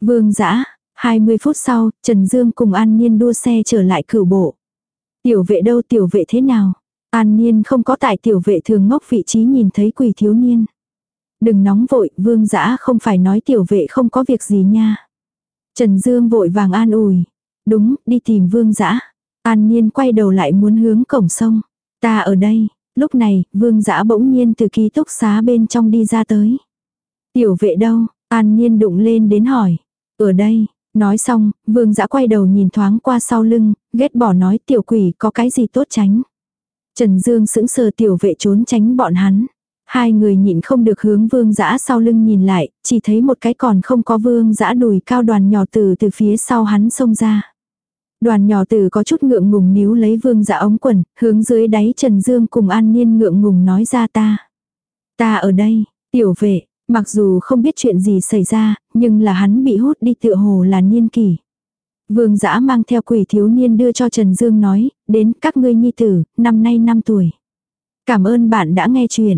Vương dã 20 phút sau, Trần Dương cùng An Niên đua xe trở lại cửu bộ. Tiểu vệ đâu tiểu vệ thế nào? An Niên không có tại tiểu vệ thường ngốc vị trí nhìn thấy quỷ thiếu niên. Đừng nóng vội, vương dã không phải nói tiểu vệ không có việc gì nha. Trần Dương vội vàng an ủi. Đúng, đi tìm vương dã An Niên quay đầu lại muốn hướng cổng sông. Ta ở đây. Lúc này, vương dã bỗng nhiên từ ký túc xá bên trong đi ra tới. Tiểu vệ đâu? An Niên đụng lên đến hỏi. Ở đây, nói xong, vương dã quay đầu nhìn thoáng qua sau lưng, ghét bỏ nói tiểu quỷ có cái gì tốt tránh. Trần Dương sững sờ tiểu vệ trốn tránh bọn hắn. Hai người nhịn không được hướng vương dã sau lưng nhìn lại, chỉ thấy một cái còn không có vương dã đùi cao đoàn nhỏ tử từ phía sau hắn xông ra. Đoàn nhỏ tử có chút ngượng ngùng níu lấy vương dã ống quần, hướng dưới đáy Trần Dương cùng an niên ngượng ngùng nói ra ta. Ta ở đây, tiểu vệ, mặc dù không biết chuyện gì xảy ra, nhưng là hắn bị hút đi tựa hồ là niên kỷ Vương dã mang theo quỷ thiếu niên đưa cho Trần Dương nói, đến các ngươi nhi tử, năm nay 5 tuổi. Cảm ơn bạn đã nghe chuyện.